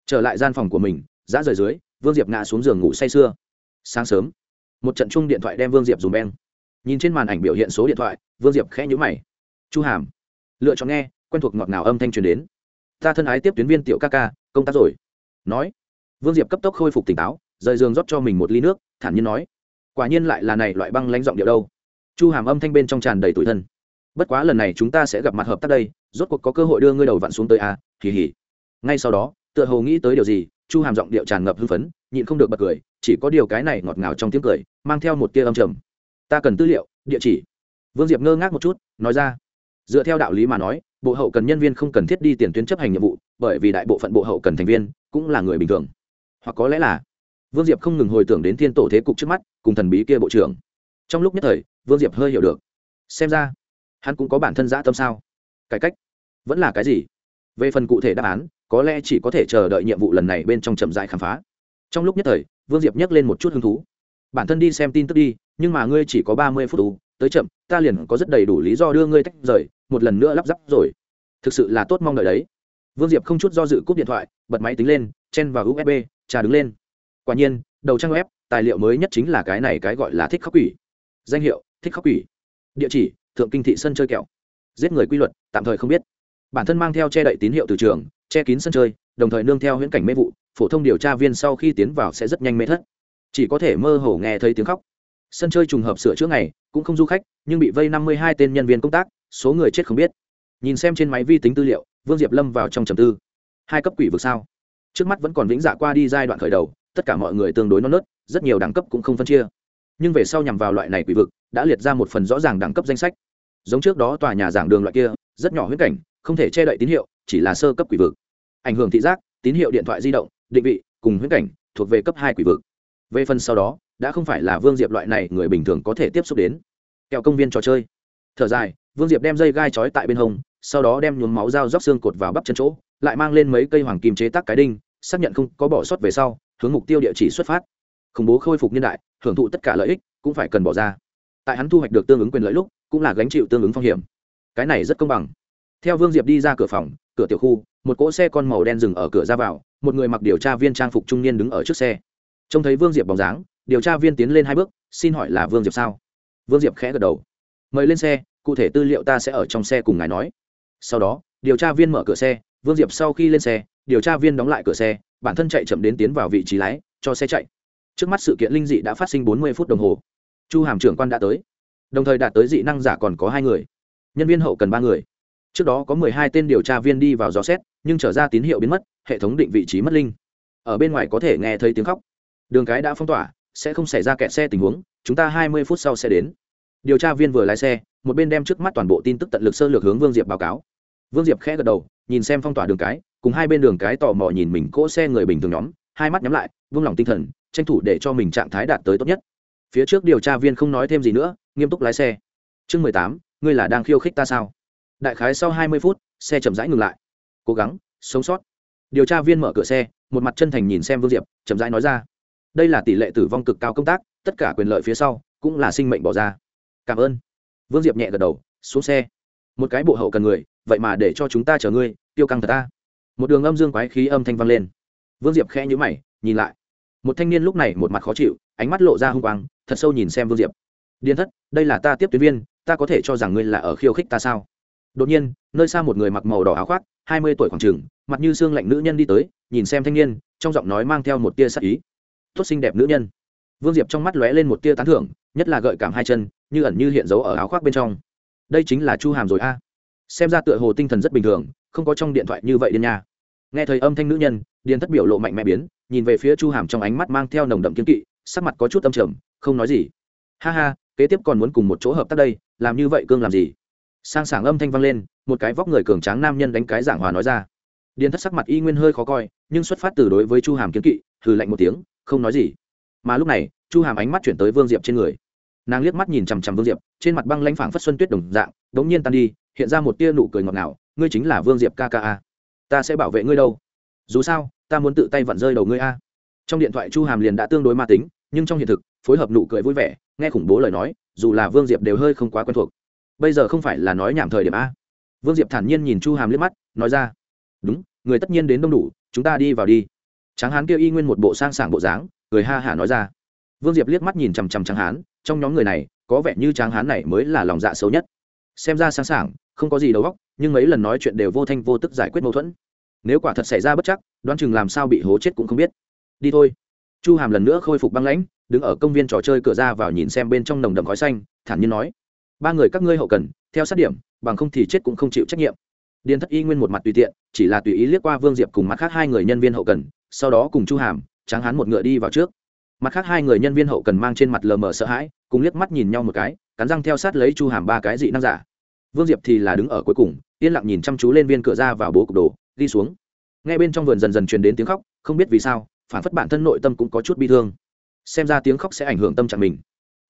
Trở lại gian phòng của mình giã rời dưới, vương diệp ngã xuống giường ngủ say sưa. Sáng sớm, một trận chung điện thoại đem vương diệp dùng beng. Nhìn trên màn ảnh biểu hiện số điện thoại, vương diệp khẽ nhữ mày. Chu hàm, lựa chọn nghe quen thuộc ngọt ngào âm thanh truyền đến. Ta thân ái tiếp tuyến viên tiểu ca ca công tác rồi. Nói vương diệp cấp tốc khôi phục tỉnh táo rời giường rót cho mình một ly nước thản nhiên nói quả nhiên lại là này loại băng lãnh giọng điệu đâu. Chu hàm âm thanh bên trong tràn đầy tủi thân. Bất quá lần này chúng ta sẽ gặp mặt hợp tác đây rốt cuộc có cơ hội đưa ngươi đầu vặn xuống tới a à, kỳ hỉ ngay sau đó tựa hồ nghĩ tới điều gì chu hàm giọng điệu tràn ngập hưng phấn nhịn không được bật cười chỉ có điều cái này ngọt ngào trong tiếng cười mang theo một tia âm trầm. Ta cần tư liệu địa chỉ. Vương diệp ngơ ngác một chút nói ra dựa theo đạo lý mà nói, bộ hậu cần nhân viên không cần thiết đi tiền tuyến chấp hành nhiệm vụ, bởi vì đại bộ phận bộ hậu cần thành viên cũng là người bình thường. Hoặc có lẽ là, vương diệp không ngừng hồi tưởng đến thiên tổ thế cục trước mắt, cùng thần bí kia bộ trưởng. Trong lúc nhất thời, vương diệp hơi hiểu được. Xem ra, hắn cũng có bản thân dã tâm sao? Cải cách, vẫn là cái gì? Về phần cụ thể đáp án, có lẽ chỉ có thể chờ đợi nhiệm vụ lần này bên trong chậm dại khám phá. Trong lúc nhất thời, vương diệp nhắc lên một chút hứng thú. Bản thân đi xem tin tức đi, nhưng mà ngươi chỉ có ba mươi phút tù, tới chậm, ta liền có rất đầy đủ lý do đưa ngươi tách rời một lần nữa lắp ráp rồi. Thực sự là tốt mong đợi đấy. Vương diệp không chút do dự cúp điện thoại, bật máy tính lên, chen vào usb trà đứng lên. Quả nhiên, đầu trang web, tài liệu mới nhất chính là cái này cái gọi là thích khóc quỷ. Danh hiệu, thích khóc quỷ. Địa chỉ, thượng kinh thị sân chơi kẹo. Giết người quy luật, tạm thời không biết. Bản thân mang theo che đậy tín hiệu từ trường, che kín sân chơi, đồng thời nương theo huyễn cảnh mê vụ, phổ thông điều tra viên sau khi tiến vào sẽ rất nhanh mê thất. Chỉ có thể mơ hồ nghe thấy tiếng khóc. Sân chơi trùng hợp sửa chữa ngày, cũng không du khách, nhưng bị vây năm mươi hai tên nhân viên công tác số người chết không biết. Nhìn xem trên máy vi tính tư liệu, vương diệp lâm vào trong trầm tư. Hai cấp quỷ vực sao? Trước mắt vẫn còn vĩnh dạ qua đi giai đoạn khởi đầu, tất cả mọi người tương đối non nớt, rất nhiều đẳng cấp cũng không phân chia. Nhưng về sau nhằm vào loại này quỷ vực, đã liệt ra một phần rõ ràng đẳng cấp danh sách. Giống trước đó tòa nhà giảng đường loại kia, rất nhỏ huyết cảnh, không thể che đậy tín hiệu, chỉ là sơ cấp quỷ vực. Ảnh hưởng thị giác, tín hiệu điện thoại di động, định vị, cùng huyết cảnh, thuộc về cấp hai quỷ vực. Về phần sau đó, đã không phải là vương diệp loại này người bình thường có thể tiếp xúc đến. Kẹo công viên trò chơi. Thở dài vương diệp đem dây gai trói tại bên hông, sau đó đem nhuốm máu dao róc xương cột vào bắp chân chỗ, lại mang lên mấy cây hoàng kim chế tác cái đinh, xác nhận không có bỏ sót về sau, hướng mục tiêu địa chỉ xuất phát. Khủng bố khôi phục nhân đại, hưởng thụ tất cả lợi ích, cũng phải cần bỏ ra. Tại hắn thu hoạch được tương ứng quyền lợi lúc, cũng là gánh chịu tương ứng phong hiểm. Cái này rất công bằng. Theo vương diệp đi ra cửa phòng, cửa tiểu khu, một cỗ xe con màu đen dừng ở cửa ra vào, một người mặc điều tra viên trang phục trung niên đứng ở trước xe. Trông thấy vương diệp bóng dáng, điều tra viên tiến lên hai bước, xin hỏi là vương diệp sao? Vương diệp khẽ gật đầu. Mời lên xe cụ thể tư liệu ta sẽ ở trong xe cùng ngài nói. Sau đó, điều tra viên mở cửa xe, vương diệp sau khi lên xe, điều tra viên đóng lại cửa xe, bản thân chạy chậm đến tiến vào vị trí lái, cho xe chạy. Trước mắt sự kiện linh dị đã phát sinh bốn mươi phút đồng hồ. Chu hàm trưởng quan đã tới. Đồng thời đạt tới dị năng giả còn có hai người. Nhân viên hậu cần ba người. Trước đó có mười hai tên điều tra viên đi vào dò xét, nhưng trở ra tín hiệu biến mất, hệ thống định vị trí mất linh. Ở bên ngoài có thể nghe thấy tiếng khóc. Đường cái đã phong tỏa, sẽ không xảy ra kẹt xe tình huống, chúng ta hai mươi phút sau sẽ đến. Điều tra viên vừa lái xe một bên đem trước mắt toàn bộ tin tức tận lực sơ lược hướng vương diệp báo cáo. Vương diệp khẽ gật đầu, nhìn xem phong tỏa đường cái, cùng hai bên đường cái tò mò nhìn mình cỗ xe người bình thường nhóm, hai mắt nhắm lại, vung lòng tinh thần, tranh thủ để cho mình trạng thái đạt tới tốt nhất. Phía trước điều tra viên không nói thêm gì nữa, nghiêm túc lái xe. Chương mười tám, ngươi là đang khiêu khích ta sao? Đại khái sau hai mươi phút, xe chậm rãi ngừng lại. Cố gắng, sống sót. Điều tra viên mở cửa xe, một mặt chân thành nhìn xem vương diệp, chậm rãi nói ra. Đây là tỷ lệ tử vong cực cao công tác, tất cả quyền lợi phía sau cũng là sinh mệnh bỏ ra. Cảm ơn vương diệp nhẹ gật đầu, xuống xe. Một cái bộ hậu cần người, vậy mà để cho chúng ta chờ ngươi, tiêu căng thật ta. Một đường âm dương quái khí âm thanh vang lên. Vương diệp khẽ nhữ mày, nhìn lại. Một thanh niên lúc này một mặt khó chịu, ánh mắt lộ ra h u n g quang, thật sâu nhìn xem vương diệp. Điền thất, đây là ta tiếp tuyến viên, ta có thể cho rằng ngươi là ở khiêu khích ta sao? Đột nhiên, nơi xa một người mặc màu đỏ áo khoác, hai mươi tuổi khoảng trừng mặt như xương lạnh nữ nhân đi tới, nhìn xem thanh niên, trong giọng nói mang theo một tia sắc ý. Tốt xinh đẹp nữ nhân. Vương diệp trong mắt lóe lên một tia tán thưởng, nhất là gợi cảm hai chân như ẩn như hiện dấu ở áo khoác bên trong. Đây chính là chu hàm rồi a. Xem ra tựa hồ tinh thần rất bình thường, không có trong điện thoại như vậy điên nha. Nghe thời âm thanh nữ nhân, điền thất biểu lộ mạnh mẽ biến, nhìn về phía chu hàm trong ánh mắt mang theo nồng đậm kiếm kỵ, sắc mặt có chút âm trầm, không nói gì. Ha ha, kế tiếp còn muốn cùng một chỗ hợp tác đây, làm như vậy cương làm gì? Sang sảng âm thanh vang lên, một cái vóc người cường tráng nam nhân đánh cái giảng hòa nói ra. Điền thất sắc mặt y nguyên hơi khó coi, nhưng xuất phát từ đối với chu hàm kiếm kỵ thử lạnh một tiếng, không nói gì. Mà lúc này, chu hàm ánh mắt chuyển tới vương diệp trên người nàng liếc mắt nhìn chằm chằm vương diệp trên mặt băng lãnh phảng phất xuân tuyết đồng dạng đống nhiên tan đi hiện ra một tia nụ cười ngọt ngào ngươi chính là vương diệp kka ta sẽ bảo vệ ngươi đâu dù sao ta muốn tự tay vặn rơi đầu ngươi a trong điện thoại chu hàm liền đã tương đối ma tính nhưng trong hiện thực phối hợp nụ cười vui vẻ nghe khủng bố lời nói dù là vương diệp đều hơi không quá quen thuộc bây giờ không phải là nói nhảm thời điểm a vương diệp thản nhiên nhìn chu hàm liếc mắt nói ra đúng người tất nhiên đến đông đủ chúng ta đi vào đi tráng hán kêu y nguyên một bộ sang sảng bộ dáng người ha hả nói ra vương diệp liếc mắt nhìn chằm chằm tráng hán, trong nhóm người này, có vẻ như tráng hán này mới là lòng dạ xấu nhất. Xem ra sáng sảng, không có gì đầu óc, nhưng mấy lần nói chuyện đều vô thanh vô tức giải quyết mâu thuẫn. Nếu quả thật xảy ra bất chắc, đoán chừng làm sao bị hố chết cũng không biết. Đi thôi. Chu hàm lần nữa khôi phục băng lãnh, đứng ở công viên trò chơi cửa ra vào nhìn xem bên trong nồng đầm khói xanh, thản nhiên nói, ba người các ngươi hậu cần, theo sát điểm, bằng không thì chết cũng không chịu trách nhiệm. Điền thất y nguyên một mặt tùy tiện, chỉ là tùy ý liếc qua vương diệp cùng mặt khác hai người nhân viên hậu cần, sau đó cùng chu hàm, tráng hán một ngựa đi vào trước mặt khác hai người nhân viên hậu cần mang trên mặt lờ mờ sợ hãi, cùng liếc mắt nhìn nhau một cái, cắn răng theo sát lấy chu hàm ba cái dị năng giả. Vương diệp thì là đứng ở cuối cùng, yên lặng nhìn chăm chú lên viên cửa ra vào bố cục đồ, đi xuống. Ngay bên trong vườn dần dần truyền đến tiếng khóc, không biết vì sao, phản phất bản thân nội tâm cũng có chút bi thương. Xem ra tiếng khóc sẽ ảnh hưởng tâm trạng mình.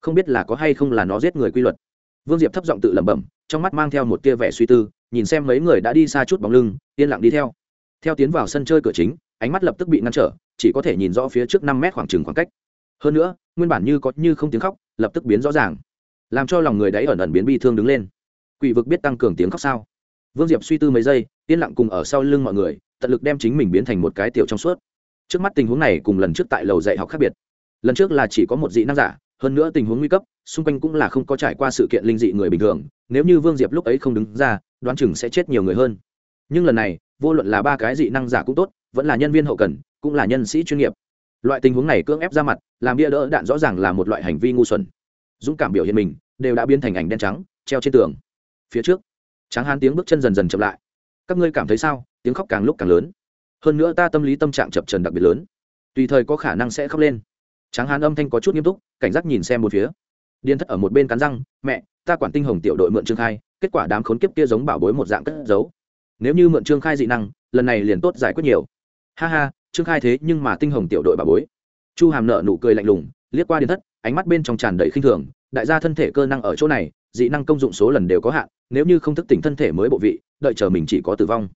Không biết là có hay không là nó giết người quy luật. Vương diệp thấp giọng tự lẩm bẩm, trong mắt mang theo một tia vẻ suy tư, nhìn xem mấy người đã đi xa chút bóng lưng, yên lặng đi theo. Theo tiến vào sân chơi cửa chính, ánh mắt lập tức bị ngăn trở chỉ có thể nhìn rõ phía trước năm mét khoảng trừng khoảng cách. Hơn nữa, nguyên bản như có như không tiếng khóc, lập tức biến rõ ràng, làm cho lòng người đấy ẩn ẩn biến bi thương đứng lên. Quỷ vực biết tăng cường tiếng khóc sao? Vương diệp suy tư mấy giây, yên lặng cùng ở sau lưng mọi người, tận lực đem chính mình biến thành một cái tiểu trong suốt. Trước mắt tình huống này cùng lần trước tại lầu dạy học khác biệt. Lần trước là chỉ có một dị năng giả, hơn nữa tình huống nguy cấp, xung quanh cũng là không có trải qua sự kiện linh dị người bình thường, nếu như vương diệp lúc ấy không đứng ra, đoán chừng sẽ chết nhiều người hơn. Nhưng lần này, vô luận là ba cái dị năng giả cũng tốt, vẫn là nhân viên hậu cần cũng là nhân sĩ chuyên nghiệp. Loại tình huống này cưỡng ép ra mặt, làm bia đỡ đạn rõ ràng là một loại hành vi ngu xuẩn. Dũng cảm biểu hiện mình, đều đã biến thành ảnh đen trắng, treo trên tường. Phía trước, tráng hán tiếng bước chân dần dần chậm lại. Các ngươi cảm thấy sao? Tiếng khóc càng lúc càng lớn. Hơn nữa ta tâm lý tâm trạng chập trần đặc biệt lớn. Tùy thời có khả năng sẽ khóc lên. Tráng hán âm thanh có chút nghiêm túc, cảnh giác nhìn xem một phía. Điên thất ở một bên cắn răng, mẹ, ta quản tinh hồng tiểu đội mượn trương khai, kết quả đám khốn kiếp kia giống bảo bối một dạng cất giấu. Nếu như mượn trương khai dị năng, lần này liền tốt giải quyết nhiều. Ha ha trương khai thế nhưng mà tinh hồng tiểu đội bảo bối. Chu hàm nợ nụ cười lạnh lùng, liếc qua điện thất, ánh mắt bên trong tràn đầy khinh thường, đại gia thân thể cơ năng ở chỗ này, dị năng công dụng số lần đều có hạn, nếu như không thức tỉnh thân thể mới bộ vị, đợi chờ mình chỉ có tử vong.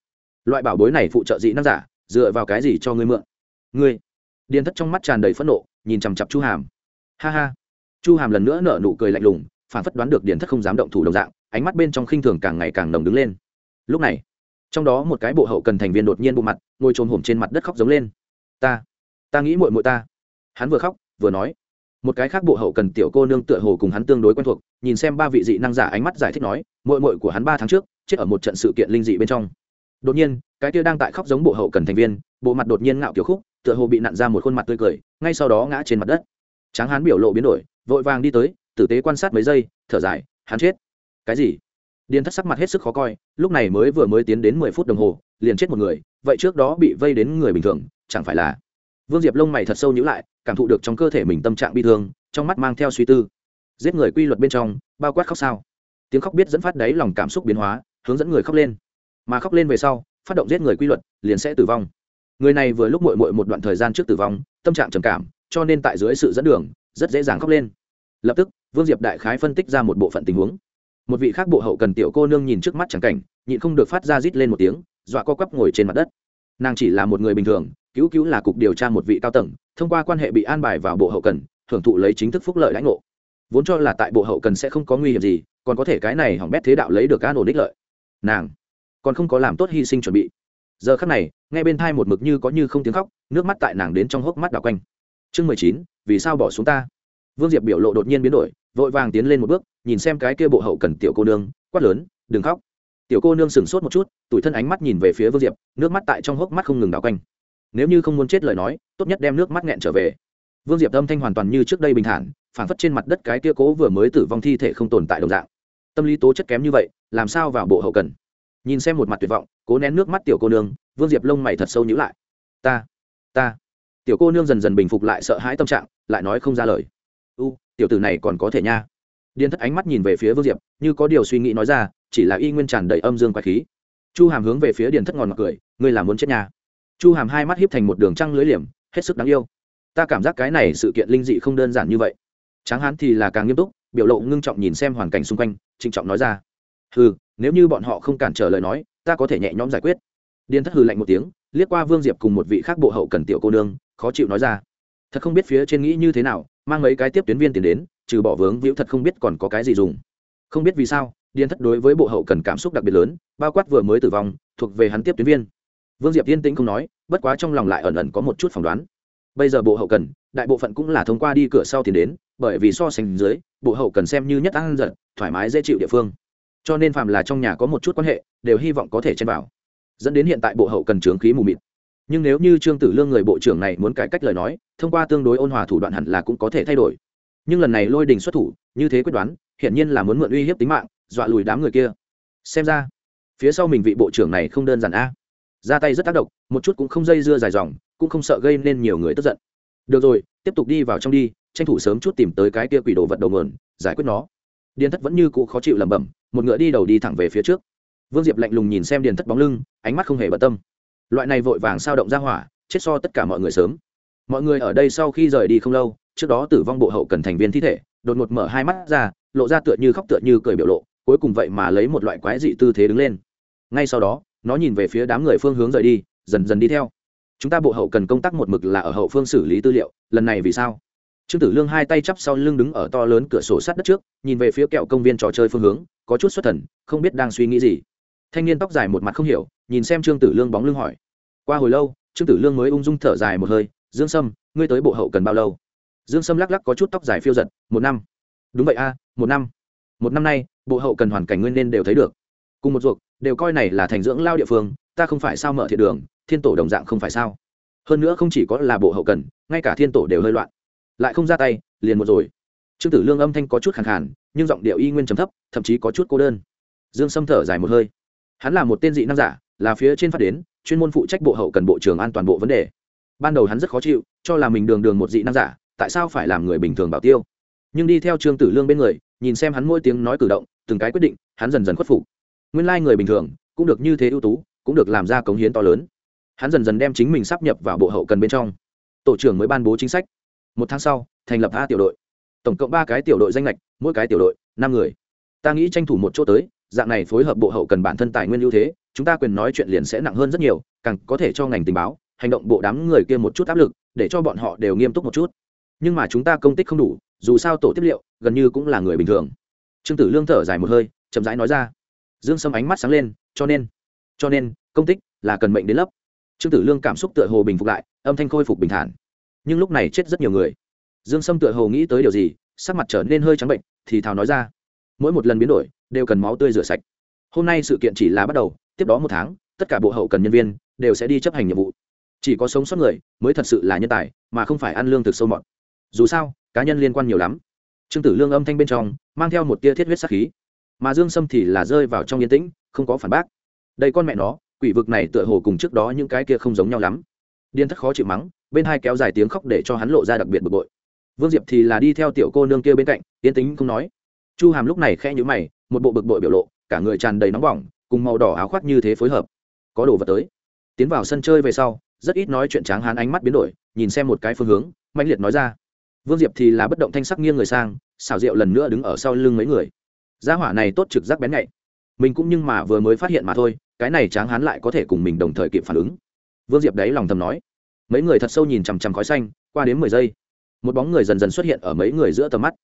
Loại bảo bối này phụ trợ dị năng giả, dựa vào cái gì cho ngươi mượn? Ngươi. Điền thất trong mắt tràn đầy phẫn nộ, nhìn chằm chặp chu hàm. Ha ha. Chu hàm lần nữa nở nụ cười lạnh lùng, phản phất đoán được điền thất không dám động thủ đồng dạng, ánh mắt bên trong khinh thường càng ngày càng nồng đứng lên. Lúc này trong đó một cái bộ hậu cần thành viên đột nhiên bộ mặt, ngồi trồm hổm trên mặt đất khóc giống lên. Ta ta nghĩ muội muội ta. Hắn vừa khóc, vừa nói. Một cái khác bộ hậu cần tiểu cô nương tựa hồ cùng hắn tương đối quen thuộc, nhìn xem ba vị dị năng giả ánh mắt giải thích nói, muội muội của hắn ba tháng trước, chết ở một trận sự kiện linh dị bên trong. Đột nhiên, cái kia đang tại khóc giống bộ hậu cần thành viên, bộ mặt đột nhiên ngạo kiểu khúc, tựa hồ bị nặn ra một khuôn mặt tươi cười, ngay sau đó ngã trên mặt đất. Tráng hắn biểu lộ biến đổi, vội vàng đi tới, tử tế quan sát mấy giây, thở dài, hắn chết. Cái gì? Điền thất sắc mặt hết sức khó coi, lúc này mới vừa mới tiến đến mười phút đồng hồ, liền chết một người, vậy trước đó bị vây đến người bình thường, chẳng phải là vương diệp lông mày thật sâu nhữ lại, cảm thụ được trong cơ thể mình tâm trạng bi thương, trong mắt mang theo suy tư. Giết người quy luật bên trong, bao quát khóc sao? Tiếng khóc biết dẫn phát đáy lòng cảm xúc biến hóa, hướng dẫn người khóc lên. Mà khóc lên về sau, phát động giết người quy luật, liền sẽ tử vong. Người này vừa lúc mội mội một đoạn thời gian trước tử vong, tâm trạng trầm cảm, cho nên tại dưới sự dẫn đường, rất dễ dàng khóc lên. Lập tức, vương diệp đại khái phân tích ra một bộ phận tình huống một vị khác bộ hậu cần tiểu cô nương nhìn trước mắt chẳng cảnh, nhịn không được phát ra rít lên một tiếng, dọa co quắp ngồi trên mặt đất. Nàng chỉ là một người bình thường, cứu cứu là cục điều tra một vị cao tầng, thông qua quan hệ bị an bài vào bộ hậu cần, hưởng thụ lấy chính thức phúc lợi lãnh ngộ. Vốn cho là tại bộ hậu cần sẽ không có nguy hiểm gì, còn có thể cái này hỏng bét thế đạo lấy được an ổn đích lợi. Nàng còn không có làm tốt hy sinh chuẩn bị. Giờ khắc này, nghe bên thai một mực như có như không tiếng khóc, nước mắt tại nàng đến trong hốc mắt đào quanh. Chương mười chín, vì sao bỏ xuống ta? Vương diệp biểu lộ đột nhiên biến đổi, vội vàng tiến lên một bước nhìn xem cái kia bộ hậu cần tiểu cô nương, quát lớn, đừng khóc. Tiểu cô nương sửng sốt một chút, tủi thân ánh mắt nhìn về phía vương diệp, nước mắt tại trong hốc mắt không ngừng đào quanh. Nếu như không muốn chết lời nói, tốt nhất đem nước mắt nghẹn trở về. Vương diệp âm thanh hoàn toàn như trước đây bình thản, phản phất trên mặt đất cái kia cố vừa mới tử vong thi thể không tồn tại đồng dạng. Tâm lý tố chất kém như vậy, làm sao vào bộ hậu cần? Nhìn xem một mặt tuyệt vọng, cố nén nước mắt tiểu cô nương, vương diệp lông mày thật sâu nhữ lại. Ta ta. Tiểu cô nương dần dần bình phục lại sợ hãi tâm trạng, lại nói không ra lời. U, tiểu tử này còn có thể nha. Điền thất ánh mắt nhìn về phía vương diệp như có điều suy nghĩ nói ra chỉ là y nguyên tràn đầy âm dương quái khí. Chu hàm hướng về phía điền thất ngòn mặc cười ngươi là muốn chết nhà? Chu hàm hai mắt hiếp thành một đường trăng lưới liềm hết sức đáng yêu. Ta cảm giác cái này sự kiện linh dị không đơn giản như vậy. Tráng hán thì là càng nghiêm túc biểu lộ ngưng trọng nhìn xem hoàn cảnh xung quanh trịnh trọng nói ra Hừ, nếu như bọn họ không cản trở lời nói ta có thể nhẹ nhõm giải quyết. Điền thất hừ lạnh một tiếng liếc qua vương diệp cùng một vị khác bộ hậu cần tiểu cô nương khó chịu nói ra thật không biết phía trên nghĩ như thế nào mang mấy cái tiếp tuyến viên tiền đến trừ bỏ vướng víu thật không biết còn có cái gì dùng. Không biết vì sao, điền thất đối với bộ hậu cần cảm xúc đặc biệt lớn, bao quát vừa mới tử vong, thuộc về hắn tiếp tuyến viên. Vương diệp yên tĩnh không nói, bất quá trong lòng lại ẩn ẩn có một chút phỏng đoán. Bây giờ bộ hậu cần, đại bộ phận cũng là thông qua đi cửa sau tiền đến, bởi vì so sánh dưới, bộ hậu cần xem như nhất ăn giật, thoải mái dễ chịu địa phương. Cho nên phạm là trong nhà có một chút quan hệ, đều hy vọng có thể chen vào. Dẫn đến hiện tại bộ hậu cần trướng khí mù mịt. Nhưng nếu như trương tử lương người bộ trưởng này muốn cải cách lời nói, thông qua tương đối ôn hòa thủ đoạn hẳn là cũng có thể thay đổi nhưng lần này lôi đình xuất thủ, như thế quyết đoán, hiển nhiên là muốn mượn uy hiếp tính mạng, dọa lùi đám người kia. Xem ra, phía sau mình vị bộ trưởng này không đơn giản a. Ra tay rất tác động, một chút cũng không dây dưa dài dòng, cũng không sợ gây nên nhiều người tức giận. Được rồi, tiếp tục đi vào trong đi, tranh thủ sớm chút tìm tới cái kia quỷ đồ vật đầu mườn giải quyết nó. Điền thất vẫn như cụ khó chịu lẩm bẩm, một ngựa đi đầu đi thẳng về phía trước. Vương diệp lạnh lùng nhìn xem điền thất bóng lưng, ánh mắt không hề bận tâm. Loại này vội vàng sao động ra hỏa, chết so tất cả mọi người sớm. Mọi người ở đây sau khi rời đi không lâu trước đó tử vong bộ hậu cần thành viên thi thể, đột ngột mở hai mắt ra, lộ ra tựa như khóc tựa như cười biểu lộ, cuối cùng vậy mà lấy một loại quái dị tư thế đứng lên. Ngay sau đó, nó nhìn về phía đám người phương hướng rời đi, dần dần đi theo. Chúng ta bộ hậu cần công tác một mực là ở hậu phương xử lý tư liệu, lần này vì sao? Trương tử lương hai tay chắp sau lưng đứng ở to lớn cửa sổ sát đất trước, nhìn về phía kẹo công viên trò chơi phương hướng, có chút xuất thần, không biết đang suy nghĩ gì. Thanh niên tóc dài một mặt không hiểu, nhìn xem trương tử lương bóng lưng hỏi. Qua hồi lâu, trương tử lương mới ung dung thở dài một hơi, dương sâm, ngươi tới bộ hậu cần bao lâu? Dương sâm lắc lắc có chút tóc dài phiêu giật, một năm. Đúng vậy a, một năm. Một năm nay, bộ hậu cần hoàn cảnh nguyên nên đều thấy được. Cùng một ruột, đều coi này là thành dưỡng lao địa phương, ta không phải sao mở thiện đường, thiên tổ đồng dạng không phải sao? Hơn nữa không chỉ có là bộ hậu cần, ngay cả thiên tổ đều hơi loạn. Lại không ra tay, liền một rồi. Trương tử lương âm thanh có chút khẳng khàn, nhưng giọng điệu y nguyên chấm thấp, thậm chí có chút cô đơn. Dương sâm thở dài một hơi. Hắn là một tên dị năng giả, là phía trên phát đến, chuyên môn phụ trách bộ hậu cần bộ trưởng an toàn bộ vấn đề. Ban đầu hắn rất khó chịu, cho là mình đường đường một dị năng giả tại sao phải làm người bình thường bảo tiêu? Nhưng đi theo trương tử lương bên người, nhìn xem hắn mỗi tiếng nói cử động, từng cái quyết định, hắn dần dần khuất phục. Nguyên lai người bình thường, cũng được như thế ưu tú, cũng được làm ra cống hiến to lớn. Hắn dần dần đem chính mình sắp nhập vào bộ hậu cần bên trong. Tổ trưởng mới ban bố chính sách. Một tháng sau, thành lập a tiểu đội. Tổng cộng ba cái tiểu đội danh lệch mỗi cái tiểu đội, năm người. Ta nghĩ tranh thủ một chỗ tới, dạng này phối hợp bộ hậu cần bản thân tài nguyên ưu thế, chúng ta quyền nói chuyện liền sẽ nặng hơn rất nhiều, càng có thể cho ngành tình báo, hành động bộ đám người kia một chút áp lực, để cho bọn họ đều nghiêm túc một chút nhưng mà chúng ta công tích không đủ, dù sao tổ tiếp liệu, gần như cũng là người bình thường. Trương tử lương thở dài một hơi, chậm rãi nói ra. Dương sâm ánh mắt sáng lên, cho nên cho nên, công tích là cần mệnh đến lấp trương tử lương cảm xúc tựa hồ bình phục lại, âm thanh khôi phục bình thản. Nhưng lúc này chết rất nhiều người. Dương sâm tựa hồ nghĩ tới điều gì, sắc mặt trở nên hơi trắng bệnh, thì thào nói ra. Mỗi một lần biến đổi, đều cần máu tươi rửa sạch. Hôm nay sự kiện chỉ là bắt đầu, tiếp đó một tháng, tất cả bộ hậu cần nhân viên đều sẽ đi chấp hành nhiệm vụ. Chỉ có sống sót người mới thật sự là nhân tài, mà không phải ăn lương thực sâu mọt dù sao, cá nhân liên quan nhiều lắm. Trương tử lương âm thanh bên trong, mang theo một tia thiết huyết sắc khí. Mà dương sâm thì là rơi vào trong yên tĩnh, không có phản bác. Đây con mẹ nó, quỷ vực này tựa hồ cùng trước đó những cái kia không giống nhau lắm. Điên thất khó chịu mắng, bên hai kéo dài tiếng khóc để cho hắn lộ ra đặc biệt bực bội. Vương diệp thì là đi theo tiểu cô nương kia bên cạnh, yên tĩnh không nói. Chu hàm lúc này khẽ nhữ mày, một bộ bực bội biểu lộ, cả người tràn đầy nóng bỏng, cùng màu đỏ áo khoác như thế phối hợp. Có đồ vật tới. Tiến vào sân chơi về sau, rất ít nói chuyện tráng hán ánh mắt biến đổi, nhìn xem một cái phương hướng mạnh liệt nói ra vương diệp thì là bất động thanh sắc nghiêng người sang, xảo diệu lần nữa đứng ở sau lưng mấy người. Gia hỏa này tốt trực giác bén nhạy. Mình cũng nhưng mà vừa mới phát hiện mà thôi, cái này tráng hán lại có thể cùng mình đồng thời kịp phản ứng. Vương diệp đấy lòng thầm nói. Mấy người thật sâu nhìn chằm chằm khói xanh, qua đến mười giây, một bóng người dần dần xuất hiện ở mấy người giữa tầm mắt.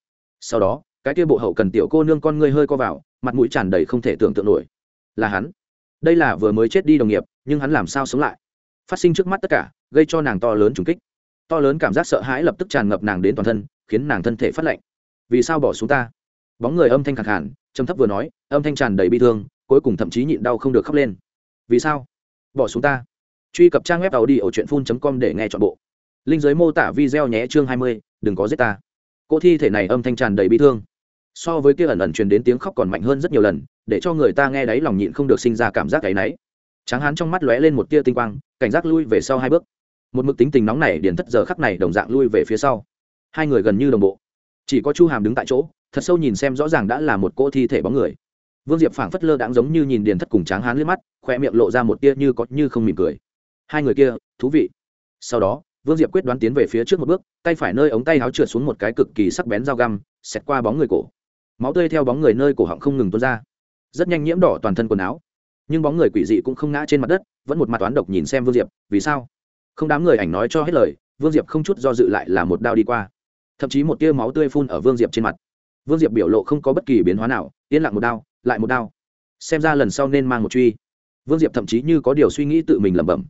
Sau đó, cái kia bộ hậu cần tiểu cô nương con ngươi hơi co vào, mặt mũi tràn đầy không thể tưởng tượng nổi. Là hắn. Đây là vừa mới chết đi đồng nghiệp, nhưng hắn làm sao sống lại? Phát sinh trước mắt tất cả, gây cho nàng to lớn trùng kích to lớn cảm giác sợ hãi lập tức tràn ngập nàng đến toàn thân, khiến nàng thân thể phát lạnh. Vì sao bỏ xuống ta? Bóng người âm thanh khẳng hẳn trầm thấp vừa nói, âm thanh tràn đầy bi thương, cuối cùng thậm chí nhịn đau không được khóc lên. Vì sao? Bỏ xuống ta. Truy cập trang web tàu đi ở truyện phun com để nghe chọn bộ. Linh giới mô tả video nhé chương hai mươi, đừng có giết ta. Cô thi thể này âm thanh tràn đầy bi thương. So với kia ẩn ẩn truyền đến tiếng khóc còn mạnh hơn rất nhiều lần, để cho người ta nghe đáy lòng nhịn không được sinh ra cảm giác áy náy tráng hán trong mắt lóe lên một tia tinh quang, cảnh giác lui về sau hai bước một mực tính tình nóng này điền thất giờ khắc này đồng dạng lui về phía sau. Hai người gần như đồng bộ. Chỉ có chu hàm đứng tại chỗ, thật sâu nhìn xem rõ ràng đã là một cỗ thi thể bóng người. Vương diệp phảng phất lơ đáng giống như nhìn điền thất cùng tráng hán liếc mắt khoe miệng lộ ra một tia như có như không mỉm cười. Hai người kia, thú vị. Sau đó, vương diệp quyết đoán tiến về phía trước một bước, tay phải nơi ống tay áo trượt xuống một cái cực kỳ sắc bén dao găm, xẹt qua bóng người cổ. Máu tươi theo bóng người nơi cổ họng không ngừng tuôn ra. Rất nhanh nhiễm đỏ toàn thân quần áo. Nhưng bóng người quỷ dị cũng không ngã trên mặt đất, vẫn một mặt toán độc nhìn xem vương diệp, vì sao? Không đám người ảnh nói cho hết lời, vương diệp không chút do dự lại là một đao đi qua. Thậm chí một tia máu tươi phun ở vương diệp trên mặt. Vương diệp biểu lộ không có bất kỳ biến hóa nào, yên lặng một đao, lại một đao. Xem ra lần sau nên mang một truy. Vương diệp thậm chí như có điều suy nghĩ tự mình lẩm bẩm.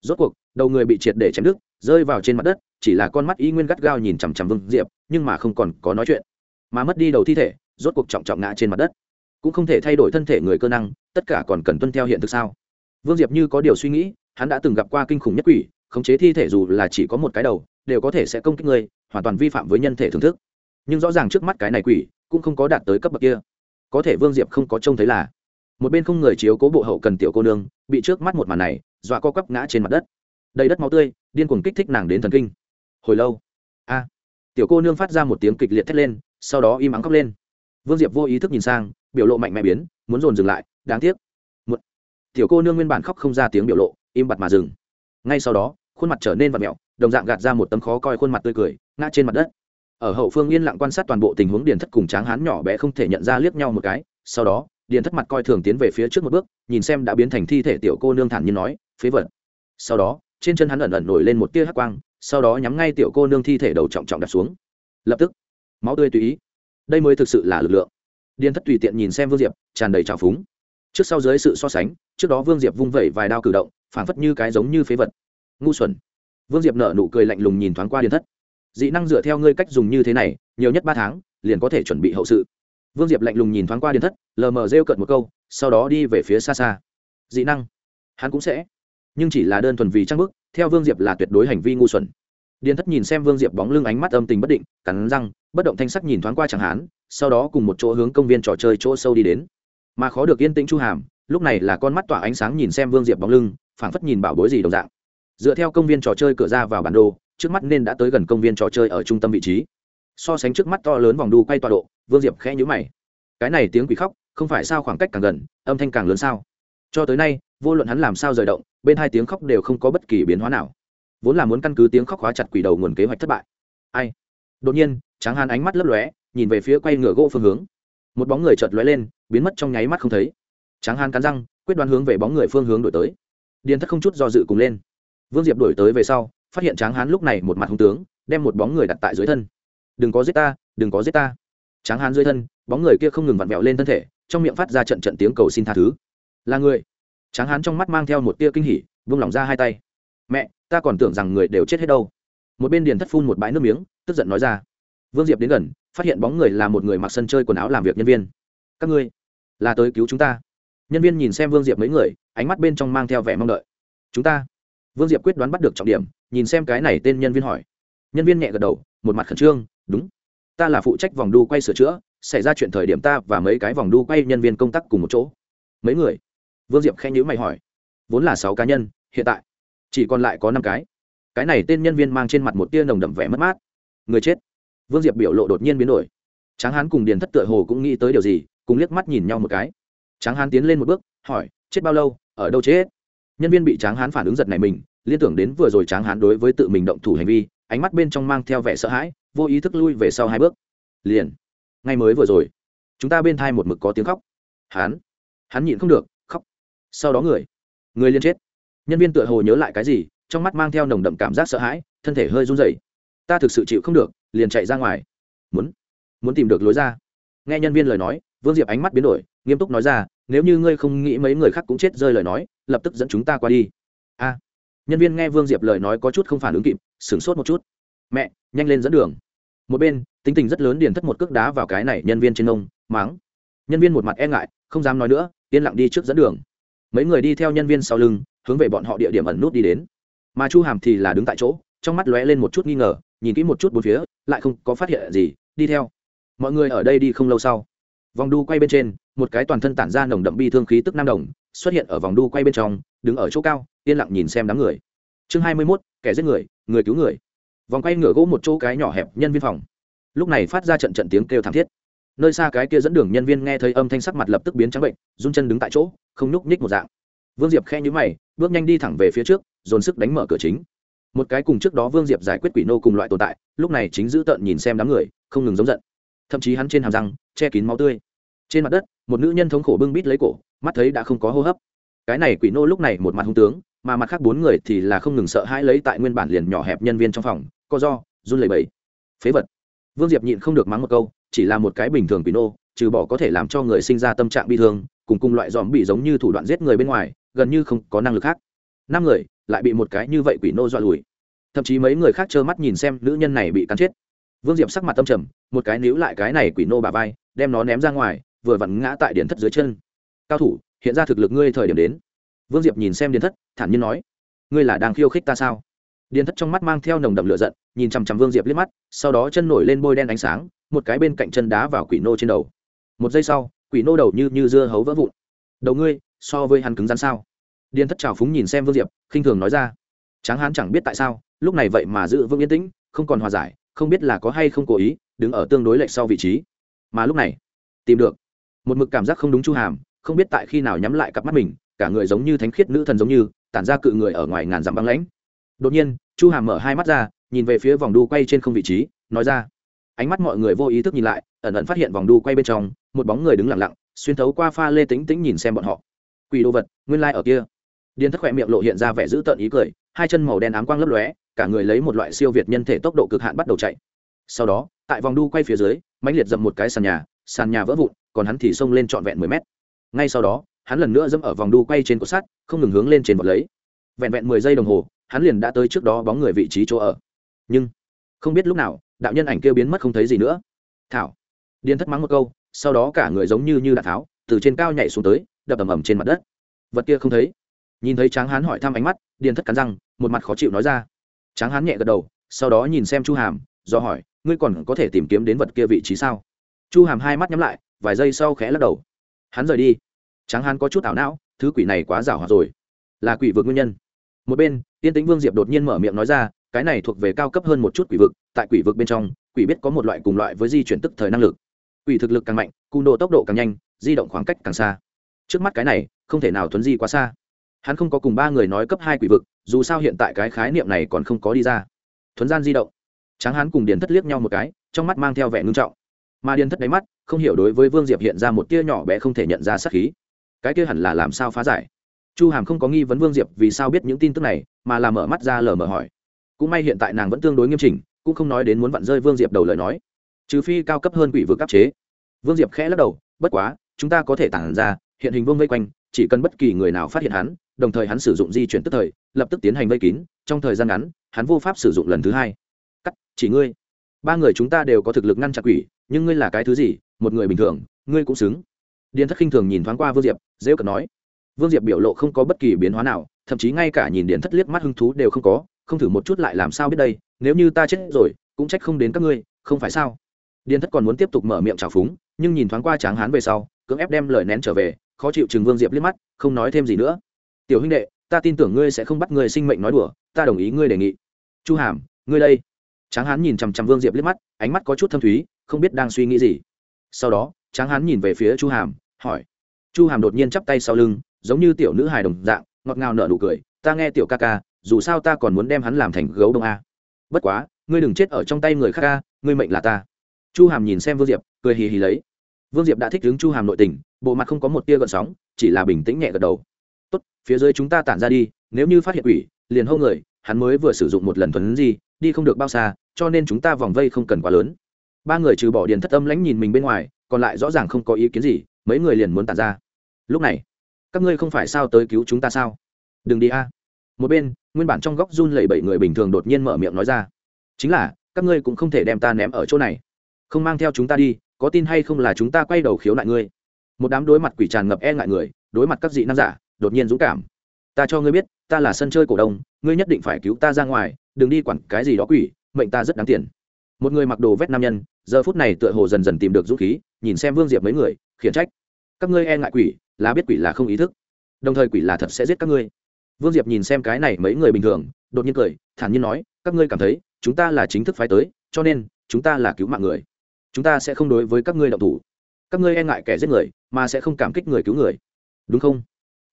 Rốt cuộc, đầu người bị triệt để chém đứt, rơi vào trên mặt đất, chỉ là con mắt y nguyên gắt gao nhìn chằm chằm vương diệp, nhưng mà không còn có nói chuyện. Mà mất đi đầu thi thể, rốt cuộc trọng trọng ngã trên mặt đất. Cũng không thể thay đổi thân thể người cơ năng, tất cả còn cần tuân theo hiện thực sao? Vương diệp như có điều suy nghĩ, hắn đã từng gặp qua kinh khủng nhất quỷ khống chế thi thể dù là chỉ có một cái đầu, đều có thể sẽ công kích người hoàn toàn vi phạm với nhân thể thưởng thức. Nhưng rõ ràng trước mắt cái này quỷ, cũng không có đạt tới cấp bậc kia. Có thể vương diệp không có trông thấy là, một bên không người chiếu cố bộ hậu cần tiểu cô nương, bị trước mắt một màn này, dọa co quắp ngã trên mặt đất. Đầy đất máu tươi, điên cuồng kích thích nàng đến thần kinh. Hồi lâu, a, tiểu cô nương phát ra một tiếng kịch liệt thét lên, sau đó im ắng khóc lên. Vương diệp vô ý thức nhìn sang, biểu lộ mạnh mẽ biến, muốn dồn dừng lại, đáng tiếc. Một, tiểu cô nương nguyên bản khóc không ra tiếng biểu lộ, im bặt mà dừng. Ngay sau đó khuôn mặt trở nên vặt mẹo, đồng dạng gạt ra một tấm khó coi khuôn mặt tươi cười, ngã trên mặt đất. Ở hậu phương yên lặng quan sát toàn bộ tình huống, điền thất cùng tráng hán nhỏ bé không thể nhận ra liếc nhau một cái. Sau đó, điền thất mặt coi thường tiến về phía trước một bước, nhìn xem đã biến thành thi thể tiểu cô nương thản nhiên nói, phế vật. Sau đó, trên chân hắn ẩn ẩn nổi lên một tia hắc quang, sau đó nhắm ngay tiểu cô nương thi thể đầu trọng trọng đặt xuống. Lập tức, máu tươi tùy ý. Đây mới thực sự là lực lượng. Điền thất tùy tiện nhìn xem vương diệp, tràn đầy trào phúng. Trước sau dưới sự so sánh, trước đó vương diệp vung vẩy vài đao cử động, phảng phất như cái giống như phế vật ngu xuẩn. Vương diệp nở nụ cười lạnh lùng nhìn thoáng qua điền thất. Dị năng dựa theo ngươi cách dùng như thế này, nhiều nhất ba tháng, liền có thể chuẩn bị hậu sự. Vương diệp lạnh lùng nhìn thoáng qua điền thất, lờ mờ rêu cợt một câu, sau đó đi về phía xa xa. Dị năng. Hắn cũng sẽ. Nhưng chỉ là đơn thuần vì trang bức, theo vương diệp là tuyệt đối hành vi ngu xuẩn. Điền thất nhìn xem vương diệp bóng lưng ánh mắt âm tình bất định, cắn răng, bất động thanh sắc nhìn thoáng qua chẳng hán sau đó cùng một chỗ hướng công viên trò chơi chỗ sâu đi đến. Mà khó được yên tĩnh chu hàm, lúc này là con mắt tỏa ánh sáng nhìn xem vương diệp bóng lưng, phảng phất nhìn bảo bối gì đồng dạng dựa theo công viên trò chơi cửa ra vào bản đồ, trước mắt nên đã tới gần công viên trò chơi ở trung tâm vị trí. So sánh trước mắt to lớn vòng đu quay tọa độ, vương diệp khẽ nhữ mày. Cái này tiếng quỷ khóc, không phải sao khoảng cách càng gần, âm thanh càng lớn sao? Cho tới nay, vô luận hắn làm sao rời động, bên hai tiếng khóc đều không có bất kỳ biến hóa nào. Vốn là muốn căn cứ tiếng khóc hóa chặt quỷ đầu nguồn kế hoạch thất bại. Ai? Đột nhiên, tráng hàn ánh mắt lấp lóe, nhìn về phía quay ngựa gỗ phương hướng. Một bóng người chợt lóe lên, biến mất trong nháy mắt không thấy. Tráng hàn cắn răng, quyết đoán hướng về bóng người phương hướng đổi tới. Điền thất không chút do dự cùng lên vương diệp đổi tới về sau, phát hiện tráng hán lúc này một mặt hung tướng, đem một bóng người đặt tại dưới thân. Đừng có giết ta, đừng có giết ta. Tráng hán dưới thân, bóng người kia không ngừng vặn vẹo lên thân thể, trong miệng phát ra trận trận tiếng cầu xin tha thứ. Là người. Tráng hán trong mắt mang theo một tia kinh hỉ, vung lỏng ra hai tay. Mẹ, ta còn tưởng rằng người đều chết hết đâu. Một bên điền thất phun một bãi nước miếng, tức giận nói ra. Vương diệp đến gần, phát hiện bóng người là một người mặc sân chơi quần áo làm việc nhân viên. Các ngươi, là tới cứu chúng ta. Nhân viên nhìn xem vương diệp mấy người, ánh mắt bên trong mang theo vẻ mong đợi. Chúng ta vương diệp quyết đoán bắt được trọng điểm, nhìn xem cái này tên nhân viên hỏi. Nhân viên nhẹ gật đầu, một mặt khẩn trương, đúng. Ta là phụ trách vòng đu quay sửa chữa, xảy ra chuyện thời điểm ta và mấy cái vòng đu quay nhân viên công tác cùng một chỗ. Mấy người? Vương diệp khen nhữ mày hỏi. Vốn là sáu cá nhân, hiện tại chỉ còn lại có năm cái. Cái này tên nhân viên mang trên mặt một tia nồng đậm vẻ mất mát. Người chết. Vương diệp biểu lộ đột nhiên biến đổi. Tráng hán cùng điền thất tựa hồ cũng nghĩ tới điều gì, cùng liếc mắt nhìn nhau một cái. Tráng hán tiến lên một bước, hỏi, chết bao lâu? Ở đâu chết? Nhân viên bị tráng hán phản ứng giật này mình, liên tưởng đến vừa rồi tráng hán đối với tự mình động thủ hành vi, ánh mắt bên trong mang theo vẻ sợ hãi, vô ý thức lui về sau hai bước. Liền, ngay mới vừa rồi, chúng ta bên thai một mực có tiếng khóc. Hán, hắn nhịn không được, khóc. Sau đó người người liên chết. Nhân viên tựa hồ nhớ lại cái gì, trong mắt mang theo nồng đậm cảm giác sợ hãi, thân thể hơi run rẩy. Ta thực sự chịu không được, liền chạy ra ngoài. Muốn muốn tìm được lối ra. Nghe nhân viên lời nói, vương diệp ánh mắt biến đổi, nghiêm túc nói ra nếu như ngươi không nghĩ mấy người khác cũng chết rơi lời nói lập tức dẫn chúng ta qua đi. A. Nhân viên nghe vương diệp lời nói có chút không phản ứng kịp sửng sốt một chút. Mẹ nhanh lên dẫn đường. Một bên tính tình rất lớn điền thất một cước đá vào cái này nhân viên trên ông, máng nhân viên một mặt e ngại không dám nói nữa yên lặng đi trước dẫn đường. Mấy người đi theo nhân viên sau lưng hướng về bọn họ địa điểm ẩn nút đi đến. Mà chu hàm thì là đứng tại chỗ trong mắt lóe lên một chút nghi ngờ nhìn kỹ một chút bốn phía lại không có phát hiện gì đi theo. Mọi người ở đây đi không lâu sau vòng đu quay bên trên, một cái toàn thân tản ra nồng đậm bi thương khí tức nam đồng, xuất hiện ở vòng đu quay bên trong, đứng ở chỗ cao, yên lặng nhìn xem đám người. Chương hai mươi mốt, kẻ giết người người cứu người. Vòng quay ngửa gỗ một chỗ cái nhỏ hẹp nhân viên phòng. Lúc này phát ra trận trận tiếng kêu thảm thiết. Nơi xa cái kia dẫn đường nhân viên nghe thấy âm thanh sắc mặt lập tức biến trắng bệnh, run chân đứng tại chỗ, không nhúc nhích một dạng. Vương diệp khe nhữ mày, bước nhanh đi thẳng về phía trước, dồn sức đánh mở cửa chính. Một cái cùng trước đó vương diệp giải quyết quỷ nô cùng loại tồn tại, lúc này chính giữ tợn nhìn xem đám người, không ngừng giống giận thậm chí hắn trên hàm răng, che kín máu tươi. Trên mặt đất, một nữ nhân thống khổ bưng bít lấy cổ, mắt thấy đã không có hô hấp. Cái này quỷ nô lúc này một mặt hung tướng, mà mặt khác bốn người thì là không ngừng sợ hãi lấy tại nguyên bản liền nhỏ hẹp nhân viên trong phòng, co do, run lẩy bẩy. Phế vật. Vương diệp nhịn không được mắng một câu, chỉ là một cái bình thường quỷ nô, trừ bỏ có thể làm cho người sinh ra tâm trạng bi thương, cùng cùng loại dòm bị giống như thủ đoạn giết người bên ngoài, gần như không có năng lực khác. Năm người lại bị một cái như vậy quỷ nô dọa lùi. Thậm chí mấy người khác trơ mắt nhìn xem nữ nhân này bị cắn chết vương diệp sắc mặt tâm trầm, một cái níu lại cái này quỷ nô bà vai, đem nó ném ra ngoài, vừa vặn ngã tại điện thất dưới chân. Cao thủ, hiện ra thực lực ngươi thời điểm đến. Vương diệp nhìn xem điện thất, thản nhiên nói, ngươi là đang khiêu khích ta sao? Điện thất trong mắt mang theo nồng đậm lửa giận, nhìn chằm chằm vương diệp liếc mắt, sau đó chân nổi lên bôi đen ánh sáng, một cái bên cạnh chân đá vào quỷ nô trên đầu. Một giây sau, quỷ nô đầu như như dưa hấu vỡ vụn. Đầu ngươi, so với hắn cứng rắn sao? Điện thất trào phúng nhìn xem vương diệp, khinh thường nói ra, tráng hán chẳng biết tại sao, lúc này vậy mà giữ vương yên tĩnh, không còn hòa giải không biết là có hay không cố ý, đứng ở tương đối lệch sau vị trí. Mà lúc này, tìm được, một mực cảm giác không đúng chu hàm, không biết tại khi nào nhắm lại cặp mắt mình, cả người giống như thánh khiết nữ thần giống như, tản ra cự người ở ngoài ngàn dặm băng lãnh. Đột nhiên, chu hàm mở hai mắt ra, nhìn về phía vòng đu quay trên không vị trí, nói ra. Ánh mắt mọi người vô ý thức nhìn lại, ẩn ẩn phát hiện vòng đu quay bên trong, một bóng người đứng lặng lặng, xuyên thấu qua pha lê tính tính nhìn xem bọn họ. Quỷ đồ vật, nguyên lai、like、ở kia điền thất khỏe miệng lộ hiện ra vẻ dữ tợn ý cười, hai chân màu đen ám quang lấp lóe, cả người lấy một loại siêu việt nhân thể tốc độ cực hạn bắt đầu chạy. Sau đó, tại vòng đu quay phía dưới, mãnh liệt dậm một cái sàn nhà sàn nhà vỡ vụn, còn hắn thì xông lên trọn vẹn mười mét. Ngay sau đó, hắn lần nữa dẫm ở vòng đu quay trên cột sắt, không ngừng hướng lên trên vật lấy. Vẹn vẹn mười giây đồng hồ, hắn liền đã tới trước đó bóng người vị trí chỗ ở. Nhưng, không biết lúc nào, đạo nhân ảnh kêu biến mất không thấy gì nữa. Thảo. Điên thất mắng một câu, sau đó cả người giống như như đạn tháo, từ trên cao nhảy xuống tới, đập ầm ầm trên mặt đất. Vật kia không thấy nhìn thấy tráng hán hỏi thăm ánh mắt, điền thất cắn răng, một mặt khó chịu nói ra. Tráng hán nhẹ gật đầu, sau đó nhìn xem chu hàm, do hỏi, ngươi còn có thể tìm kiếm đến vật kia vị trí sao? Chu hàm hai mắt nhắm lại, vài giây sau khẽ lắc đầu. Hắn rời đi. Tráng hán có chút ảo não, thứ quỷ này quá giảo hòa rồi. Là quỷ vực nguyên nhân. Một bên, tiên tĩnh vương diệp đột nhiên mở miệng nói ra, cái này thuộc về cao cấp hơn một chút quỷ vực, tại quỷ vực bên trong, quỷ biết có một loại cùng loại với di chuyển tức thời năng lực. Quỷ thực lực càng mạnh, cung độ tốc độ càng nhanh, di động khoảng cách càng xa. Trước mắt cái này, không thể nào thuấn di quá xa hắn không có cùng ba người nói cấp hai quỷ vực, dù sao hiện tại cái khái niệm này còn không có đi ra. Thuấn gian di động. Tráng hắn cùng điền thất liếc nhau một cái, trong mắt mang theo vẻ ngưng trọng. Mà điền thất đáy mắt, không hiểu đối với vương diệp hiện ra một tia nhỏ bé không thể nhận ra sát khí. Cái kia hẳn là làm sao phá giải? Chu hàm không có nghi vấn vương diệp vì sao biết những tin tức này, mà làm mở mắt ra lờ mở hỏi. Cũng may hiện tại nàng vẫn tương đối nghiêm chỉnh, cũng không nói đến muốn vặn rơi vương diệp đầu lời nói. Trừ phi cao cấp hơn quỷ vực áp chế. Vương diệp khẽ lắc đầu, bất quá, chúng ta có thể tản ra, hiện hình vương vây quanh, chỉ cần bất kỳ người nào phát hiện hắn đồng thời hắn sử dụng di chuyển tức thời, lập tức tiến hành vây kín, trong thời gian ngắn, hắn vô pháp sử dụng lần thứ hai. Cắt, chỉ ngươi. Ba người chúng ta đều có thực lực ngăn chặn quỷ, nhưng ngươi là cái thứ gì? Một người bình thường, ngươi cũng xứng. Điền thất khinh thường nhìn thoáng qua vương diệp dễ cận nói. Vương diệp biểu lộ không có bất kỳ biến hóa nào, thậm chí ngay cả nhìn điền thất liếc mắt hứng thú đều không có, không thử một chút lại làm sao biết đây, nếu như ta chết rồi, cũng trách không đến các ngươi, không phải sao? Điền thất còn muốn tiếp tục mở miệng trào phúng, nhưng nhìn thoáng qua tráng hán về sau, cưỡng ép đem lời nén trở về, khó chịu chừng vương diệp liếc mắt, không nói thêm gì nữa tiểu huynh đệ, ta tin tưởng ngươi sẽ không bắt người sinh mệnh nói đùa, ta đồng ý ngươi đề nghị. Chu hàm, ngươi đây. Tráng hán nhìn chằm chằm vương diệp liếc mắt, ánh mắt có chút thâm thúy, không biết đang suy nghĩ gì. Sau đó, tráng hán nhìn về phía chu hàm, hỏi. Chu hàm đột nhiên chắp tay sau lưng, giống như tiểu nữ hài đồng dạng, ngọt ngào nở nụ cười, ta nghe tiểu ca ca, dù sao ta còn muốn đem hắn làm thành gấu đông a. Bất quá, ngươi đừng chết ở trong tay người khác ca ngươi mệnh là ta. Chu hàm nhìn xem vương diệp, cười hì hì lấy. Vương diệp đã thích đứng chu hàm nội tình, bộ mặt không có một tia gợn sóng, chỉ là bình tĩnh nhẹ gật đầu tốt, phía dưới chúng ta tản ra đi, nếu như phát hiện quỷ, liền hô người, hắn mới vừa sử dụng một lần thuần gì đi không được bao xa, cho nên chúng ta vòng vây không cần quá lớn. Ba người trừ bỏ điền thất âm lãnh nhìn mình bên ngoài, còn lại rõ ràng không có ý kiến gì, mấy người liền muốn tản ra. Lúc này, các ngươi không phải sao tới cứu chúng ta sao? Đừng đi a. Một bên, nguyên bản trong góc run lẩy bảy người bình thường đột nhiên mở miệng nói ra. Chính là, các ngươi cũng không thể đem ta ném ở chỗ này. Không mang theo chúng ta đi, có tin hay không là chúng ta quay đầu khiếu nại ngươi? Một đám đối mặt quỷ tràn ngập e ngại người, đối mặt các dị nam giả đột nhiên dũng cảm. Ta cho ngươi biết, ta là sân chơi cổ đông, ngươi nhất định phải cứu ta ra ngoài, đừng đi quản cái gì đó quỷ, mệnh ta rất đáng tiền. Một người mặc đồ vét nam nhân, giờ phút này tựa hồ dần dần tìm được dũng khí, nhìn xem vương diệp mấy người, khiển trách. Các ngươi e ngại quỷ, là biết quỷ là không ý thức. Đồng thời quỷ là thật sẽ giết các ngươi. Vương diệp nhìn xem cái này mấy người bình thường, đột nhiên cười, thản nhiên nói, các ngươi cảm thấy, chúng ta là chính thức phái tới, cho nên, chúng ta là cứu mạng người. Chúng ta sẽ không đối với các ngươi động thủ. Các ngươi e ngại kẻ giết người, mà sẽ không cảm kích người cứu người. Đúng không?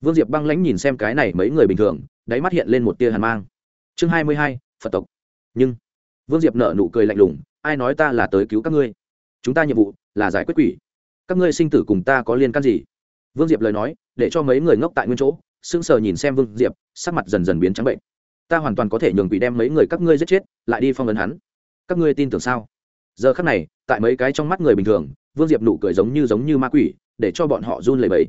Vương diệp băng lãnh nhìn xem cái này mấy người bình thường, đáy mắt hiện lên một tia hàn mang. Chương hai mươi hai, phật tộc. Nhưng, vương diệp nở nụ cười lạnh lùng, ai nói ta là tới cứu các ngươi? Chúng ta nhiệm vụ là giải quyết quỷ. Các ngươi sinh tử cùng ta có liên can gì? Vương diệp lời nói, để cho mấy người ngốc tại nguyên chỗ, sững sờ nhìn xem vương diệp, sắc mặt dần dần biến trắng bệnh. Ta hoàn toàn có thể nhường quỷ đem mấy người các ngươi giết chết, lại đi phong ấn hắn. Các ngươi tin tưởng sao? Giờ khắc này, tại mấy cái trong mắt người bình thường, vương diệp nụ cười giống như giống như ma quỷ, để cho bọn họ run lẩy bẩy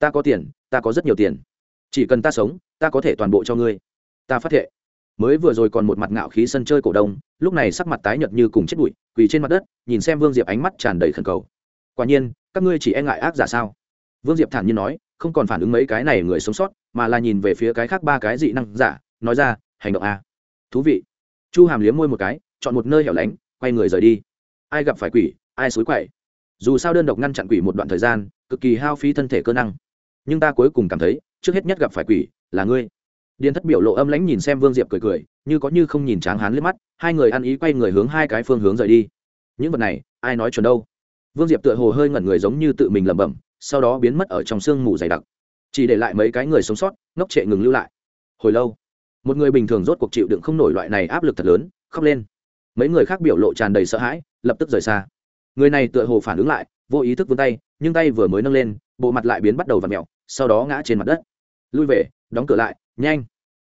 ta có tiền, ta có rất nhiều tiền. Chỉ cần ta sống, ta có thể toàn bộ cho ngươi. Ta phát thệ. Mới vừa rồi còn một mặt ngạo khí sân chơi cổ đông, lúc này sắc mặt tái nhợt như cùng chết bụi, quỳ trên mặt đất, nhìn xem vương diệp ánh mắt tràn đầy khẩn cầu. Quả nhiên, các ngươi chỉ e ngại ác giả sao? Vương diệp thản nhiên nói, không còn phản ứng mấy cái này người sống sót, mà là nhìn về phía cái khác ba cái dị năng giả, nói ra, hành động a. Thú vị. Chu hàm liếm môi một cái, chọn một nơi hẻo lánh, quay người rời đi. Ai gặp phải quỷ, ai xối quậy. Dù sao đơn độc ngăn chặn quỷ một đoạn thời gian, cực kỳ hao phí thân thể cơ năng nhưng ta cuối cùng cảm thấy, trước hết nhất gặp phải quỷ là ngươi. Điền thất biểu lộ âm lãnh nhìn xem vương diệp cười cười, như có như không nhìn tráng hán liếc mắt, hai người ăn ý quay người hướng hai cái phương hướng rời đi. Những vật này, ai nói chuẩn đâu? Vương diệp tựa hồ hơi ngẩn người giống như tự mình lẩm bẩm, sau đó biến mất ở trong sương mù dày đặc. Chỉ để lại mấy cái người sống sót, ngốc trệ ngừng lưu lại. Hồi lâu, một người bình thường rốt cuộc chịu đựng không nổi loại này áp lực thật lớn, khóc lên. Mấy người khác biểu lộ tràn đầy sợ hãi, lập tức rời xa. Người này tựa hồ phản ứng lại, vô ý thức vươn tay, nhưng tay vừa mới nâng lên bộ mặt lại biến bắt đầu v ặ mẹo sau đó ngã trên mặt đất. Lui về, đóng cửa lại, nhanh.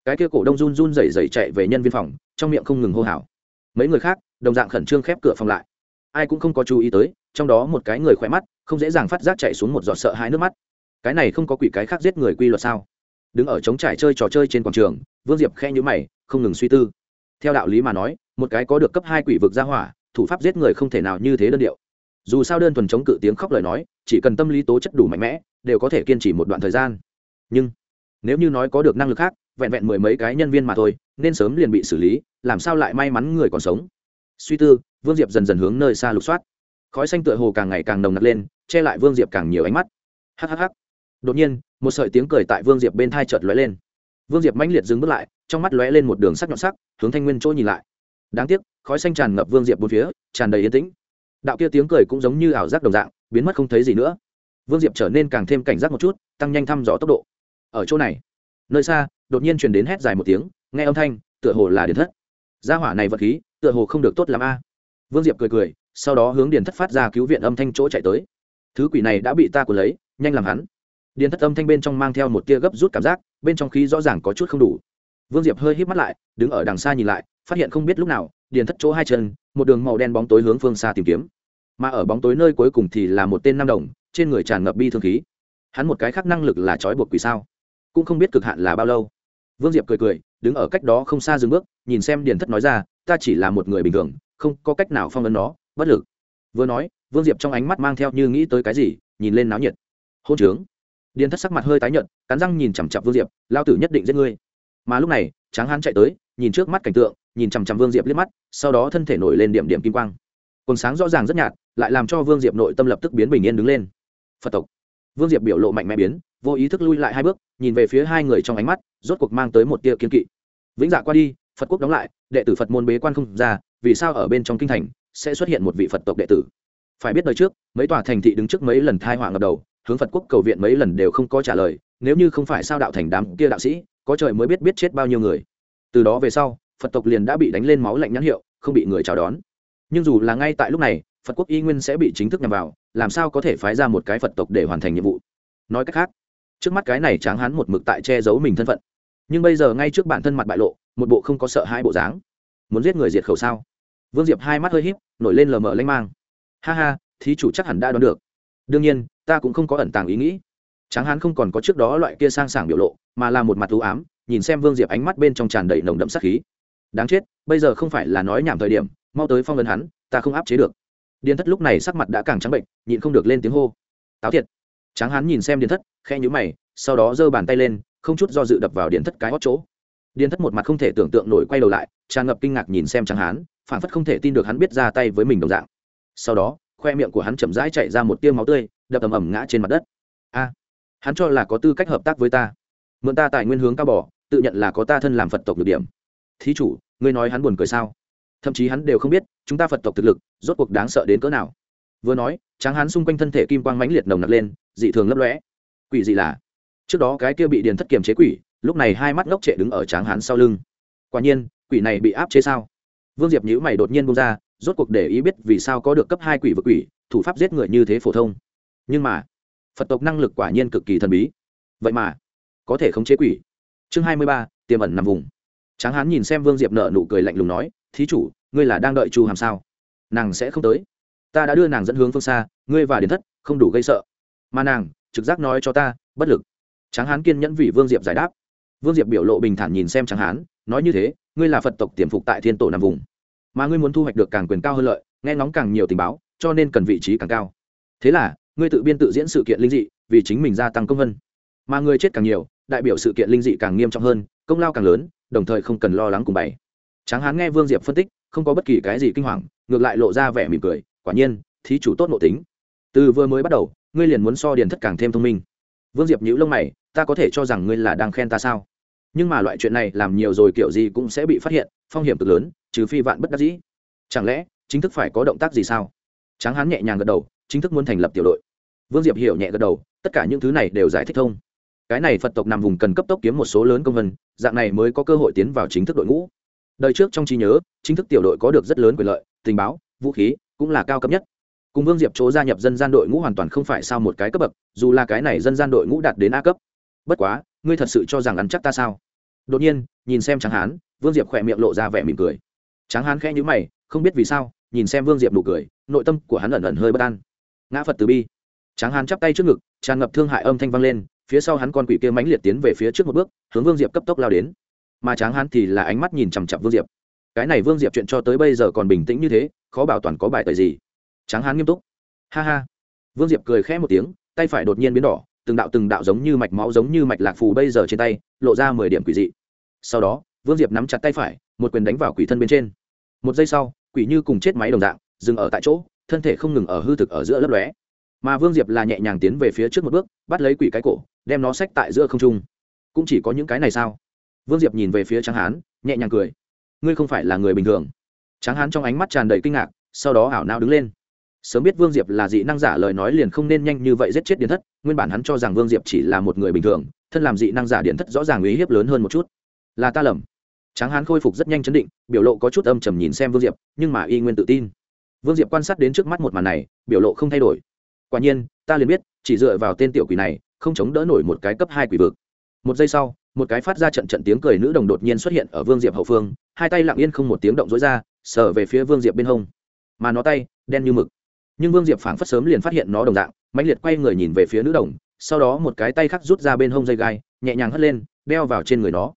Cái kia cổ đông run run rẩy rẩy chạy về nhân viên phòng, trong miệng không ngừng hô hào. Mấy người khác, đồng dạng khẩn trương khép cửa phòng lại. Ai cũng không có chú ý tới, trong đó một cái người khỏe mắt, không dễ dàng phát giác chạy xuống một giọt sợ hai nước mắt. Cái này không có quỷ cái khác giết người quy luật sao? Đứng ở trống trải chơi trò chơi trên quảng trường, vương diệp khe nhữ mày, không ngừng suy tư. Theo đạo lý mà nói, một cái có được cấp hai quỷ vực ra hỏa, thủ pháp giết người không thể nào như thế đơn điệu dù sao đơn thuần chống cự tiếng khóc lời nói, chỉ cần tâm lý tố chất đủ mạnh mẽ, đều có thể kiên trì một đoạn thời gian. Nhưng, nếu như nói có được năng lực khác, vẹn vẹn mười mấy cái nhân viên mà thôi, nên sớm liền bị xử lý, làm sao lại may mắn người còn sống? Suy tư, vương diệp dần dần hướng nơi xa lục soát. Khói xanh tựa hồ càng ngày càng nồng nặc lên, che lại vương diệp càng nhiều ánh mắt. Hhh đột nhiên, một sợi tiếng cười tại vương diệp bên thai chợt lóe lên. Vương diệp mãnh liệt dừng bước lại, trong mắt lóe lên một đường sắc nhọn sắc, hướng thanh nguyên chỗ nhìn lại. Đáng tiếc, khói xanh tràn ngập vương diệp bốn phía, tràn đầy yên tĩnh đạo kia tiếng cười cũng giống như ảo giác đồng dạng, biến mất không thấy gì nữa. Vương diệp trở nên càng thêm cảnh giác một chút, tăng nhanh thăm dò tốc độ. Ở chỗ này, nơi xa, đột nhiên truyền đến hét dài một tiếng, nghe âm thanh, tựa hồ là điện thất. Gia hỏa này vật khí, tựa hồ không được tốt làm a. Vương diệp cười cười, sau đó hướng điện thất phát ra cứu viện âm thanh chỗ chạy tới. Thứ quỷ này đã bị ta cuốn lấy, nhanh làm hắn. Điện thất âm thanh bên trong mang theo một tia gấp rút cảm giác, bên trong khí rõ ràng có chút không đủ. Vương diệp hơi hít mắt lại, đứng ở đằng xa nhìn lại, phát hiện không biết lúc nào điền thất chỗ hai chân, một đường màu đen bóng tối hướng phương xa tìm kiếm. Mà ở bóng tối nơi cuối cùng thì là một tên nam đồng, trên người tràn ngập bi thương khí. Hắn một cái khác năng lực là trói buộc quỷ sao? Cũng không biết cực hạn là bao lâu. Vương diệp cười cười, đứng ở cách đó không xa dừng bước, nhìn xem điền thất nói ra, ta chỉ là một người bình thường, không có cách nào phong ấn nó, bất lực. Vừa nói, vương diệp trong ánh mắt mang theo như nghĩ tới cái gì, nhìn lên náo nhiệt. Hôn trướng. Điền thất sắc mặt hơi tái nhợt, cắn răng nhìn chằm chặp vương diệp lao tử nhất định giết ngươi. Mà lúc này, tráng hán chạy tới nhìn trước mắt cảnh tượng, nhìn chằm chằm vương diệp liếc mắt, sau đó thân thể nổi lên điểm điểm kim quang. Quần sáng rõ ràng rất nhạt, lại làm cho vương diệp nội tâm lập tức biến bình yên đứng lên. Phật tộc. Vương diệp biểu lộ mạnh mẽ biến, vô ý thức lui lại hai bước, nhìn về phía hai người trong ánh mắt, rốt cuộc mang tới một tia kiên kỵ. Vĩnh dạ qua đi, phật quốc đóng lại, đệ tử phật môn bế quan không ra, vì sao ở bên trong kinh thành sẽ xuất hiện một vị phật tộc đệ tử? Phải biết đời trước, mấy tòa thành thị đứng trước mấy lần thai họa ngập đầu, hướng phật quốc cầu viện mấy lần đều không có trả lời, nếu như không phải sao đạo thành đám kia đạo sĩ, có trời mới biết biết chết bao nhiêu người từ đó về sau, phật tộc liền đã bị đánh lên máu lạnh nhãn hiệu, không bị người chào đón. Nhưng dù là ngay tại lúc này, phật quốc y nguyên sẽ bị chính thức nhằm vào, làm sao có thể phái ra một cái phật tộc để hoàn thành nhiệm vụ? Nói cách khác, trước mắt cái này tráng hán một mực tại che giấu mình thân phận. Nhưng bây giờ ngay trước bản thân mặt bại lộ, một bộ không có sợ hai bộ dáng. Muốn giết người diệt khẩu sao? Vương diệp hai mắt hơi híp, nổi lên lờ mờ lanh mang. Ha ha, thí chủ chắc hẳn đã đoán được. Đương nhiên, ta cũng không có ẩn tàng ý nghĩ. Tráng hán không còn có trước đó loại kia sang sảng biểu lộ, mà là một mặt thú ám nhìn xem vương diệp ánh mắt bên trong tràn đầy nồng đậm sắc khí. Đáng chết, bây giờ không phải là nói nhảm thời điểm, mau tới phong ấn hắn, ta không áp chế được. Điền thất lúc này sắc mặt đã càng trắng bệnh, nhịn không được lên tiếng hô. Táo thiệt. Tráng hán nhìn xem điền thất khe nhũ mày, sau đó giơ bàn tay lên, không chút do dự đập vào điền thất cái hót chỗ. Điền thất một mặt không thể tưởng tượng nổi quay đầu lại, tràn ngập kinh ngạc nhìn xem tráng hán, phản phất không thể tin được hắn biết ra tay với mình đồng dạng. Sau đó, khoe miệng của hắn chậm rãi chạy ra một tiêu máu tươi, đập ầm ầm ngã trên mặt đất. A, hắn cho là có tư cách hợp tác với ta. Mượn ta tài nguyên hướng cao bỏ tự nhận là có ta thân làm phật tộc được điểm. Thí chủ, ngươi nói hắn buồn cười sao? Thậm chí hắn đều không biết, chúng ta phật tộc thực lực, rốt cuộc đáng sợ đến cỡ nào. Vừa nói, tráng hắn xung quanh thân thể kim quang mãnh liệt nồng nặc lên, dị thường lấp lõe quỷ gì là, trước đó cái kia bị điền thất kiềm chế quỷ, lúc này hai mắt ngốc trệ đứng ở tráng hắn sau lưng. Quả nhiên, quỷ này bị áp chế sao? Vương diệp nhữ mày đột nhiên bung ra, rốt cuộc để ý biết vì sao có được cấp hai quỷ vực quỷ, thủ pháp giết người như thế phổ thông. Nhưng mà, phật tộc năng lực quả nhiên cực kỳ thần bí. Vậy mà, có thể khống chế quỷ chương hai mươi ba, tiềm ẩn nằm vùng. Tráng hán nhìn xem vương diệp nợ nụ cười lạnh lùng nói, thí chủ, ngươi là đang đợi chu hàm sao? Nàng sẽ không tới. Ta đã đưa nàng dẫn hướng phương xa, ngươi và đến thất, không đủ gây sợ. Mà nàng, trực giác nói cho ta, bất lực. Tráng hán kiên nhẫn vì vương diệp giải đáp. Vương diệp biểu lộ bình thản nhìn xem tráng hán, nói như thế, ngươi là phật tộc tiềm phục tại thiên tổ nằm vùng. Mà ngươi muốn thu hoạch được càng quyền cao hơn lợi, nghe ngóng càng nhiều tình báo, cho nên cần vị trí càng cao. Thế là, ngươi tự biên tự diễn sự kiện linh dị, vì chính mình gia tăng công vân. Mà người chết càng nhiều đại biểu sự kiện linh dị càng nghiêm trọng hơn, công lao càng lớn, đồng thời không cần lo lắng cùng bày. Tráng hán nghe vương diệp phân tích, không có bất kỳ cái gì kinh hoàng, ngược lại lộ ra vẻ mỉm cười, quả nhiên, thí chủ tốt nội tính. Từ vừa mới bắt đầu, ngươi liền muốn so điền thất càng thêm thông minh. Vương diệp nhữ lông mày, ta có thể cho rằng ngươi là đang khen ta sao? Nhưng mà loại chuyện này làm nhiều rồi kiểu gì cũng sẽ bị phát hiện, phong hiểm cực lớn, trừ phi vạn bất đắc dĩ. Chẳng lẽ, chính thức phải có động tác gì sao? Tráng hán nhẹ nhàng gật đầu, chính thức muốn thành lập tiểu đội. Vương diệp hiểu nhẹ gật đầu, tất cả những thứ này đều giải thích thông cái này phật tộc nằm vùng cần cấp tốc kiếm một số lớn công vân, dạng này mới có cơ hội tiến vào chính thức đội ngũ. Đời trước trong trí nhớ, chính thức tiểu đội có được rất lớn quyền lợi, tình báo, vũ khí, cũng là cao cấp nhất. Cùng vương diệp chỗ gia nhập dân gian đội ngũ hoàn toàn không phải sao một cái cấp bậc, dù là cái này dân gian đội ngũ đạt đến a cấp. Bất quá, ngươi thật sự cho rằng ăn chắc ta sao? Đột nhiên, nhìn xem tráng hán, vương diệp khỏe miệng lộ ra vẻ mỉm cười. Tráng hán khẽ nhữ mày, không biết vì sao, nhìn xem vương diệp nụ cười, nội tâm của hắn ẩn ẩn hơi bất an. Ngã phật từ bi. Tráng hán chắp tay trước ngực, tràn ngập thương hại âm thanh vang lên phía sau hắn con quỷ kia mãnh liệt tiến về phía trước một bước, hướng vương diệp cấp tốc lao đến. Mà tráng hắn thì là ánh mắt nhìn chằm chặp vương diệp. Cái này vương diệp chuyện cho tới bây giờ còn bình tĩnh như thế, khó bảo toàn có bài tời gì. Tráng hắn nghiêm túc. Ha ha. Vương diệp cười khẽ một tiếng, tay phải đột nhiên biến đỏ, từng đạo từng đạo giống như mạch máu giống như mạch lạc phù bây giờ trên tay, lộ ra mười điểm quỷ dị. Sau đó, vương diệp nắm chặt tay phải, một quyền đánh vào quỷ thân bên trên. Một giây sau, quỷ như cùng chết máy đồng dạng, dừng ở tại chỗ, thân thể không ngừng ở hư thực ở giữa lấp lóe. Mà vương diệp là nhẹ nhàng tiến về phía trước một bước, bắt lấy quỷ cái cổ đem nó xách tại giữa không trung. Cũng chỉ có những cái này sao? Vương diệp nhìn về phía tráng hán, nhẹ nhàng cười. Ngươi không phải là người bình thường. Tráng hán trong ánh mắt tràn đầy kinh ngạc, sau đó ảo nao đứng lên. Sớm biết vương diệp là dị năng giả lời nói liền không nên nhanh như vậy giết chết điện thất, nguyên bản hắn cho rằng vương diệp chỉ là một người bình thường, thân làm dị năng giả điện thất rõ ràng uy hiếp lớn hơn một chút. Là ta lầm. Tráng hán khôi phục rất nhanh chấn định, biểu lộ có chút âm trầm nhìn xem vương diệp, nhưng mà y nguyên tự tin. Vương diệp quan sát đến trước mắt một màn này, biểu lộ không thay đổi. Quả nhiên, ta liền biết, chỉ dựa vào tên tiểu quỷ này không chống đỡ nổi một cái cấp hai quỷ vực. Một giây sau, một cái phát ra trận trận tiếng cười nữ đồng đột nhiên xuất hiện ở vương diệp hậu phương, hai tay lặng yên không một tiếng động dối ra, sờ về phía vương diệp bên hông. Mà nó tay, đen như mực. Nhưng vương diệp phảng phất sớm liền phát hiện nó đồng dạng mạnh liệt quay người nhìn về phía nữ đồng, sau đó một cái tay khác rút ra bên hông dây gai, nhẹ nhàng hất lên, đeo vào trên người nó.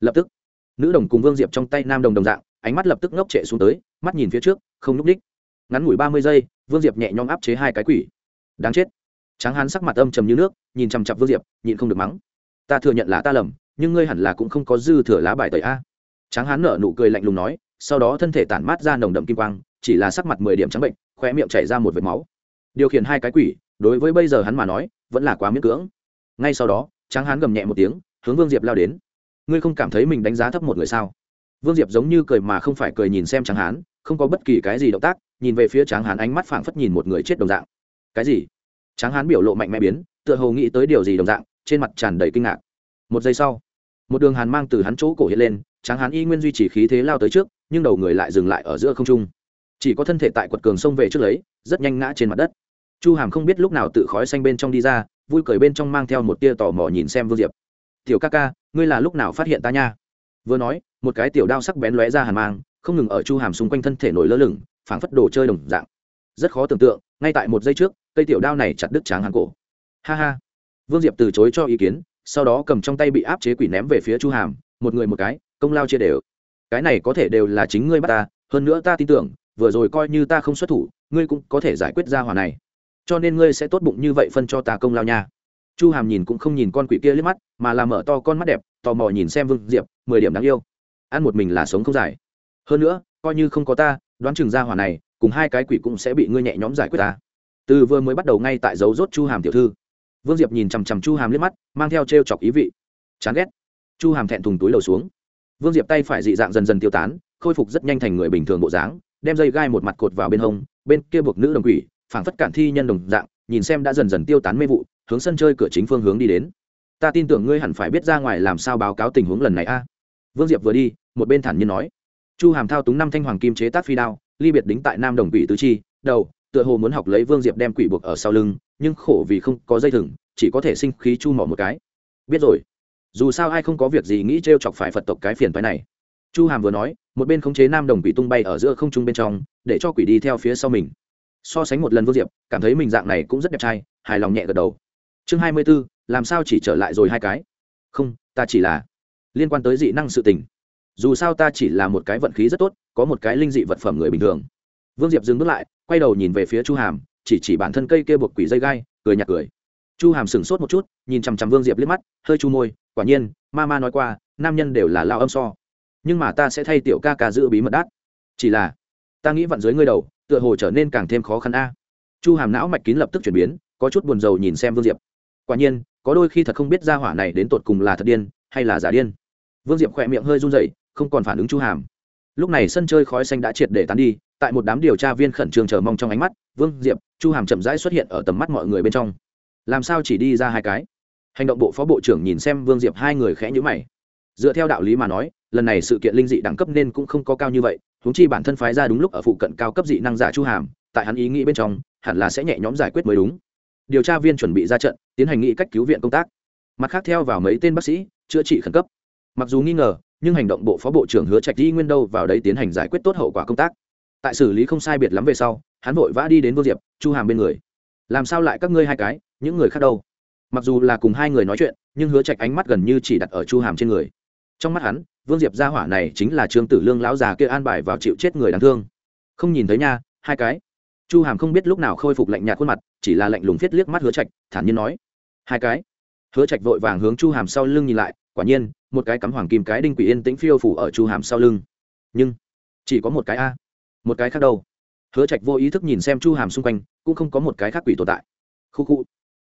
Lập tức, nữ đồng cùng vương diệp trong tay nam đồng đồng dạng, ánh mắt lập tức ngốc trệ xuống tới, mắt nhìn phía trước, không lúc đích. Ngắn ngủi ba mươi giây, vương diệp nhẹ nhõm áp chế hai cái quỷ. Đáng chết tráng hán sắc mặt âm trầm như nước, nhìn chằm chặp vương diệp, nhịn không được mắng. Ta thừa nhận là ta lầm, nhưng ngươi hẳn là cũng không có dư thừa lá bài tẩy a. Tráng hán nở nụ cười lạnh lùng nói, sau đó thân thể tản mát ra nồng đậm kim quang, chỉ là sắc mặt mười điểm trắng bệnh khoe miệng chảy ra một vệt máu. Điều khiển hai cái quỷ, đối với bây giờ hắn mà nói, vẫn là quá miễn cưỡng. Ngay sau đó, tráng hán gầm nhẹ một tiếng, hướng vương diệp lao đến. Ngươi không cảm thấy mình đánh giá thấp một người sao? Vương diệp giống như cười mà không phải cười nhìn xem tráng hán, không có bất kỳ cái gì động tác, nhìn về phía tráng hán ánh mắt phảng phất nhìn một người chết đồng dạng. Cái gì? Tráng hán biểu lộ mạnh mẽ biến, tựa hồ nghĩ tới điều gì đồng dạng, trên mặt tràn đầy kinh ngạc. Một giây sau, một đường hàn mang từ hắn chỗ cổ hiện lên, tráng hán y nguyên duy trì khí thế lao tới trước, nhưng đầu người lại dừng lại ở giữa không trung. Chỉ có thân thể tại quật cường sông về trước lấy, rất nhanh ngã trên mặt đất. Chu hàm không biết lúc nào tự khói xanh bên trong đi ra, vui cười bên trong mang theo một tia tò mò nhìn xem vương diệp. Tiểu ca ca, ngươi là lúc nào phát hiện ta nha? Vừa nói, một cái tiểu đao sắc bén lóe ra hàn mang, không ngừng ở chu hàm xung quanh thân thể nổi lơ lửng, phảng phất đồ chơi đồng dạng. Rất khó tưởng tượng, ngay tại một giây trước cây tiểu đao này chặt đứt tráng hắn cổ. Ha ha. Vương diệp từ chối cho ý kiến, sau đó cầm trong tay bị áp chế quỷ ném về phía chu hàm, một người một cái, công lao chia đều. Cái này có thể đều là chính ngươi bắt ta, hơn nữa ta tin tưởng, vừa rồi coi như ta không xuất thủ, ngươi cũng có thể giải quyết ra hòa này. Cho nên ngươi sẽ tốt bụng như vậy phân cho ta công lao nha. Chu hàm nhìn cũng không nhìn con quỷ kia liếc mắt, mà làm mở to con mắt đẹp, tò mò nhìn xem vương diệp, mười điểm đáng yêu. Ăn một mình là sống không dài hơn nữa, coi như không có ta, đoán chừng ra hỏa này, cùng hai cái quỷ cũng sẽ bị ngươi nhẹ nhõm giải quyết ta từ vừa mới bắt đầu ngay tại dấu rốt chu hàm tiểu thư. Vương diệp nhìn chằm chằm chu hàm liếc mắt, mang theo t r e o chọc ý vị. Chán ghét. Chu hàm thẹn thùng túi lầu xuống. Vương diệp tay phải dị dạng dần dần tiêu tán, khôi phục rất nhanh thành người bình thường bộ dáng, đem dây gai một mặt cột vào bên hông, bên kia buộc nữ đồng quỷ, phảng phất cản thi nhân đồng dạng, nhìn xem đã dần dần tiêu tán mê vụ, hướng sân chơi cửa chính phương hướng đi đến. Ta tin tưởng ngươi hẳn phải biết ra ngoài làm sao báo cáo tình huống lần này a. Vương diệp vừa đi, một bên thản nhiên nói. Chu hàm thao túng năm thanh hoàng kim chế tác phi đao, ly biệt đính tại nam đồng quỷ tứ chi, đầu tựa hồ muốn học lấy vương diệp đem quỷ buộc ở sau lưng, nhưng khổ vì không có dây thừng, chỉ có thể sinh khí chu mỏ một cái. Biết rồi. Dù sao ai không có việc gì nghĩ t r e o chọc phải phật tộc cái phiền phái này. Chu hàm vừa nói, một bên khống chế nam đồng quỷ tung bay ở giữa không trung bên trong, để cho quỷ đi theo phía sau mình. So sánh một lần vương diệp, cảm thấy mình dạng này cũng rất đẹp trai, hài lòng nhẹ gật đầu. Chương hai mươi b ố làm sao chỉ trở lại rồi hai cái? Không, ta chỉ là liên quan tới dị năng sự tình. Dù sao ta chỉ là một cái vận khí rất tốt, có một cái linh dị vật phẩm người bình thường vương diệp dừng bước lại, quay đầu nhìn về phía chu hàm, chỉ chỉ bản thân cây kia buộc quỷ dây gai, cười nhạt cười. Chu hàm sửng sốt một chút, nhìn chằm chằm vương diệp liếc mắt, hơi chu môi, quả nhiên, ma ma nói qua, nam nhân đều là lao âm so. Nhưng mà ta sẽ thay tiểu ca ca giữ bí mật đát. Chỉ là, ta nghĩ vặn dưới ngươi đầu, tựa hồ trở nên càng thêm khó khăn a. Chu hàm não mạch kín lập tức chuyển biến, có chút buồn rầu nhìn xem vương diệp. Quả nhiên, có đôi khi thật không biết ra hỏa này đến tột cùng là thật điên, hay là giả điên. Vương diệp khỏe miệng hơi run dậy không còn phản ứng chu hàm. Lúc này sân chơi khói xanh đã triệt để tán đi tại một đám điều tra viên khẩn trương chờ mong trong ánh mắt, vương diệp, chu hàm chậm rãi xuất hiện ở tầm mắt mọi người bên trong. Làm sao chỉ đi ra hai cái? Hành động bộ phó bộ trưởng nhìn xem vương diệp hai người khẽ nhữ mày. Dựa theo đạo lý mà nói, lần này sự kiện linh dị đẳng cấp nên cũng không có cao như vậy húng chi bản thân phái ra đúng lúc ở phụ cận cao cấp dị năng giả chu hàm, tại hắn ý nghĩ bên trong, hẳn là sẽ nhẹ nhõm giải quyết mới đúng. Điều tra viên chuẩn bị ra trận, tiến hành nghị cách cứu viện công tác. Mặt khác theo vào mấy tên bác sĩ, chữa trị khẩn cấp. Mặc dù nghi ngờ, nhưng hành động bộ phó bộ trưởng hứa trạch đi nguyên đâu vào đấy tiến hành giải quyết tốt hậu quả công tác tại xử lý không sai biệt lắm về sau, hắn vội vã đi đến vô diệp, chu hàm bên người. Làm sao lại các ngươi hai cái, những người khác đâu? Mặc dù là cùng hai người nói chuyện, nhưng hứa trạch ánh mắt gần như chỉ đặt ở chu hàm trên người. Trong mắt hắn, vương diệp gia hỏa này chính là trương tử lương lão già kia an bài vào chịu chết người đáng thương. Không nhìn thấy nha, hai cái. Chu hàm không biết lúc nào khôi phục lạnh nhạt khuôn mặt, chỉ là lạnh lùng viết liếc mắt hứa trạch, thản nhiên nói, hai cái. Hứa trạch vội vàng hướng chu hàm sau lưng nhìn lại, quả nhiên, một cái cắm hoàng kim cái đinh quỷ yên tĩnh phiêu phủ ở chu hàm sau lưng. Nhưng, chỉ có một cái a một cái khác đâu. Hứa trạch vô ý thức nhìn xem chu hàm xung quanh, cũng không có một cái khác quỷ tồn tại. Khu khu.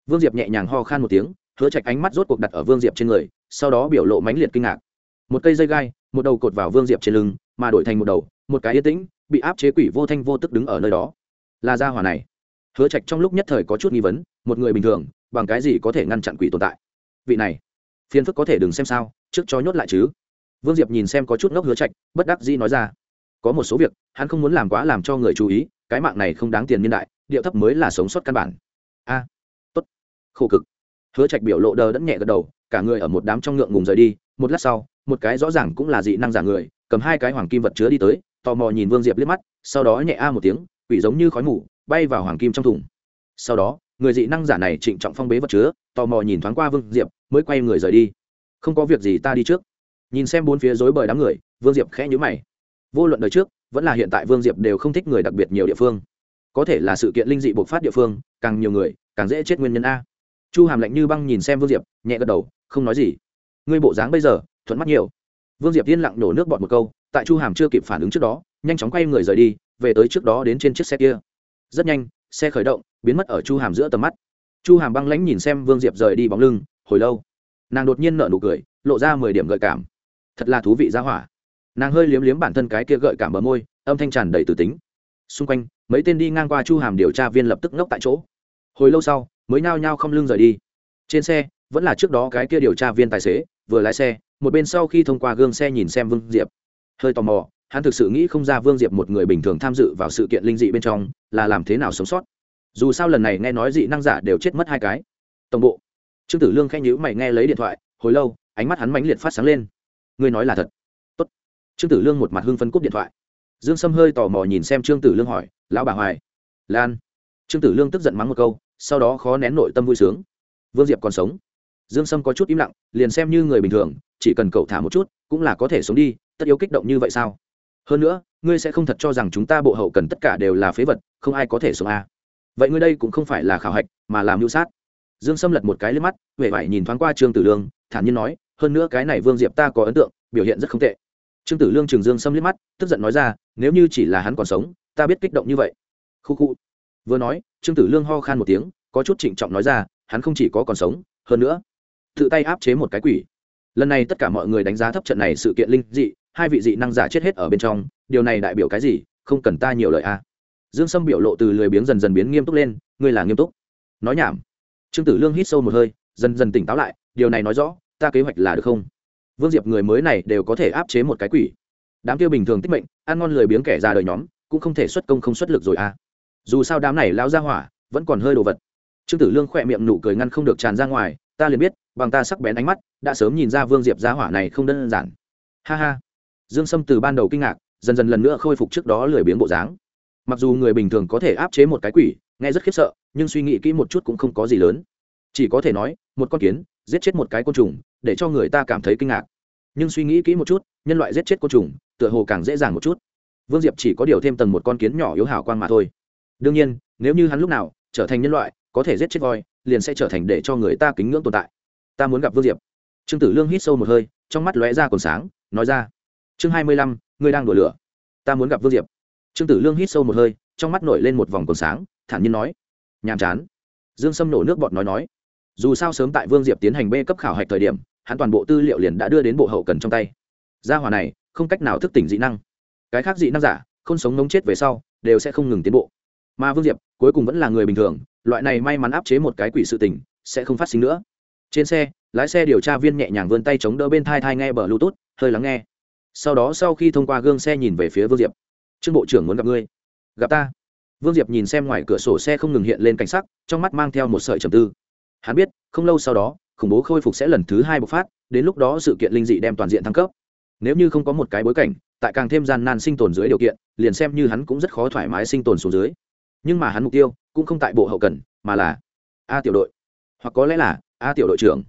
Vương diệp nhẹ nhàng ho khan một tiếng, hứa trạch ánh mắt rốt cuộc đặt ở vương diệp trên người, sau đó biểu lộ mãnh liệt kinh ngạc. Một cây dây gai, một đầu cột vào vương diệp trên lưng, mà đổi thành một đầu, một cái yên tĩnh, bị áp chế quỷ vô thanh vô tức đứng ở nơi đó. Là gia hỏa này. Hứa trạch trong lúc nhất thời có chút nghi vấn, một người bình thường, bằng cái gì có thể ngăn chặn quỷ tồn tại? Vị này, phiền phức có thể đừng xem sao, trước cho nhốt lại chứ. Vương diệp nhìn xem có chút ngốc hứa trạch, bất đắc dĩ nói ra có một số việc, hắn không muốn làm quá làm cho người chú ý, cái mạng này không đáng tiền niên đại, điệu thấp mới là sống sót căn bản. A, tốt. Khổ cực. Hứa trạch biểu lộ đờ đẫn nhẹ gật đầu, cả người ở một đám trong ngượng ngùng rời đi, một lát sau, một cái rõ ràng cũng là dị năng giả người, cầm hai cái hoàng kim vật chứa đi tới, tò mò nhìn vương diệp liếc mắt, sau đó nhẹ a một tiếng, quỷ giống như khói mù, bay vào hoàng kim trong thùng. Sau đó, người dị năng giả này trịnh trọng phong bế vật chứa, tò mò nhìn thoáng qua vương diệp, mới quay người rời đi. Không có việc gì ta đi trước. Nhìn xem bốn phía rối bời đám người, vương diệp khẽ nhíu mày vô luận đời trước, vẫn là hiện tại vương diệp đều không thích người đặc biệt nhiều địa phương. Có thể là sự kiện linh dị bộc phát địa phương, càng nhiều người, càng dễ chết nguyên nhân a. Chu hàm lạnh như băng nhìn xem vương diệp, nhẹ gật đầu, không nói gì. Ngươi bộ dáng bây giờ, thuận mắt nhiều. Vương diệp yên lặng nổ nước bọt một câu, tại chu hàm chưa kịp phản ứng trước đó, nhanh chóng quay người rời đi, về tới trước đó đến trên chiếc xe kia. Rất nhanh, xe khởi động, biến mất ở chu hàm giữa tầm mắt. Chu hàm băng lãnh nhìn xem vương diệp rời đi bóng lưng, hồi lâu. Nàng đột nhiên nở nụ cười, lộ ra mười điểm gợi cảm. Thật là thú vị ra hỏa nàng hơi liếm liếm bản thân cái kia gợi cảm bờ môi, âm thanh tràn đầy từ tính. Xung quanh, mấy tên đi ngang qua chu hàm điều tra viên lập tức ngốc tại chỗ. Hồi lâu sau, mới nhao nhao không lưng rời đi. Trên xe, vẫn là trước đó cái kia điều tra viên tài xế, vừa lái xe, một bên sau khi thông qua gương xe nhìn xem vương diệp. Hơi tò mò, hắn thực sự nghĩ không ra vương diệp một người bình thường tham dự vào sự kiện linh dị bên trong, là làm thế nào sống sót. Dù sao lần này nghe nói dị năng giả đều chết mất hai cái. Tổng bộ. Trương tử lương khen nhữ mày nghe lấy điện thoại, hồi lâu, ánh mắt hắn mãnh liệt phát sáng lên. Ngươi nói là thật trương tử lương một mặt hưng phân cúp điện thoại dương sâm hơi tò mò nhìn xem trương tử lương hỏi lão bà hoài lan trương tử lương tức giận mắng một câu sau đó khó nén nội tâm vui sướng vương diệp còn sống dương sâm có chút im lặng liền xem như người bình thường chỉ cần cậu thả một chút cũng là có thể sống đi tất yếu kích động như vậy sao hơn nữa ngươi sẽ không thật cho rằng chúng ta bộ hậu cần tất cả đều là phế vật không ai có thể sống à. vậy ngươi đây cũng không phải là khảo hạch mà làm mưu sát dương sâm lật một cái lên mắt huệ vải nhìn thoáng qua trương tử lương thản nhiên nói hơn nữa cái này vương diệp ta có ấn tượng biểu hiện rất không tệ trương tử lương trường dương xâm liếc mắt, tức giận nói ra, nếu như chỉ là hắn còn sống, ta biết kích động như vậy. Khu khu. Vừa nói, trương tử lương ho khan một tiếng, có chút trịnh trọng nói ra, hắn không chỉ có còn sống, hơn nữa, tự tay áp chế một cái quỷ. Lần này tất cả mọi người đánh giá thấp trận này sự kiện linh dị, hai vị dị năng giả chết hết ở bên trong, điều này đại biểu cái gì? Không cần ta nhiều lời a à. dương sâm biểu lộ từ lười biếng dần dần biến nghiêm túc lên, ngươi là nghiêm túc. Nói nhảm. Trương tử lương hít sâu một hơi, dần dần tỉnh táo lại, điều này nói rõ, ta kế hoạch là được không? Vương diệp người mới này đều có thể áp chế một cái quỷ. Đám kia bình thường tích mệnh, ăn ngon lười biếng kẻ ra đời nhóm, cũng không thể xuất công không xuất lực rồi à. Dù sao đám này lao ra hỏa, vẫn còn hơi đồ vật. Trương tử lương khỏe miệng nụ cười ngăn không được tràn ra ngoài, ta liền biết, bằng ta sắc bén ánh mắt, đã sớm nhìn ra vương diệp gia hỏa này không đơn giản. Ha ha. Dương sâm từ ban đầu kinh ngạc, dần dần lần nữa khôi phục trước đó lười biếng bộ dáng. Mặc dù người bình thường có thể áp chế một cái quỷ, nghe rất khiếp sợ, nhưng suy nghĩ kỹ một chút cũng không có gì lớn. Chỉ có thể nói, một con kiến, giết chết một cái côn trùng để cho người ta cảm thấy kinh ngạc. Nhưng suy nghĩ kỹ một chút, nhân loại giết chết côn trùng, tựa hồ càng dễ dàng một chút. Vương diệp chỉ có điều thêm tầng một con kiến nhỏ yếu hào quang mà thôi. Đương nhiên, nếu như hắn lúc nào trở thành nhân loại, có thể giết chết voi, liền sẽ trở thành để cho người ta kính ngưỡng tồn tại. Ta muốn gặp vương diệp. Trương tử lương hít sâu một hơi, trong mắt lóe ra còn sáng, nói ra, chương hai mươi lăm, ngươi đang đổ lửa. Ta muốn gặp vương diệp. Trương tử lương hít sâu một hơi, trong mắt nổi lên một vòng còn sáng, thản nhiên nói, nhàm chán. Dương sâm nổ nước bọt nói nói dù sao sớm tại vương diệp tiến hành b cấp khảo hạch thời điểm, hắn toàn bộ tư liệu liền đã đưa đến bộ hậu cần trong tay. Gia hòa này, không cách nào thức tỉnh dị năng. Cái khác dị năng giả, không sống ngống chết về sau, đều sẽ không ngừng tiến bộ. Mà vương diệp, cuối cùng vẫn là người bình thường, loại này may mắn áp chế một cái quỷ sự tình, sẽ không phát sinh nữa. Trên xe, lái xe điều tra viên nhẹ nhàng vươn tay chống đỡ bên thai thai nghe bờ bluetooth, hơi lắng nghe. Sau đó sau khi thông qua gương xe nhìn về phía vương diệp. Trương bộ trưởng muốn gặp ngươi. Gặp ta? Vương diệp nhìn xem ngoài cửa sổ xe không ngừng hiện lên cảnh sắc, trong mắt mang theo một sợi trầm tư hắn biết, không lâu sau đó, khủng bố khôi phục sẽ lần thứ hai bộc phát, đến lúc đó sự kiện linh dị đem toàn diện thăng cấp. Nếu như không có một cái bối cảnh, tại càng thêm gian nan sinh tồn dưới điều kiện, liền xem như hắn cũng rất khó thoải mái sinh tồn xuống dưới. Nhưng mà hắn mục tiêu cũng không tại bộ hậu cần, mà là a tiểu đội. Hoặc có lẽ là a tiểu đội trưởng.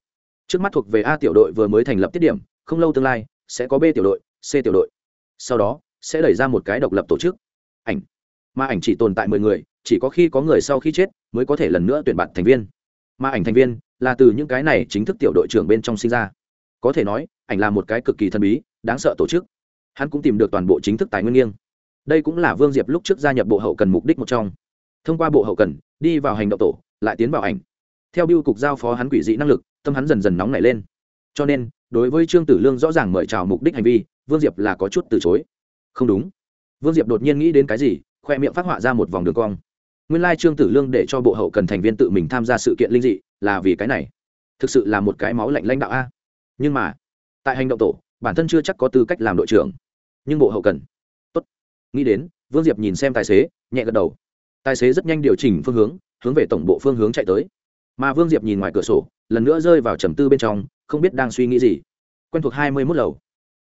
Trước mắt thuộc về a tiểu đội vừa mới thành lập tiết điểm, không lâu tương lai sẽ có b tiểu đội, c tiểu đội. Sau đó, sẽ đẩy ra một cái độc lập tổ chức. Ảnh. Mà ảnh chỉ tồn tại mười người, chỉ có khi có người sau khi chết mới có thể lần nữa tuyển bạn thành viên mà ảnh thành viên là từ những cái này chính thức tiểu đội trưởng bên trong sinh ra. Có thể nói, ảnh là một cái cực kỳ thần bí, đáng sợ tổ chức. Hắn cũng tìm được toàn bộ chính thức tài nguyên nghiêng. Đây cũng là vương diệp lúc trước gia nhập bộ hậu cần mục đích một trong. Thông qua bộ hậu cần, đi vào hành động tổ, lại tiến vào ảnh. Theo biêu cục giao phó hắn quỷ dị năng lực, tâm hắn dần dần nóng nảy lên. Cho nên, đối với trương tử lương rõ ràng mời chào mục đích hành vi, vương diệp là có chút từ chối. Không đúng. Vương diệp đột nhiên nghĩ đến cái gì, khoe miệng phát họa ra một vòng đường cong nguyên lai trương tử lương để cho bộ hậu cần thành viên tự mình tham gia sự kiện linh dị, là vì cái này. Thực sự là một cái máu lạnh lãnh đạo a. Nhưng mà, tại hành động tổ, bản thân chưa chắc có tư cách làm đội trưởng. Nhưng bộ hậu cần. Tốt. Nghĩ đến, vương diệp nhìn xem tài xế, nhẹ gật đầu. Tài xế rất nhanh điều chỉnh phương hướng hướng về tổng bộ phương hướng chạy tới. Mà vương diệp nhìn ngoài cửa sổ, lần nữa rơi vào trầm tư bên trong, không biết đang suy nghĩ gì. Quen thuộc hai mươi mốt lầu.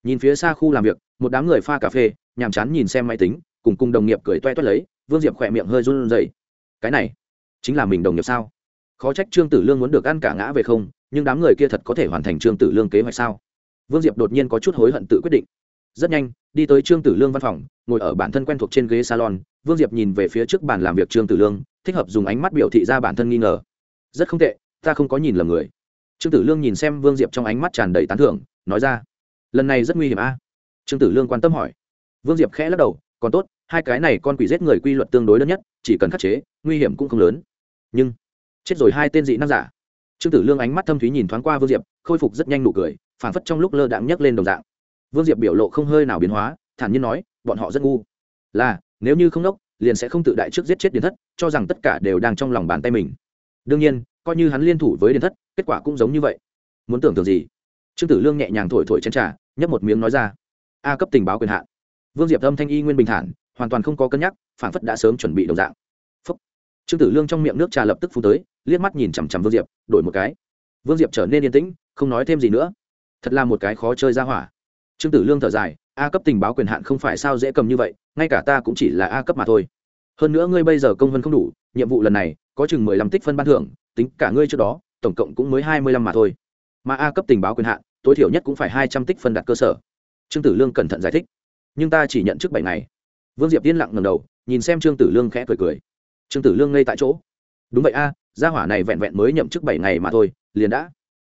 Nhìn phía xa khu làm việc, một đám người pha cà phê, nhàm chán nhìn xem máy tính, cùng cùng đồng nghiệp cười toe toét lấy vương diệp khỏe miệng hơi run rẩy. Cái này, chính là mình đồng nghiệp sao? Khó trách trương tử lương muốn được ăn cả ngã về không, nhưng đám người kia thật có thể hoàn thành trương tử lương kế hoạch sao? Vương diệp đột nhiên có chút hối hận tự quyết định. Rất nhanh, đi tới trương tử lương văn phòng, ngồi ở bản thân quen thuộc trên ghế salon, vương diệp nhìn về phía trước bàn làm việc trương tử lương, thích hợp dùng ánh mắt biểu thị ra bản thân nghi ngờ. Rất không tệ, ta không có nhìn lầm người. Trương tử lương nhìn xem vương diệp trong ánh mắt tràn đầy tán thưởng, nói ra, lần này rất nguy hiểm a. Trương tử lương quan tâm hỏi. Vương diệp khẽ lắc đầu, còn tốt hai cái này con quỷ giết người quy luật tương đối đơn nhất, chỉ cần khắc chế, nguy hiểm cũng không lớn. Nhưng, chết rồi hai tên dị năng giả. Trương tử lương ánh mắt thâm thúy nhìn thoáng qua vương diệp, khôi phục rất nhanh nụ cười phản phất trong lúc lơ đãng nhấc lên đồng dạng. Vương diệp biểu lộ không hơi nào biến hóa, thản nhiên nói, bọn họ rất ngu. Là, nếu như không đốc, liền sẽ không tự đại trước giết chết điền thất, cho rằng tất cả đều đang trong lòng bàn tay mình. Đương nhiên, coi như hắn liên thủ với điền thất, kết quả cũng giống như vậy. Muốn tưởng tượng gì? Trương tử lương nhẹ nhàng thổi thổi chén trà, nhấp một miếng nói ra, a cấp tình báo quyền hạn. Vương diệp âm thanh y nguyên bình thản hoàn toàn không có cân nhắc phản phất đã sớm chuẩn bị đồng dạng. Phúc. trương tử lương trong miệng nước trà lập tức phú tới, liếc mắt nhìn chằm chằm vương diệp, đổi một cái. Vương diệp trở nên yên tĩnh, không nói thêm gì nữa. Thật là một cái khó chơi ra hỏa. Trương tử lương thở dài, a cấp tình báo quyền hạn không phải sao dễ cầm như vậy, ngay cả ta cũng chỉ là a cấp mà thôi. Hơn nữa ngươi bây giờ công vân không đủ, nhiệm vụ lần này có chừng mười lăm tích phân ban thưởng, tính cả ngươi trước đó, tổng cộng cũng mới hai mươi lăm mà thôi. Mà a cấp tình báo quyền hạn, tối thiểu nhất cũng phải hai trăm tích phân đặt cơ sở. Trương tử lương cẩn thận giải thích. Nhưng ta chỉ nhận trước bảy ngày vương diệp yên lặng ngầm đầu, nhìn xem trương tử lương khẽ cười cười. Trương tử lương ngay tại chỗ. Đúng vậy a, gia hỏa này vẹn vẹn mới nhậm chức bảy ngày mà thôi, liền đã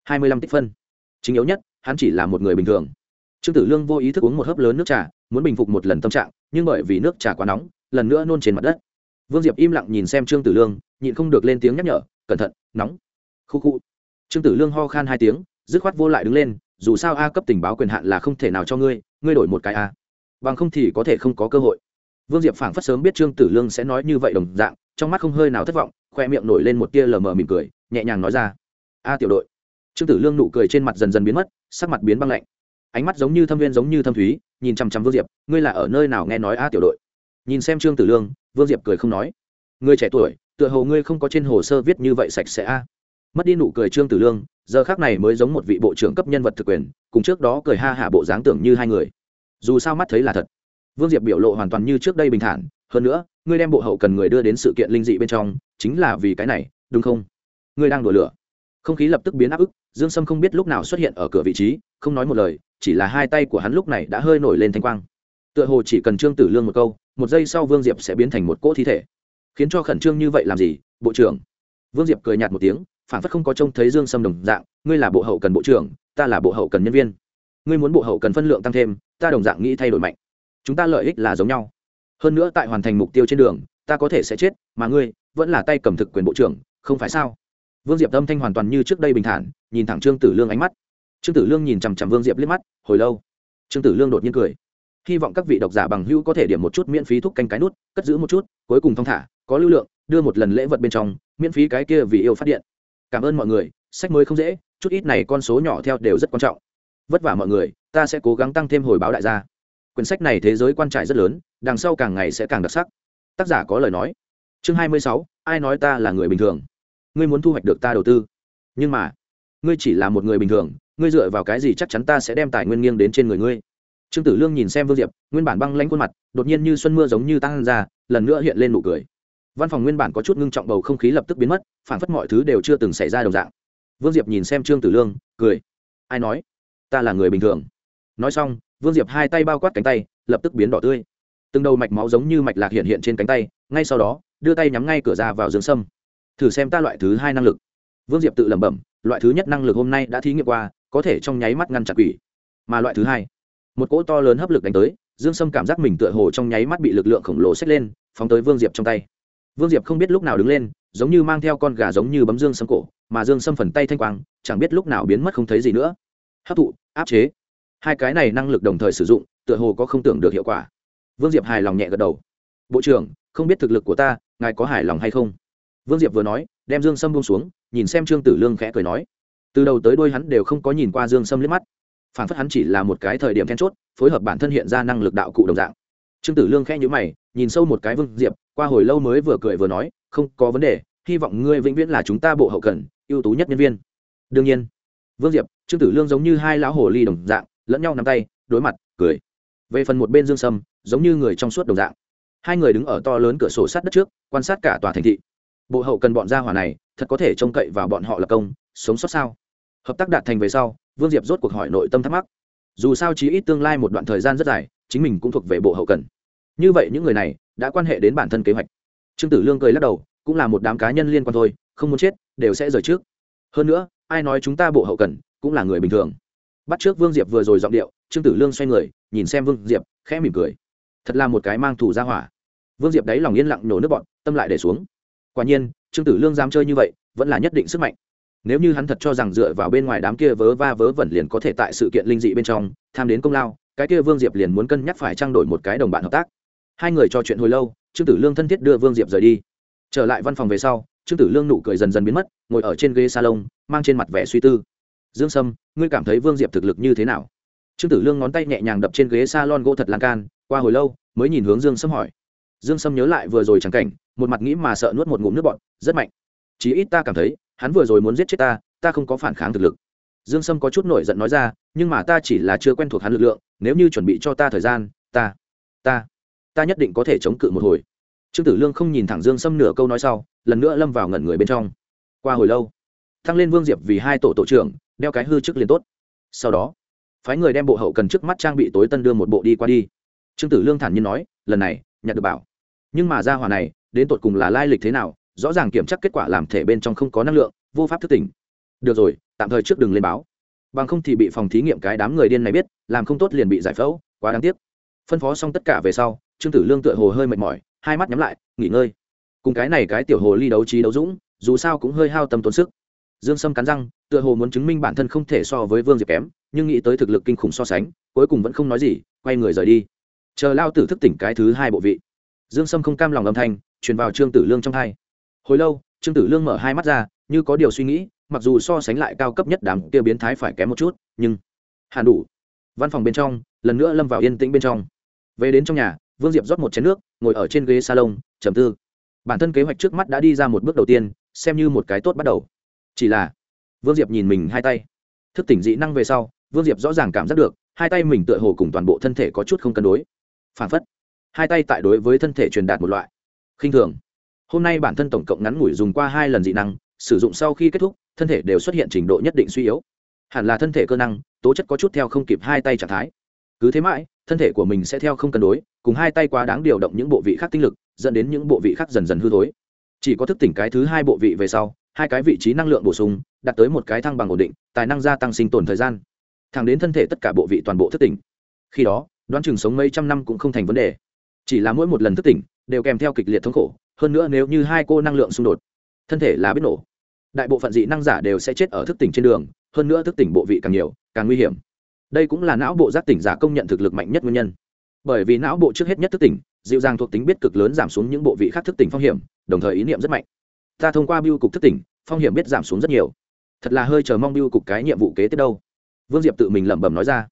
hai mươi lăm tích phân. Chính yếu nhất, hắn chỉ là một người bình thường. Trương tử lương vô ý thức uống một hớp lớn nước trà, muốn bình phục một lần tâm trạng, nhưng bởi vì nước trà quá nóng, lần nữa nôn trên mặt đất. Vương diệp im lặng nhìn xem trương tử lương, nhịn không được lên tiếng nhắc nhở, cẩn thận, nóng. Khu khu. Trương tử lương ho khan hai tiếng, dứt khoát vô lại đứng lên, dù sao a cấp tình báo quyền hạn là không thể nào cho ngươi ngươi đổi một cái a. Bằng không thì có thể không có cơ hội vương diệp phảng phất sớm biết trương tử lương sẽ nói như vậy đồng dạng, trong mắt không hơi nào thất vọng, khoe miệng nổi lên một tia lờ mờ mỉm cười, nhẹ nhàng nói ra. A tiểu đội. Trương tử lương nụ cười trên mặt dần dần biến mất, sắc mặt biến băng lạnh. Ánh mắt giống như thâm viên giống như thâm thúy, nhìn chằm chằm vương diệp, ngươi là ở nơi nào nghe nói a tiểu đội? Nhìn xem trương tử lương, vương diệp cười không nói. Người trẻ tuổi, tựa hồ ngươi không có trên hồ sơ viết như vậy sạch sẽ a. Mất đi nụ cười trương tử lương, giờ khác này mới giống một vị bộ trưởng cấp nhân vật thực quyền, cùng trước đó cười ha hạ bộ dáng tưởng như hai người. Dù sao mắt thấy là thật vương diệp biểu lộ hoàn toàn như trước đây bình thản, hơn nữa, ngươi đem bộ hậu cần người đưa đến sự kiện linh dị bên trong, chính là vì cái này, đúng không? Ngươi đang đổ lửa. Không khí lập tức biến áp ức, dương sâm không biết lúc nào xuất hiện ở cửa vị trí, không nói một lời, chỉ là hai tay của hắn lúc này đã hơi nổi lên thanh quang. Tựa hồ chỉ cần trương tử lương một câu, một giây sau vương diệp sẽ biến thành một cỗ thi thể. Khiến cho khẩn trương như vậy làm gì, bộ trưởng? Vương diệp cười nhạt một tiếng, phản phất không có trông thấy dương sâm đồng dạng, ngươi là bộ hậu cần bộ trưởng, ta là bộ hậu cần nhân viên. Ngươi muốn bộ hậu cần phân lượng tăng thêm, ta đồng dạng nghĩ thay đổi mạnh chúng ta lợi ích là giống nhau. Hơn nữa tại hoàn thành mục tiêu trên đường, ta có thể sẽ chết, mà ngươi vẫn là tay cầm thực quyền bộ trưởng, không phải sao? Vương diệp âm thanh hoàn toàn như trước đây bình thản, nhìn thẳng trương tử lương ánh mắt. Trương tử lương nhìn chằm chằm vương diệp liếc mắt, hồi lâu. Trương tử lương đột nhiên cười. Hy vọng các vị độc giả bằng hữu có thể điểm một chút miễn phí thúc canh cái nút, cất giữ một chút, cuối cùng thong thả, có lưu lượng, đưa một lần lễ vật bên trong, miễn phí cái kia vì yêu phát điện. Cảm ơn mọi người, sách mới không dễ, chút ít này con số nhỏ theo đều rất quan trọng. Vất vả mọi người, ta sẽ cố gắng tăng thêm hồi báo đại gia quyển sách này thế giới quan trải rất lớn, đằng sau càng ngày sẽ càng đặc sắc. Tác giả có lời nói. Chương hai mươi sáu, ai nói ta là người bình thường? Ngươi muốn thu hoạch được ta đầu tư. Nhưng mà, ngươi chỉ là một người bình thường, ngươi dựa vào cái gì chắc chắn ta sẽ đem tài nguyên nghiêng đến trên người ngươi? Trương tử lương nhìn xem vương diệp, nguyên bản băng lanh khuôn mặt, đột nhiên như xuân mưa giống như tăng ra, lần nữa hiện lên nụ cười. Văn phòng nguyên bản có chút ngưng trọng bầu không khí lập tức biến mất phản phất mọi thứ đều chưa từng xảy ra đồng dạng. Vương diệp nhìn xem trương tử lương, cười. Ai nói? Ta là người bình thường. Nói xong vương diệp hai tay bao quát cánh tay, lập tức biến đỏ tươi. Từng đầu mạch máu giống như mạch lạc hiện hiện trên cánh tay, ngay sau đó, đưa tay nhắm ngay cửa ra vào dương sâm. Thử xem ta loại thứ hai năng lực. Vương diệp tự lẩm bẩm, loại thứ nhất năng lực hôm nay đã thí nghiệm qua, có thể trong nháy mắt ngăn chặn quỷ. Mà loại thứ hai, một cỗ to lớn hấp lực đánh tới, dương sâm cảm giác mình tựa hồ trong nháy mắt bị lực lượng khổng lồ xách lên, phóng tới vương diệp trong tay. Vương diệp không biết lúc nào đứng lên, giống như mang theo con gà giống như bấm dương sâm cổ, mà dương sâm phần tay thanh quang, chẳng biết lúc nào biến mất không thấy gì nữa. Hấp thụ, áp chế hai cái này năng lực đồng thời sử dụng, tựa hồ có không tưởng được hiệu quả. Vương diệp hài lòng nhẹ gật đầu. Bộ trưởng, không biết thực lực của ta, ngài có hài lòng hay không? Vương diệp vừa nói, đem dương sâm buông xuống, nhìn xem trương tử lương khẽ cười nói. Từ đầu tới đôi hắn đều không có nhìn qua dương sâm liếc mắt. Phản phất hắn chỉ là một cái thời điểm then chốt, phối hợp bản thân hiện ra năng lực đạo cụ đồng dạng. Trương tử lương khẽ nhữ mày, nhìn sâu một cái vương diệp, qua hồi lâu mới vừa cười vừa nói, không có vấn đề, hy vọng ngươi vĩnh viễn là chúng ta bộ hậu cần, ưu tú nhất nhân viên. Đương nhiên. Vương diệp, trương tử lương giống như hai lão hồ ly đồng dạng lẫn nhau nắm tay, đối mặt, cười. Về phần một bên dương sâm, giống như người trong suốt đồng dạng. Hai người đứng ở to lớn cửa sổ sát đất trước, quan sát cả tòa thành thị. Bộ hậu cần bọn gia hỏa này, thật có thể trông cậy vào bọn họ là công, sống sót sao? Hợp tác đạt thành về sau, vương diệp rốt cuộc hỏi nội tâm thắc mắc. Dù sao chí ít tương lai một đoạn thời gian rất dài, chính mình cũng thuộc về bộ hậu cần. Như vậy những người này, đã quan hệ đến bản thân kế hoạch. Trương tử lương cười lắc đầu, cũng là một đám cá nhân liên quan thôi, không muốn chết, đều sẽ rời trước. Hơn nữa, ai nói chúng ta bộ hậu cần, cũng là người bình thường bắt trước vương diệp vừa rồi giọng điệu, trương tử lương xoay người, nhìn xem vương diệp, khẽ mỉm cười. Thật là một cái mang thù ra hỏa. Vương diệp đáy lòng yên lặng nổ nước bọn, tâm lại để xuống. Quả nhiên, trương tử lương dám chơi như vậy, vẫn là nhất định sức mạnh. Nếu như hắn thật cho rằng dựa vào bên ngoài đám kia vớ va vớ vẩn liền có thể tại sự kiện linh dị bên trong, tham đến công lao, cái kia vương diệp liền muốn cân nhắc phải trang đổi một cái đồng bạn hợp tác. Hai người trò chuyện hồi lâu, trương tử lương thân thiết đưa vương diệp rời đi. Trở lại văn phòng về sau, trương tử lương nụ cười dần dần biến mất, ngồi ở trên ghế salon, mang trên mặt vẻ suy tư dương sâm, ngươi cảm thấy vương diệp thực lực như thế nào? Trương tử lương ngón tay nhẹ nhàng đập trên ghế salon gỗ thật lan can, qua hồi lâu, mới nhìn hướng dương sâm hỏi. Dương sâm nhớ lại vừa rồi chẳng cảnh, một mặt nghĩ mà sợ nuốt một ngụm nước bọn rất mạnh. Chí ít ta cảm thấy, hắn vừa rồi muốn giết chết ta ta không có phản kháng thực lực. Dương sâm có chút nổi giận nói ra, nhưng mà ta chỉ là chưa quen thuộc hắn lực lượng, nếu như chuẩn bị cho ta thời gian, ta ta ta nhất định có thể chống cự một hồi. Trương tử lương không nhìn thẳng dương sâm nửa câu nói sau, lần nữa lâm vào ngẩn người bên trong. Qua hồi lâu, thăng lên vương diệp vì hai tổ tổ trưởng đeo cái hư trước liền tốt. Sau đó, phái người đem bộ hậu cần trước mắt trang bị tối tân đưa một bộ đi qua đi. Trương tử lương thản nhiên nói, lần này, nhặt được bảo. Nhưng mà ra hỏa này, đến tột cùng là lai lịch thế nào, rõ ràng kiểm tra kết quả làm thể bên trong không có năng lượng, vô pháp thức tỉnh. Được rồi, tạm thời trước đừng lên báo. Bằng không thì bị phòng thí nghiệm cái đám người điên này biết, làm không tốt liền bị giải phẫu, quá đáng tiếc. Phân phó xong tất cả về sau, trương tử lương tựa hồ hơi mệt mỏi, hai mắt nhắm lại, nghỉ ngơi. Cùng cái này cái tiểu hồ ly đấu trí đấu dũng, dù sao cũng hơi hao tâm tốn sức. Dương sâm cắn răng tựa hồ muốn chứng minh bản thân không thể so với vương diệp kém, nhưng nghĩ tới thực lực kinh khủng so sánh, cuối cùng vẫn không nói gì, quay người rời đi. Chờ lao tử thức tỉnh cái thứ hai bộ vị. Dương sâm không cam lòng âm thanh, truyền vào trương tử lương trong hai. Hồi lâu, trương tử lương mở hai mắt ra, như có điều suy nghĩ, mặc dù so sánh lại cao cấp nhất đám kia biến thái phải kém một chút, nhưng hàn đủ. Văn phòng bên trong, lần nữa lâm vào yên tĩnh bên trong. Về đến trong nhà, vương diệp rót một chén nước, ngồi ở trên ghế salon, trầm tư. Bản thân kế hoạch trước mắt đã đi ra một bước đầu tiên, xem như một cái tốt bắt đầu. Chỉ là vương diệp nhìn mình hai tay. Thức tỉnh dị năng về sau, vương diệp rõ ràng cảm giác được, hai tay mình tựa hồ cùng toàn bộ thân thể có chút không cân đối. Phản phất, hai tay tại đối với thân thể truyền đạt một loại khinh thường. Hôm nay bản thân tổng cộng ngắn ngủi dùng qua hai lần dị năng, sử dụng sau khi kết thúc, thân thể đều xuất hiện trình độ nhất định suy yếu. Hẳn là thân thể cơ năng, tố chất có chút theo không kịp hai tay trạng thái. Cứ thế mãi, thân thể của mình sẽ theo không cân đối, cùng hai tay quá đáng điều động những bộ vị khác tinh lực, dẫn đến những bộ vị khác dần dần hư thối. Chỉ có thức tỉnh cái thứ hai bộ vị về sau, hai cái vị trí năng lượng bổ sung đạt tới một cái thăng bằng ổn định, tài năng gia tăng sinh tồn thời gian. Thẳng đến thân thể tất cả bộ vị toàn bộ thức tỉnh. Khi đó, đoán chừng sống mấy trăm năm cũng không thành vấn đề. Chỉ là mỗi một lần thức tỉnh đều kèm theo kịch liệt thống khổ, hơn nữa nếu như hai cô năng lượng xung đột, thân thể là biết nổ. Đại bộ phận dị năng giả đều sẽ chết ở thức tỉnh trên đường, hơn nữa thức tỉnh bộ vị càng nhiều, càng nguy hiểm. Đây cũng là não bộ giác tỉnh giả công nhận thực lực mạnh nhất nguyên nhân. Bởi vì não bộ trước hết nhất thức tỉnh, dịu dàng thuộc tính biết cực lớn giảm xuống những bộ vị khác thức tỉnh phong hiểm, đồng thời ý niệm rất mạnh. Ta thông qua biêu cục thức tỉnh, phong hiểm biết giảm xuống rất nhiều thật là hơi chờ mong biêu cục cái nhiệm vụ kế tiếp đâu. Vương diệp tự mình lẩm bẩm nói ra.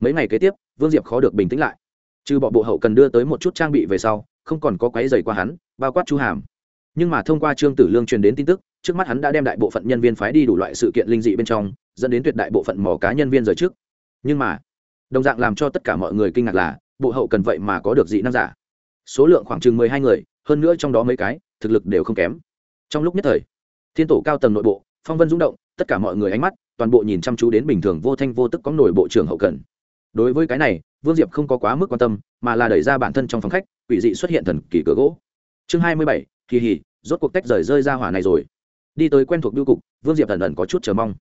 Mấy ngày kế tiếp, vương diệp khó được bình tĩnh lại. Trừ bọn bộ hậu cần đưa tới một chút trang bị về sau, không còn có quái dày qua hắn, bao quát chu hàm. Nhưng mà thông qua trương tử lương truyền đến tin tức, trước mắt hắn đã đem đại bộ phận nhân viên phái đi đủ loại sự kiện linh dị bên trong, dẫn đến tuyệt đại bộ phận mỏ cá nhân viên rời trước. Nhưng mà, đồng dạng làm cho tất cả mọi người kinh ngạc là, bộ hậu cần vậy mà có được dị năng giả. Số lượng khoảng chừng mười hai người, hơn nữa trong đó mấy cái, thực lực đều không kém. Trong lúc nhất thời, thiên tổ cao tầng nội bộ, phong vân rung động tất cả mọi người ánh mắt, toàn bộ nhìn chăm chú đến bình thường vô thanh vô tức có nổi bộ trưởng hậu cần. Đối với cái này, vương diệp không có quá mức quan tâm, mà là đẩy ra bản thân trong phòng khách, quỷ dị xuất hiện thần kỳ cửa gỗ. Chương hai mươi bảy, kỳ hỉ, rốt cuộc tách rời rơi ra hỏa này rồi. Đi tới quen thuộc biêu cục, vương diệp thần ẩn có chút chờ mong.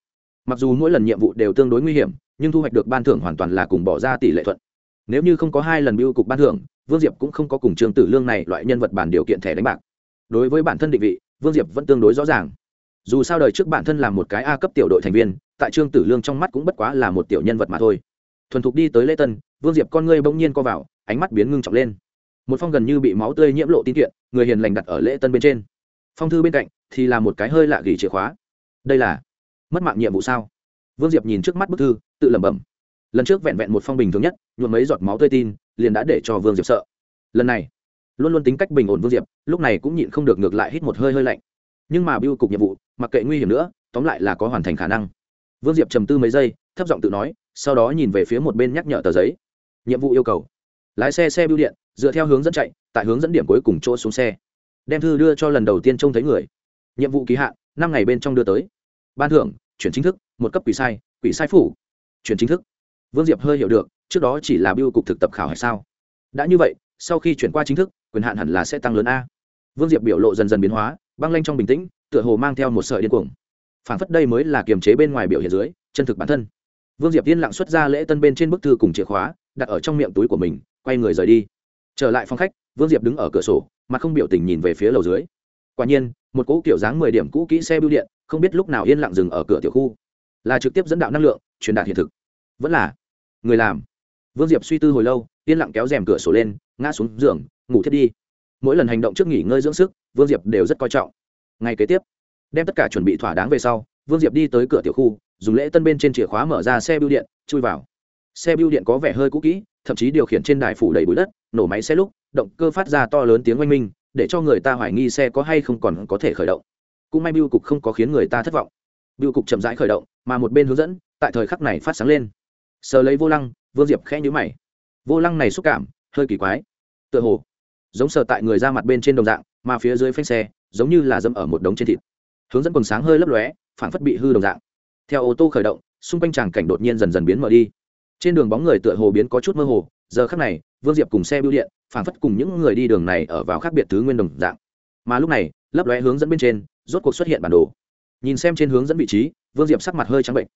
Mặc dù mỗi lần nhiệm vụ đều tương đối nguy hiểm, nhưng thu hoạch được ban thưởng hoàn toàn là cùng bỏ ra tỷ lệ thuận. Nếu như không có hai lần biêu cục ban thưởng, vương diệp cũng không có cùng trường tử lương này loại nhân vật bản điều kiện thẻ đánh bạc. Đối với bản thân định vị, vương diệp vẫn tương đối rõ ràng dù sao đời trước bản thân là một cái a cấp tiểu đội thành viên, tại trương tử lương trong mắt cũng bất quá là một tiểu nhân vật mà thôi. Thuần thục đi tới lễ tân, vương diệp con ngươi bỗng nhiên co vào, ánh mắt biến ngưng trọng lên. Một phong gần như bị máu tươi nhiễm lộ tin kiện, người hiền lành đặt ở lễ tân bên trên. Phong thư bên cạnh thì là một cái hơi lạ gỉ chìa khóa. Đây là mất mạng nhiệm vụ sao? Vương diệp nhìn trước mắt bức thư, tự lẩm bẩm. Lần trước vẹn vẹn một phong bình thường nhất, nhuộm mấy giọt máu tươi tin, liền đã để cho vương diệp sợ. Lần này, luôn luôn tính cách bình ổn vương diệp, lúc này cũng nhịn không được ngược lại hít một hơi hơi lạnh. Nhưng mà biêu cục nhiệm vụ mặc kệ nguy hiểm nữa, tóm lại là có hoàn thành khả năng. Vương diệp trầm tư mấy giây, thấp giọng tự nói, sau đó nhìn về phía một bên nhắc nhở tờ giấy. Nhiệm vụ yêu cầu. Lái xe xe bưu điện, dựa theo hướng dẫn chạy, tại hướng dẫn điểm cuối cùng chỗ xuống xe. Đem thư đưa cho lần đầu tiên trông thấy người. Nhiệm vụ ký hạn, năm ngày bên trong đưa tới. Ban thưởng, chuyển chính thức, một cấp quỷ sai quỷ sai phủ. Chuyển chính thức. Vương diệp hơi hiểu được, trước đó chỉ là biêu cục thực tập khảo hay sao. Đã như vậy, sau khi chuyển qua chính thức, quyền hạn hẳn là sẽ tăng lớn a. Vương diệp biểu lộ dần dần biến hóa, băng lanh trong bình tĩnh tựa hồ mang theo một sợi điên cuồng. Phản phất đây mới là kiềm chế bên ngoài biểu hiện dưới, chân thực bản thân. Vương diệp yên lặng xuất ra lễ tân bên trên bức thư cùng chìa khóa, đặt ở trong miệng túi của mình, quay người rời đi. Trở lại phòng khách, vương diệp đứng ở cửa sổ mà không biểu tình nhìn về phía lầu dưới. Quả nhiên, một cỗ kiểu dáng mười điểm cũ kỹ xe bưu điện, không biết lúc nào yên lặng dừng ở cửa tiểu khu. Là trực tiếp dẫn đạo năng lượng, truyền đạt hiện thực. Vẫn là người làm. Vương diệp suy tư hồi lâu, yên lặng kéo rèm cửa sổ lên, ngã xuống giường, ngủ thiết đi. Mỗi lần hành động trước nghỉ ngơi dưỡng sức, vương diệp đều rất coi trọng ngay kế tiếp, đem tất cả chuẩn bị thỏa đáng về sau, vương diệp đi tới cửa tiểu khu, dùng lễ tân bên trên chìa khóa mở ra xe bưu điện, chui vào. Xe bưu điện có vẻ hơi cũ kỹ, thậm chí điều khiển trên đài phủ đầy bụi đất, nổ máy xe lúc, động cơ phát ra to lớn tiếng oanh minh, để cho người ta hoài nghi xe có hay không còn có thể khởi động. Cũng may bưu cục không có khiến người ta thất vọng. Bưu cục chậm rãi khởi động, mà một bên hướng dẫn, tại thời khắc này phát sáng lên. Sờ lấy vô lăng, vương diệp khẽ nhữ mày. Vô lăng này xúc cảm, hơi kỳ quái. Tựa hồ, giống sờ tại người ra mặt bên trên đồng dạng mà phía dưới phanh xe giống như là dâm ở một đống trên thịt. Hướng dẫn quần sáng hơi lấp lóe phản phất bị hư đồng dạng. Theo ô tô khởi động, xung quanh tràng cảnh đột nhiên dần dần biến mở đi. Trên đường bóng người tựa hồ biến có chút mơ hồ, giờ khắc này, vương diệp cùng xe bưu điện phản phất cùng những người đi đường này ở vào khác biệt thứ nguyên đồng dạng. Mà lúc này, lấp lóe hướng dẫn bên trên, rốt cuộc xuất hiện bản đồ. Nhìn xem trên hướng dẫn vị trí, vương diệp sắc mặt hơi trắng bệnh.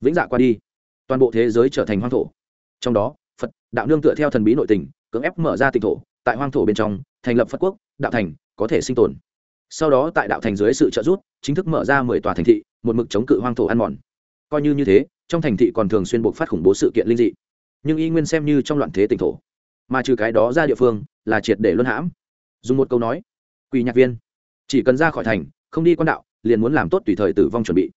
Vĩnh dạ qua đi. Toàn bộ thế giới trở thành hoang thổ. Trong đó, phật, đạo nương tựa theo thần bí nội tình, cưỡng ép mở ra tịch thổ tại hoang thổ bên trong, thành lập phật quốc, đạo thành, có thể sinh tồn. Sau đó tại đạo thành dưới sự trợ giúp, chính thức mở ra mười tòa thành thị, một mực chống cự hoang thổ ăn mòn. Coi như như thế, trong thành thị còn thường xuyên buộc phát khủng bố sự kiện linh dị. Nhưng y nguyên xem như trong loạn thế tỉnh thổ. Mà trừ cái đó ra địa phương, là triệt để luân hãm. Dùng một câu nói, quỳ nhạc viên. Chỉ cần ra khỏi thành, không đi quan đạo, liền muốn làm tốt tùy thời tử vong chuẩn bị.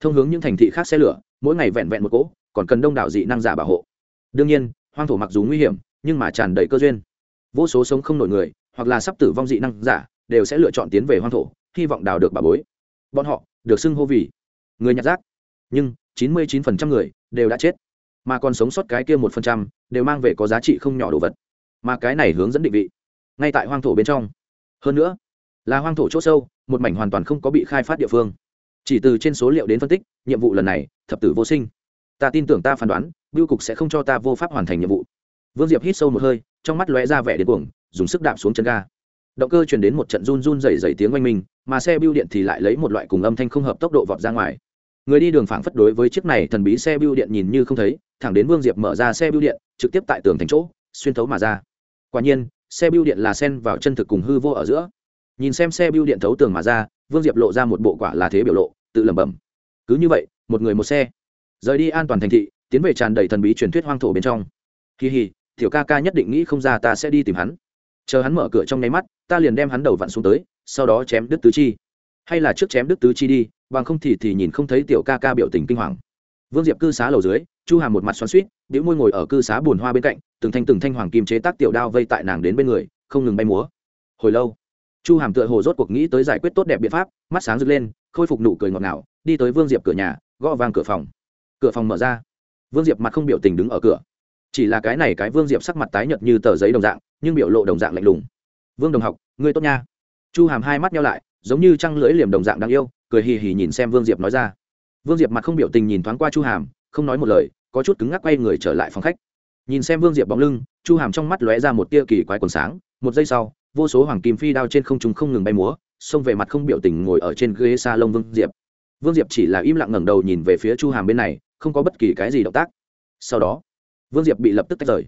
Thông hướng những thành thị khác xe lửa, mỗi ngày vẹn vẹn một cỗ, còn cần đông đảo dị năng giả bảo hộ. Đương nhiên, hoang thổ mặc dù nguy hiểm, nhưng mà tràn đầy cơ duyên vô số sống không nổi người, hoặc là sắp tử vong dị năng giả, đều sẽ lựa chọn tiến về hoang thổ, hy vọng đào được bà bối. Bọn họ, được xưng hô vì người nhặt rác. Nhưng 99% người đều đã chết. Mà còn sống sót cái kia một phần trăm đều mang về có giá trị không nhỏ đồ vật. Mà cái này hướng dẫn định vị, ngay tại hoang thổ bên trong. Hơn nữa, là hoang thổ chỗ sâu, một mảnh hoàn toàn không có bị khai phát địa phương. Chỉ từ trên số liệu đến phân tích, nhiệm vụ lần này, thập tử vô sinh. Ta tin tưởng ta phán đoán, biêu cục sẽ không cho ta vô pháp hoàn thành nhiệm vụ vương diệp hít sâu một hơi, trong mắt lóe ra vẻ đến cuồng, dùng sức đạp xuống chân ga. Động cơ chuyển đến một trận run run dày dày tiếng oanh minh, mà xe bưu điện thì lại lấy một loại cùng âm thanh không hợp tốc độ vọt ra ngoài. Người đi đường phảng phất đối với chiếc này thần bí xe bưu điện nhìn như không thấy, thẳng đến vương diệp mở ra xe bưu điện, trực tiếp tại tường thành chỗ, xuyên thấu mà ra. Quả nhiên, xe bưu điện là sen vào chân thực cùng hư vô ở giữa. Nhìn xem xe bưu điện thấu tường mà ra, vương diệp lộ ra một bộ quả là thế biểu lộ, tự lẩm bẩm. Cứ như vậy, một người một xe. Rời đi an toàn thành thị, tiến về tràn đầy thần bí truyền thuyết hoang thổ bên trong. Kỳ hì Tiểu ca ca nhất định nghĩ không ra ta sẽ đi tìm hắn. Chờ hắn mở cửa trong nháy mắt, ta liền đem hắn đầu vặn xuống tới, sau đó chém đứt tứ chi. Hay là trước chém đứt tứ chi đi, bằng không thì thì nhìn không thấy tiểu ca ca biểu tình kinh hoàng. Vương diệp cư xá lầu dưới, chu hàm một mặt xoắn suýt đĩu môi ngồi ở cư xá bùn hoa bên cạnh, từng thanh từng thanh hoàng kim chế tác tiểu đao vây tại nàng đến bên người, không ngừng bay múa. Hồi lâu, chu hàm tựa hồ rốt cuộc nghĩ tới giải quyết tốt đẹp biện pháp, mắt sáng rực lên, khôi phục nụ cười ngọt ngào, đi tới vương diệp cửa nhà, gõ vang cửa phòng. Cửa phòng mở ra. Vương diệp mặt không biểu tình đứng ở cửa chỉ là cái này cái vương diệp sắc mặt tái nhợt như tờ giấy đồng dạng, nhưng biểu lộ đồng dạng lạnh lùng. Vương đồng học, ngươi tốt nha. Chu hàm hai mắt nhau lại, giống như trăng lưỡi liềm đồng dạng đáng yêu, cười hì hì nhìn xem vương diệp nói ra. Vương diệp mặt không biểu tình nhìn thoáng qua chu hàm, không nói một lời, có chút cứng ngắc quay người trở lại phòng khách. Nhìn xem vương diệp bóng lưng, chu hàm trong mắt lóe ra một tia kỳ quái quần sáng, một giây sau, vô số hoàng kim phi đao trên không trung không ngừng bay múa, xông về mặt không biểu tình ngồi ở trên ghế s a lông vương diệp. Vương diệp chỉ là im lặng ngẩng đầu nhìn về phía chu hàm bên này, không có bất kỳ cái gì động tác. Sau đó vương diệp bị lập tức tách rời.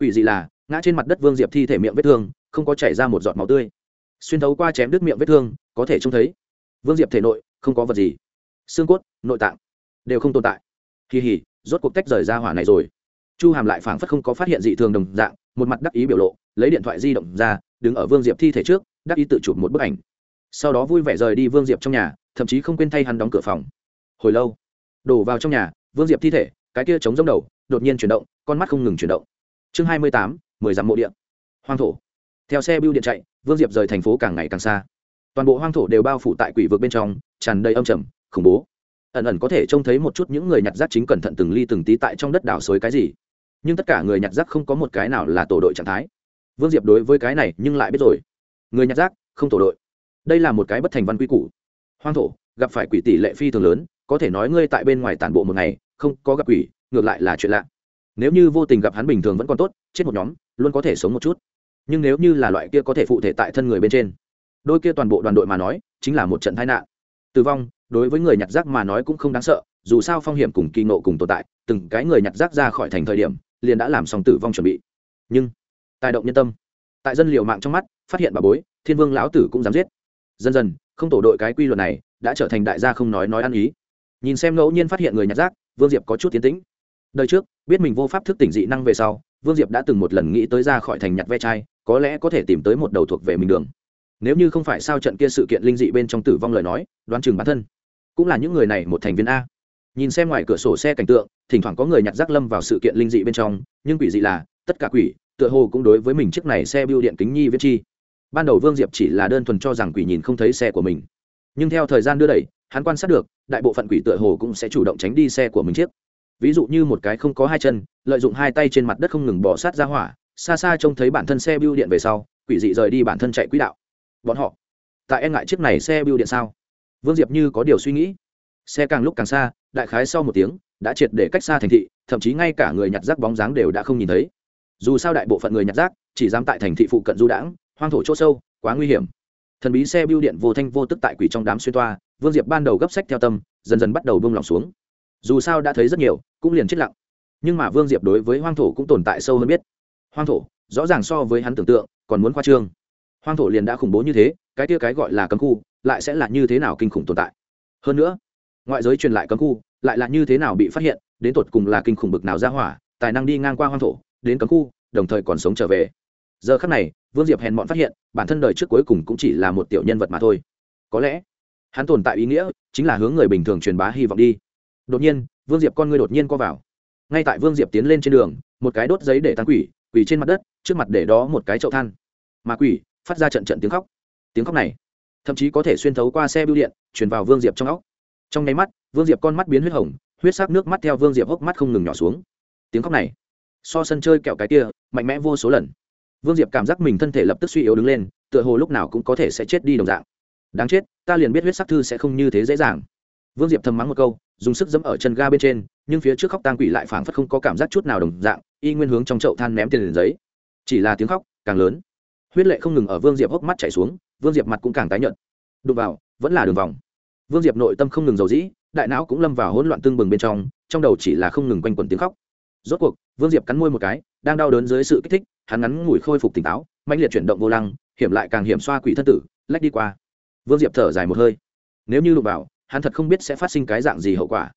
Ủy dị là, ngã trên mặt đất vương diệp thi thể miệng vết thương, không có chảy ra một giọt máu tươi. Xuyên thấu qua chém đứt miệng vết thương, có thể trông thấy. Vương diệp thể nội, không có vật gì. Xương cốt, nội tạng, đều không tồn tại. Kỳ hỉ, rốt cuộc tách rời ra hỏa này rồi. Chu hàm lại phảng phất không có phát hiện dị thường đồng dạng, một mặt đắc ý biểu lộ, lấy điện thoại di động ra, đứng ở vương diệp thi thể trước, đắc ý tự chụp một bức ảnh. Sau đó vui vẻ rời đi vương diệp trong nhà, thậm chí không quên thay hắn đóng cửa phòng. Hồi lâu, đổ vào trong nhà, vương diệp thi thể, cái kia chống giống đầu đột nhiên chuyển động, con mắt không ngừng chuyển động. Chương hai mươi tám, mười dặm mộ điện hoang thổ. Theo xe bưu điện chạy, vương diệp rời thành phố càng ngày càng xa. Toàn bộ hoang thổ đều bao phủ tại quỷ vực bên trong, tràn đầy âm trầm, khủng bố. Ẩn ẩn có thể trông thấy một chút những người nhặt rác chính cẩn thận từng ly từng tí tại trong đất đảo xối cái gì. Nhưng tất cả người nhặt rác không có một cái nào là tổ đội trạng thái. Vương diệp đối với cái này nhưng lại biết rồi. Người nhặt rác, không tổ đội. Đây là một cái bất thành văn quy củ. Hoang thổ, gặp phải quỷ tỷ lệ phi thường lớn, có thể nói ngươi tại bên ngoài tản bộ một ngày, không có gặp quỷ ngược lại là chuyện lạ. Nếu như vô tình gặp hắn bình thường vẫn còn tốt, chết một nhóm, luôn có thể sống một chút. Nhưng nếu như là loại kia có thể phụ thể tại thân người bên trên, đôi kia toàn bộ đoàn đội mà nói, chính là một trận tai nạn. Tử vong, đối với người nhặt rác mà nói cũng không đáng sợ, dù sao phong hiểm cùng kỳ nộ cùng tồn tại, từng cái người nhặt rác ra khỏi thành thời điểm, liền đã làm xong tử vong chuẩn bị. Nhưng, tài động nhân tâm. Tại dân liệu mạng trong mắt, phát hiện bà bối, thiên vương lão tử cũng dám giết. Dần dần, không tổ đội cái quy luật này, đã trở thành đại gia không nói nói ăn ý. Nhìn xem ngẫu nhiên phát hiện người nhặt rác, vương diệp có chút tiến tĩnh đời trước, biết mình vô pháp thức tỉnh dị năng về sau, vương diệp đã từng một lần nghĩ tới ra khỏi thành nhặt ve chai, có lẽ có thể tìm tới một đầu thuộc về mình đường. Nếu như không phải sao trận kia sự kiện linh dị bên trong tử vong lời nói, đoán chừng bản thân cũng là những người này một thành viên a. Nhìn xem ngoài cửa sổ xe cảnh tượng, thỉnh thoảng có người nhặt rác lâm vào sự kiện linh dị bên trong, nhưng quỷ dị là, tất cả quỷ, tựa hồ cũng đối với mình chiếc này xe biêu điện kính nhi viết chi. Ban đầu vương diệp chỉ là đơn thuần cho rằng quỷ nhìn không thấy xe của mình. Nhưng theo thời gian đưa đẩy, hắn quan sát được, đại bộ phận quỷ tựa hồ cũng sẽ chủ động tránh đi xe của mình chiếc ví dụ như một cái không có hai chân, lợi dụng hai tay trên mặt đất không ngừng bỏ sát ra hỏa, xa xa trông thấy bản thân xe bưu điện về sau, quỷ dị rời đi bản thân chạy quỹ đạo. Bọn họ, tại e ngại chiếc này xe bưu điện sao? Vương diệp như có điều suy nghĩ. Xe càng lúc càng xa, đại khái sau một tiếng, đã triệt để cách xa thành thị, thậm chí ngay cả người nhặt rác bóng dáng đều đã không nhìn thấy. Dù sao đại bộ phận người nhặt rác, chỉ dám tại thành thị phụ cận du đãng, hoang thổ chỗ sâu, quá nguy hiểm. Thần bí xe bưu điện vô thanh vô tức tại quỷ trong đám xuyên toa, vương diệp ban đầu gấp sách theo tâm, dần dần bắt đầu bông lòng xuống dù sao đã thấy rất nhiều, cũng liền chết lặng. Nhưng mà vương diệp đối với hoang thổ cũng tồn tại sâu hơn biết. Hoang thổ, rõ ràng so với hắn tưởng tượng, còn muốn khoa trương. Hoang thổ liền đã khủng bố như thế, cái kia cái gọi là cấm khu, lại sẽ là như thế nào kinh khủng tồn tại? Hơn nữa, ngoại giới truyền lại cấm khu, lại là như thế nào bị phát hiện, đến tột cùng là kinh khủng bực nào ra hỏa, tài năng đi ngang qua hoang thổ, đến cấm khu, đồng thời còn sống trở về. Giờ khắc này, vương diệp hèn mọn phát hiện, bản thân đời trước cuối cùng cũng chỉ là một tiểu nhân vật mà thôi. Có lẽ, hắn tồn tại ý nghĩa, chính là hướng người bình thường truyền bá hy vọng đi đột nhiên, vương diệp con người đột nhiên co vào. Ngay tại vương diệp tiến lên trên đường, một cái đốt giấy để tăng quỷ quỷ trên mặt đất, trước mặt để đó một cái chậu than. Mà quỷ phát ra trận trận tiếng khóc. Tiếng khóc này, thậm chí có thể xuyên thấu qua xe bưu điện, truyền vào vương diệp trong óc. Trong nháy mắt, vương diệp con mắt biến huyết hồng, huyết sắc nước mắt theo vương diệp hốc mắt không ngừng nhỏ xuống. Tiếng khóc này, so sân chơi kẹo cái kia, mạnh mẽ vô số lần. Vương diệp cảm giác mình thân thể lập tức suy yếu đứng lên, tựa hồ lúc nào cũng có thể sẽ chết đi đồng dạng. Đáng chết, ta liền biết huyết sắc thư sẽ không như thế dễ dàng. Vương diệp thầm mắng một câu dùng sức dẫm ở chân ga bên trên, nhưng phía trước khóc tang quỷ lại phảng phất không có cảm giác chút nào đồng dạng, y nguyên hướng trong chậu than ném tiền liền giấy. Chỉ là tiếng khóc càng lớn. Huyết lệ không ngừng ở vương diệp hốc mắt chảy xuống, vương diệp mặt cũng càng tái nhợt. Đụng vào, vẫn là đường vòng. Vương diệp nội tâm không ngừng dầu dĩ, đại não cũng lâm vào hỗn loạn tương bừng bên trong trong đầu chỉ là không ngừng quanh quẩn tiếng khóc. Rốt cuộc, vương diệp cắn môi một cái, đang đau đớn dưới sự kích thích, hắn ngắn ngủi khôi phục tỉnh táo mạnh liệt chuyển động vô lăng, hiểm lại càng hiểm xoa quỷ thân tử, lách đi qua. Vương diệp thở dài một hơi. Nếu như đụng vào hắn thật không biết sẽ phát sinh cái dạng gì hậu quả.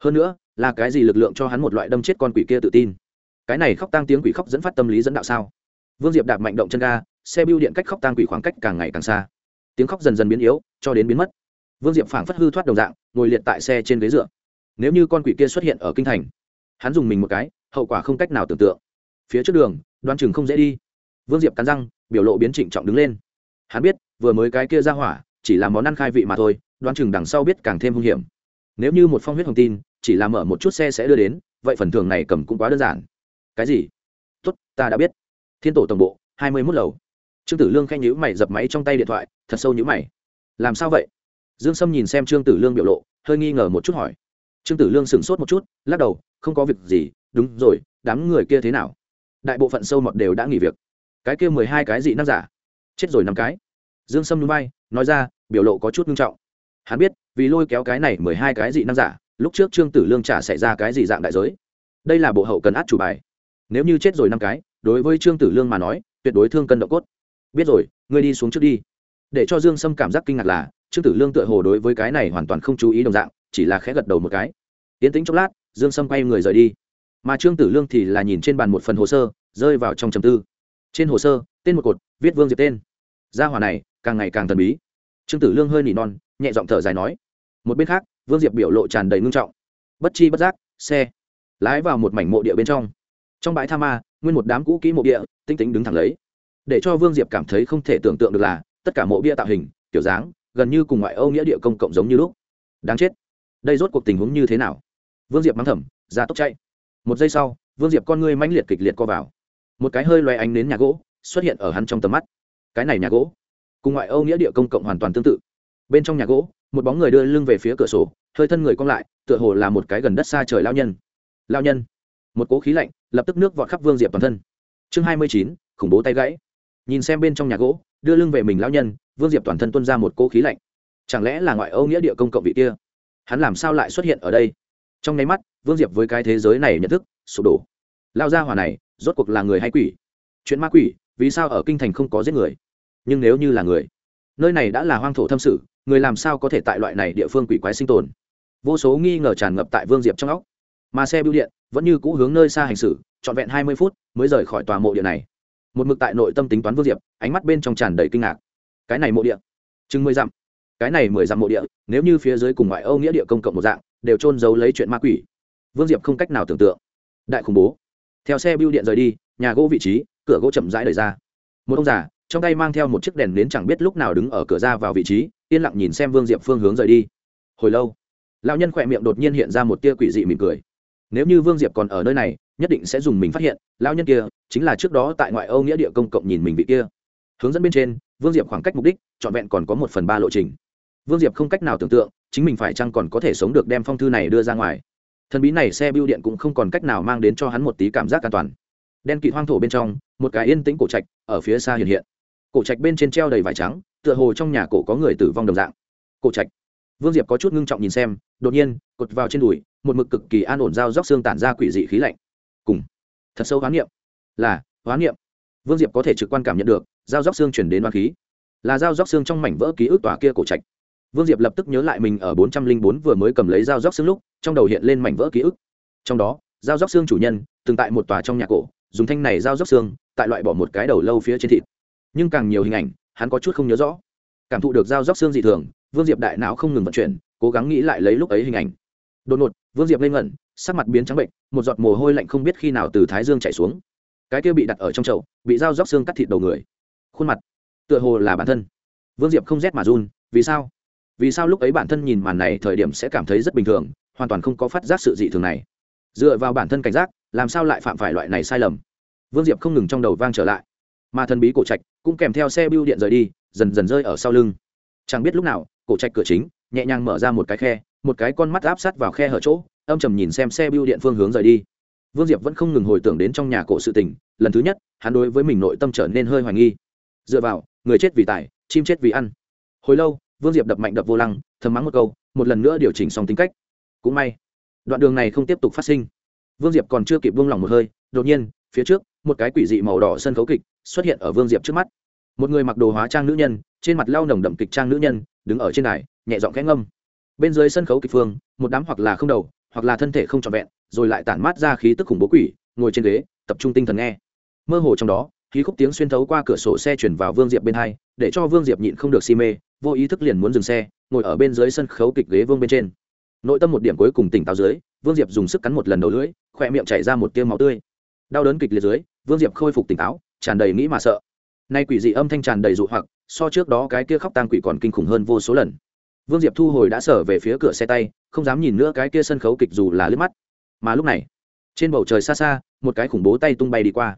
Hơn nữa, là cái gì lực lượng cho hắn một loại đâm chết con quỷ kia tự tin? Cái này khóc tang tiếng quỷ khóc dẫn phát tâm lý dẫn đạo sao? Vương diệp đạp mạnh động chân ga, xe bưu điện cách khóc tang quỷ khoảng cách càng ngày càng xa. Tiếng khóc dần dần biến yếu, cho đến biến mất. Vương diệp phảng phất hư thoát đồng dạng, ngồi liệt tại xe trên ghế dựa. Nếu như con quỷ kia xuất hiện ở kinh thành, hắn dùng mình một cái, hậu quả không cách nào tưởng tượng. Phía trước đường, đoan chừng không dễ đi. Vương diệp cắn răng, biểu lộ biến trịnh trọng đứng lên. Hắn biết, vừa mới cái kia ra hỏa, chỉ là món ăn khai vị mà thôi đoán chừng đằng sau biết càng thêm hung hiểm. Nếu như một phong huyết hồng tin, chỉ là mở một chút xe sẽ đưa đến, vậy phần thưởng này cầm cũng quá đơn giản. Cái gì? Tốt, ta đã biết. Thiên tổ tổng bộ, hai mươi mốt lầu. Trương tử lương khen nhữ mày, dập máy trong tay điện thoại, thật sâu nhữ mày. Làm sao vậy? Dương sâm nhìn xem trương tử lương biểu lộ, hơi nghi ngờ một chút hỏi. Trương tử lương sửng sốt một chút, lắc đầu, không có việc gì, đúng rồi, đám người kia thế nào? Đại bộ phận sâu mọt đều đã nghỉ việc. Cái kia mười hai cái dị năng giả. Chết rồi năm cái. Dương sâm núi bay nói ra, biểu lộ có chút nghiêm trọng hắn biết, vì lôi kéo cái này mười hai cái dị năng giả, lúc trước trương tử lương trả xảy ra cái gì dạng đại giới. Đây là bộ hậu cần át chủ bài. Nếu như chết rồi năm cái, đối với trương tử lương mà nói, tuyệt đối thương cân độ cốt. Biết rồi, ngươi đi xuống trước đi. Để cho dương sâm cảm giác kinh ngạc là, trương tử lương tựa hồ đối với cái này hoàn toàn không chú ý đồng dạng, chỉ là khẽ gật đầu một cái. Yến tĩnh chốc lát, dương sâm quay người rời đi. Mà trương tử lương thì là nhìn trên bàn một phần hồ sơ, rơi vào trong trầm tư. Trên hồ sơ, tên một cột, viết vương diệp tên. Gia hỏa này, càng ngày càng thần bí. Trương tử lương hơi nỉ non nhẹ giọng thở dài nói. Một bên khác, vương diệp biểu lộ tràn đầy ngưng trọng. Bất chi bất giác, xe lái vào một mảnh mộ địa bên trong. Trong bãi tha ma, nguyên một đám cũ kỹ mộ địa, tinh tính đứng thẳng lấy. Để cho vương diệp cảm thấy không thể tưởng tượng được là, tất cả mộ bia tạo hình, kiểu dáng, gần như cùng ngoại âu nghĩa địa công cộng giống như lúc. Đáng chết. Đây rốt cuộc tình huống như thế nào? Vương diệp mắng thầm, ra tốc chạy. Một giây sau, vương diệp con ngươi mãnh liệt kịch liệt co vào. Một cái hơi loay ánh đến nhà gỗ xuất hiện ở hắn trong tầm mắt. Cái này nhà gỗ, cùng ngoại âu nghĩa địa công cộng hoàn toàn tương tự bên trong nhà gỗ, một bóng người đưa lưng về phía cửa sổ, hơi thân người cong lại, tựa hồ là một cái gần đất xa trời lao nhân. Lao nhân. Một cố khí lạnh, lập tức nước vọt khắp vương diệp toàn thân. Chương hai mươi chín, khủng bố tay gãy. Nhìn xem bên trong nhà gỗ, đưa lưng về mình lao nhân, vương diệp toàn thân tuân ra một cố khí lạnh. Chẳng lẽ là ngoại âu nghĩa địa công cộng vị kia? Hắn làm sao lại xuất hiện ở đây? Trong nháy mắt, vương diệp với cái thế giới này nhận thức, sụp đổ. Lao ra hỏa này, rốt cuộc là người hay quỷ? Chuyện ma quỷ, vì sao ở kinh thành không có giết người? Nhưng nếu như là người nơi này đã là hoang thổ thâm sự, người làm sao có thể tại loại này địa phương quỷ quái sinh tồn? Vô số nghi ngờ tràn ngập tại vương diệp trong óc. Mà xe bưu điện vẫn như cũ hướng nơi xa hành xử, trọn vẹn hai mươi phút mới rời khỏi tòa mộ điện này. Một mực tại nội tâm tính toán vương diệp, ánh mắt bên trong tràn đầy kinh ngạc. Cái này mộ điện chừng mười dặm. Cái này mười dặm mộ địa, nếu như phía dưới cùng ngoại âu nghĩa địa công cộng một dạng, đều trôn giấu lấy chuyện ma quỷ. Vương diệp không cách nào tưởng tượng. Đại khủng bố. Theo xe bưu điện rời đi, nhà gỗ vị trí, cửa gỗ chậm rãi đời ra. Một ông già trong tay mang theo một chiếc đèn đến chẳng biết lúc nào đứng ở cửa ra vào vị trí, yên lặng nhìn xem vương diệp phương hướng rời đi. Hồi lâu, lão nhân khỏe miệng đột nhiên hiện ra một tia quỷ dị mỉm cười. Nếu như vương diệp còn ở nơi này, nhất định sẽ dùng mình phát hiện, lão nhân kia chính là trước đó tại ngoại âu nghĩa địa công cộng nhìn mình vị kia. Hướng dẫn bên trên, vương diệp khoảng cách mục đích, trọn vẹn còn có một phần ba lộ trình. Vương diệp không cách nào tưởng tượng, chính mình phải chăng còn có thể sống được đem phong thư này đưa ra ngoài. Thần bí này xe bưu điện cũng không còn cách nào mang đến cho hắn một tí cảm giác an toàn. Đen kịt hoang thổ bên trong, một cái yên tĩnh cổ trạch, ở phía xa hiện hiện cổ trạch bên trên treo đầy vải trắng, tựa hồ trong nhà cổ có người tử vong đồng dạng. Cổ trạch. Vương diệp có chút ngưng trọng nhìn xem, đột nhiên, cột vào trên đùi, một mực cực kỳ an ổn dao róc xương tản ra quỷ dị khí lạnh. Cùng. Thật sâu hoán niệm. Là, hoán niệm. Vương diệp có thể trực quan cảm nhận được, dao róc xương chuyển đến hoán khí. Là dao róc xương trong mảnh vỡ ký ức tòa kia cổ trạch. Vương diệp lập tức nhớ lại mình ở bốn trăm linh bốn vừa mới cầm lấy dao róc xương lúc, trong đầu hiện lên mảnh vỡ ký ức. Trong đó, dao róc xương chủ nhân, từng tại một tòa trong nhà cổ, dùng thanh này dao róc xương, tại loại bỏ một cái đầu lâu phía trên thịt nhưng càng nhiều hình ảnh, hắn có chút không nhớ rõ. Cảm thụ được dao róc xương dị thường, vương diệp đại não không ngừng vận chuyển, cố gắng nghĩ lại lấy lúc ấy hình ảnh. Đột ngột, vương diệp lên ngẩn, sắc mặt biến trắng bệnh, một giọt mồ hôi lạnh không biết khi nào từ thái dương chảy xuống. Cái kia bị đặt ở trong chậu, bị dao róc xương cắt thịt đầu người. Khuôn mặt, tựa hồ là bản thân. Vương diệp không rét mà run, vì sao? Vì sao lúc ấy bản thân nhìn màn này thời điểm sẽ cảm thấy rất bình thường, hoàn toàn không có phát giác sự dị thường này? Dựa vào bản thân cảnh giác, làm sao lại phạm phải loại này sai lầm? Vương diệp không ngừng trong đầu vang trở lại mà thần bí cổ trạch cũng kèm theo xe bưu điện rời đi, dần dần rơi ở sau lưng. Chẳng biết lúc nào, cổ trạch cửa chính nhẹ nhàng mở ra một cái khe, một cái con mắt áp sát vào khe hở chỗ, âm trầm nhìn xem xe bưu điện phương hướng rời đi. Vương diệp vẫn không ngừng hồi tưởng đến trong nhà cổ sự tình, lần thứ nhất, hắn đối với mình nội tâm trở nên hơi hoài nghi. Dựa vào, người chết vì tài, chim chết vì ăn. Hồi lâu, vương diệp đập mạnh đập vô lăng, thầm mắng một câu, một lần nữa điều chỉnh xong tính cách. Cũng may, đoạn đường này không tiếp tục phát sinh. Vương diệp còn chưa kịp vương lòng một hơi, đột nhiên, phía trước một cái quỷ dị màu đỏ sân khấu kịch xuất hiện ở vương diệp trước mắt. Một người mặc đồ hóa trang nữ nhân, trên mặt lau nồng đậm kịch trang nữ nhân, đứng ở trên đài, nhẹ giọng khẽ ngâm. Bên dưới sân khấu kịch phương, một đám hoặc là không đầu, hoặc là thân thể không trọn vẹn, rồi lại tản mát ra khí tức khủng bố quỷ, ngồi trên ghế, tập trung tinh thần nghe. Mơ hồ trong đó, khí khúc tiếng xuyên thấu qua cửa sổ xe chuyển vào vương diệp bên hai, để cho vương diệp nhịn không được si mê, vô ý thức liền muốn dừng xe, ngồi ở bên dưới sân khấu kịch ghế vương bên trên. Nội tâm một điểm cuối cùng tỉnh táo dưới, vương diệp dùng sức cắn một lần đầu lưỡi, khỏe miệng chảy ra một tiêu máu tươi. Đau đớn kịch liệt dưới vương diệp khôi phục tỉnh táo, tràn đầy nghĩ mà sợ. Nay quỷ dị âm thanh tràn đầy dụ hoặc, so trước đó cái kia khóc tang quỷ còn kinh khủng hơn vô số lần. Vương diệp thu hồi đã sở về phía cửa xe tay, không dám nhìn nữa cái kia sân khấu kịch dù là liếc mắt. Mà lúc này, trên bầu trời xa xa, một cái khủng bố tay tung bay đi qua.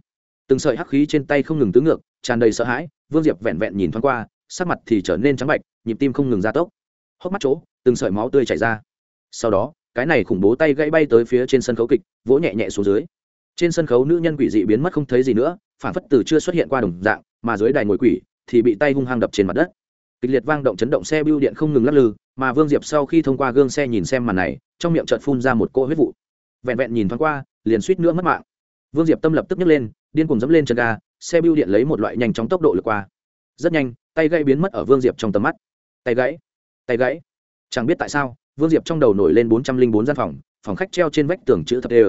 Từng sợi hắc khí trên tay không ngừng tứ ngược, tràn đầy sợ hãi, vương diệp vẹn vẹn nhìn thoáng qua, sắc mặt thì trở nên trắng bạch, nhịp tim không ngừng gia tốc. Hốc mắt chỗ, từng sợi máu tươi chảy ra. Sau đó, cái này khủng bố tay gãy bay tới phía trên sân khấu kịch, vỗ nhẹ nhẹ xuống dưới trên sân khấu nữ nhân quỷ dị biến mất không thấy gì nữa phản phất từ chưa xuất hiện qua đồng dạng, mà dưới đài ngồi quỷ thì bị tay hung hăng đập trên mặt đất. Kịch liệt vang động chấn động xe bưu điện không ngừng lắc lư, mà vương diệp sau khi thông qua gương xe nhìn xem màn này, trong miệng trợt phun ra một cỗ huyết vụ. Vẹn vẹn nhìn thoáng qua, liền suýt nữa mất mạng. Vương diệp tâm lập tức nhấc lên, điên cùng dẫm lên chân ga, xe bưu điện lấy một loại nhanh chóng tốc độ lượt qua. Rất nhanh, tay gãy biến mất ở vương diệp trong tầm mắt. Tay gãy tay gãy. Chẳng biết tại sao, vương diệp trong đầu nổi lên bốn trăm linh bốn gian phòng phòng khách treo trên vách tường chữ thập đê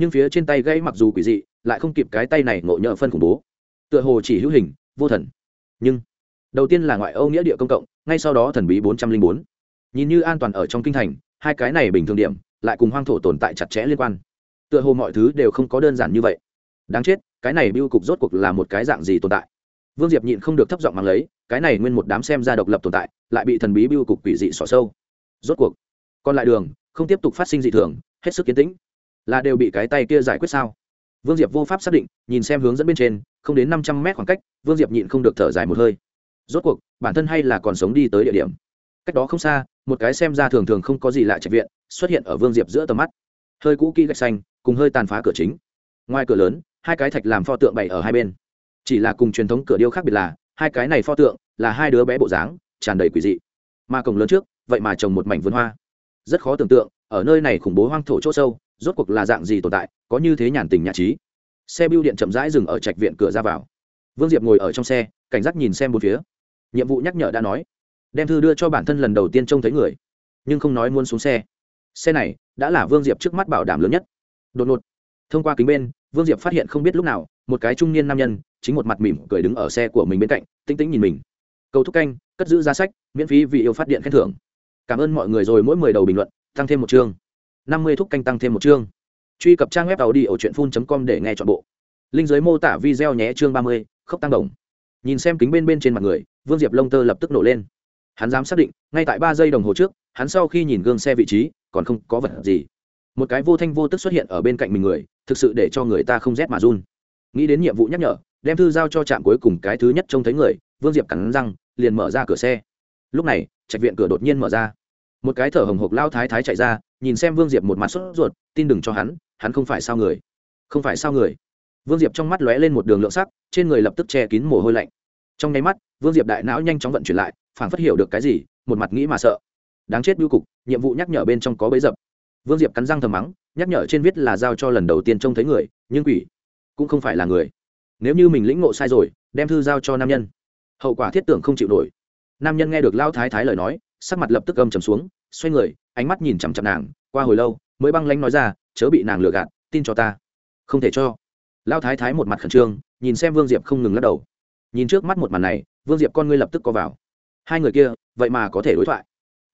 nhưng phía trên tay gãy mặc dù quỷ dị, lại không kịp cái tay này ngộ nhỡ phân khủng bố. Tựa hồ chỉ hữu hình, vô thần. Nhưng, đầu tiên là ngoại âu nghĩa địa công cộng, ngay sau đó thần bí bốn trăm linh bốn. Nhìn như an toàn ở trong kinh thành, hai cái này bình thường điểm, lại cùng hoang thổ tồn tại chặt chẽ liên quan. Tựa hồ mọi thứ đều không có đơn giản như vậy. Đáng chết, cái này biêu cục rốt cuộc là một cái dạng gì tồn tại? Vương diệp nhịn không được thấp giọng mang lấy, cái này nguyên một đám xem ra độc lập tồn tại, lại bị thần bí biêu cục quỷ dị xỏ sâu. Rốt cuộc, còn lại đường, không tiếp tục phát sinh dị thường, hết sức kiến tĩnh là đều bị cái tay kia giải quyết sao? Vương diệp vô pháp xác định, nhìn xem hướng dẫn bên trên, không đến năm trăm mét khoảng cách, vương diệp nhịn không được thở dài một hơi. Rốt cuộc, bản thân hay là còn sống đi tới địa điểm. Cách đó không xa, một cái xem ra thường thường không có gì lạ trạch viện, xuất hiện ở vương diệp giữa tầm mắt. Hơi cũ kỹ gạch xanh, cùng hơi tàn phá cửa chính. Ngoài cửa lớn, hai cái thạch làm pho tượng bày ở hai bên. Chỉ là cùng truyền thống cửa điêu khác biệt là, hai cái này pho tượng là hai đứa bé bộ dáng, tràn đầy quỷ dị. Mà cổng lớn trước, vậy mà trồng một mảnh vườn hoa. Rất khó tưởng tượng, ở nơi này khủng bố hoang thổ chỗ sâu rốt cuộc là dạng gì tồn tại, có như thế nhàn tình nhạc trí. Xe bưu điện chậm rãi dừng ở trạch viện cửa ra vào. Vương diệp ngồi ở trong xe, cảnh giác nhìn xem một phía. Nhiệm vụ nhắc nhở đã nói, đem thư đưa cho bản thân lần đầu tiên trông thấy người, nhưng không nói muốn xuống xe. Xe này đã là vương diệp trước mắt bảo đảm lớn nhất. Đột ngột, thông qua kính bên, vương diệp phát hiện không biết lúc nào, một cái trung niên nam nhân chính một mặt mỉm cười đứng ở xe của mình bên cạnh tinh tĩnh nhìn mình. Cầu thúc canh, cất giữ giá sách, miễn phí vì yêu phát điện khen thưởng. Cảm ơn mọi người rồi, mỗi mười đầu bình luận, tăng thêm một chương năm mươi thúc canh tăng thêm một chương. Truy cập trang web tàu đi ở truyện phun com để nghe t h ọ n bộ. Linh giới mô tả video nhé, chương ba mươi, khốc tăng đồng. Nhìn xem kính bên bên trên mặt người, vương diệp lông tơ lập tức nổ lên. Hắn dám xác định, ngay tại ba giây đồng hồ trước, hắn sau khi nhìn gương xe vị trí, còn không có vật gì. Một cái vô thanh vô tức xuất hiện ở bên cạnh mình người, thực sự để cho người ta không rét mà run. Nghĩ đến nhiệm vụ nhắc nhở, đem thư giao cho trạm cuối cùng cái thứ nhất trông thấy người, vương diệp cắn răng, liền mở ra cửa xe. Lúc này, trạch viện cửa đột nhiên mở ra một cái thở hồng hộc lao thái thái chạy ra, nhìn xem vương diệp một mặt sốt ruột, tin đừng cho hắn hắn không phải sao người. Không phải sao người. Vương diệp trong mắt lóe lên một đường lượng sắc, trên người lập tức che kín mồ hôi lạnh. Trong nháy mắt, vương diệp đại não nhanh chóng vận chuyển lại, phảng phất hiểu được cái gì, một mặt nghĩ mà sợ. Đáng chết biêu cục, nhiệm vụ nhắc nhở bên trong có bấy dập. Vương diệp cắn răng thầm mắng, nhắc nhở trên viết là giao cho lần đầu tiên trông thấy người, nhưng quỷ cũng không phải là người. Nếu như mình lĩnh ngộ sai rồi, đem thư giao cho nam nhân. Hậu quả thiết tưởng không chịu nổi. Nam nhân nghe được lao thái thái lời nói sắc mặt lập tức âm trầm xuống, xoay người, ánh mắt nhìn chằm chằm nàng, qua hồi lâu, mới băng lanh nói ra, chớ bị nàng lừa gạt, tin cho ta. Không thể cho. Lao thái thái một mặt khẩn trương, nhìn xem vương diệp không ngừng lắc đầu. Nhìn trước mắt một màn này, vương diệp con ngươi lập tức co vào. Hai người kia, vậy mà có thể đối thoại.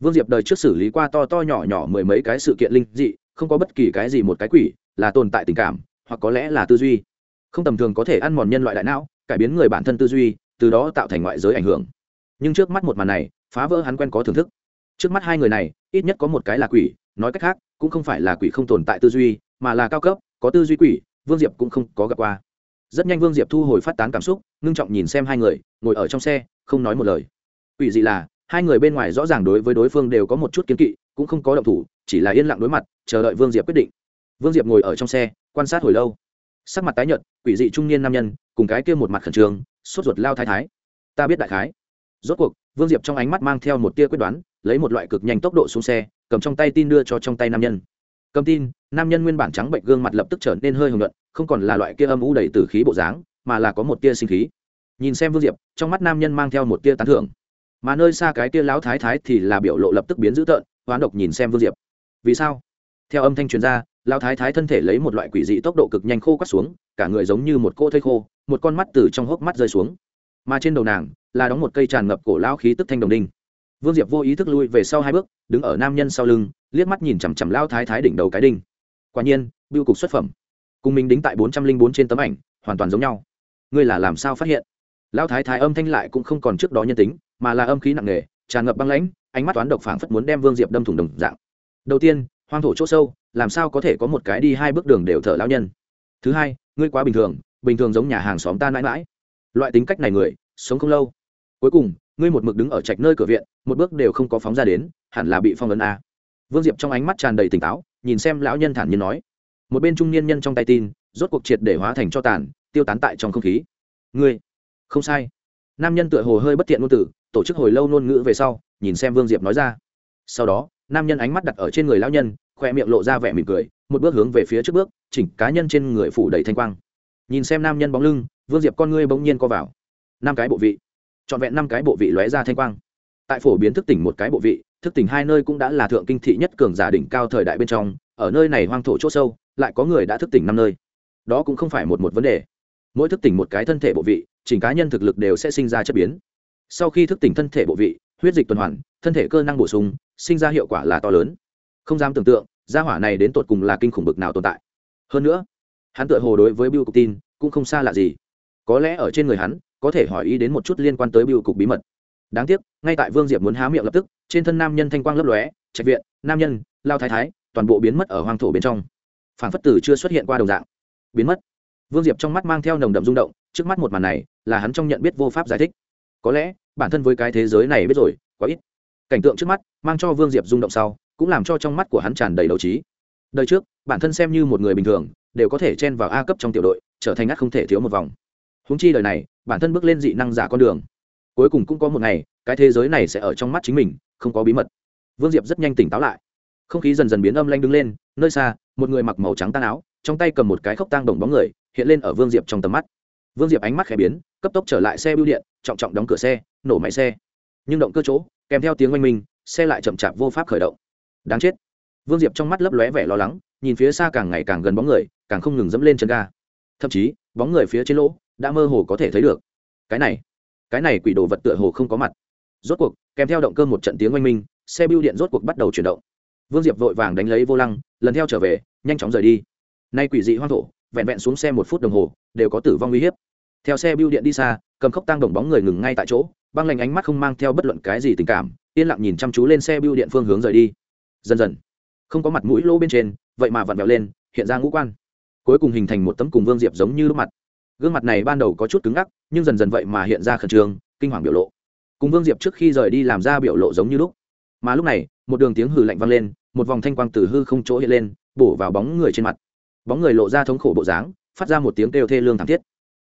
Vương diệp đời trước xử lý qua to to nhỏ nhỏ mười mấy cái sự kiện linh dị, không có bất kỳ cái gì một cái quỷ, là tồn tại tình cảm, hoặc có lẽ là tư duy. Không tầm thường có thể ăn mòn nhân loại đại não, cải biến người bản thân tư duy, từ đó tạo thành ngoại giới ảnh hưởng. Nhưng trước mắt một màn này phá vỡ hắn quen có thưởng thức. Trước mắt hai người này, ít nhất có một cái là quỷ, nói cách khác, cũng không phải là quỷ không tồn tại tư duy, mà là cao cấp, có tư duy quỷ, vương diệp cũng không có gặp qua. Rất nhanh vương diệp thu hồi phát tán cảm xúc, ngưng trọng nhìn xem hai người, ngồi ở trong xe, không nói một lời. Quỷ dị là, hai người bên ngoài rõ ràng đối với đối phương đều có một chút kiến kỵ, cũng không có động thủ, chỉ là yên lặng đối mặt, chờ đợi vương diệp quyết định. Vương diệp ngồi ở trong xe, quan sát hồi lâu. Sắc mặt tái nhợt, quỷ dị trung niên nam nhân, cùng cái kia một mặt khẩn trương, sốt ruột lao thái thái. Ta biết đại khái. Rốt cuộc vương diệp trong ánh mắt mang theo một tia quyết đoán, lấy một loại cực nhanh tốc độ xuống xe, cầm trong tay tin đưa cho trong tay nam nhân. Cầm tin, nam nhân nguyên bản trắng bệnh gương mặt lập tức trở nên hơi hồng luận không còn là loại kia âm u đầy t khí bộ dáng, mà là có một tia sinh khí. Nhìn xem vương diệp, trong mắt nam nhân mang theo một tia tán thưởng. Mà nơi xa cái tia lão thái thái thì là biểu lộ lập tức biến dữ tợn, hoán độc nhìn xem vương diệp. Vì sao? Theo âm thanh truyền ra, lão thái thái thân thể lấy một loại quỷ dị tốc độ cực nhanh khô quắt xuống, cả người giống như một cô thây khô, một con mắt từ trong hốc mắt rơi xuống. Mà trên đầu nàng là đóng một cây tràn ngập cổ lao khí tức thanh đồng đinh. Vương diệp vô ý thức lui về sau hai bước, đứng ở nam nhân sau lưng, liếc mắt nhìn chằm chằm lao thái thái đỉnh đầu cái đinh. Quả nhiên biêu cục xuất phẩm. Cùng mình đính tại bốn trăm linh bốn trên tấm ảnh, hoàn toàn giống nhau. Ngươi là làm sao phát hiện? Lao thái thái âm thanh lại cũng không còn trước đó nhân tính, mà là âm khí nặng nề, tràn ngập băng lãnh, ánh mắt toán độc phảng phất muốn đem vương diệp đâm thủng đồng dạng. Đầu tiên, hoang thổ c h ỗ sâu, làm sao có thể có một cái đi hai bước đường đều thở lao nhân? Thứ hai, ngươi quá bình thường bình thường giống nhà hàng xóm ta mãi mãi. Loại tính cách này người, sống không lâu cuối cùng, ngươi một mực đứng ở trạch nơi cửa viện, một bước đều không có phóng ra đến, hẳn là bị phong ấn a. Vương diệp trong ánh mắt tràn đầy tỉnh táo, nhìn xem lão nhân thản nhiên nói. Một bên trung niên nhân trong tay tin, rốt cuộc triệt để hóa thành cho tàn, tiêu tán tại trong không khí. Ngươi, không sai. Nam nhân tựa hồ hơi bất tiện ngôn tử tổ chức hồi lâu ngôn ngữ về sau, nhìn xem vương diệp nói ra. Sau đó, nam nhân ánh mắt đặt ở trên người lão nhân, khoe miệng lộ ra vẻ mỉm cười, một bước hướng về phía trước bước, chỉnh cá nhân trên người phủ đầy thanh quang. Nhìn xem nam nhân bóng lưng, vương diệp con ngươi bỗng nhiên co vào. Năm cái bộ vị trọn vẹn năm cái bộ vị lóe ra thanh quang. Tại phổ biến thức tỉnh một cái bộ vị, thức tỉnh hai nơi cũng đã là thượng kinh thị nhất cường giả đỉnh cao thời đại bên trong, ở nơi này hoang thổ c h ỗ sâu, lại có người đã thức tỉnh năm nơi. Đó cũng không phải một một vấn đề. Mỗi thức tỉnh một cái thân thể bộ vị, chỉnh cá nhân thực lực đều sẽ sinh ra chất biến. Sau khi thức tỉnh thân thể bộ vị, huyết dịch tuần hoàn, thân thể cơ năng bổ sung, sinh ra hiệu quả là to lớn. Không dám tưởng tượng, gia hỏa này đến tột cùng là kinh khủng bực nào tồn tại. Hơn nữa, hắn tựa hồ đối với biêu cục tin cũng không xa lạ gì. Có lẽ ở trên người hắn có thể hỏi ý đến một chút liên quan tới biêu cục bí mật. Đáng tiếc, ngay tại vương diệp muốn há miệng lập tức, trên thân nam nhân thanh quang lấp lóe, trạch viện, nam nhân, lao thái thái, toàn bộ biến mất ở hoang thổ bên trong. Phản phất tử chưa xuất hiện qua đồng dạng. Biến mất. Vương diệp trong mắt mang theo nồng đậm rung động, trước mắt một màn này, là hắn trong nhận biết vô pháp giải thích. Có lẽ, bản thân với cái thế giới này biết rồi, quá ít. Cảnh tượng trước mắt, mang cho vương diệp rung động sau, cũng làm cho trong mắt của hắn tràn đầy đầu trí. Đời trước, bản thân xem như một người bình thường, đều có thể chen vào a cấp trong tiểu đội, trở thành ngắt không thể thiếu một vòng húng chi đời này, bản thân bước lên dị năng giả con đường, cuối cùng cũng có một ngày, cái thế giới này sẽ ở trong mắt chính mình, không có bí mật. Vương diệp rất nhanh tỉnh táo lại. Không khí dần dần biến âm lanh đứng lên, nơi xa, một người mặc màu trắng tan áo, trong tay cầm một cái khốc tang đồng bóng người, hiện lên ở vương diệp trong tầm mắt. Vương diệp ánh mắt khẽ biến, cấp tốc trở lại xe bưu điện, trọng trọng đóng cửa xe, nổ máy xe. Nhưng động cơ chỗ, kèm theo tiếng oanh minh, xe lại chậm chạp vô pháp khởi động. Đáng chết. Vương diệp trong mắt lấp lóe vẻ lo lắng, nhìn phía xa càng ngày càng gần bóng người, càng không ngừng dẫm lên chân ga. Thậm chí, bóng người phía trên lỗ đã mơ hồ có thể thấy được. Cái này cái này quỷ đồ vật tựa hồ không có mặt. Rốt cuộc, kèm theo động cơ một trận tiếng oanh minh, xe bưu điện rốt cuộc bắt đầu chuyển động. Vương diệp vội vàng đánh lấy vô lăng, lần theo trở về, nhanh chóng rời đi. Nay quỷ dị hoang thổ, vẹn vẹn xuống xe một phút đồng hồ, đều có tử vong uy hiếp. Theo xe bưu điện đi xa, cầm khốc tăng đồng bóng người ngừng ngay tại chỗ, băng lạnh ánh mắt không mang theo bất luận cái gì tình cảm, yên lặng nhìn chăm chú lên xe bưu điện phương hướng rời đi. Dần dần, không có mặt mũi lỗ bên trên, vậy mà vặn vẹo lên, hiện ra ngũ quan. Cuối cùng hình thành một tấm cùng vương diệp giống như lúc mặt gương mặt này ban đầu có chút cứng ngắc, nhưng dần dần vậy mà hiện ra khẩn trương, kinh hoàng biểu lộ. Cùng vương diệp trước khi rời đi làm ra biểu lộ giống như lúc. Mà lúc này, một đường tiếng hừ lạnh vang lên, một vòng thanh quang từ hư không chỗ hiện lên, bổ vào bóng người trên mặt. Bóng người lộ ra thống khổ bộ dáng, phát ra một tiếng kêu thê lương thảm thiết.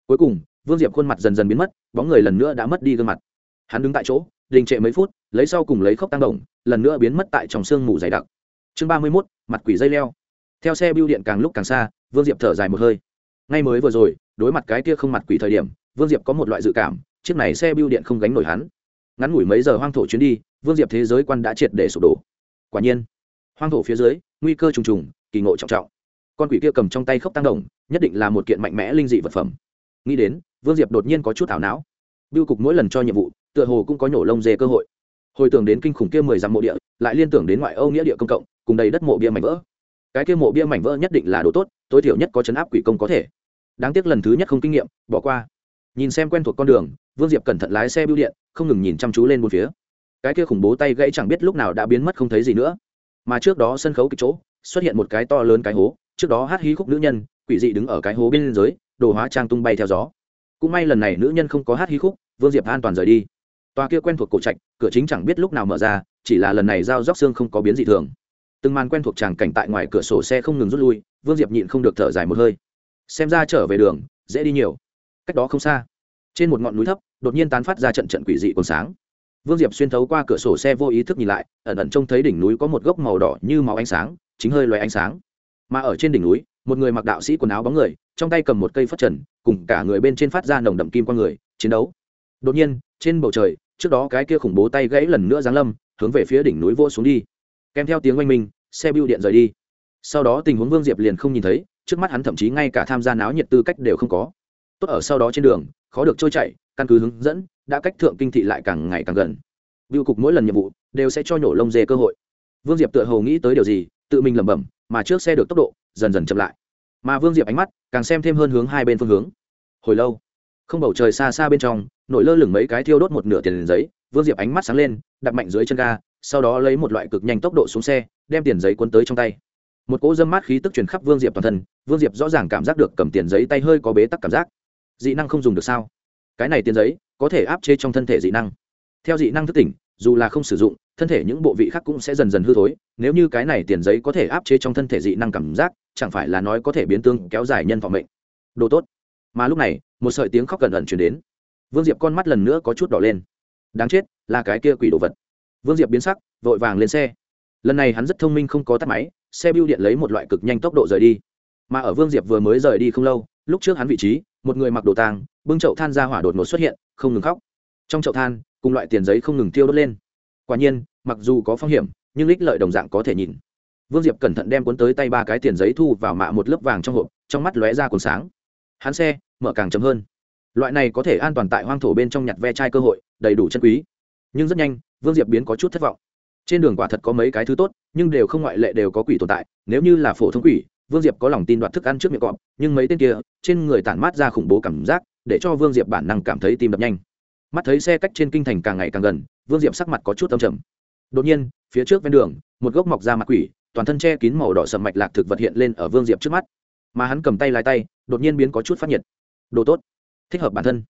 Cuối cùng, vương diệp khuôn mặt dần dần biến mất, bóng người lần nữa đã mất đi gương mặt. Hắn đứng tại chỗ, đình trệ mấy phút, lấy sau cùng lấy khóc tăng động, lần nữa biến mất tại trong sương mù dày đặc. Chương ba mươi mốt, mặt quỷ dây leo. Theo xe bưu điện càng lúc càng xa, vương diệp thở dài một hơi. Ngay mới vừa rồi đối mặt cái kia không mặt quỷ thời điểm, vương diệp có một loại dự cảm, chiếc này xe bưu điện không gánh nổi hắn. Ngắn ngủi mấy giờ hoang thổ chuyến đi, vương diệp thế giới quan đã triệt để sụp đổ. Quả nhiên, hoang thổ phía dưới, nguy cơ trùng trùng, kỳ ngộ trọng trọng. Con quỷ kia cầm trong tay khốc tăng đồng, nhất định là một kiện mạnh mẽ linh dị vật phẩm. Nghĩ đến, vương diệp đột nhiên có chút thảo não. Biêu cục mỗi lần cho nhiệm vụ, tựa hồ cũng có nhổ lông dê cơ hội. Hồi tưởng đến kinh khủng kia mười dặm mộ địa, lại liên tưởng đến ngoại âu nghĩa địa công cộng, cùng đầy đất mộ bia mảnh vỡ. Cái kia mộ bia mảnh vỡ nhất định là đồ tốt, tối thiểu nhất có chấn áp quỷ công có thể đáng tiếc lần thứ nhất không kinh nghiệm, bỏ qua. Nhìn xem quen thuộc con đường, vương diệp cẩn thận lái xe bưu điện, không ngừng nhìn chăm chú lên một phía. Cái kia khủng bố tay gãy chẳng biết lúc nào đã biến mất không thấy gì nữa. Mà trước đó sân khấu kịch chỗ, xuất hiện một cái to lớn cái hố, trước đó hát hí khúc nữ nhân, quỷ dị đứng ở cái hố bên dưới, đồ hóa trang tung bay theo gió. Cũng may lần này nữ nhân không có hát hí khúc, vương diệp an toàn rời đi. Tòa kia quen thuộc cổ trạch, cửa chính chẳng biết lúc nào mở ra, chỉ là lần này dao róc xương không có biến dị thường. Từng màn quen thuộc tràng cảnh tại ngoài cửa sổ xe không ngừng rút lui, vương diệp nhịn không được thở dài một hơi xem ra trở về đường, dễ đi nhiều. Cách đó không xa, trên một ngọn núi thấp, đột nhiên tán phát ra trận trận quỷ dị còn sáng. Vương diệp xuyên thấu qua cửa sổ xe vô ý thức nhìn lại, ẩn ẩn trông thấy đỉnh núi có một gốc màu đỏ như màu ánh sáng, chính hơi loài ánh sáng. Mà ở trên đỉnh núi, một người mặc đạo sĩ quần áo bóng người, trong tay cầm một cây phất trần, cùng cả người bên trên phát ra nồng đậm kim qua người, chiến đấu. Đột nhiên, trên bầu trời, trước đó cái kia khủng bố tay gãy lần nữa giáng lâm, hướng về phía đỉnh núi vô xuống đi. Kèm theo tiếng oanh minh, xe bưu điện rời đi. Sau đó tình huống vương diệp liền không nhìn thấy trước mắt hắn thậm chí ngay cả tham gia náo nhiệt tư cách đều không có. Tốt ở sau đó trên đường khó được trôi chảy, căn cứ hướng dẫn đã cách thượng kinh thị lại càng ngày càng gần. Biêu cục mỗi lần nhiệm vụ đều sẽ cho nhổ lông dê cơ hội. Vương diệp tựa hồ nghĩ tới điều gì tự mình lẩm bẩm mà trước xe được tốc độ dần dần chậm lại. Mà vương diệp ánh mắt càng xem thêm hơn hướng hai bên phương hướng. Hồi lâu không bầu trời xa xa bên trong nổi lơ lửng mấy cái thiêu đốt một nửa tiền giấy vương diệp ánh mắt sáng lên đặt mạnh dưới chân ga sau đó lấy một loại cực nhanh tốc độ xuống xe đem tiền giấy cuốn tới trong tay một cỗ dâm mát khí tức truyền khắp vương diệp toàn thân, vương diệp rõ ràng cảm giác được cầm tiền giấy tay hơi có bế tắc cảm giác. Dị năng không dùng được sao? Cái này tiền giấy có thể áp chế trong thân thể dị năng. Theo dị năng thức tỉnh, dù là không sử dụng, thân thể những bộ vị khác cũng sẽ dần dần hư thối. Nếu như cái này tiền giấy có thể áp chế trong thân thể dị năng cảm giác, chẳng phải là nói có thể biến tương kéo dài nhân vọng mệnh. Đồ tốt. Mà lúc này, một sợi tiếng khóc gần ẩn chuyển đến. Vương diệp con mắt lần nữa có chút đỏ lên. Đáng chết, là cái kia quỷ đồ vật. Vương diệp biến sắc, vội vàng lên xe lần này hắn rất thông minh không có tắt máy, xe bưu điện lấy một loại cực nhanh tốc độ rời đi. Mà ở vương diệp vừa mới rời đi không lâu, lúc trước hắn vị trí, một người mặc đồ tàng bưng chậu than ra hỏa đột ngột xuất hiện, không ngừng khóc. Trong chậu than, cùng loại tiền giấy không ngừng tiêu đốt lên. Quả nhiên, mặc dù có phong hiểm, nhưng ích lợi đồng dạng có thể nhìn. Vương diệp cẩn thận đem cuốn tới tay ba cái tiền giấy thu vào mạ một lớp vàng trong hộp, trong mắt lóe ra cuốn sáng. Hắn xe, mở càng chấm hơn. Loại này có thể an toàn tại hoang thổ bên trong nhặt ve chai cơ hội, đầy đủ chân quý. Nhưng rất nhanh, vương diệp biến có chút thất vọng trên đường quả thật có mấy cái thứ tốt, nhưng đều không ngoại lệ đều có quỷ tồn tại, nếu như là phổ thông quỷ, vương diệp có lòng tin đoạt thức ăn trước miệng cọp, nhưng mấy tên kia, trên người tản mát ra khủng bố cảm giác, để cho vương diệp bản năng cảm thấy tim đập nhanh. Mắt thấy xe cách trên kinh thành càng ngày càng gần, vương diệp sắc mặt có chút âm trầm. Đột nhiên, phía trước ven đường, một gốc mọc ra mặt quỷ, toàn thân che kín màu đỏ sầm mạch lạc thực vật hiện lên ở vương diệp trước mắt. Mà hắn cầm tay lái tay, đột nhiên biến có chút phát nhiệt. Đồ tốt. Thích hợp bản thân.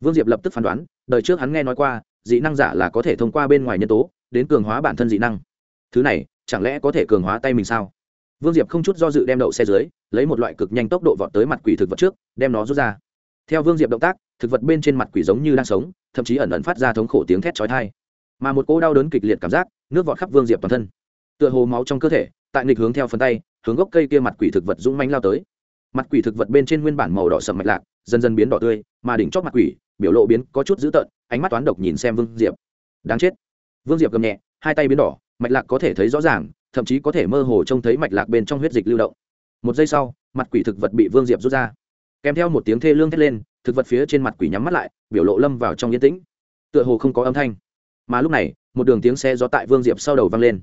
Vương diệp lập tức phán đoán, đời trước hắn nghe nói qua, dị năng giả là có thể thông qua bên ngoài nhân tố đến cường hóa bản thân dị năng. Thứ này, chẳng lẽ có thể cường hóa tay mình sao? Vương diệp không chút do dự đem đậu xe dưới, lấy một loại cực nhanh tốc độ vọt tới mặt quỷ thực vật trước, đem nó rút ra. Theo vương diệp động tác, thực vật bên trên mặt quỷ giống như đang sống, thậm chí ẩn ẩn phát ra thống khổ tiếng thét chói tai. Mà một cỗ đau đớn kịch liệt cảm giác, nước vọt khắp vương diệp toàn thân. Tựa hồ máu trong cơ thể, tại nghịch hướng theo phần tay, hướng gốc cây kia mặt quỷ thực vật dũng manh lao tới. Mặt quỷ thực vật bên trên nguyên bản màu đỏ sầm mạch lạc, dần dần biến đỏ tươi, mà đỉnh chót mặt quỷ, biểu lộ biến có chút dữ tợn, ánh mắt toán độc nhìn xem vương diệp. Đáng chết vương diệp gầm nhẹ, hai tay biến đỏ, mạch lạc có thể thấy rõ ràng, thậm chí có thể mơ hồ trông thấy mạch lạc bên trong huyết dịch lưu động. Một giây sau, mặt quỷ thực vật bị vương diệp rút ra. Kèm theo một tiếng thê lương thét lên, thực vật phía trên mặt quỷ nhắm mắt lại, biểu lộ lâm vào trong yên tĩnh. Tựa hồ không có âm thanh. Mà lúc này, một đường tiếng xe gió tại vương diệp sau đầu vang lên.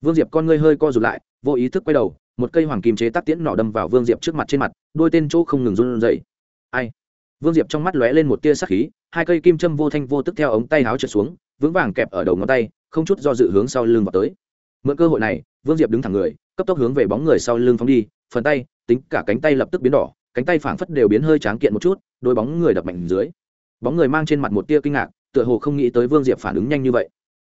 Vương diệp con ngươi hơi co rụt lại, vô ý thức quay đầu, một cây hoàng kim chế tác tiễn nỏ đâm vào vương diệp trước mặt trên mặt, đôi tên chỗ không ngừng run dậy ai? Vương diệp trong mắt lóe lên một tia sắc khí, hai cây kim châm vô thanh vô tức theo ống tay áo trượt xuống vững vàng kẹp ở đầu ngón tay, không chút do dự hướng sau lưng vào tới. Mượn cơ hội này, vương diệp đứng thẳng người, cấp tốc hướng về bóng người sau lưng phóng đi, phần tay, tính cả cánh tay lập tức biến đỏ, cánh tay phảng phất đều biến hơi tráng kiện một chút, đôi bóng người đập mạnh dưới. Bóng người mang trên mặt một tia kinh ngạc, tựa hồ không nghĩ tới vương diệp phản ứng nhanh như vậy.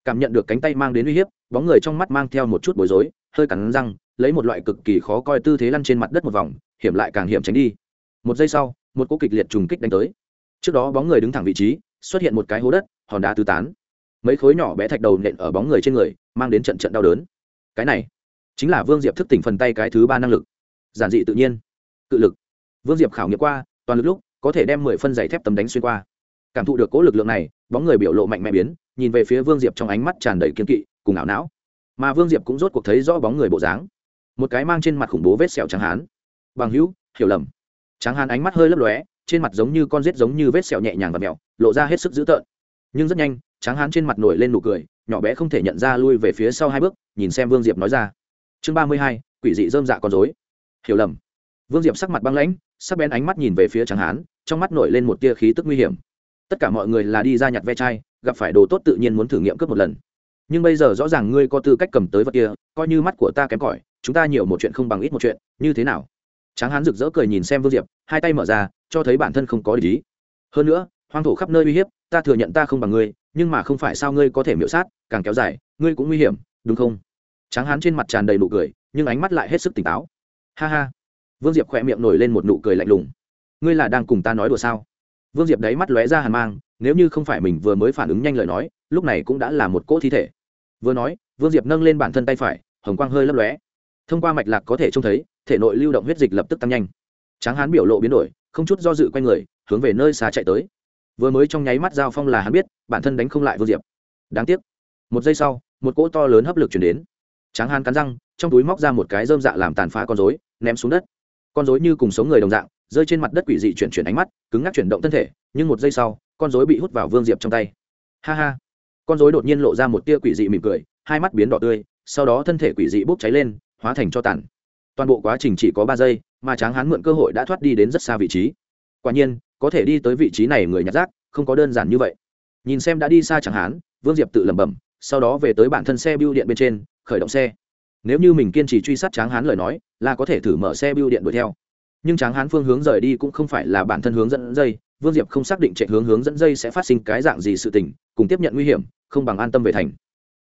Cảm nhận được cánh tay mang đến uy hiếp, bóng người trong mắt mang theo một chút bối rối, hơi cắn răng, lấy một loại cực kỳ khó coi tư thế lăn trên mặt đất một vòng, hiểm lại càng hiểm tránh đi. Một giây sau, một cỗ kịch liệt trùng kích đánh tới. Trước đó bóng người đứng thẳng vị trí, xuất hiện một cái hố đất, hòn đá tứ tán mấy khối nhỏ bé thạch đầu nện ở bóng người trên người, mang đến trận trận đau đớn. Cái này chính là vương diệp thức tỉnh phần tay cái thứ ba năng lực. Giản dị tự nhiên, cự lực. Vương diệp khảo nghiệm qua, toàn lực lúc, có thể đem mười phân giày thép tấm đánh xuyên qua. Cảm thụ được cố lực lượng này, bóng người biểu lộ mạnh mẽ biến, nhìn về phía vương diệp trong ánh mắt tràn đầy kiên kỵ cùng ảo não. Mà vương diệp cũng rốt cuộc thấy rõ bóng người bộ dáng. Một cái mang trên mặt khủng bố vết sẹo trắng hán. Bằng hữu, hiểu lầm. Trắng hán ánh mắt hơi lấp lóe, trên mặt giống như con rết giống như vết sẹo nhẹ nhàng và mẹo, lộ ra hết sức dữ tợn. Nhưng rất nhanh trắng hán trên mặt nổi lên nụ cười, nhỏ bé không thể nhận ra lui về phía sau hai bước, nhìn xem vương diệp nói ra. Chương ba mươi hai, quỷ dị dơm dạ con dối hiểu lầm. Vương diệp sắc mặt băng lãnh, sắc bén ánh mắt nhìn về phía trắng hán, trong mắt nổi lên một tia khí tức nguy hiểm. Tất cả mọi người là đi ra nhặt ve chai, gặp phải đồ tốt tự nhiên muốn thử nghiệm cướp một lần. Nhưng bây giờ rõ ràng ngươi có tư cách cầm tới vật kia, coi như mắt của ta kém cỏi, chúng ta nhiều một chuyện không bằng ít một chuyện, như thế nào? Tráng hán rực rỡ cười nhìn xem vương diệp, hai tay mở ra, cho thấy bản thân không có lý. Hơn nữa, hoang thổ khắp nơi uy hiếp, ta thừa nhận ta không bằng ngươi nhưng mà không phải sao ngươi có thể miễu sát, càng kéo dài, ngươi cũng nguy hiểm, đúng không? Tráng hán trên mặt tràn đầy nụ cười, nhưng ánh mắt lại hết sức tỉnh táo. Ha ha. Vương diệp khỏe miệng nổi lên một nụ cười lạnh lùng. Ngươi là đang cùng ta nói đùa sao? Vương diệp đáy mắt lóe ra hàn mang, nếu như không phải mình vừa mới phản ứng nhanh lời nói, lúc này cũng đã là một cỗ thi thể. Vừa nói, vương diệp nâng lên bản thân tay phải, hồng quang hơi lấp lóe. Thông qua mạch lạc có thể trông thấy, thể nội lưu động huyết dịch lập tức tăng nhanh. Tráng hán biểu lộ biến đổi, không chút do dự q u a y người, hướng về nơi xa chạy tới vừa mới trong nháy mắt giao phong là hắn biết, bản thân đánh không lại vương diệp. Đáng tiếc. Một giây sau, một cỗ to lớn hấp lực chuyển đến. Tráng hán cắn răng, trong túi móc ra một cái dơm dạ làm tàn phá con dối ném xuống đất. Con dối như cùng sống người đồng dạng, rơi trên mặt đất quỷ dị chuyển chuyển ánh mắt, cứng ngắc chuyển động thân thể, nhưng một giây sau, con dối bị hút vào vương diệp trong tay. Ha ha. Con dối đột nhiên lộ ra một tia quỷ dị mỉm cười, hai mắt biến đỏ tươi, sau đó thân thể quỷ dị bốc cháy lên, hóa thành cho tàn. Toàn bộ quá trình chỉ có ba giây, mà tráng hán mượn cơ hội đã thoát đi đến rất xa vị trí. Quả nhiên có thể đi tới vị trí này người nhặt rác, không có đơn giản như vậy. Nhìn xem đã đi xa tráng hán vương diệp tự lẩm bẩm, sau đó về tới bản thân xe bưu điện bên trên, khởi động xe. Nếu như mình kiên trì truy sát tráng hán lời nói, là có thể thử mở xe bưu điện đuổi theo. Nhưng tráng hán phương hướng rời đi cũng không phải là bản thân hướng dẫn dây, vương diệp không xác định chạy hướng hướng dẫn dây sẽ phát sinh cái dạng gì sự tình, cùng tiếp nhận nguy hiểm, không bằng an tâm về thành.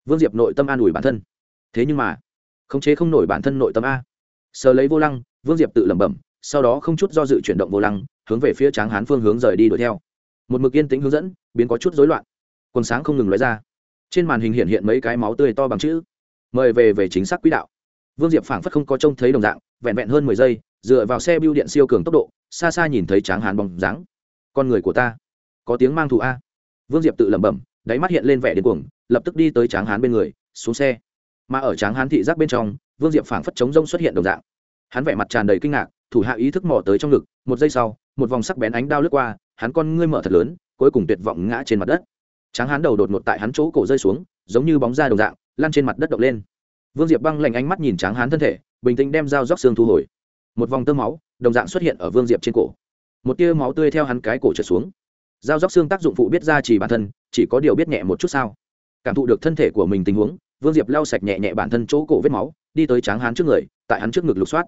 Vương diệp nội tâm an ủi bản thân. Thế nhưng mà, khống chế không nổi bản thân nội tâm a. Sờ lấy vô lăng, vương diệp tự lẩm bẩm, sau đó không chút do dự chuyển động vô lăng hướng về phía tráng hán phương hướng rời đi đuổi theo. Một mực yên tĩnh hướng dẫn, biến có chút rối loạn. Quần sáng không ngừng lóe ra. Trên màn hình hiện hiện mấy cái máu tươi to bằng chữ. Mời về về chính xác quỹ đạo. Vương diệp phảng phất không có trông thấy đồng dạng, vẹn vẹn hơn mười giây, dựa vào xe bưu điện siêu cường tốc độ, xa xa nhìn thấy tráng hán bóng dáng. Con người của ta, có tiếng mang thù a. Vương diệp tự lẩm bẩm, đáy mắt hiện lên vẻ điên cuồng, lập tức đi tới tráng hán bên người, xuống xe. Mà ở tráng hán thị giác bên trong, vương diệp phảng phất chống rông xuất hiện đồng dạng. Hắn vẻ mặt tràn đầy kinh ngạc, thủ hạ ý thức mò tới trong ngực, một giây sau một vòng sắc bén ánh đao lướt qua, hắn con ngươi mở thật lớn, cuối cùng tuyệt vọng ngã trên mặt đất. Tráng hắn đầu đột ngột tại hắn chỗ cổ rơi xuống, giống như bóng da đồng dạng, lăn trên mặt đất động lên. Vương diệp băng lạnh ánh mắt nhìn tráng hắn thân thể, bình tĩnh đem dao róc xương thu hồi. Một vòng tơ máu, đồng dạng xuất hiện ở vương diệp trên cổ. Một tia máu tươi theo hắn cái cổ trượt xuống. Dao róc xương tác dụng phụ biết ra chỉ bản thân, chỉ có điều biết nhẹ một chút sao. Cảm thụ được thân thể của mình tình huống, vương diệp lau sạch nhẹ nhẹ bản thân chỗ cổ vết máu, đi tới tráng hán trước người, tại hắn trước ngực lục soát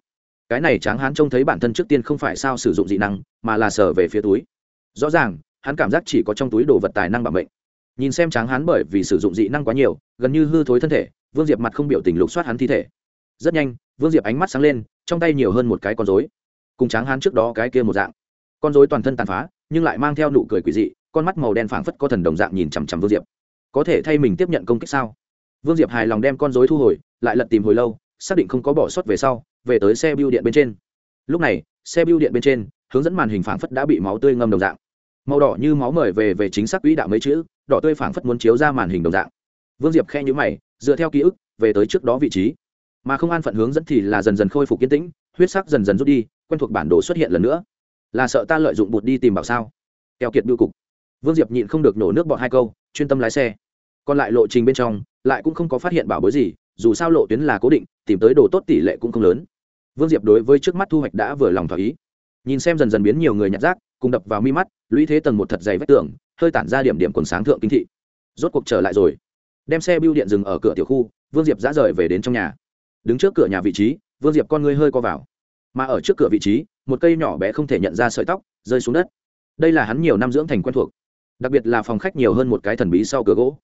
cái này tráng hán trông thấy bản thân trước tiên không phải sao sử dụng dị năng, mà là sờ về phía túi. Rõ ràng, hắn cảm giác chỉ có trong túi đồ vật tài năng bảo bệnh. nhìn xem tráng hán bởi vì sử dụng dị năng quá nhiều, gần như hư thối thân thể, vương diệp mặt không biểu tình lục soát hắn thi thể. Rất nhanh, vương diệp ánh mắt sáng lên, trong tay nhiều hơn một cái con dối cùng tráng hán trước đó cái kia một dạng. Con dối toàn thân tàn phá, nhưng lại mang theo nụ cười quỷ dị, con mắt màu đen phảng phất có thần đồng dạng nhìn chằm chằm vương diệp. Có thể thay mình tiếp nhận công kích sao? Vương diệp hài lòng đem con dối thu hồi, lại lật tìm hồi lâu, xác định không có bỏ sót về sau về tới xe bưu điện bên trên. Lúc này, xe bưu điện bên trên, hướng dẫn màn hình phảng phất đã bị máu tươi ngâm đồng dạng. Màu đỏ như máu mời về về chính xác quỹ đạo mấy chữ, đỏ tươi phảng phất muốn chiếu ra màn hình đồng dạng. Vương diệp khe nhữ mày, dựa theo ký ức, về tới trước đó vị trí. Mà không an phận hướng dẫn thì là dần dần khôi phục kiến tĩnh, huyết sắc dần dần rút đi, quen thuộc bản đồ xuất hiện lần nữa. Là sợ ta lợi dụng bụt đi tìm bảo sao? Keo kiệt biêu cục. Vương diệp nhịn không được nổ nước bọt hai câu, chuyên tâm lái xe. Còn lại lộ trình bên trong, lại cũng không có phát hiện bảo bối gì, dù sao lộ tuyến là cố định, tìm tới đồ tốt tỷ lệ cũng không lớn vương diệp đối với trước mắt thu hoạch đã vừa lòng thỏa ý. Nhìn xem dần dần biến nhiều người nhặt rác, cùng đập vào mi mắt, lũy thế tầng một thật dày vách tường, hơi tản ra điểm điểm quần sáng thượng kinh thị. Rốt cuộc trở lại rồi. Đem xe bưu điện dừng ở cửa tiểu khu, vương diệp đã rời về đến trong nhà. Đứng trước cửa nhà vị trí, vương diệp con ngươi hơi co vào. Mà ở trước cửa vị trí, một cây nhỏ bé không thể nhận ra sợi tóc, rơi xuống đất. Đây là hắn nhiều năm dưỡng thành quen thuộc. Đặc biệt là phòng khách nhiều hơn một cái thần bí sau cửa gỗ.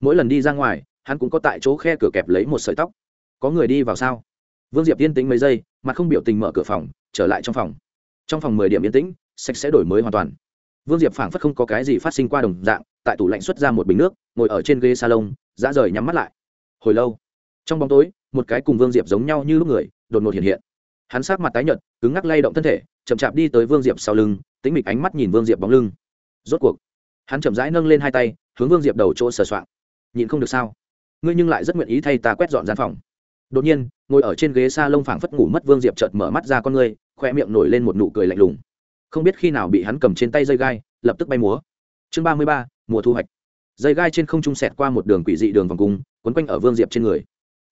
Mỗi lần đi ra ngoài, hắn cũng có tại chỗ khe cửa kẹp lấy một sợi tóc. Có người đi vào sao? Vương diệp yên tĩnh mấy giây mà không biểu tình mở cửa phòng, trở lại trong phòng. Trong phòng mười điểm yên tĩnh, sạch sẽ đổi mới hoàn toàn. Vương diệp phảng phất không có cái gì phát sinh qua đồng dạng, tại tủ lạnh xuất ra một bình nước, ngồi ở trên ghế salon, dã rời nhắm mắt lại. Hồi lâu, trong bóng tối, một cái cùng vương diệp giống nhau như lúc người, đột ngột hiện hiện. Hắn sát mặt tái nhợt, cứng ngắc lay động thân thể, chậm chạp đi tới vương diệp sau lưng tính mịch ánh mắt nhìn vương diệp bóng lưng. Rốt cuộc, hắn chậm rãi nâng lên hai tay, hướng vương diệp đầu chỗ sờ soạng. Nhịn không được sao? Ngươi nhưng lại rất nguyện ý thay ta quét dọn gian phòng đột nhiên, ngồi ở trên ghế s a lông phảng phất ngủ mất vương diệp chợt mở mắt ra con ngươi khoe miệng nổi lên một nụ cười lạnh lùng. Không biết khi nào bị hắn cầm trên tay dây gai, lập tức bay múa. Chương ba mươi ba, mùa thu hoạch. Dây gai trên không trung sẹt qua một đường quỷ dị đường vòng cung, quấn quanh ở vương diệp trên người.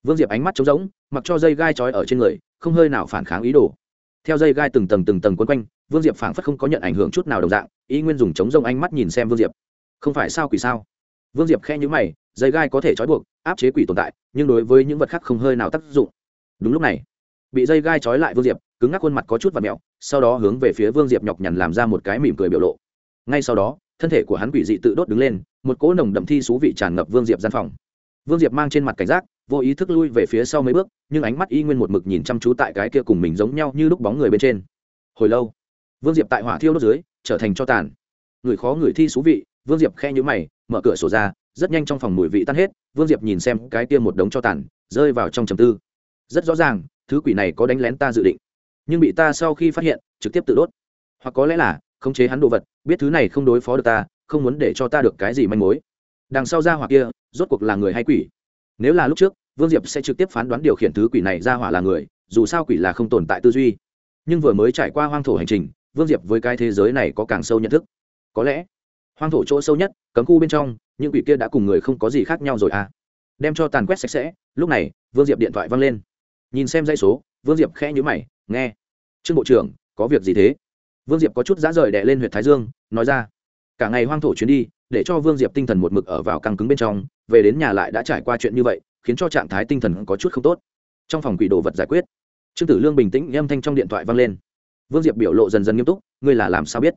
Vương diệp ánh mắt trống rỗng, mặc cho dây gai trói ở trên người, không hơi nào phản kháng ý đồ. Theo dây gai từng tầng từng tầng quấn quanh, vương diệp phảng phất không có nhận ảnh hưởng chút nào đồng dạng ý nguyên dùng chống rông ánh mắt nhìn xem vương diệp. Không phải sao quỷ sao? Vương diệp khe nhữ mày dây gai có thể trói buộc, áp chế quỷ tồn tại, nhưng đối với những vật khác không hơi nào tác dụng. Đúng lúc này, bị dây gai trói lại vương diệp, cứng ngắc khuôn mặt có chút và mẹo, sau đó hướng về phía vương diệp nhọc nhằn làm ra một cái mỉm cười biểu lộ. Ngay sau đó, thân thể của hắn quỷ dị tự đốt đứng lên, một cỗ nồng đậm thi xú vị tràn ngập vương diệp gian phòng. Vương diệp mang trên mặt cảnh giác, vô ý thức lui về phía sau mấy bước, nhưng ánh mắt y nguyên một mực nhìn chăm chú tại cái kia cùng mình giống nhau như lúc bóng người bên trên. Hồi lâu, vương diệp tại hỏa thiêu đốt dưới, trở thành cho tàn. Người khó người thi xú vị, vương diệp khe nhũ mày, mở cửa sổ ra rất nhanh trong phòng mùi vị tan hết, vương diệp nhìn xem cái kia một đống cho tàn, rơi vào trong trầm tư. Rất rõ ràng, thứ quỷ này có đánh lén ta dự định, nhưng bị ta sau khi phát hiện, trực tiếp tự đốt. Hoặc có lẽ là, khống chế hắn đồ vật, biết thứ này không đối phó được ta, không muốn để cho ta được cái gì manh mối. Đằng sau ra hỏa kia, rốt cuộc là người hay quỷ? Nếu là lúc trước, vương diệp sẽ trực tiếp phán đoán điều khiển thứ quỷ này ra hỏa là người, dù sao quỷ là không tồn tại tư duy. Nhưng vừa mới trải qua hoang thổ hành trình, vương diệp với cái thế giới này có càng sâu nhận thức. Có lẽ, hoang thổ chỗ sâu nhất, cấm khu bên trong những quỷ kia đã cùng người không có gì khác nhau rồi à. Đem cho tàn quét sạch sẽ, lúc này, vương diệp điện thoại văng lên. Nhìn xem dãy số, vương diệp khẽ nhữ mày, nghe, trương bộ trưởng, có việc gì thế? Vương diệp có chút giá rời đè lên huyện thái dương, nói ra, cả ngày hoang thổ chuyến đi, để cho vương diệp tinh thần một mực ở vào căng cứng bên trong, về đến nhà lại đã trải qua chuyện như vậy, khiến cho trạng thái tinh thần có chút không tốt. Trong phòng quỷ đồ vật giải quyết, trương tử lương bình tĩnh âm thanh trong điện thoại vang lên. Vương diệp biểu lộ dần dần nghiêm túc, ngươi là làm sao biết?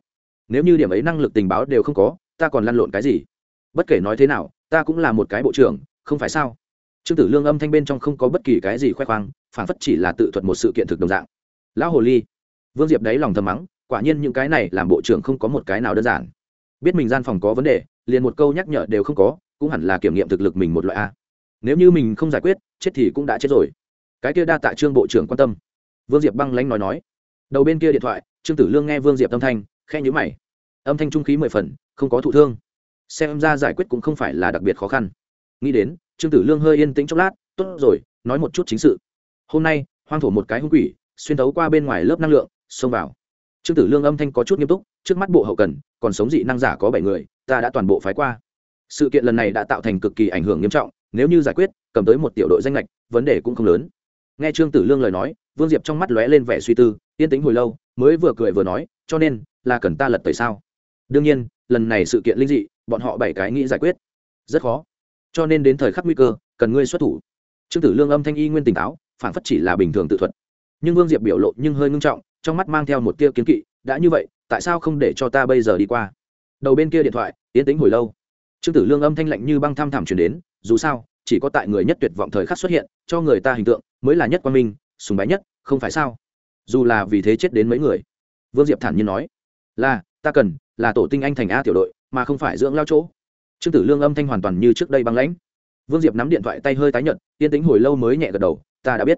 Nếu như điểm ấy năng lực tình báo đều không có, ta còn lăn lộn cái gì? Bất kể nói thế nào, ta cũng là một cái bộ trưởng, không phải sao? Trương tử lương âm thanh bên trong không có bất kỳ cái gì khoe khoang phản phất chỉ là tự thuật một sự kiện thực đồng dạng. Lão hồ ly, vương diệp đáy lòng thầm mắng, quả nhiên những cái này làm bộ trưởng không có một cái nào đơn giản. Biết mình gian phòng có vấn đề, liền một câu nhắc nhở đều không có, cũng hẳn là kiểm nghiệm thực lực mình một loại a. Nếu như mình không giải quyết, chết thì cũng đã chết rồi. Cái kia đa tạ trương bộ trưởng quan tâm. Vương diệp băng lánh nói nói. Đầu bên kia điện thoại, trương tử lương nghe vương diệp âm thanh khe nhữ mày. Âm thanh trung khí mười phần, không có thụ thương xem ra giải quyết cũng không phải là đặc biệt khó khăn. Nghĩ đến, trương tử lương hơi yên tĩnh chốc lát, tốt rồi, nói một chút chính sự. Hôm nay, hoang thổ một cái hung quỷ, xuyên thấu qua bên ngoài lớp năng lượng, xông vào. Trương tử lương âm thanh có chút nghiêm túc, trước mắt bộ hậu cần, còn sống dị năng giả có bảy người, ta đã toàn bộ phái qua. Sự kiện lần này đã tạo thành cực kỳ ảnh hưởng nghiêm trọng, nếu như giải quyết, cầm tới một tiểu đội danh lệch vấn đề cũng không lớn. Nghe trương tử lương lời nói, vương diệp trong mắt lóe lên vẻ suy tư, yên tĩnh hồi lâu, mới vừa cười vừa nói, cho nên, là cần ta lật tẩy sao? Đương nhiên, lần này sự kiện linh dị bọn họ bảy cái nghĩ giải quyết. Rất khó. Cho nên đến thời khắc nguy cơ, cần ngươi xuất thủ. Trương tử lương âm thanh y nguyên tỉnh táo, phản phất chỉ là bình thường tự thuật. Nhưng vương diệp biểu lộ nhưng hơi ngưng trọng, trong mắt mang theo một tia kiến kỵ, đã như vậy, tại sao không để cho ta bây giờ đi qua? Đầu bên kia điện thoại, Yến tĩnh hồi lâu. Trương tử lương âm thanh lạnh như băng tham thảm chuyển đến, dù sao, chỉ có tại người nhất tuyệt vọng thời khắc xuất hiện, cho người ta hình tượng, mới là nhất quan minh, sùng bái nhất, không phải sao? Dù là vì thế chết đến mấy người. Vương diệp thản nhiên nói, là, ta cần là tổ tinh anh thành a tiểu đội mà không phải dưỡng lao chỗ. Trương tử lương âm thanh hoàn toàn như trước đây băng lãnh. Vương diệp nắm điện thoại tay hơi tái nhợt, yên tĩnh hồi lâu mới nhẹ gật đầu, ta đã biết.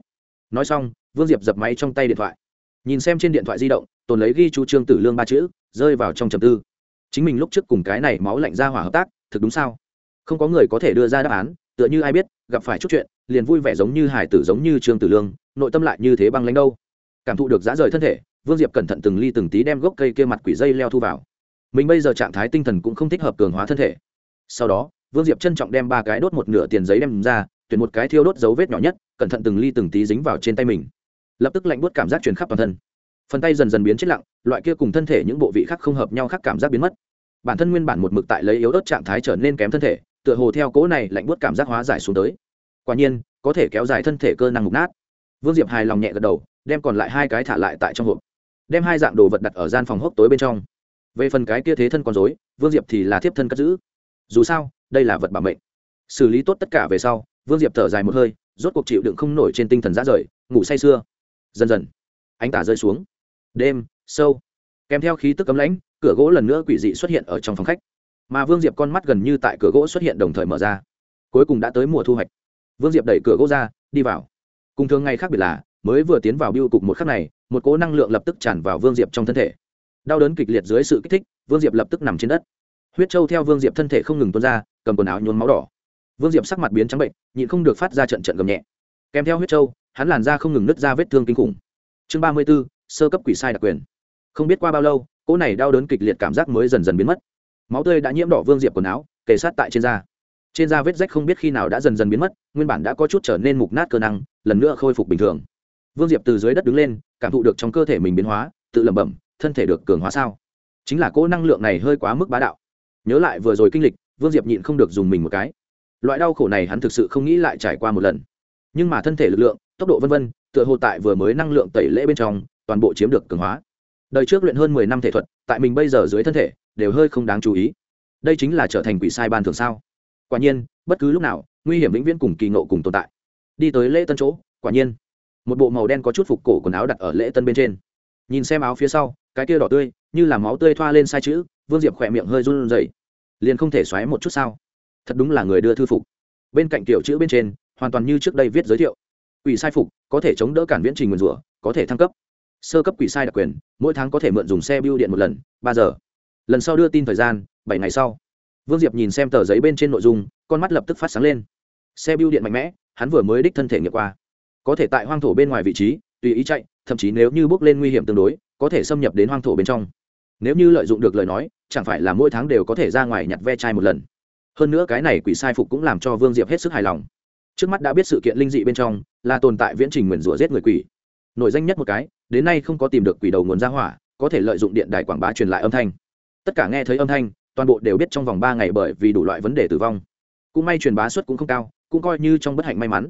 Nói xong, vương diệp dập máy trong tay điện thoại. Nhìn xem trên điện thoại di động, tồn lấy ghi chú trương tử lương ba chữ, rơi vào trong trầm tư. Chính mình lúc trước cùng cái này máu lạnh ra hỏa hợp tác, thực đúng sao? Không có người có thể đưa ra đáp án, tựa như ai biết, gặp phải chút chuyện, liền vui vẻ giống như hải tử giống như trương tử lương, nội tâm lại như thế băng lãnh đâu. Cảm thụ được giá rời thân thể, vương diệp cẩn thận từng ly từng tí đem gốc cây kia mặt quỷ dây leo thu vào mình bây giờ trạng thái tinh thần cũng không thích hợp cường hóa thân thể. Sau đó, vương diệp trân trọng đem ba cái đốt một nửa tiền giấy đem ra, tuyển một cái thiêu đốt dấu vết nhỏ nhất, cẩn thận từng ly từng tí dính vào trên tay mình. Lập tức lạnh buốt cảm giác truyền khắp toàn thân. Phần tay dần dần biến chết lặng, loại kia cùng thân thể những bộ vị khác không hợp nhau khác cảm giác biến mất. Bản thân nguyên bản một mực tại lấy yếu ớt trạng thái trở nên kém thân thể, tựa hồ theo cố này lạnh buốt cảm giác hóa giải xuống tới. Quả nhiên, có thể kéo dài thân thể cơ năng mục nát. Vương diệp hài lòng nhẹ gật đầu, đem còn lại hai cái thả lại tại trong hộp. Đem hai dạng đồ vật đặt ở gian phòng hốc tối bên trong về phần cái kia thế thân con dối vương diệp thì là thiếp thân cất giữ. Dù sao, đây là vật bảo mệnh. Xử lý tốt tất cả về sau, vương diệp thở dài một hơi, rốt cuộc chịu đựng không nổi trên tinh thần rã rời, ngủ say sưa. Dần dần anh tả rơi xuống. Đêm, sâu. Kèm theo khí tức cấm lãnh, cửa gỗ lần nữa quỷ dị xuất hiện ở trong phòng khách. Mà vương diệp con mắt gần như tại cửa gỗ xuất hiện đồng thời mở ra. Cuối cùng đã tới mùa thu hoạch. Vương diệp đẩy cửa gỗ ra, đi vào. Cùng thường ngày khác biệt là, mới vừa tiến vào biêu cục một khắc này, một cỗ năng lượng lập tức tràn vào vương diệp trong thân thể đau đớn kịch liệt dưới sự kích thích, vương diệp lập tức nằm trên đất. Huyết trâu theo vương diệp thân thể không ngừng tuôn ra, cầm quần áo nhốn máu đỏ. Vương diệp sắc mặt biến trắng bệnh, nhịn không được phát ra trận trận gầm nhẹ. Kèm theo huyết trâu hắn làn da không ngừng nứt ra vết thương kinh khủng. Chương ba mươi b ố sơ cấp quỷ sai đặc quyền. Không biết qua bao lâu, cỗ này đau đớn kịch liệt cảm giác mới dần dần biến mất. Máu tươi đã nhiễm đỏ vương diệp quần áo, kề sát tại trên da. Trên da vết rách không biết khi nào đã dần dần biến mất, nguyên bản đã có chút trở nên mục nát cơ năng, lần nữa khôi phục bình thường. Vương diệp từ dưới đất đứng lên, cảm thụ được trong cơ thể mình biến hóa, tự lẩm bẩm thân thể được cường hóa sao? Chính là cỗ năng lượng này hơi quá mức bá đạo. Nhớ lại vừa rồi kinh lịch, vương diệp nhịn không được dùng mình một cái. Loại đau khổ này hắn thực sự không nghĩ lại trải qua một lần. Nhưng mà thân thể lực lượng, tốc độ v v tựa hồ tại vừa mới năng lượng tẩy lễ bên trong, toàn bộ chiếm được cường hóa. Đời trước luyện hơn mười năm thể thuật, tại mình bây giờ dưới thân thể, đều hơi không đáng chú ý. Đây chính là trở thành quỷ sai ban thường sao? Quả nhiên, bất cứ lúc nào, nguy hiểm vĩnh viễn cùng kỳ ngộ cùng tồn tại. Đi tới lễ tân chỗ, quả nhiên, một bộ màu đen có chút phục cổ quần áo đặt ở lễ tân bên trên. Nhìn xem áo phía sau cái kia đỏ tươi, như là máu tươi thoa lên sai chữ, vương diệp khỏe miệng hơi run rẩy. Liền không thể xoáy một chút sao? Thật đúng là người đưa thư phục. Bên cạnh kiểu chữ bên trên, hoàn toàn như trước đây viết giới thiệu. Quỷ sai phục, có thể chống đỡ cản viễn trình nguyền rủa, có thể thăng cấp. Sơ cấp quỷ sai đặc quyền, mỗi tháng có thể mượn dùng xe bưu điện một lần, ba giờ. Lần sau đưa tin thời gian, bảy ngày sau. Vương diệp nhìn xem tờ giấy bên trên nội dung, con mắt lập tức phát sáng lên. Xe bưu điện mạnh mẽ, hắn vừa mới đích thân thể nghiệm qua. Có thể tại hoang thổ bên ngoài vị trí, tùy ý chạy, thậm chí nếu như bước lên nguy hiểm tương đối có thể xâm nhập đến hoang thổ bên trong. Nếu như lợi dụng được lời nói, chẳng phải là mỗi tháng đều có thể ra ngoài nhặt ve chai một lần. Hơn nữa cái này quỷ sai phục cũng làm cho vương diệp hết sức hài lòng. Trước mắt đã biết sự kiện linh dị bên trong, là tồn tại viễn trình nguyền rủa giết người quỷ. Nổi danh nhất một cái, đến nay không có tìm được quỷ đầu nguồn ra hỏa, có thể lợi dụng điện đài quảng bá truyền lại âm thanh. Tất cả nghe thấy âm thanh, toàn bộ đều biết trong vòng ba ngày bởi vì đủ loại vấn đề tử vong. Cũng may truyền bá suất cũng không cao, cũng coi như trong bất hạnh may mắn.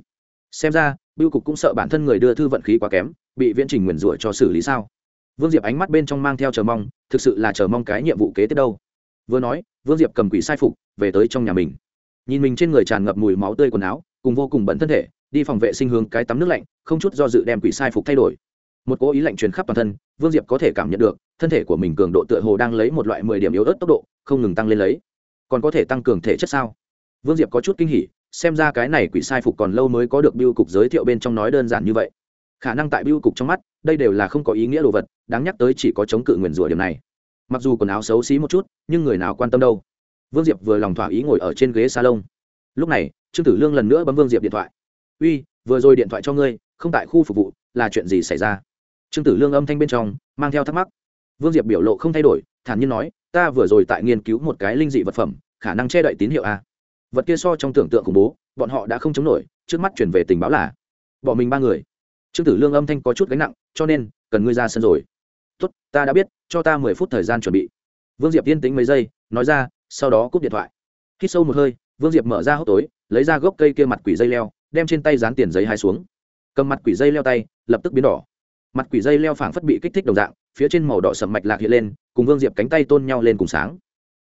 Xem ra, bưu cục cũng sợ bản thân người đưa thư vận khí quá kém, bị viễn trình nguyền rủa cho xử lý sao? Vương diệp ánh mắt bên trong mang theo chờ mong, thực sự là chờ mong cái nhiệm vụ kế tiếp đâu. Vừa nói, vương diệp cầm quỷ sai phục, về tới trong nhà mình. Nhìn mình trên người tràn ngập mùi máu tươi quần áo, cùng vô cùng bẩn thân thể, đi phòng vệ sinh hướng cái tắm nước lạnh, không chút do dự đem quỷ sai phục thay đổi. Một cố ý lạnh truyền khắp toàn thân, vương diệp có thể cảm nhận được, thân thể của mình cường độ tựa hồ đang lấy một loại mười điểm yếu ớt tốc độ, không ngừng tăng lên lấy. Còn có thể tăng cường thể chất sao? Vương diệp có chút kinh hỉ, xem ra cái này quỷ sai phục còn lâu mới có được biêu cục giới thiệu bên trong nói đơn giản như vậy. Khả năng tại biêu cục trong mắt đây đều là không có ý nghĩa đồ vật, đáng nhắc tới chỉ có chống cự nguyền rủa điểm này. Mặc dù quần áo xấu xí một chút, nhưng người nào quan tâm đâu. Vương diệp vừa lòng thỏa ý ngồi ở trên ghế salon. Lúc này, trương tử lương lần nữa bấm vương diệp điện thoại. Uy, vừa rồi điện thoại cho ngươi, không tại khu phục vụ, là chuyện gì xảy ra? Trương tử lương âm thanh bên trong, mang theo thắc mắc. Vương diệp biểu lộ không thay đổi, thản nhiên nói, ta vừa rồi tại nghiên cứu một cái linh dị vật phẩm, khả năng che đậy tín hiệu a. Vật kia so trong tưởng tượng khủng bố, bọn họ đã không chống nổi, trước mắt chuyển về tình báo là, bỏ mình ba người trương tử lương âm thanh có chút gánh nặng, cho nên, cần ngươi ra sân rồi. Tốt, ta đã biết, cho ta mười phút thời gian chuẩn bị. Vương diệp yên tĩnh mấy giây, nói ra, sau đó cúp điện thoại. Khi sâu một hơi, vương diệp mở ra hốc tối, lấy ra gốc cây kia mặt quỷ dây leo, đem trên tay dán tiền giấy hai xuống. Cầm mặt quỷ dây leo tay, lập tức biến đỏ. Mặt quỷ dây leo phảng phất bị kích thích đồng dạng, phía trên màu đỏ sầm mạch lạc hiện lên, cùng vương diệp cánh tay tôn nhau lên cùng sáng.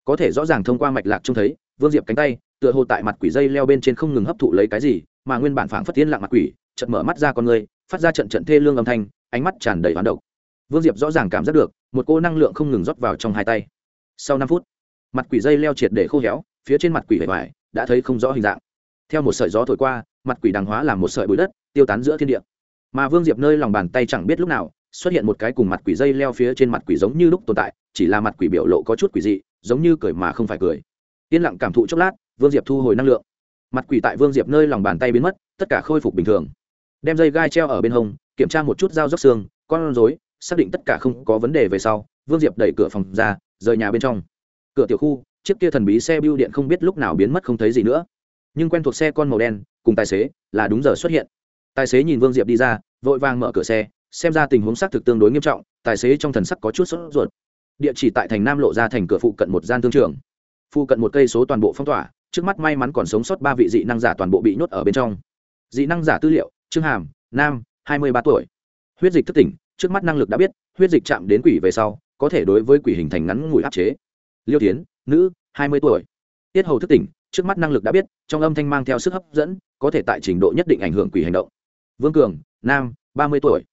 Có thể rõ ràng thông qua mạch lạc trông thấy, vương diệp cánh tay, tựa hồ tại mặt quỷ dây leo bên trên không ngừng hấp thụ lấy cái gì, mà nguyên bản phảng phất tiên lặng mặt quỷ, chợt mở mắt ra con người phát ra trận trận thê lương âm thanh, ánh mắt tràn đầy hoán độc. Vương diệp rõ ràng cảm giác được, một cô năng lượng không ngừng rót vào trong hai tay. Sau năm phút, mặt quỷ dây leo triệt để khô héo, phía trên mặt quỷ vẻ vải đã thấy không rõ hình dạng. Theo một sợi gió thổi qua, mặt quỷ đằng hóa làm một sợi bụi đất, tiêu tán giữa thiên địa. Mà vương diệp nơi lòng bàn tay chẳng biết lúc nào, xuất hiện một cái cùng mặt quỷ dây leo phía trên mặt quỷ giống như lúc tồn tại, chỉ là mặt quỷ biểu lộ có chút quỷ dị, giống như cười mà không phải cười. Yên lặng cảm thụ chốc lát, vương diệp thu hồi năng lượng. Mặt quỷ tại vương diệp nơi lòng bàn tay biến mất, tất cả khôi phục bình thường đem dây gai treo ở bên hông, kiểm tra một chút dao dốc xương, con rối, xác định tất cả không có vấn đề về sau, vương diệp đẩy cửa phòng ra, rời nhà bên trong. Cửa tiểu khu, chiếc kia thần bí xe bưu điện không biết lúc nào biến mất không thấy gì nữa. Nhưng quen thuộc xe con màu đen, cùng tài xế, là đúng giờ xuất hiện. Tài xế nhìn vương diệp đi ra, vội vàng mở cửa xe, xem ra tình huống xác thực tương đối nghiêm trọng, tài xế trong thần sắc có chút sốt ruột. Địa chỉ tại thành nam lộ ra thành cửa phụ cận một gian thương trường. Phụ cận một cây số toàn bộ phong tỏa, trước mắt may mắn còn sống sót ba vị dị năng giả toàn bộ bị nhốt ở bên trong. Dị năng giả tư liệu trương hàm, nam, hai mươi ba tuổi. Huyết dịch thức tỉnh, trước mắt năng lực đã biết, huyết dịch chạm đến quỷ về sau, có thể đối với quỷ hình thành ngắn ngủi áp chế. Liêu tiến nữ, hai mươi tuổi. Tiết hầu thức tỉnh, trước mắt năng lực đã biết, trong âm thanh mang theo sức hấp dẫn, có thể tại trình độ nhất định ảnh hưởng quỷ hành động. Vương cường, nam, ba mươi tuổi.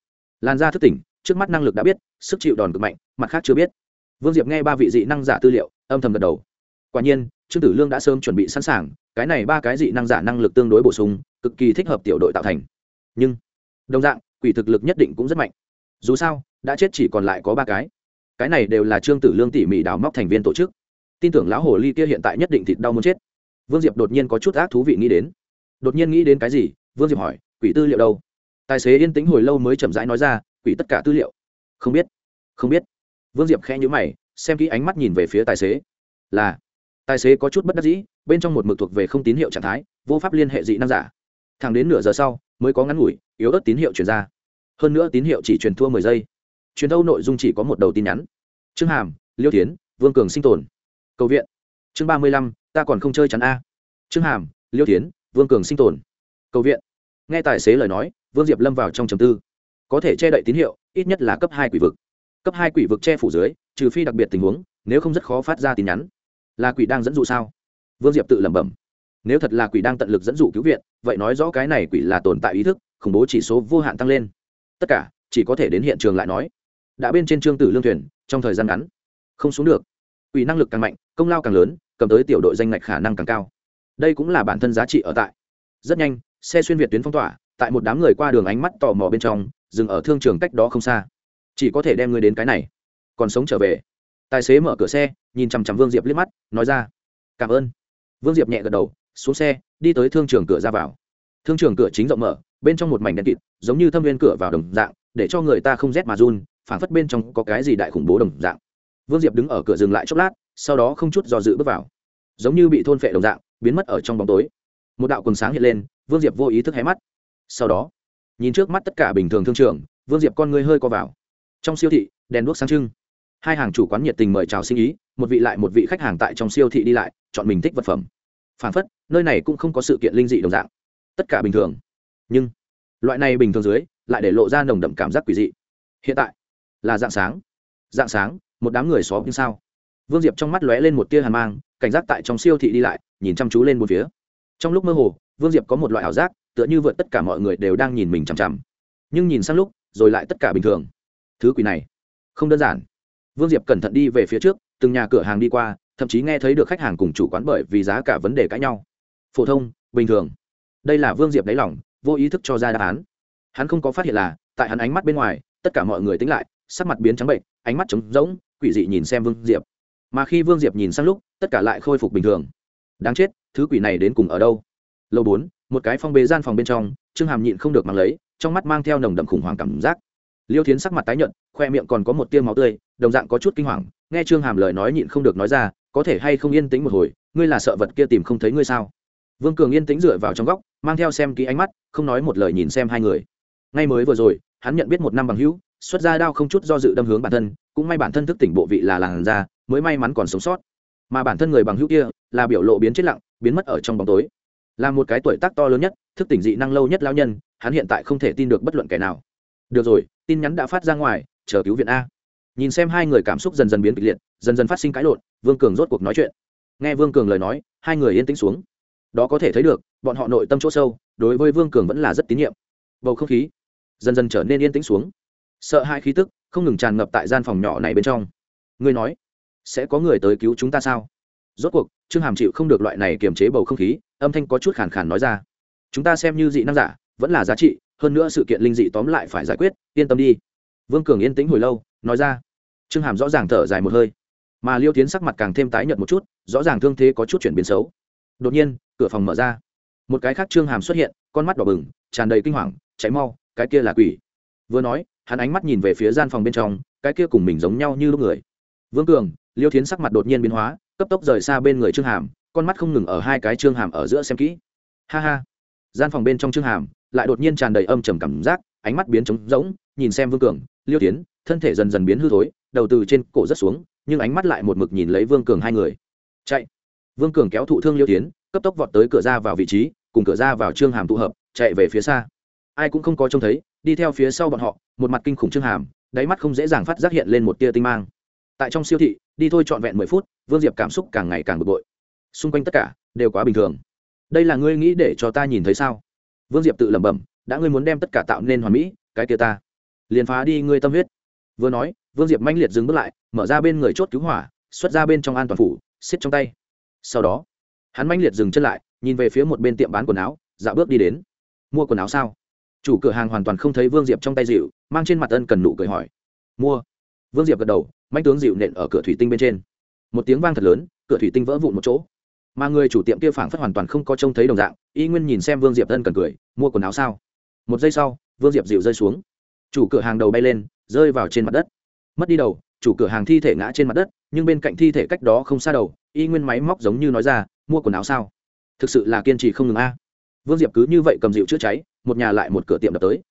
Lan gia thức tỉnh, trước mắt năng lực đã biết, sức chịu đòn cực mạnh, mặt khác chưa biết. Vương diệp nghe ba vị dị năng giả tư liệu, âm thầm gật đầu. Quả nhiên, trương tử lương đã sớm chuẩn bị sẵn sàng, cái này ba cái dị năng giả năng lực tương đối bổ sung, cực kỳ thích hợp tiểu đội tạo thành nhưng đồng dạng, quỷ thực lực nhất định cũng rất mạnh. Dù sao, đã chết chỉ còn lại có ba cái. Cái này đều là trương tử lương tỉ mỉ đào móc thành viên tổ chức. Tin tưởng lão hồ ly kia hiện tại nhất định thịt đau muốn chết. Vương diệp đột nhiên có chút ác thú vị nghĩ đến. Đột nhiên nghĩ đến cái gì? Vương diệp hỏi, quỷ tư liệu đâu? Tài xế yên tĩnh hồi lâu mới chậm rãi nói ra, quỷ tất cả tư liệu. Không biết không biết. Vương diệp khẽ nhữ mày, xem kỹ ánh mắt nhìn về phía tài xế. Là. Tài xế có chút bất đắc dĩ, bên trong một mực thuộc về không tín hiệu trạng thái, vô pháp liên hệ dị năng giả thẳng đến nửa giờ sau mới có ngắn ngủi, yếu ớt tín hiệu truyền ra. Hơn nữa tín hiệu chỉ truyền thua mười giây. Truyền thâu nội dung chỉ có một đầu tin nhắn. Trương hàm, liêu tiến vương cường sinh tồn. Cầu viện. Chương ba mươi lăm, ta còn không chơi chắn a. Trương hàm, liêu tiến vương cường sinh tồn. Cầu viện. Nghe tài xế lời nói, vương diệp lâm vào trong trầm tư. Có thể che đậy tín hiệu, ít nhất là cấp hai quỷ vực. Cấp hai quỷ vực che phủ dưới, trừ phi đặc biệt tình huống, nếu không rất khó phát ra tin nhắn. Là quỷ đang dẫn dụ sao? Vương diệp tự lẩm bẩm nếu thật là quỷ đang tận lực dẫn dụ cứu viện, vậy nói rõ cái này quỷ là tồn tại ý thức, khủng bố chỉ số vô hạn tăng lên. Tất cả, chỉ có thể đến hiện trường lại nói. Đã bên trên trương tử lương thuyền, trong thời gian ngắn, không xuống được. Quỷ năng lực càng mạnh, công lao càng lớn, cầm tới tiểu đội danh ngạch khả năng càng cao. Đây cũng là bản thân giá trị ở tại. Rất nhanh, xe xuyên việt tuyến phong tỏa, tại một đám người qua đường ánh mắt tò mò bên trong, dừng ở thương trường cách đó không xa. Chỉ có thể đem người đến cái này. Còn sống trở về. Tài xế mở cửa xe, nhìn chằm chằm vương diệp liếc mắt, nói ra, cảm ơn. Vương diệp nhẹ gật đầu xuống xe, đi tới thương trường cửa ra vào. Thương trường cửa chính rộng mở, bên trong một mảnh đen kịt, giống như thâm viên cửa vào đồng dạng, để cho người ta không rét mà run, phảng phất bên trong có cái gì đại khủng bố đồng dạng. Vương diệp đứng ở cửa dừng lại chốc lát, sau đó không chút do dự bước vào. Giống như bị thôn phệ đồng dạng, biến mất ở trong bóng tối. Một đạo quần sáng hiện lên, vương diệp vô ý thức hé mắt. Sau đó, nhìn trước mắt tất cả bình thường thương trường, vương diệp con ngươi hơi co vào. Trong siêu thị, đèn đuốc sáng trưng. Hai hàng chủ quán nhiệt tình mời chào sinh ý, một vị lại một vị khách hàng tại trong siêu thị đi lại, chọn mình thích vật phẩm phản phất, nơi này cũng không có sự kiện linh dị đồng dạng. Tất cả bình thường. Nhưng, loại này bình thường dưới, lại để lộ ra nồng đậm cảm giác quỷ dị. Hiện tại, là dạng sáng. Dạng sáng, một đám người xóm như sao. Vương diệp trong mắt lóe lên một tia hàn mang, cảnh giác tại trong siêu thị đi lại, nhìn chăm chú lên một phía. Trong lúc mơ hồ, vương diệp có một loại ảo giác, tựa như vượt tất cả mọi người đều đang nhìn mình chằm chằm. Nhưng nhìn sang lúc, rồi lại tất cả bình thường. Thứ quỷ này, không đơn giản. Vương diệp cẩn thận đi về phía trước, từng nhà cửa hàng đi qua thậm chí nghe thấy được khách hàng cùng chủ quán bởi vì giá cả vấn đề cãi nhau. Phổ thông, bình thường. Đây là vương diệp đáy lỏng vô ý thức cho ra đáp án. Hắn không có phát hiện là, tại hắn ánh mắt bên ngoài, tất cả mọi người tính lại, sắc mặt biến trắng bệnh, ánh mắt trống rỗng, quỷ dị nhìn xem vương diệp. Mà khi vương diệp nhìn sang lúc, tất cả lại khôi phục bình thường. Đáng chết, thứ quỷ này đến cùng ở đâu? Lâu bốn, một cái phong bế gian phòng bên trong, trương hàm nhịn không được mang lấy, trong mắt mang theo nồng đậm khủng hoảng cảm giác. Liêu thiến sắc mặt tái nhợt, khoe miệng còn có một tiêu máu tươi, đồng dạng có chút kinh hoàng, nghe trương hàm lời nói nhịn không được nói ra có thể hay không yên tĩnh một hồi, ngươi là sợ vật kia tìm không thấy ngươi sao? Vương cường yên tĩnh dựa vào trong góc, mang theo xem kỹ ánh mắt, không nói một lời nhìn xem hai người. Ngay mới vừa rồi, hắn nhận biết một năm bằng hữu, xuất ra đao không chút do dự đâm hướng bản thân, cũng may bản thân thức tỉnh bộ vị là làn da, mới may mắn còn sống sót. Mà bản thân người bằng hữu kia, là biểu lộ biến chết lặng, biến mất ở trong bóng tối. Là một cái tuổi tác to lớn nhất, thức tỉnh dị năng lâu nhất lao nhân, hắn hiện tại không thể tin được bất luận kẻ nào. Được rồi, tin nhắn đã phát ra ngoài, chờ cứu viện a nhìn xem hai người cảm xúc dần dần biến kịch liệt, dần dần phát sinh cãi lộn, vương cường rốt cuộc nói chuyện. Nghe vương cường lời nói, hai người yên tĩnh xuống. Đó có thể thấy được, bọn họ nội tâm chỗ sâu, đối với vương cường vẫn là rất tín nhiệm. Bầu không khí dần dần trở nên yên tĩnh xuống. Sợ hai khí tức không ngừng tràn ngập tại gian phòng nhỏ này bên trong. Ngươi nói, sẽ có người tới cứu chúng ta sao? Rốt cuộc, trương hàm chịu không được loại này kiềm chế bầu không khí, âm thanh có chút khàn khàn nói ra. Chúng ta xem như dị năng giả, vẫn là giá trị, hơn nữa sự kiện linh dị tóm lại phải giải quyết, yên tâm đi vương cường yên tĩnh hồi lâu, nói ra. Trương hàm rõ ràng thở dài một hơi, mà liêu tiến sắc mặt càng thêm tái nhợt một chút, rõ ràng thương thế có chút chuyển biến xấu. Đột nhiên, cửa phòng mở ra. Một cái khác trương hàm xuất hiện, con mắt đỏ bừng, tràn đầy kinh hoàng cháy mau, cái kia là quỷ. Vừa nói, hắn ánh mắt nhìn về phía gian phòng bên trong, cái kia cùng mình giống nhau như lúc người. Vương cường, liêu tiến sắc mặt đột nhiên biến hóa, cấp tốc rời xa bên người trương hàm, con mắt không ngừng ở hai cái trương hàm ở giữa xem kỹ. Ha ha. Gian phòng bên trong trương hàm lại đột nhiên tràn đầy âm trầm cảm giác, ánh mắt biến trống rỗng, nhìn xem vương cường liêu tiến, thân thể dần dần biến hư thối, đầu từ trên cổ rất xuống, nhưng ánh mắt lại một mực nhìn lấy vương cường hai người. Chạy. Vương cường kéo thụ thương liêu tiến, cấp tốc vọt tới cửa ra vào vị trí, cùng cửa ra vào trương hàm tụ hợp, chạy về phía xa. Ai cũng không có trông thấy, đi theo phía sau bọn họ, một mặt kinh khủng trương hàm, đáy mắt không dễ dàng phát giác hiện lên một tia tinh mang. Tại trong siêu thị, đi thôi trọn vẹn mười phút, vương diệp cảm xúc càng ngày càng bực bội. Xung quanh tất cả, đều quá bình thường. Đây là ngươi nghĩ để cho ta nhìn thấy sao? Vương diệp tự lẩm bẩm, đã ngươi muốn đem tất cả tạo nên hoàn mỹ, cái kia ta liền phá đi ngươi tâm huyết. Vừa nói, vương diệp manh liệt dừng bước lại, mở ra bên người chốt cứu hỏa, xuất ra bên trong an toàn phủ, xiết trong tay. Sau đó, hắn manh liệt dừng chân lại, nhìn về phía một bên tiệm bán quần áo dạo bước đi đến. Mua quần áo sao? Chủ cửa hàng hoàn toàn không thấy vương diệp trong tay dịu mang trên mặt ân cần nụ cười hỏi. Mua. Vương diệp gật đầu manh tướng dịu nện ở cửa thủy tinh bên trên. Một tiếng vang thật lớn, cửa thủy tinh vỡ vụn một chỗ. Mà người chủ tiệm kia phảng phất hoàn toàn không có trông thấy đồng dạng, y nguyên nhìn xem vương diệp ân cần cười, mua quần áo sao? Một giây sau, vương diệp dịu rơi xuống chủ cửa hàng đầu bay lên, rơi vào trên mặt đất. Mất đi đầu, chủ cửa hàng thi thể ngã trên mặt đất, nhưng bên cạnh thi thể cách đó không xa đầu, y nguyên máy móc giống như nói ra, mua quần áo sao? Thực sự là kiên trì không ngừng a. Vương diệp cứ như vậy cầm dịu chữa cháy, một nhà lại một cửa tiệm đập tới.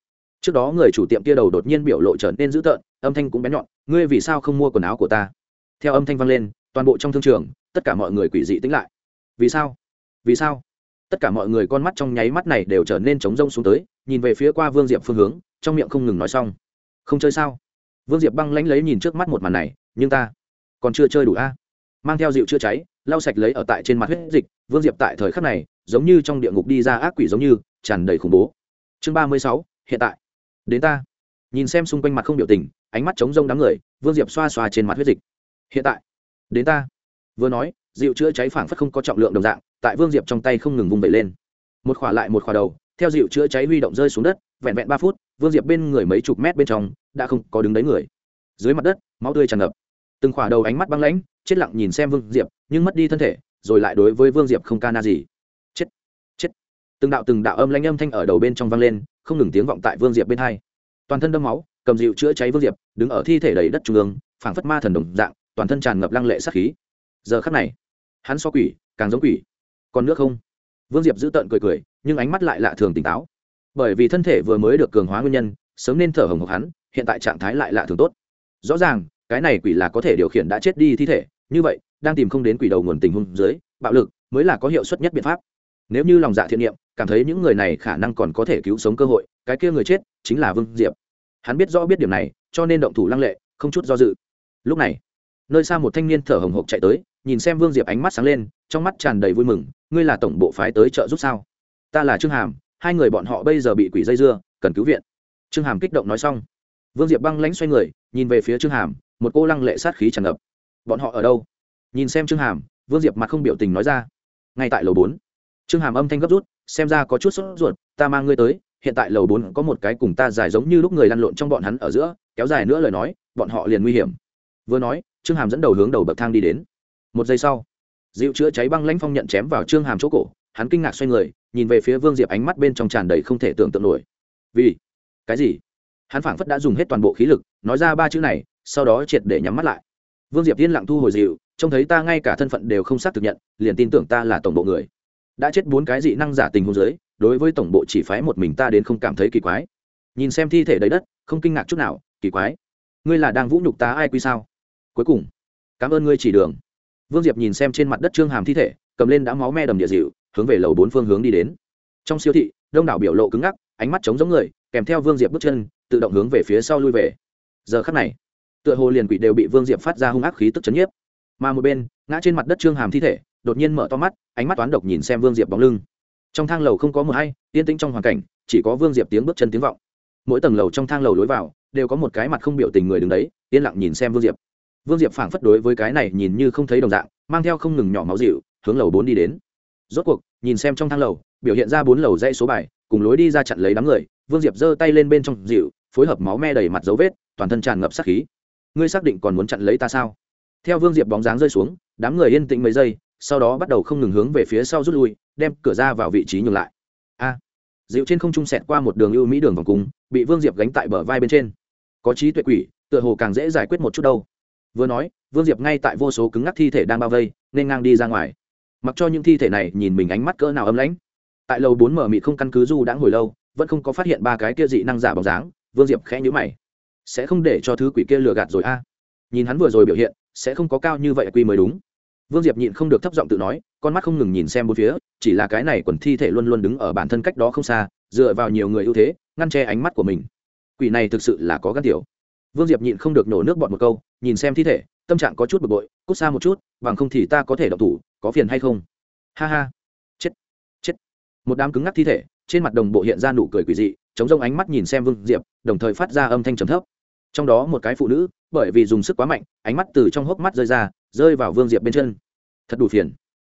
Trước đó người chủ tiệm kia đầu đột nhiên biểu lộ trở nên dữ tợn, âm thanh cũng bén nhọn, ngươi vì sao không mua quần áo của ta? Theo âm thanh vang lên, toàn bộ trong thương trường, tất cả mọi người quỷ dị tính lại. Vì sao? Vì sao? Tất cả mọi người con mắt trong nháy mắt này đều trở nên trống rông xuống tới nhìn về phía qua vương diệp phương hướng, trong miệng không ngừng nói xong. Không chơi sao? Vương diệp băng lãnh lấy nhìn trước mắt một màn này, nhưng ta còn chưa chơi đủ a. Mang theo dịu chữa cháy, lau sạch lấy ở tại trên mặt huyết dịch, vương diệp tại thời khắc này, giống như trong địa ngục đi ra ác quỷ giống như, tràn đầy khủng bố. Chương ba mươi sáu, hiện tại. Đến ta. Nhìn xem xung quanh mặt không biểu tình, ánh mắt trống rông đám người, vương diệp xoa xoa trên mặt huyết dịch. Hiện tại. Đến ta. Vừa nói, dịu chữa cháy phảng phất không có trọng lượng đồng dạng, tại vương diệp trong tay không ngừng vung vẩy lên. Một khỏa lại một khỏa đầu theo dịu chữa cháy huy động rơi xuống đất, vẹn vẹn ba phút, vương diệp bên người mấy chục mét bên trong đã không có đứng đấy người. Dưới mặt đất, máu tươi tràn ngập. Từng khỏa đầu ánh mắt băng lãnh, chết lặng nhìn xem vương diệp, nhưng mất đi thân thể, rồi lại đối với vương diệp không ca na gì. Chết chết. Từng đạo từng đạo âm lãnh âm thanh ở đầu bên trong vang lên, không ngừng tiếng vọng tại vương diệp bên hai. Toàn thân đâm máu, cầm dịu chữa cháy vương diệp, đứng ở thi thể đầy đất trung ương, phảng phất ma thần đồng dạng, toàn thân tràn ngập lăng lệ sát khí. Giờ khắc này, hắn so quỷ, càng giống quỷ. Còn nước không? Vương diệp giữ tợn cười cười nhưng ánh mắt lại lạ thường tỉnh táo. Bởi vì thân thể vừa mới được cường hóa nguyên nhân, sớm nên thở hồng hộc hắn, hiện tại trạng thái lại lạ thường tốt. Rõ ràng, cái này quỷ là có thể điều khiển đã chết đi thi thể, như vậy, đang tìm không đến quỷ đầu nguồn tình huống dưới, bạo lực mới là có hiệu suất nhất biện pháp. Nếu như lòng dạ thiện niệm, cảm thấy những người này khả năng còn có thể cứu sống cơ hội, cái kia người chết chính là vương diệp. Hắn biết rõ biết điểm này, cho nên động thủ lăng lệ, không chút do dự. Lúc này, nơi xa một thanh niên thở hồng hộc chạy tới, nhìn xem vương diệp ánh mắt sáng lên, trong mắt tràn đầy vui mừng, ngươi là tổng bộ phái tới chợ giúp sao? Ta là trương hàm, hai người bọn họ bây giờ bị quỷ dây dưa, cần cứu viện. Trương hàm kích động nói xong. Vương diệp băng lãnh xoay người, nhìn về phía trương hàm, một cô lăng lệ sát khí tràn ngập. Bọn họ ở đâu? Nhìn xem trương hàm, vương diệp mặt không biểu tình nói ra. Ngay tại lầu bốn. Trương hàm âm thanh gấp rút, xem ra có chút sốt ruột, ta mang ngươi tới, hiện tại lầu bốn có một cái cùng ta dài giống như lúc người lăn lộn trong bọn hắn ở giữa, kéo dài nữa lời nói, bọn họ liền nguy hiểm. Vừa nói, trương hàm dẫn đầu hướng đầu bậc thang đi đến. Một giây sau dịu chữa cháy băng lãnh phong nhận chém vào trương hàm chỗ cổ, hắn kinh ngạc xoay người nhìn về phía vương diệp ánh mắt bên trong tràn đầy không thể tưởng tượng nổi. Vì cái gì? Hắn phảng phất đã dùng hết toàn bộ khí lực, nói ra ba chữ này, sau đó triệt để nhắm mắt lại. Vương diệp yên lặng thu hồi dịu, trông thấy ta ngay cả thân phận đều không xác thực nhận, liền tin tưởng ta là tổng bộ người. Đã chết bốn cái dị năng giả tình hôn giới đối với tổng bộ chỉ phái một mình ta đến không cảm thấy kỳ quái. Nhìn xem thi thể đầy đất, không kinh ngạc chút nào, kỳ quái. Ngươi là đang vũ nhục ta ai quy sao? Cuối cùng, cảm ơn ngươi chỉ đường. Vương diệp nhìn xem trên mặt đất trương hàm thi thể, cầm lên đã máu me đầm địa dịu hướng về lầu bốn phương hướng đi đến. Trong siêu thị, đông đảo biểu lộ cứng ngắc, ánh mắt trống giống người, kèm theo vương diệp bước chân, tự động hướng về phía sau lui về. Giờ khắc này, tựa hồ liền quỷ đều bị vương diệp phát ra hung ác khí tức chấn nhiếp. Mà một bên, ngã trên mặt đất trương hàm thi thể, đột nhiên mở to mắt, ánh mắt toán độc nhìn xem vương diệp bóng lưng. Trong thang lầu không có mờ hay, yên tĩnh trong hoàn cảnh, chỉ có vương diệp tiếng bước chân tiếng vọng. Mỗi tầng lầu trong thang lầu lối vào, đều có một cái mặt không biểu tình người đứng đấy, yên lặng nhìn xem vương diệp. Vương diệp phảng phất đối với cái này nhìn như không thấy đồng dạng, mang theo không ngừng nhỏ máu dịu, hướng lầu bốn đi đến rốt cuộc, nhìn xem trong thang lầu, biểu hiện ra bốn lầu dãy số bài, cùng lối đi ra chặn lấy đám người, vương diệp giơ tay lên bên trong dịu, phối hợp máu me đầy mặt dấu vết, toàn thân tràn ngập sát khí. Ngươi xác định còn muốn chặn lấy ta sao? Theo vương diệp bóng dáng rơi xuống, đám người yên tĩnh mấy giây, sau đó bắt đầu không ngừng hướng về phía sau rút lui, đem cửa ra vào vị trí nhường lại. A! Dịu trên không trung sẹt qua một đường ưu mỹ đường vòng cung, bị vương diệp gánh tại bờ vai bên trên. Có trí tuệ quỷ, tựa hồ càng dễ giải quyết một chút đâu. Vừa nói, vương diệp ngay tại vô số cứng ngắc thi thể đang bao vây, nên ngang đi ra ngoài mặc cho những thi thể này nhìn mình ánh mắt cỡ nào ấm lãnh. Tại lầu bốn mở mị không căn cứ du đã ngồi lâu, vẫn không có phát hiện ba cái kia dị năng giả bóng dáng, vương diệp khẽ nhữ mày. Sẽ không để cho thứ quỷ kia lừa gạt rồi a? Nhìn hắn vừa rồi biểu hiện, sẽ không có cao như vậy quy mới đúng. Vương diệp nhịn không được thấp giọng tự nói, con mắt không ngừng nhìn xem bốn phía, chỉ là cái này quần thi thể luôn luôn đứng ở bản thân cách đó không xa, dựa vào nhiều người ưu thế, ngăn che ánh mắt của mình. Quỷ này thực sự là có gắn tiểu. Vương diệp nhịn không được nổ nước bọt một câu, nhìn xem thi thể tâm trạng có chút bực bội, cút xa một chút, bằng không thì ta có thể độc thủ, có phiền hay không? Ha ha. Chết chết. Một đám cứng ngắc thi thể, trên mặt đồng bộ hiện ra nụ cười quỷ dị, chống rông ánh mắt nhìn xem vương diệp, đồng thời phát ra âm thanh trầm thấp. Trong đó một cái phụ nữ, bởi vì dùng sức quá mạnh, ánh mắt từ trong hốc mắt rơi ra, rơi vào vương diệp bên chân. Thật đủ phiền.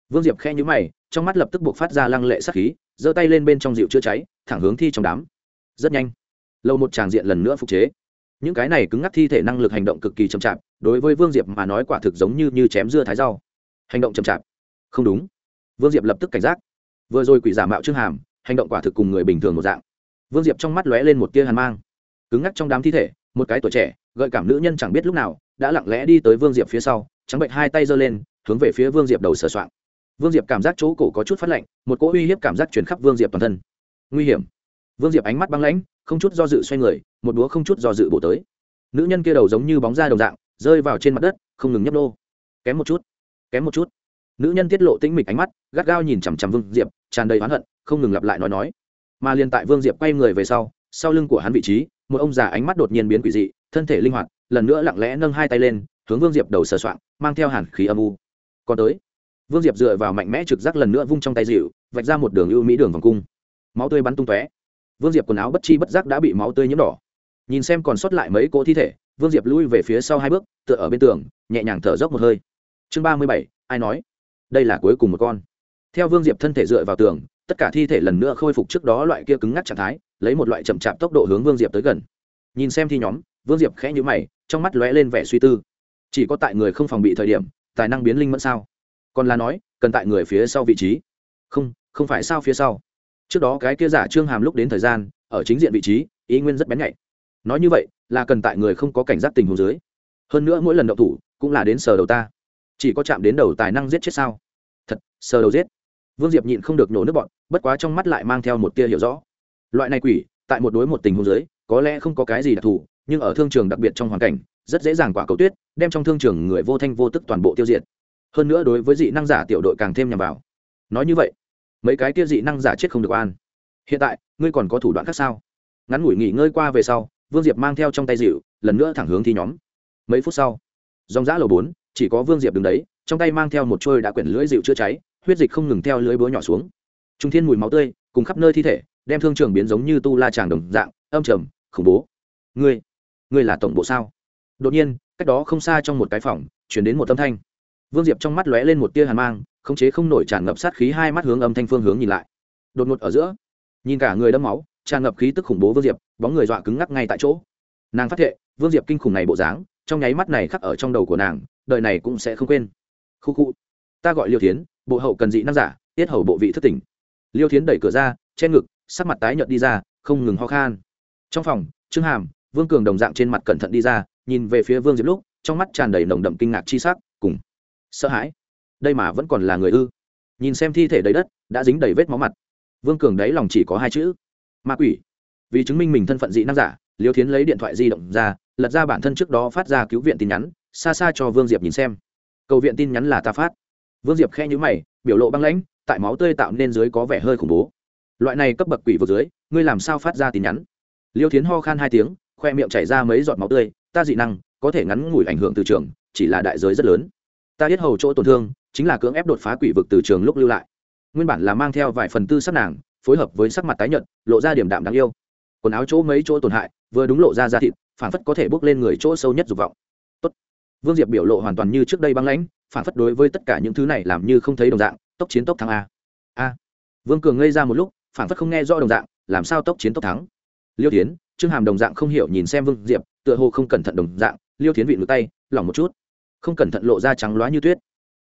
Vương diệp khe nhũ mày, trong mắt lập tức buộc phát ra lăng lệ sắc khí, giơ tay lên bên trong dịu chữa cháy, thẳng hướng thi trong đám. Rất nhanh. Lâu một tràng diện lần nữa phục chế những cái này cứng ngắc thi thể năng lực hành động cực kỳ chậm chạp đối với vương diệp mà nói quả thực giống như, như chém dưa thái rau. Hành động chậm chạp. Không đúng. Vương diệp lập tức cảnh giác. Vừa rồi quỷ giả mạo trương hàm hành động quả thực cùng người bình thường một dạng. Vương diệp trong mắt lóe lên một tia hàn mang. Cứng ngắc trong đám thi thể một cái tuổi trẻ gợi cảm nữ nhân chẳng biết lúc nào đã lặng lẽ đi tới vương diệp phía sau trắng bệnh hai tay giơ lên hướng về phía vương diệp đầu sờ soạn vương diệp cảm giác chỗ cổ có chút phát lạnh một cỗ uy hiếp cảm giác chuyển khắp vương diệp toàn thân. Nguy hiểm. Vương diệp ánh mắt băng lãnh không chút do dự xoay người, một búa không chút do dự bổ tới. Nữ nhân kia đầu giống như bóng da đồng dạng, rơi vào trên mặt đất, không ngừng nhấp nô. Kém một chút, kém một chút. Nữ nhân tiết lộ tĩnh mịch ánh mắt, gắt gao nhìn chằm chằm vương diệp, tràn đầy oán hận, không ngừng lặp lại nói nói. Mà liền tại vương diệp quay người về sau sau lưng của hắn vị trí, một ông già ánh mắt đột nhiên biến quỷ dị, thân thể linh hoạt, lần nữa lặng lẽ nâng hai tay lên, hướng vương diệp đầu sờ soạng, mang theo hàn khí âm u. Còn tới, vương diệp dựa vào mạnh mẽ trực giác lần nữa vung trong tay dịu, vạch ra một đường ưu mỹ đường vòng cung. Máu tươi bắn tung tóe vương diệp quần áo bất chi bất giác đã bị máu tươi nhiễm đỏ. Nhìn xem còn sót lại mấy cỗ thi thể, vương diệp lui về phía sau hai bước, tựa ở bên tường, nhẹ nhàng thở dốc một hơi. Chương ba mươi bảy, ai nói? Đây là cuối cùng một con. Theo vương diệp thân thể dựa vào tường, tất cả thi thể lần nữa khôi phục trước đó loại kia cứng ngắc trạng thái, lấy một loại chậm chạp tốc độ hướng vương diệp tới gần. Nhìn xem thi nhóm, vương diệp khẽ nhữ mày, trong mắt lóe lên vẻ suy tư. Chỉ có tại người không phòng bị thời điểm, tài năng biến linh mẫn sao? Còn là nói, cần tại người phía sau vị trí. Không không phải sao phía sau trước đó cái kia giả trương hàm lúc đến thời gian, ở chính diện vị trí, ý nguyên rất bén nhạy. Nói như vậy, là cần tại người không có cảnh giác tình huống dưới. Hơn nữa mỗi lần đậu thủ, cũng là đến sờ đầu ta. Chỉ có chạm đến đầu tài năng giết chết sao? Thật, sờ đầu giết. Vương diệp nhịn không được nổ nước bọn, bất quá trong mắt lại mang theo một tia hiểu rõ. Loại này quỷ, tại một đối một tình huống dưới, có lẽ không có cái gì đặc thù, nhưng ở thương trường đặc biệt trong hoàn cảnh, rất dễ dàng quả cầu tuyết, đem trong thương trường người vô thanh vô tức toàn bộ tiêu diệt. Hơn nữa đối với dị năng giả tiểu đội càng thêm nhằm vào. Nói như vậy mấy cái kia dị năng giả chết không được an hiện tại, ngươi còn có thủ đoạn khác sao? Ngắn ngủi nghỉ ngơi qua về sau, vương diệp mang theo trong tay dịu lần nữa thẳng hướng thi nhóm. Mấy phút sau, dòng giã lầu bốn, chỉ có vương diệp đứng đấy, trong tay mang theo một trôi đã quyển lưỡi dịu chữa cháy, huyết dịch không ngừng theo lưới búa nhỏ xuống. Trung thiên mùi máu tươi, cùng khắp nơi thi thể, đem thương trường biến giống như tu la tràng đồng dạng, âm trầm, khủng bố. Ngươi ngươi là tổng bộ sao? Đột nhiên, cách đó không xa trong một cái phòng chuyển đến một âm thanh. Vương diệp trong mắt lóe lên một tia hàn mang khống chế không nổi tràn ngập sát khí hai mắt hướng âm thanh phương hướng nhìn lại. Đột ngột ở giữa, nhìn cả người đâm máu, tràn ngập khí tức khủng bố vương diệp, bóng người dọa cứng ngắc ngay tại chỗ. Nàng phát hiện, vương diệp kinh khủng này bộ dáng, trong nháy mắt này khắc ở trong đầu của nàng, đời này cũng sẽ không quên. Khu khu, ta gọi liêu thiến, bộ hậu cần dị năng giả, tiết hầu bộ vị thất tỉnh. Liêu thiến đẩy cửa ra, che ngực, sắc mặt tái nhợt đi ra, không ngừng ho khan. Trong phòng, trương hàm, vương cường đồng dạng trên mặt cẩn thận đi ra, nhìn về phía vương diệp lúc, trong mắt tràn đầy nồng đậm kinh ngạc chi sắc, cùng sợ hãi đây mà vẫn còn là người ư? Nhìn xem thi thể đầy đất, đã dính đầy vết máu mặt. Vương cường đấy lòng chỉ có hai chữ, ma quỷ. Vì chứng minh mình thân phận dị năng giả, liêu thiến lấy điện thoại di động ra, lật ra bản thân trước đó phát ra cứu viện tin nhắn, xa xa cho vương diệp nhìn xem. Cầu viện tin nhắn là ta phát. Vương diệp khe nhữ mày, biểu lộ băng lãnh, tại máu tươi tạo nên dưới có vẻ hơi khủng bố. Loại này cấp bậc quỷ vực dưới, ngươi làm sao phát ra tin nhắn? Liêu thiến ho khan hai tiếng, khoe miệng chảy ra mấy giọt máu tươi, ta dị năng có thể ngắn ngủi ảnh hưởng từ trường, chỉ là đại giới rất lớn. Ta biết hầu chỗ tổn thương chính là cưỡng ép đột phá quỷ vực từ trường lúc lưu lại. Nguyên bản là mang theo vài phần tư sắc nàng, phối hợp với sắc mặt tái nhợt, lộ ra điểm đạm đáng yêu. Quần áo chỗ mấy chỗ tổn hại, vừa đúng lộ ra da thịt, phản phất có thể bước lên người chỗ sâu nhất dục vọng. Tốt. vương diệp biểu lộ hoàn toàn như trước đây băng lãnh, phản phất đối với tất cả những thứ này làm như không thấy đồng dạng, tốc chiến tốc thắng a. A. Vương cường ngây ra một lúc, phản phất không nghe rõ đồng dạng, làm sao tốc chiến tốc thắng? Liêu tiến trương hàm đồng dạng không hiểu nhìn xem vương diệp, tựa hồ không cẩn thận đồng dạng, liêu tiến vị ngược tay, lỏng một chút. Không cẩn thận lộ ra trắng loá như tuyết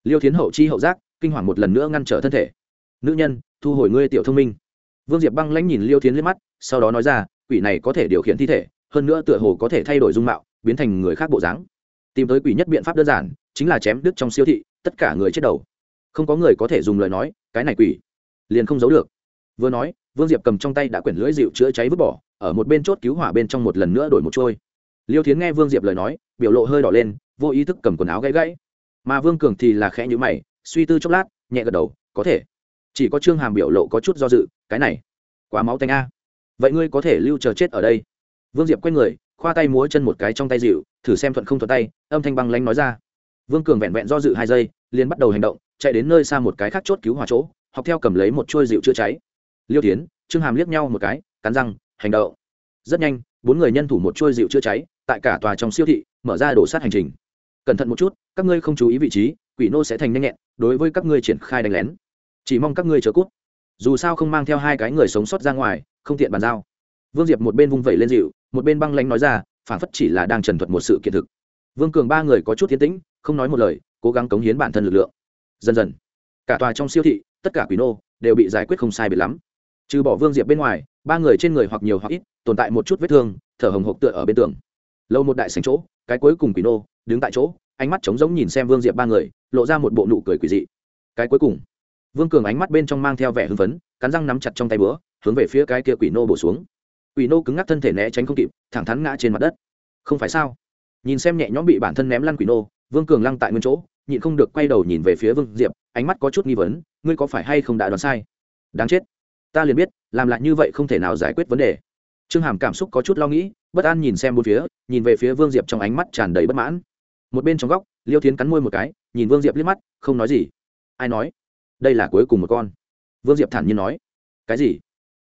liêu Thiến hậu chi hậu giác, kinh hoàng một lần nữa ngăn trở thân thể. Nữ nhân, thu hồi ngươi tiểu thông minh. Vương diệp băng lãnh nhìn liêu Thiến liếc mắt, sau đó nói ra, quỷ này có thể điều khiển thi thể, hơn nữa tựa hồ có thể thay đổi dung mạo, biến thành người khác bộ dáng. Tìm tới quỷ nhất biện pháp đơn giản, chính là chém đứt trong siêu thị, tất cả người chết đầu. Không có người có thể dùng lời nói, cái này quỷ liền không giấu được. Vừa nói, vương diệp cầm trong tay đã quyển lưỡi dịu chữa cháy vứt bỏ, ở một bên chốt cứu hỏa bên trong một lần nữa đổi một trôi. Liêu thiến nghe vương diệp lời nói, biểu lộ hơi đỏ lên, vô ý thức cầm quần áo gãy gãy mà vương cường thì là khẽ nhữ mày, suy tư chốc lát, nhẹ gật đầu, có thể. Chỉ có trương hàm biểu lộ có chút do dự, cái này, quá máu tanh a. Vậy ngươi có thể lưu chờ chết ở đây. Vương diệp quay người, khoa tay múa chân một cái trong tay dịu, thử xem thuận không thuận tay, âm thanh băng lanh nói ra. Vương cường vẹn vẹn do dự hai giây, liền bắt đầu hành động, chạy đến nơi xa một cái khác chốt cứu hỏa chỗ, học theo cầm lấy một chuôi dịu chữa cháy. Liêu tiến, trương hàm liếc nhau một cái, cắn răng, hành động. Rất nhanh, bốn người nhân thủ một chuôi dịu chữa cháy, tại cả tòa trong siêu thị, mở ra đổ sát hành trình cẩn thận một chút, các ngươi không chú ý vị trí, quỷ nô sẽ thành nhanh nhẹn, đối với các ngươi triển khai đánh lén. Chỉ mong các ngươi chờ cút. Dù sao không mang theo hai cái người sống sót ra ngoài, không tiện bàn giao. Vương diệp một bên vung vẩy lên dịu, một bên băng lánh nói ra, phản phất chỉ là đang trần thuật một sự kiện thực. Vương cường ba người có chút thiên tĩnh, không nói một lời, cố gắng cống hiến bản thân lực lượng. Dần dần, cả tòa trong siêu thị, tất cả quỷ nô đều bị giải quyết không sai biệt lắm. Trừ bỏ vương diệp bên ngoài, ba người trên người hoặc nhiều hoặc ít tồn tại một chút vết thương, thở hồng hộc tựa ở bên tường. Lâu một đại sành chỗ, cái cuối cùng quỷ nô đứng tại chỗ, ánh mắt trống giống nhìn xem vương diệp ba người, lộ ra một bộ nụ cười quỷ dị. Cái cuối cùng, vương cường ánh mắt bên trong mang theo vẻ hưng phấn, cắn răng nắm chặt trong tay bữa hướng về phía cái kia quỷ nô bổ xuống. Quỷ nô cứng ngắc thân thể né tránh không kịp, thẳng thắn ngã trên mặt đất. Không phải sao? Nhìn xem nhẹ nhõm bị bản thân ném lăn quỷ nô, vương cường lăng tại nguyên chỗ, nhịn không được quay đầu nhìn về phía vương diệp, ánh mắt có chút nghi vấn, ngươi có phải hay không đã đoán sai? Đáng chết. Ta liền biết, làm lại như vậy không thể nào giải quyết vấn đề. Trương hàm cảm xúc có chút lo nghĩ, bất an nhìn xem bốn phía, nhìn về phía vương diệp trong ánh mắt tràn đầy bất mãn một bên trong góc, liêu tiến cắn môi một cái, nhìn vương diệp liếc mắt, không nói gì. Ai nói? Đây là cuối cùng một con. Vương diệp thản nhiên nói. Cái gì?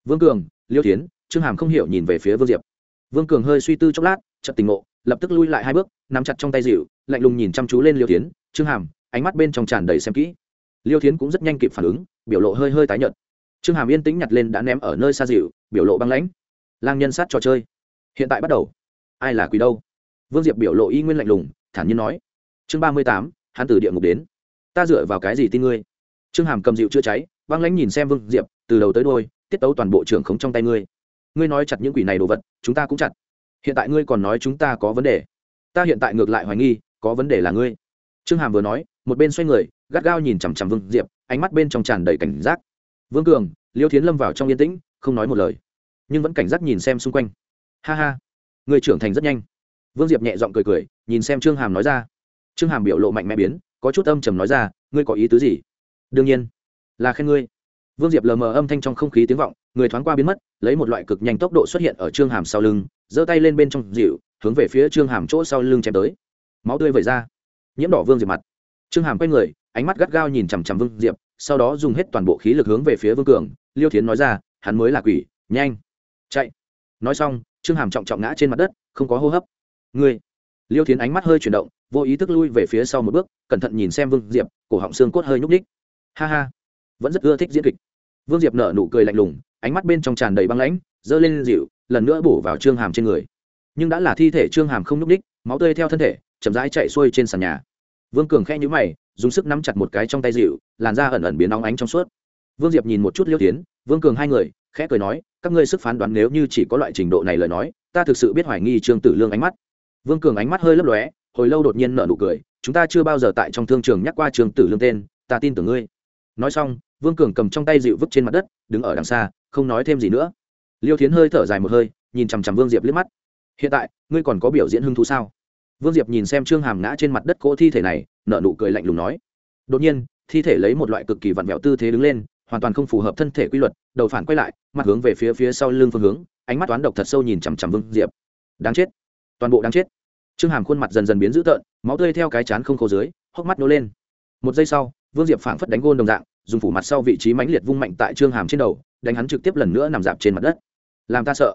Vương cường, liêu tiến trương hàm không hiểu nhìn về phía vương diệp. Vương cường hơi suy tư chốc lát chậm tình ngộ, lập tức lui lại hai bước, nắm chặt trong tay dịu lạnh lùng nhìn chăm chú lên liêu tiến trương hàm, ánh mắt bên trong tràn đầy xem kỹ. Liêu tiến cũng rất nhanh kịp phản ứng, biểu lộ hơi hơi tái nhợt. Trương hàm yên tĩnh nhặt lên đã ném ở nơi xa dịu biểu lộ băng lãnh. Lang nhân sát trò chơi. Hiện tại bắt đầu. Ai là quỷ đâu? Vương diệp biểu lộ y nguyên lạnh lùng thản nhiên nói. Chương ba mươi tám, hắn từ địa ngục đến. Ta dựa vào cái gì tin ngươi? Trương hàm cầm dịu chữa cháy băng lãnh nhìn xem vương diệp, từ đầu tới đôi tiết tấu toàn bộ trưởng khống trong tay ngươi. Ngươi nói chặt những quỷ này đồ vật, chúng ta cũng chặt. Hiện tại ngươi còn nói chúng ta có vấn đề. Ta hiện tại ngược lại hoài nghi, có vấn đề là ngươi. Trương hàm vừa nói, một bên xoay người, gắt gao nhìn chằm chằm vương diệp, ánh mắt bên trong tràn đầy cảnh giác. Vương cường, liêu thiến lâm vào trong yên tĩnh, không nói một lời, nhưng vẫn cảnh giác nhìn xem xung quanh. Ha ha người trưởng thành rất nhanh vương diệp nhẹ giọng cười cười, nhìn xem trương hàm nói ra. Trương hàm biểu lộ mạnh mẽ biến, có chút âm trầm nói ra, ngươi có ý tứ gì? Đương nhiên. Là khen ngươi. Vương diệp lờ mờ âm thanh trong không khí tiếng vọng, người thoáng qua biến mất, lấy một loại cực nhanh tốc độ xuất hiện ở trương hàm sau lưng, giơ tay lên bên trong dịu, hướng về phía trương hàm chỗ sau lưng chém tới. Máu tươi vẩy ra. Nhiễm đỏ vương diệp mặt. Trương hàm quay người, ánh mắt gắt gao nhìn chằm chằm vương diệp, sau đó dùng hết toàn bộ khí lực hướng về phía vương cường, liêu thiến nói ra, hắn mới là quỷ, nhanh, chạy. Nói xong, trương hàm trọng trọng ngã trên mặt đất, không có hô hấp ngươi. Liêu thiến ánh mắt hơi chuyển động, vô ý thức lui về phía sau một bước, cẩn thận nhìn xem vương diệp, cổ họng xương cốt hơi nhúc ních ha ha, vẫn rất ưa thích diễn kịch. Vương diệp nở nụ cười lạnh lùng, ánh mắt bên trong tràn đầy băng lãnh, giơ lên dịu, lần nữa bổ vào trương hàm trên người. Nhưng đã là thi thể trương hàm không nhúc ních máu tươi theo thân thể, chậm rãi chạy xuôi trên sàn nhà. Vương cường khẽ nhũ mày, dùng sức nắm chặt một cái trong tay dịu, làn da ẩn ẩn biến nóng ánh trong suốt. Vương diệp nhìn một chút liêu tiến vương cường hai người, khẽ cười nói, các ngươi sức phán đoán nếu như chỉ có loại trình độ này lời nói, ta thực sự biết hoài nghi trương tử lương ánh mắt vương cường ánh mắt hơi lấp lóe, hồi lâu đột nhiên nở nụ cười, chúng ta chưa bao giờ tại trong thương trường nhắc qua trường tử lương tên, ta tin tưởng ngươi. Nói xong, vương cường cầm trong tay dịu vứt trên mặt đất, đứng ở đằng xa, không nói thêm gì nữa. Liêu thiến hơi thở dài một hơi, nhìn chằm chằm vương diệp liếc mắt. Hiện tại, ngươi còn có biểu diễn hưng thú sao? Vương diệp nhìn xem trương hàm ngã trên mặt đất cỗ thi thể này, nở nụ cười lạnh lùng nói. Đột nhiên, thi thể lấy một loại cực kỳ vặn vẹo tư thế đứng lên, hoàn toàn không phù hợp thân thể quy luật, đầu phản quay lại, mặt hướng về phía phía sau lưng phương hướng, ánh mắt toán độc thật sâu nhìn chằm chằm vương diệp. Đáng chết toàn bộ đáng chết. Trương hàm khuôn mặt dần dần biến dữ tợn, máu tươi theo cái chán không khô dưới, hốc mắt nô lên. Một giây sau, vương diệp phảng phất đánh gôn đồng dạng, dùng phủ mặt sau vị trí mãnh liệt vung mạnh tại trương hàm trên đầu, đánh hắn trực tiếp lần nữa nằm dạp trên mặt đất. Làm ta sợ.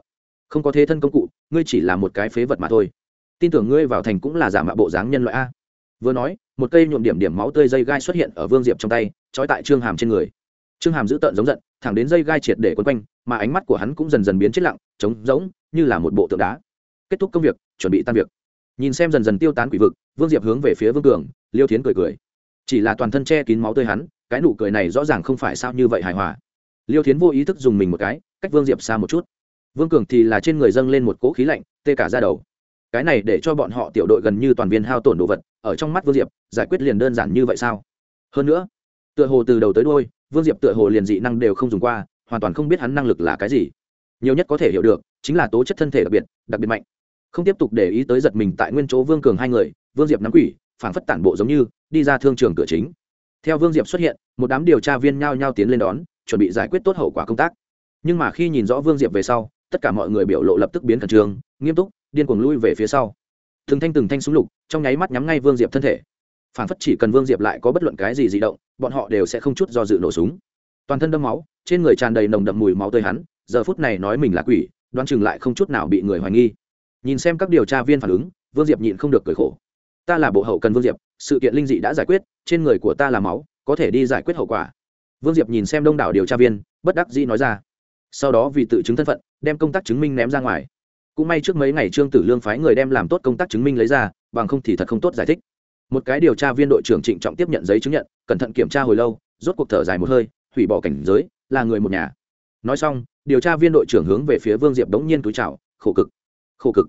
Không có thế thân công cụ, ngươi chỉ là một cái phế vật mà thôi. Tin tưởng ngươi vào thành cũng là giả mạo bộ dáng nhân loại a. Vừa nói, một cây nhuộm điểm điểm máu tươi dây gai xuất hiện ở vương diệp trong tay, trói tại trương hàm trên người. Trương hàm giữ tợn giống giận, thẳng đến dây gai triệt để quấn quanh, mà ánh mắt của hắn cũng dần dần biến chết lặng, trống rỗng, như là một bộ tượng đá kết thúc công việc, chuẩn bị tan việc. Nhìn xem dần dần tiêu tán quỷ vực, vương diệp hướng về phía vương cường, liêu thiến cười cười. Chỉ là toàn thân che kín máu tươi hắn, cái nụ cười này rõ ràng không phải sao như vậy hài hòa. Liêu thiến vô ý thức dùng mình một cái, cách vương diệp xa một chút. Vương cường thì là trên người dâng lên một cỗ khí lạnh, tê cả ra đầu. Cái này để cho bọn họ tiểu đội gần như toàn viên hao tổn đồ vật, ở trong mắt vương diệp, giải quyết liền đơn giản như vậy sao? Hơn nữa, tựa hồ từ đầu tới đôi vương diệp tựa hồ liền dị năng đều không dùng qua, hoàn toàn không biết hắn năng lực là cái gì. Nhiều nhất có thể hiểu được, chính là tố chất thân thể đặc biệt đặc biệt mạnh không tiếp tục để ý tới giật mình tại nguyên chỗ vương cường hai người, vương diệp nắm quỷ, phảng phất tản bộ giống như, đi ra thương trường cửa chính. Theo vương diệp xuất hiện, một đám điều tra viên nhao nhao tiến lên đón, chuẩn bị giải quyết tốt hậu quả công tác. Nhưng mà khi nhìn rõ vương diệp về sau, tất cả mọi người biểu lộ lập tức biến khẩn trương, nghiêm túc, điên cuồng lui về phía sau. Từng thanh từng thanh súng lục, trong nháy mắt nhắm ngay vương diệp thân thể. Phản phất chỉ cần vương diệp lại có bất luận cái gì di động, bọn họ đều sẽ không chút do dự nổ súng. Toàn thân đâm máu, trên người tràn đầy nồng đậm mùi máu tươi hắn, giờ phút này nói mình là quỷ, đoán chừng lại không chút nào bị người hoài nghi nhìn xem các điều tra viên phản ứng, vương diệp nhịn không được cười khổ. Ta là bộ hậu cần vương diệp, sự kiện linh dị đã giải quyết, trên người của ta là máu, có thể đi giải quyết hậu quả. Vương diệp nhìn xem đông đảo điều tra viên, bất đắc dĩ nói ra. Sau đó vì tự chứng thân phận, đem công tác chứng minh ném ra ngoài. Cũng may trước mấy ngày trương tử lương phái người đem làm tốt công tác chứng minh lấy ra, bằng không thì thật không tốt giải thích. Một cái điều tra viên đội trưởng trịnh trọng tiếp nhận giấy chứng nhận, cẩn thận kiểm tra hồi lâu, rốt cuộc thở dài một hơi, hủy bỏ cảnh giới, là người một nhà. Nói xong, điều tra viên đội trưởng hướng về phía vương diệp đống nhiên túi chào, khổ cực khổ cực.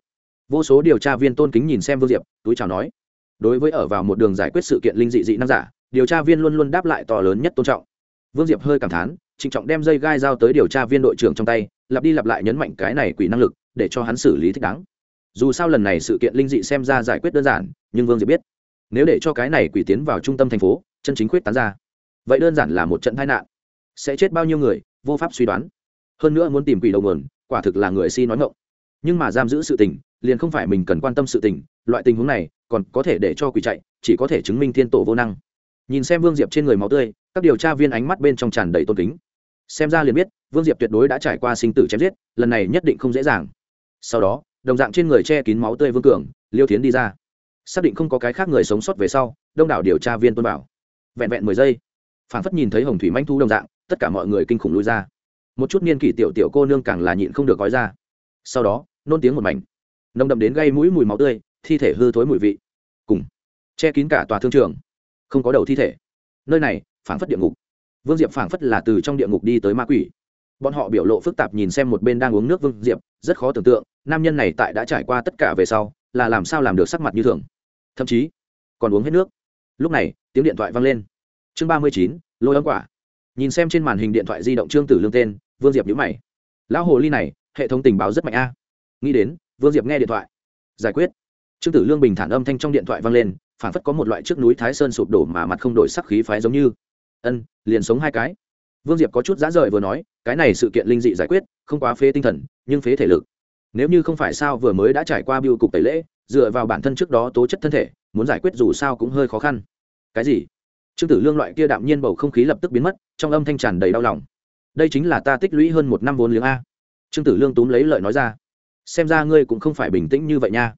Vô số điều tra viên tôn kính nhìn xem vương diệp, túi chào nói, đối với ở vào một đường giải quyết sự kiện linh dị dị năng giả, điều tra viên luôn luôn đáp lại to lớn nhất tôn trọng. Vương diệp hơi cảm thán, trịnh trọng đem dây gai giao tới điều tra viên đội trưởng trong tay, lặp đi lặp lại nhấn mạnh cái này quỷ năng lực, để cho hắn xử lý thích đáng. Dù sao lần này sự kiện linh dị xem ra giải quyết đơn giản, nhưng vương diệp biết, nếu để cho cái này quỷ tiến vào trung tâm thành phố, chân chính quyết tán ra, vậy đơn giản là một trận tai nạn. Sẽ chết bao nhiêu người, vô pháp suy đoán. Hơn nữa muốn tìm quỷ đầu nguồn, quả thực là người si nói ngộng nhưng mà giam giữ sự tình, liền không phải mình cần quan tâm sự tình, loại tình huống này còn có thể để cho quỷ chạy, chỉ có thể chứng minh thiên tổ vô năng. Nhìn xem vương diệp trên người máu tươi, các điều tra viên ánh mắt bên trong tràn đầy tôn kính. Xem ra liền biết, vương diệp tuyệt đối đã trải qua sinh tử chém giết, lần này nhất định không dễ dàng. Sau đó, đồng dạng trên người che kín máu tươi vương cường, liêu tiến đi ra. Xác định không có cái khác người sống sót về sau, đông đảo điều tra viên tôn bảo vẹn vẹn mười giây phản phất nhìn thấy hồng thủy manh thu đồng dạng, tất cả mọi người kinh khủng lui ra. Một chút niên kỷ tiểu tiểu cô nương càng là nhịn không được gói ra sau đó, nôn tiếng một mảnh. Nồng đậm đến gây mũi mùi máu tươi, thi thể hư thối mùi vị. Cùng, che kín cả tòa thương trường. Không có đầu thi thể. Nơi này, phảng phất địa ngục. Vương diệp phảng phất là từ trong địa ngục đi tới ma quỷ. Bọn họ biểu lộ phức tạp nhìn xem một bên đang uống nước vương diệp, rất khó tưởng tượng, nam nhân này tại đã trải qua tất cả về sau, là làm sao làm được sắc mặt như thường. Thậm chí, còn uống hết nước. Lúc này, tiếng điện thoại vang lên. Chương ba mươi chín, lôi ấm quả. Nhìn xem trên màn hình điện thoại di động trương tử lương tên, vương diệp nhữ mày. Lão hồ ly này hệ thống tình báo rất mạnh a. Nghĩ đến, vương diệp nghe điện thoại. Giải quyết. Trương tử lương bình thản âm thanh trong điện thoại vang lên phản phất có một loại trước núi thái sơn sụp đổ mà mặt không đổi sắc khí phái giống như. Ân, liền sống hai cái. Vương diệp có chút dã rời vừa nói, cái này sự kiện linh dị giải quyết, không quá phế tinh thần, nhưng phế thể lực. Nếu như không phải sao vừa mới đã trải qua biêu cục tẩy lễ, dựa vào bản thân trước đó tố chất thân thể, muốn giải quyết dù sao cũng hơi khó khăn. Cái gì? Trương tử lương loại kia đạm nhiên bầu không khí lập tức biến mất, trong âm thanh tràn đầy đau lòng. Đây chính là ta tích lũy hơn một năm vốn liếng a trương tử lương túm lấy lợi nói ra. Xem ra ngươi cũng không phải bình tĩnh như vậy nha.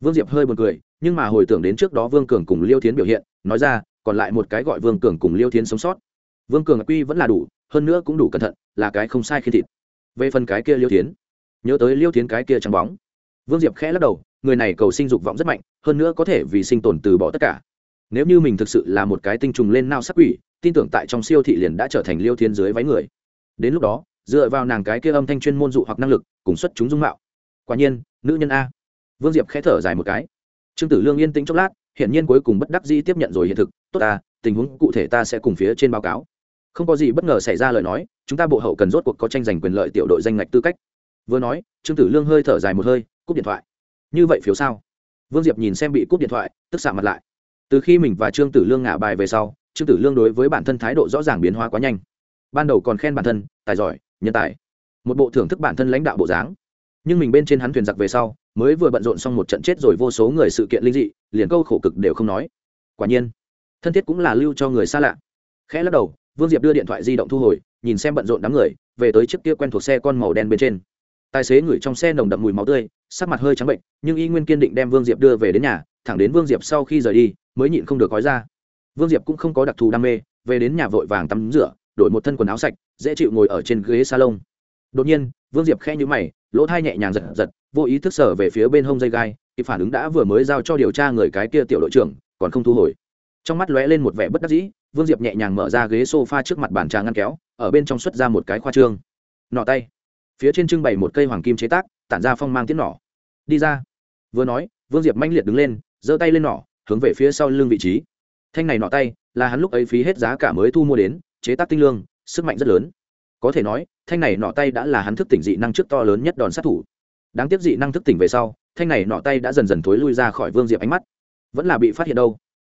Vương diệp hơi b u ồ n cười, nhưng mà hồi tưởng đến trước đó vương cường cùng liêu thiến biểu hiện, nói ra, còn lại một cái gọi vương cường cùng liêu thiến sống sót. Vương cường quy vẫn là đủ, hơn nữa cũng đủ cẩn thận, là cái không sai khi thịt. Về phần cái kia liêu thiến, nhớ tới liêu thiến cái kia trắng bóng. Vương diệp khẽ lắc đầu, người này cầu sinh dục vọng rất mạnh, hơn nữa có thể vì sinh tồn từ bỏ tất cả. Nếu như mình thực sự là một cái tinh trùng lên nao sắc quỷ, tin tưởng tại trong siêu thị liền đã trở thành liêu thiên dưới váy người. Đến lúc đó dựa vào nàng cái kia âm thanh chuyên môn dụ hoặc năng lực, cùng xuất chúng dung mạo. Quả nhiên, nữ nhân a. Vương diệp khẽ thở dài một cái. Trương tử lương yên tĩnh chốc lát, hiển nhiên cuối cùng bất đắc dĩ tiếp nhận rồi hiện thực. Tốt ta, tình huống cụ thể ta sẽ cùng phía trên báo cáo. Không có gì bất ngờ xảy ra lời nói, chúng ta bộ hậu cần rốt cuộc có tranh giành quyền lợi tiểu đội danh ngạch tư cách. Vừa nói, trương tử lương hơi thở dài một hơi, cúp điện thoại. Như vậy phiếu sao? Vương diệp nhìn xem bị cúp điện thoại, tức xạ mặt lại. Từ khi mình và trương tử lương ngả bài về sau, trương tử lương đối với bản thân thái độ rõ ràng biến hóa quá nhanh. Ban đầu còn khen bản thân, tài giỏi nhân tài. Một bộ thưởng thức bản thân lãnh đạo bộ dáng. Nhưng mình bên trên hắn thuyền giặc về sau, mới vừa bận rộn xong một trận chết rồi vô số người sự kiện linh dị, liền câu khổ cực đều không nói. Quả nhiên, thân thiết cũng là lưu cho người xa lạ. Khẽ lắc đầu, vương diệp đưa điện thoại di động thu hồi, nhìn xem bận rộn đám người, về tới chiếc kia quen thuộc xe con màu đen bên trên. Tài xế ngửi trong xe nồng đậm mùi máu tươi, sắc mặt hơi trắng bệnh, nhưng y nguyên kiên định đem vương diệp đưa về đến nhà, thẳng đến vương diệp sau khi rời đi, mới nhịn không được gói ra. Vương diệp cũng không có đặc thù đam mê, về đến nhà vội vàng tắm rửa đổi một thân quần áo sạch, dễ chịu ngồi ở trên ghế salon. Đột nhiên, vương diệp khe nhữ mày, lỗ thai nhẹ nhàng giật giật, vô ý thức sở về phía bên hông dây gai, kịp phản ứng đã vừa mới giao cho điều tra người cái kia tiểu đội trưởng, còn không thu hồi. Trong mắt lóe lên một vẻ bất đắc dĩ, vương diệp nhẹ nhàng mở ra ghế s o f a trước mặt bàn trà ngăn kéo, ở bên trong xuất ra một cái khoa trương. Nọ tay. Phía trên trưng bày một cây hoàng kim chế tác, tản ra phong mang tiếng nỏ. Đi ra. Vừa nói, vương diệp manh liệt đứng lên, giơ tay lên nỏ, hướng về phía sau lưng vị trí. Thanh này nọ tay, là hắn lúc ấy phí hết giá cả mới thu mua đến chế tác tinh lương, sức mạnh rất lớn. Có thể nói, thanh này nọ tay đã là hắn thức tỉnh dị năng trước to lớn nhất đòn sát thủ. Đáng tiếc dị năng thức tỉnh về sau, thanh này nọ tay đã dần dần thối lui ra khỏi vương diệp ánh mắt. Vẫn là bị phát hiện đâu.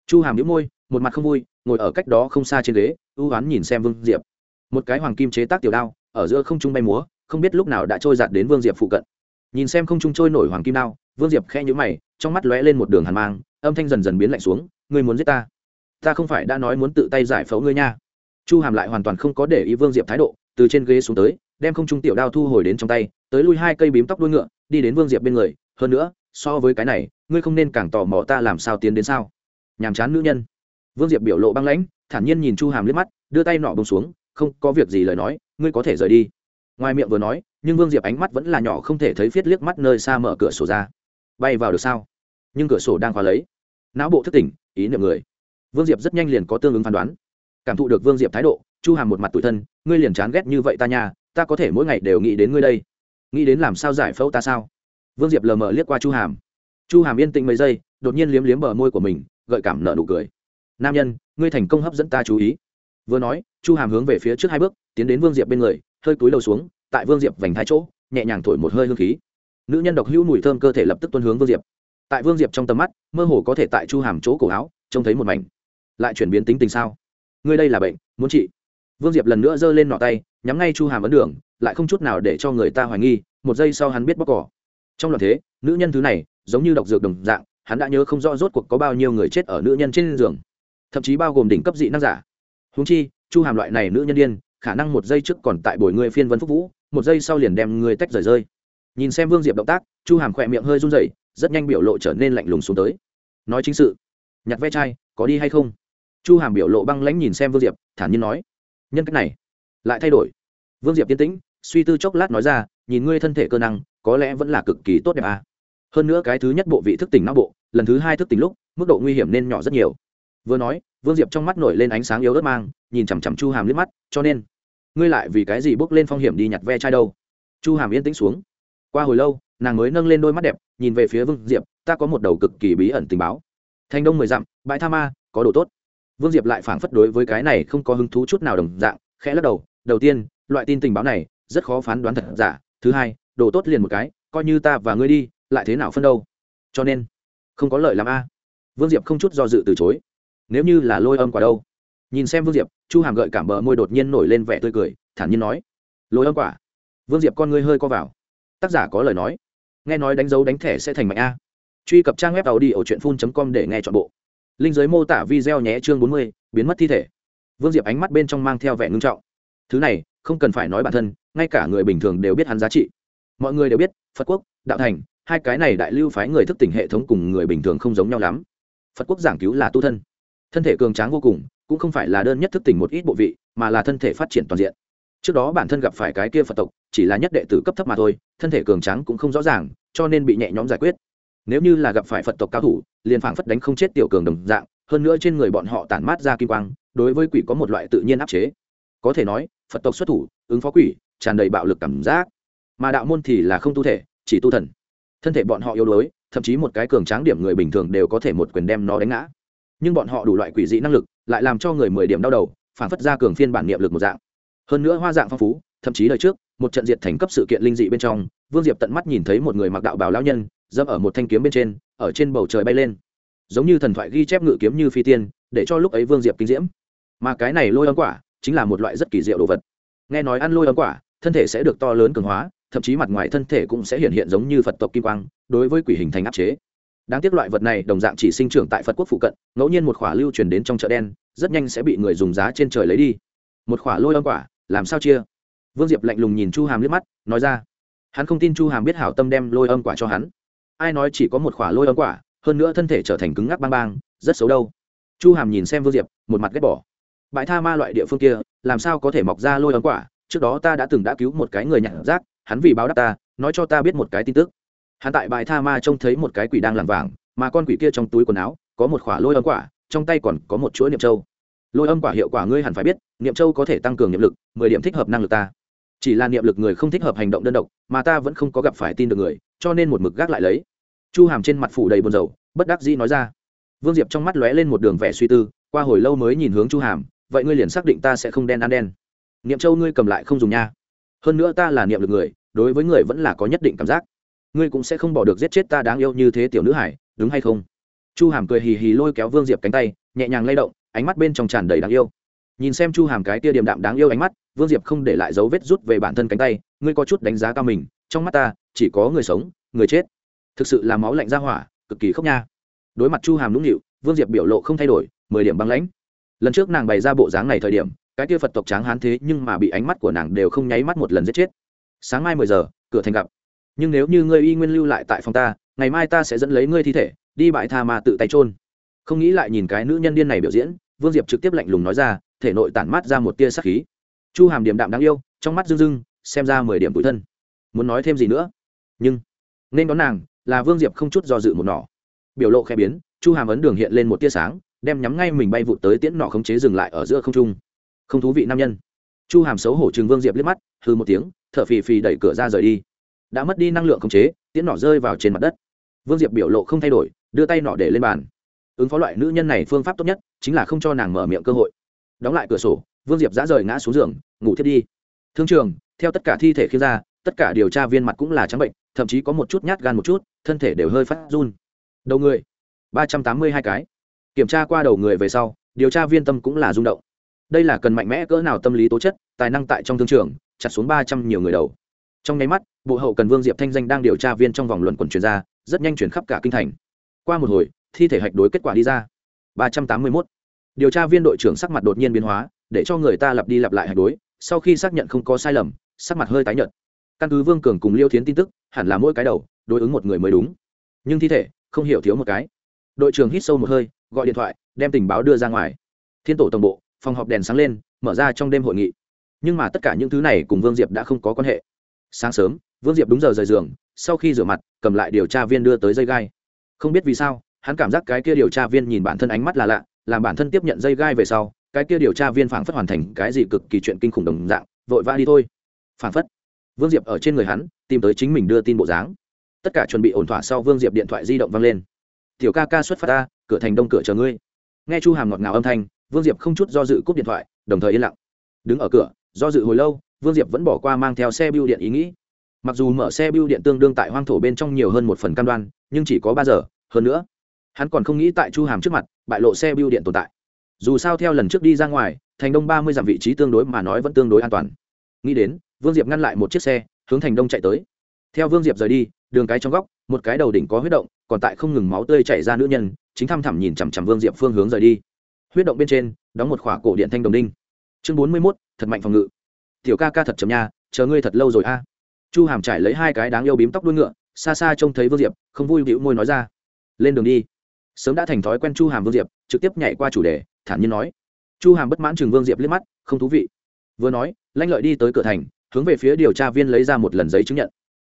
Chu hàm nhữ môi, một mặt không vui, ngồi ở cách đó không xa trên ghế, ưu oán nhìn xem vương diệp. Một cái hoàng kim chế tác tiểu đao, ở giữa không trung bay múa, không biết lúc nào đã trôi giạt đến vương diệp phụ cận. Nhìn xem không trung trôi nổi hoàng kim đao, vương diệp khẽ nhữ mày, trong mắt lóe lên một đường hàn mang, âm thanh dần dần biến lạnh xuống, ngươi muốn giết ta? Ta không phải đã nói muốn tự tay giải phẫu ngươi nha chu hàm lại hoàn toàn không có để ý vương diệp thái độ, từ trên ghế xuống tới, đem không trung tiểu đao thu hồi đến trong tay, tới lui hai cây bím tóc đuôi ngựa, đi đến vương diệp bên người, hơn nữa, so với cái này, ngươi không nên càng tò mò ta làm sao tiến đến sao? Nhàm chán nữ nhân. Vương diệp biểu lộ băng lãnh, thản nhiên nhìn chu hàm liếc mắt, đưa tay nọ bông xuống, không, có việc gì lời nói, ngươi có thể rời đi. Ngoài miệng vừa nói, nhưng vương diệp ánh mắt vẫn là nhỏ không thể thấy viết liếc mắt nơi xa mở cửa sổ ra. Bay vào được sao? Nhưng cửa sổ đang khóa lấy. Não bộ thức tỉnh, ý niệm người. Vương diệp rất nhanh liền có tương ứng phán đoán cảm thụ được vương diệp thái độ chu hàm một mặt tủi thân ngươi liền chán ghét như vậy ta nhà, ta có thể mỗi ngày đều nghĩ đến ngươi đây. Nghĩ đến làm sao giải phẫu ta sao? Vương diệp lờ mờ liếc qua chu hàm. Chu hàm yên tĩnh mấy giây đột nhiên liếm liếm bờ môi của mình gợi cảm nợ nụ cười. Nam nhân ngươi thành công hấp dẫn ta chú ý. Vừa nói chu hàm hướng về phía trước hai bước tiến đến vương diệp bên người hơi túi đầu xuống tại vương diệp vành thái chỗ nhẹ nhàng thổi một hơi hương khí. Nữ nhân độc hữu mùi thơm cơ thể lập tức tuân hướng vương diệp. Tại vương diệp trong tầm mắt mơ hồ có thể tại chu hàm chỗ cổ áo trông thấy một mảnh. Lại chuyển biến tính tình sao? Ngươi đây là bệnh, muốn trị. Vương diệp lần nữa giơ lên nọ tay, nhắm ngay chu hàm ấn đường, lại không chút nào để cho người ta hoài nghi, một giây sau hắn biết bóc cỏ. Trong loạt thế, nữ nhân thứ này, giống như độc dược đồng dạng, hắn đã nhớ không rõ rốt cuộc có bao nhiêu người chết ở nữ nhân trên giường. Thậm chí bao gồm đỉnh cấp dị năng giả. Húng chi, chu hàm loại này nữ nhân đ i ê n khả năng một giây trước còn tại bồi người phiên vân phúc vũ, một giây sau liền đem người tách rời rơi. Nhìn xem vương diệp động tác, chu hàm khỏe miệng hơi run rẩy, rất nhanh biểu lộ trở nên lạnh lùng xuống tới. Nói chính sự. Nhặt ve chai, có đi hay không? Chu hàm biểu lộ băng lãnh nhìn xem vương diệp, thản nhiên nói, nhân cách này lại thay đổi. Vương diệp tiến tĩnh, suy tư chốc lát nói ra, nhìn ngươi thân thể cơ năng, có lẽ vẫn là cực kỳ tốt đẹp à. hơn nữa cái thứ nhất bộ vị thức tỉnh não bộ, lần thứ hai thức tỉnh lúc, mức độ nguy hiểm nên nhỏ rất nhiều. Vừa nói, vương diệp trong mắt nổi lên ánh sáng yếu ớt mang, nhìn chằm chằm chu hàm liếc mắt, cho nên, ngươi lại vì cái gì bước lên phong hiểm đi nhặt ve chai đâu? Chu hàm yên tĩnh xuống. Qua hồi lâu, nàng mới nâng lên đôi mắt đẹp, nhìn về phía vương diệp, ta có một đầu cực kỳ bí ẩn tình báo. Thành đông mười dặm, bãi tha ma, có đồ tốt vương diệp lại phảng phất đối với cái này không có hứng thú chút nào đồng dạng, khẽ lắc đầu đầu tiên, loại tin tình báo này rất khó phán đoán thật giả. Thứ hai, đồ tốt liền một cái, coi như ta và ngươi đi, lại thế nào phân đâu? Cho nên, không có lợi làm a. Vương diệp không chút do dự từ chối. Nếu như là lôi âm quả đâu? Nhìn xem vương diệp, chu hàm gợi cảm bờ môi đột nhiên nổi lên vẻ tươi cười, thản nhiên nói, lôi âm quả? Vương diệp con ngươi hơi co vào. Tác giả có lời nói. Nghe nói đánh dấu đánh thẻ sẽ thành mạnh a. Truy cập trang web tàu đi ở truyện phun com để nghe t h ọ n bộ linh giới mô tả video nhé chương bốn mươi, biến mất thi thể. Vương diệp ánh mắt bên trong mang theo vẻ ngưng trọng. Thứ này, không cần phải nói bản thân, ngay cả người bình thường đều biết hắn giá trị. Mọi người đều biết, phật quốc, đạo thành, hai cái này đại lưu phái người thức tỉnh hệ thống cùng người bình thường không giống nhau lắm. Phật quốc giảng cứu là tu thân. Thân thể cường tráng vô cùng, cũng không phải là đơn nhất thức tỉnh một ít bộ vị, mà là thân thể phát triển toàn diện. Trước đó bản thân gặp phải cái kia phật tộc, chỉ là nhất đệ tử cấp thấp mà thôi, thân thể cường tráng cũng không rõ ràng, cho nên bị nhẹ nhõm giải quyết nếu như là gặp phải phật tộc cao thủ, liền phảng phất đánh không chết tiểu cường đồng dạng, hơn nữa trên người bọn họ tản mát ra kim quang, đối với quỷ có một loại tự nhiên áp chế. Có thể nói, phật tộc xuất thủ, ứng phó quỷ, tràn đầy bạo lực cảm giác. Mà đạo môn thì là không tu thể, chỉ tu thần. Thân thể bọn họ yếu đuối, thậm chí một cái cường tráng điểm người bình thường đều có thể một quyền đem nó đánh ngã. Nhưng bọn họ đủ loại quỷ dị năng lực, lại làm cho người mười điểm đau đầu phản phất ra cường phiên bản niệm lực một dạng. Hơn nữa hoa dạng phong phú, thậm chí đời trước, một trận diệt thành cấp sự kiện linh dị bên trong, vương diệp tận mắt nhìn thấy một người mặc đạo bào lão nhân dẫm ở một thanh kiếm bên trên, ở trên bầu trời bay lên. Giống như thần thoại ghi chép ngự kiếm như phi tiên, để cho lúc ấy vương diệp kinh diễm. Mà cái này lôi âm quả chính là một loại rất kỳ diệu đồ vật. Nghe nói ăn lôi âm quả, thân thể sẽ được to lớn cường hóa, thậm chí mặt ngoài thân thể cũng sẽ hiện hiện giống như phật tộc kim quang, đối với quỷ hình thành áp chế. Đáng tiếc loại vật này đồng dạng chỉ sinh trưởng tại phật quốc phụ cận, ngẫu nhiên một khỏa lưu truyền đến trong chợ đen, rất nhanh sẽ bị người dùng giá trên trời lấy đi. Một khỏa lôi âm quả, làm sao chia? Vương diệp lạnh lùng nhìn chu hàm liếc mắt, nói ra. Hắn không tin chu hàm biết hảo tâm đem lôi âm quả cho hắn ai nói chỉ có một khỏa lôi âm quả, hơn nữa thân thể trở thành cứng ngắc bang bang, rất xấu đâu. Chu hàm nhìn xem vương diệp, một mặt ghét bỏ. Bãi tha ma loại địa phương kia, làm sao có thể mọc ra lôi âm quả? Trước đó ta đã từng đã cứu một cái người nhặt rác, hắn vì báo đáp ta, nói cho ta biết một cái tin tức. Hắn tại bãi tha ma trông thấy một cái quỷ đang làm vàng, mà con quỷ kia trong túi quần áo, có một khỏa lôi âm quả, trong tay còn có một chuỗi niệm châu. Lôi âm quả hiệu quả ngươi hẳn phải biết, niệm châu có thể tăng cường niệm lực, mười điểm thích hợp năng lực ta chỉ là niệm lực người không thích hợp hành động đơn độc, mà ta vẫn không có gặp phải tin được người, cho nên một mực gác lại lấy. Chu hàm trên mặt phủ đầy buồn rầu, bất đắc dĩ nói ra. Vương diệp trong mắt lóe lên một đường vẻ suy tư, qua hồi lâu mới nhìn hướng chu hàm, vậy ngươi liền xác định ta sẽ không đen ăn đen. Niệm châu ngươi cầm lại không dùng nha. Hơn nữa ta là niệm lực người, đối với người vẫn là có nhất định cảm giác. Ngươi cũng sẽ không bỏ được giết chết ta đáng yêu như thế tiểu nữ hải, đúng hay không? Chu hàm cười hì hì lôi kéo vương diệp cánh tay, nhẹ nhàng lay động, ánh mắt bên trong tràn đầy đáng yêu nhìn xem chu hàm cái tia điềm đạm đáng yêu ánh mắt, vương diệp không để lại dấu vết rút về bản thân cánh tay, ngươi có chút đánh giá cao mình, trong mắt ta, chỉ có người sống, người chết. Thực sự là máu lạnh ra hỏa, cực kỳ khốc nha. Đối mặt chu hàm nũng nịu, vương diệp biểu lộ không thay đổi, mười điểm băng lãnh. Lần trước nàng bày ra bộ dáng này thời điểm, cái kia phật tộc tráng hán thế nhưng mà bị ánh mắt của nàng đều không nháy mắt một lần giết chết. Sáng mai mười giờ, cửa thành gặp. Nhưng nếu như ngươi y nguyên lưu lại tại phòng ta, ngày mai ta sẽ dẫn lấy ngươi thi thể, đi bại tha mà tự tay trôn không nghĩ lại nhìn cái nữ nhân điên này biểu diễn, vương diệp trực tiếp lạnh lùng nói ra thể nội tản mát ra một tia sắc khí. Chu hàm điểm đạm đáng yêu, trong mắt rưng rưng, xem ra mười điểm tủi thân. Muốn nói thêm gì nữa? Nhưng, nên đón nàng là vương diệp không chút do dự một nỏ biểu lộ khẽ biến, chu hàm ấn đường hiện lên một tia sáng, đem nhắm ngay mình bay vụt tới tiễn nọ khống chế dừng lại ở giữa không trung. Không thú vị nam nhân. Chu hàm xấu hổ chừng vương diệp liếc mắt hư một tiếng t h ở phì phì đẩy cửa ra rời đi. Đã mất đi năng lượng khống chế, tiễn nọ rơi vào trên mặt đất. Vương diệp biểu lộ không thay đổi, đưa tay nọ để lên bàn. Ứng phó loại nữ nhân này phương pháp tốt nhất chính là không cho nàng mở miệng cơ hội đóng lại cửa sổ, vương diệp giã rời ngã xuống giường, ngủ thiết đi. Thương trường, theo tất cả thi thể khi ra, tất cả điều tra viên mặt cũng là trắng bệnh, thậm chí có một chút nhát gan một chút, thân thể đều hơi phát run. Đầu người, ba trăm tám mươi hai cái. Kiểm tra qua đầu người về sau, điều tra viên tâm cũng là rung động. Đây là cần mạnh mẽ cỡ nào tâm lý tố chất, tài năng tại trong thương trường, chặt xuống ba trăm nhiều người đầu. Trong nháy mắt, bộ hậu cần vương diệp thanh danh đang điều tra viên trong vòng luận quần chuyên gia rất nhanh chuyển khắp cả kinh thành. Qua một hồi, thi thể hạch đối kết quả đi ra. Ba trăm tám mươi mốt điều tra viên đội trưởng sắc mặt đột nhiên biến hóa, để cho người ta lặp đi lặp lại hạch đối, sau khi xác nhận không có sai lầm, sắc mặt hơi tái nhợt. Căn cứ vương cường cùng liêu thiến tin tức, hẳn là mỗi cái đầu, đối ứng một người mới đúng. Nhưng thi thể, không hiểu thiếu một cái. Đội trưởng hít sâu một hơi, gọi điện thoại, đem tình báo đưa ra ngoài. Thiên tổ tổng bộ, phòng họp đèn sáng lên, mở ra trong đêm hội nghị. Nhưng mà tất cả những thứ này cùng vương diệp đã không có quan hệ. Sáng sớm, vương diệp đúng giờ rời giường, sau khi rửa mặt, cầm lại điều tra viên đưa tới dây gai. Không biết vì sao, hắn cảm giác cái kia điều tra viên nhìn bản thân ánh mắt là lạ làm bản thân tiếp nhận dây gai về sau, cái kia điều tra viên phảng phất hoàn thành cái gì cực kỳ chuyện kinh khủng đồng dạng, vội vã đi thôi. Phảng phất, vương diệp ở trên người hắn, tìm tới chính mình đưa tin bộ dáng. Tất cả chuẩn bị ổn thỏa sau vương diệp điện thoại di động văng lên. Tiểu ca ca xuất phát ta, cửa thành đông cửa chờ ngươi. Nghe chu hàm ngọt ngào âm thanh, vương diệp không chút do dự cúp điện thoại, đồng thời yên lặng. Đứng ở cửa, do dự hồi lâu, vương diệp vẫn bỏ qua mang theo xe bưu điện ý nghĩ. Mặc dù mở xe bưu điện tương đương tại hoang thổ bên trong nhiều hơn một phần cam đoan, nhưng chỉ có ba giờ, hơn nữa hắn còn không nghĩ tại chu hàm trước mặt, bại lộ xe bưu điện tồn tại. Dù sao theo lần trước đi ra ngoài, thành đông ba mươi dặm vị trí tương đối mà nói vẫn tương đối an toàn. Nghĩ đến, vương diệp ngăn lại một chiếc xe, hướng thành đông chạy tới. Theo vương diệp rời đi, đường cái trong góc, một cái đầu đỉnh có huyết động, còn tại không ngừng máu tươi chảy ra nữ nhân, chính thăm thẳm nhìn chằm chằm vương diệp phương hướng rời đi. Huyết động bên trên, đóng một khỏa cổ điện thanh đồng đinh. Chương bốn mươi mốt, thật mạnh phòng ngự. Tiểu ca ca thật chầm nha, chờ ngươi thật lâu rồi a. Chu hàm trải lấy hai cái đáng yêu bím tóc đuôi ngựa, xa xa trông thấy vương diệp, không vui bĩu môi nói ra. Lên đường đi sớm đã thành thói quen chu hàm vương diệp, trực tiếp nhảy qua chủ đề, thản nhiên nói. Chu hàm bất mãn chừng vương diệp liếc mắt, không thú vị. Vừa nói lanh lợi đi tới cửa thành, hướng về phía điều tra viên lấy ra một lần giấy chứng nhận.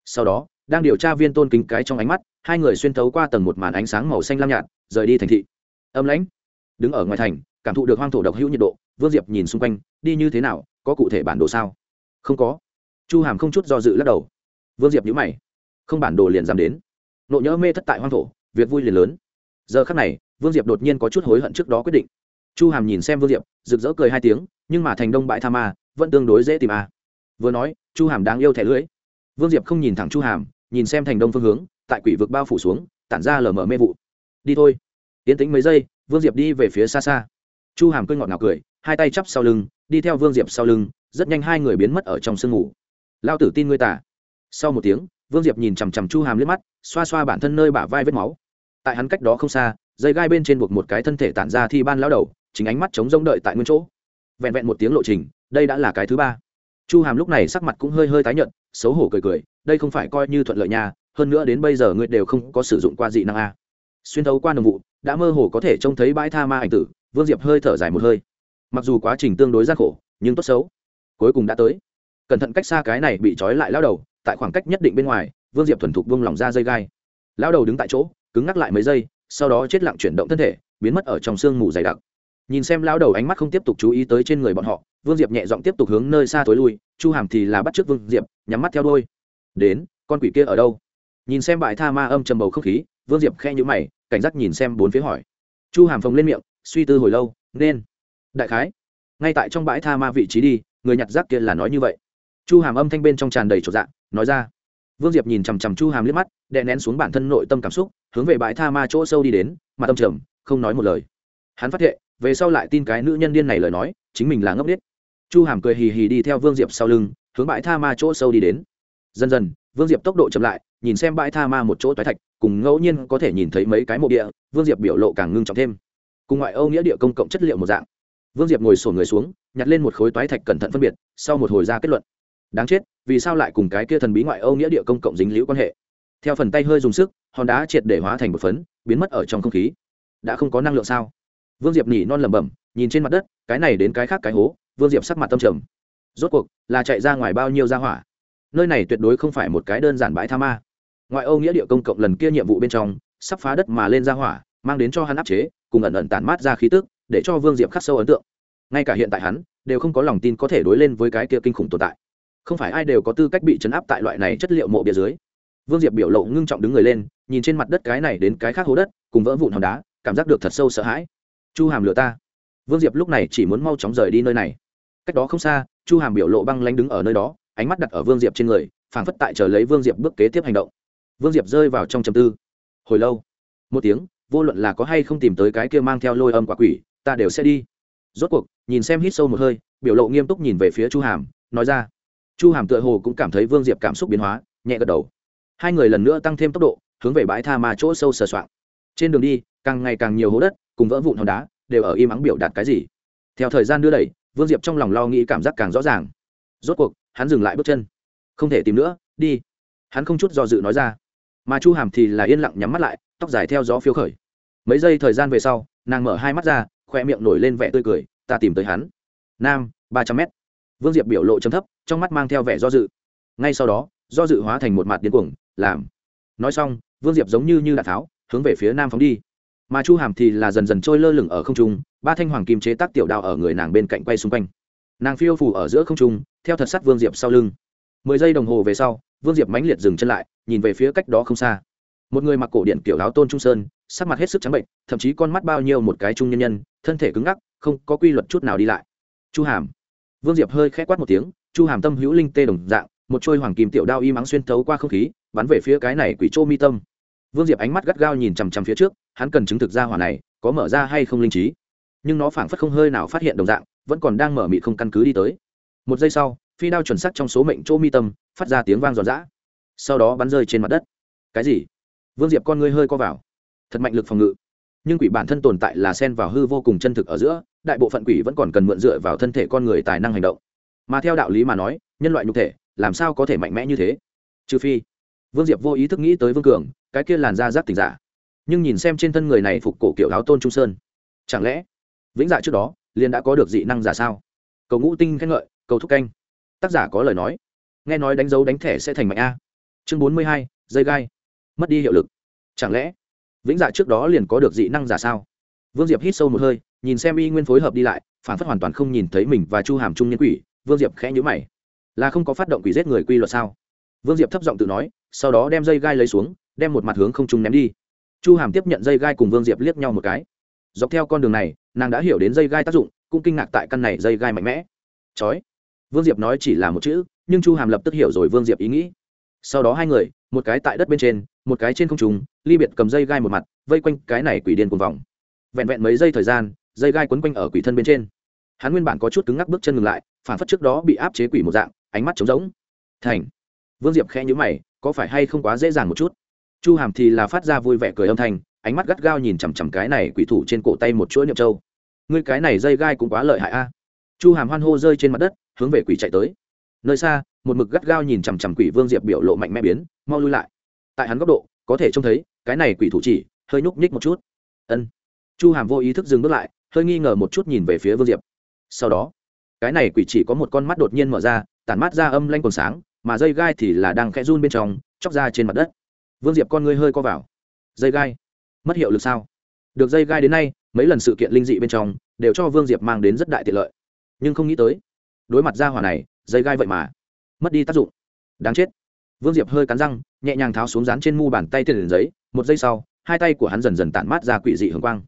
Sau đó, đang điều tra viên tôn kính cái trong ánh mắt, hai người xuyên thấu qua tầng một màn ánh sáng màu xanh lam nhạt, rời đi thành thị. Âm lãnh. Đứng ở ngoài thành, cảm thụ được hoang thổ độc hữu nhiệt độ, vương diệp nhìn xung quanh, đi như thế nào, có cụ thể bản đồ sao? Không có. Chu hàm không chút do dự lắc đầu. Vương diệp nhữ mày. Không bản đồ liền dám đến. Nộ nhỡ mê thất tại hoang thổ, việc vui liền lớn giờ khắc này, vương diệp đột nhiên có chút hối hận trước đó quyết định. Chu hàm nhìn xem vương diệp, rực rỡ cười hai tiếng, nhưng mà thành đông bãi tha ma, vẫn tương đối dễ tìm a. À. vừa nói, chu hàm đáng yêu thẻ lưỡi. Vương diệp không nhìn thẳng chu hàm, nhìn xem thành đông phương hướng, tại quỷ vực bao phủ xuống, tản ra lờ mờ mê vụ. Đi thôi. Tiến tĩnh mấy giây, vương diệp đi về phía xa xa. Chu hàm cười ngọt ngào cười, hai tay chắp sau lưng, đi theo vương diệp sau lưng, rất nhanh hai người biến mất ở trong sương ngủ lao tử tin ngươi tả sau một tiếng, vương diệp nhìn chằm chằm chu hàm liếc mắt, xoa xoa bản thân nơi bả vai vết máu tại hắn cách đó không xa, dây gai bên trên buộc một cái thân thể tản ra thi ban lao đầu, chính ánh mắt chống rông đợi tại nguyên chỗ. Vẹn vẹn một tiếng lộ trình, đây đã là cái thứ ba. Chu hàm lúc này sắc mặt cũng hơi hơi tái nhợt, xấu hổ cười cười, đây không phải coi như thuận lợi nha, hơn nữa đến bây giờ ngươi đều không có sử dụng qua dị năng a. Xuyên thấu qua nồng vụ, đã mơ hồ có thể trông thấy bãi tha ma ảnh tử, vương diệp hơi thở dài một hơi. Mặc dù quá trình tương đối gian khổ, nhưng tốt xấu. Cuối cùng đã tới. Cẩn thận cách xa cái này bị trói lại lao đầu, tại khoảng cách nhất định bên ngoài, vương diệp thuần thục buông lỏng ra dây gai. Lao đầu đứng tại chỗ cứng ngắc lại mấy giây, sau đó chết lặng chuyển động thân thể, biến mất ở trong sương mù dày đặc. Nhìn xem lao đầu ánh mắt không tiếp tục chú ý tới trên người bọn họ, vương diệp nhẹ giọng tiếp tục hướng nơi xa tối lui, chu hàm thì là bắt t r ư ớ c vương diệp, nhắm mắt theo đôi đến, con quỷ kia ở đâu? Nhìn xem bãi tha ma âm trầm bầu không khí, vương diệp khe nhữ mày, cảnh giác nhìn xem bốn phía hỏi. Chu hàm phồng lên miệng, suy tư hồi lâu, nên, đại khái, ngay tại trong bãi tha ma vị trí đi, người nhặt rác kia là nói như vậy. Chu hàm âm thanh bên trong tràn đầy trột dạ nói ra vương diệp nhìn chằm chằm chu hàm liếc mắt, đè nén xuống bản thân nội tâm cảm xúc, hướng về bãi tha ma chỗ sâu đi đến mà tâm trầm, không nói một lời. Hắn phát hiện về sau lại tin cái nữ nhân điên này lời nói, chính mình là ngốc nghếch. Chu hàm cười hì hì đi theo vương diệp sau lưng, hướng bãi tha ma chỗ sâu đi đến. Dần dần, vương diệp tốc độ chậm lại, nhìn xem bãi tha ma một chỗ toái thạch, cùng ngẫu nhiên có thể nhìn thấy mấy cái mộ địa, vương diệp biểu lộ càng ngưng trọng thêm. Cùng ngoại âu nghĩa địa công cộng chất liệu một dạng. Vương diệp ngồi xổm người xuống, nhặt lên một khối toái thạch cẩn thận phân biệt, sau một hồi ra kết luận đáng chết, vì sao lại cùng cái kia thần bí ngoại âu nghĩa địa công cộng dính liễu quan hệ? Theo phần tay hơi dùng sức, hòn đá triệt để hóa thành một phấn, biến mất ở trong không khí. Đã không có năng lượng sao? Vương diệp nhỉ non lẩm bẩm, nhìn trên mặt đất, cái này đến cái khác cái hố, vương diệp sắc mặt tâm trầm. Rốt cuộc, là chạy ra ngoài bao nhiêu ra hỏa? Nơi này tuyệt đối không phải một cái đơn giản bãi tha ma. Ngoại âu nghĩa địa công cộng lần kia nhiệm vụ bên trong, sắp phá đất mà lên ra hỏa, mang đến cho hắn áp chế, cùng ẩn ẩn tản mát ra khí tức, để cho vương diệp khắc sâu ấn tượng. Ngay cả hiện tại hắn, đều không có lòng tin có thể đối lên với cái kia kinh khủng tồn tại không phải ai đều có tư cách bị chấn áp tại loại này chất liệu mộ bia dưới. Vương diệp biểu lộ ngưng trọng đứng người lên, nhìn trên mặt đất cái này đến cái khác hố đất, cùng vỡ vụn hòn đá, cảm giác được thật sâu sợ hãi. Chu hàm lừa ta. Vương diệp lúc này chỉ muốn mau chóng rời đi nơi này. Cách đó không xa, chu hàm biểu lộ băng lanh đứng ở nơi đó, ánh mắt đặt ở vương diệp trên người, phảng phất tại chờ lấy vương diệp bước kế tiếp hành động. Vương diệp rơi vào trong chầm tư. Hồi lâu, một tiếng, vô luận là có hay không tìm tới cái kia mang theo lôi âm quả quỷ, ta đều sẽ đi. Rốt cuộc, nhìn xem hít sâu một hơi, biểu lộ nghiêm túc nhìn về phía chu hàm, nói ra chu hàm tựa hồ cũng cảm thấy vương diệp cảm xúc biến hóa, nhẹ gật đầu. Hai người lần nữa tăng thêm tốc độ, hướng về bãi tha mà chỗ sâu sờ soạng. Trên đường đi, càng ngày càng nhiều hố đất, cùng vỡ vụn hòn đá, đều ở im ắng biểu đạt cái gì. Theo thời gian đưa đẩy, vương diệp trong lòng lo nghĩ cảm giác càng rõ ràng. Rốt cuộc, hắn dừng lại bước chân. Không thể tìm nữa, đi. Hắn không chút do dự nói ra. Mà chu hàm thì là yên lặng nhắm mắt lại, tóc dài theo gió phiêu khởi. Mấy giây thời gian về sau, nàng mở hai mắt ra, khoe miệng nổi lên vẻ tươi cười, ta tìm tới hắn. Nam, ba trăm mét vương diệp biểu lộ chấm thấp, trong mắt mang theo vẻ do dự. Ngay sau đó, do dự hóa thành một mặt điên cuồng, làm. Nói xong, vương diệp giống như như đạn tháo, hướng về phía nam phóng đi. Mà chu hàm thì là dần dần trôi lơ lửng ở không trung, ba thanh hoàng kim chế tác tiểu đao ở người nàng bên cạnh quay xung quanh. Nàng phiêu phủ ở giữa không trung, theo thật sắt vương diệp sau lưng. Mười giây đồng hồ về sau, vương diệp mãnh liệt dừng chân lại, nhìn về phía cách đó không xa. Một người mặc cổ điện kiểu áo tôn trung sơn, sắc mặt hết sức trắng bệnh, thậm chí con mắt bao nhiêu một cái trung nhân nhân, thân thể cứng ngắc, không có quy luật chút nào đi lại. Chu hàm vương diệp hơi k h ẽ quát một tiếng, chu hàm tâm hữu linh tê đồng dạng, một trôi hoàng kim tiểu đao y mắng xuyên thấu qua không khí, bắn về phía cái này quỷ trô mi tâm. Vương diệp ánh mắt gắt gao nhìn chằm chằm phía trước, hắn cần chứng thực ra hỏa này, có mở ra hay không linh trí. Nhưng nó phảng phất không hơi nào phát hiện đồng dạng, vẫn còn đang mở mị không căn cứ đi tới. Một giây sau, phi đao chuẩn sắc trong số mệnh chỗ mi tâm, phát ra tiếng vang giòn giã. Sau đó bắn rơi trên mặt đất. Cái gì? Vương diệp con ngươi hơi co vào. Thật mạnh lực phòng ngự nhưng quỷ bản thân tồn tại là sen vào hư vô cùng chân thực ở giữa, đại bộ phận quỷ vẫn còn cần mượn dựa vào thân thể con người tài năng hành động. Mà theo đạo lý mà nói, nhân loại nhục thể, làm sao có thể mạnh mẽ như thế? Trừ phi, vương diệp vô ý thức nghĩ tới vương cường, cái kia làn da giáp tình giả. Nhưng nhìn xem trên thân người này phục cổ kiểu áo tôn trung sơn, chẳng lẽ vĩnh dạ trước đó liền đã có được dị năng giả sao? Cầu ngũ tinh khen ngợi, cầu thúc canh. Tác giả có lời nói. Nghe nói đánh dấu đánh thẻ sẽ thành mạnh a. Chương bốn mươi hai, dây gai. Mất đi hiệu lực. Chẳng lẽ vĩnh dạ trước đó liền có được dị năng giả sao? Vương diệp hít sâu một hơi, nhìn xem y nguyên phối hợp đi lại, phản phất hoàn toàn không nhìn thấy mình và chu hàm trung nhân quỷ, vương diệp khẽ nhữ mày. Là không có phát động quỷ giết người quy luật sao? Vương diệp thấp giọng tự nói, sau đó đem dây gai lấy xuống, đem một mặt hướng không trung ném đi. Chu hàm tiếp nhận dây gai cùng vương diệp liếc nhau một cái. Dọc theo con đường này, nàng đã hiểu đến dây gai tác dụng, cũng kinh ngạc tại căn này dây gai mạnh mẽ. C vương diệp nói chỉ là một chữ, nhưng chu hàm lập tức hiểu rồi vương diệp ý nghĩ sau đó hai người, một cái tại đất bên trên, một cái trên không trùng ly biệt cầm dây gai một mặt, vây quanh cái này quỷ điên cùng vòng. Vẹn vẹn mấy giây thời gian, dây gai quấn quanh ở quỷ thân bên trên. Hắn nguyên bản có chút cứng ngắc bước chân ngừng lại, phản phất trước đó bị áp chế quỷ một dạng, ánh mắt trống rỗng. Thành. Vương diệp khe nhữ mày, có phải hay không quá dễ dàng một chút? Chu hàm thì là phát ra vui vẻ cười âm thanh, ánh mắt gắt gao nhìn chằm chằm cái này quỷ thủ trên cổ tay một chuỗi niệm trâu ngươi cái này dây gai cũng quá lợi hại a. Chu hàm hoan hô rơi trên mặt đất, hướng về quỷ chạy tới nơi xa, một mực gắt gao nhìn chằm chằm quỷ vương diệp biểu lộ mạnh mẽ biến, mau lui lại. Tại hắn góc độ, có thể trông thấy, cái này quỷ thủ chỉ, hơi nhúc nhích một chút. Ân. Chu hàm vô ý thức dừng bước lại, hơi nghi ngờ một chút nhìn về phía vương diệp. Sau đó, cái này quỷ chỉ có một con mắt đột nhiên mở ra, tản mát ra âm lanh còn sáng, mà dây gai thì là đang khẽ run bên trong, chóc ra trên mặt đất. Vương diệp con ngươi hơi co vào. Dây gai? Mất hiệu lực sao? Được dây gai đến nay, mấy lần sự kiện linh dị bên trong, đều cho vương diệp mang đến rất đại tiện lợi. Nhưng không nghĩ tới, đối mặt ra hỏa này dây gai vậy mà. Mất đi tác dụng. Đáng chết. Vương diệp hơi cắn răng, nhẹ nhàng tháo xuống dán trên mu bàn tay tiền giấy, một giây sau, hai tay của hắn dần dần tản mát ra quỷ dị hồng quang.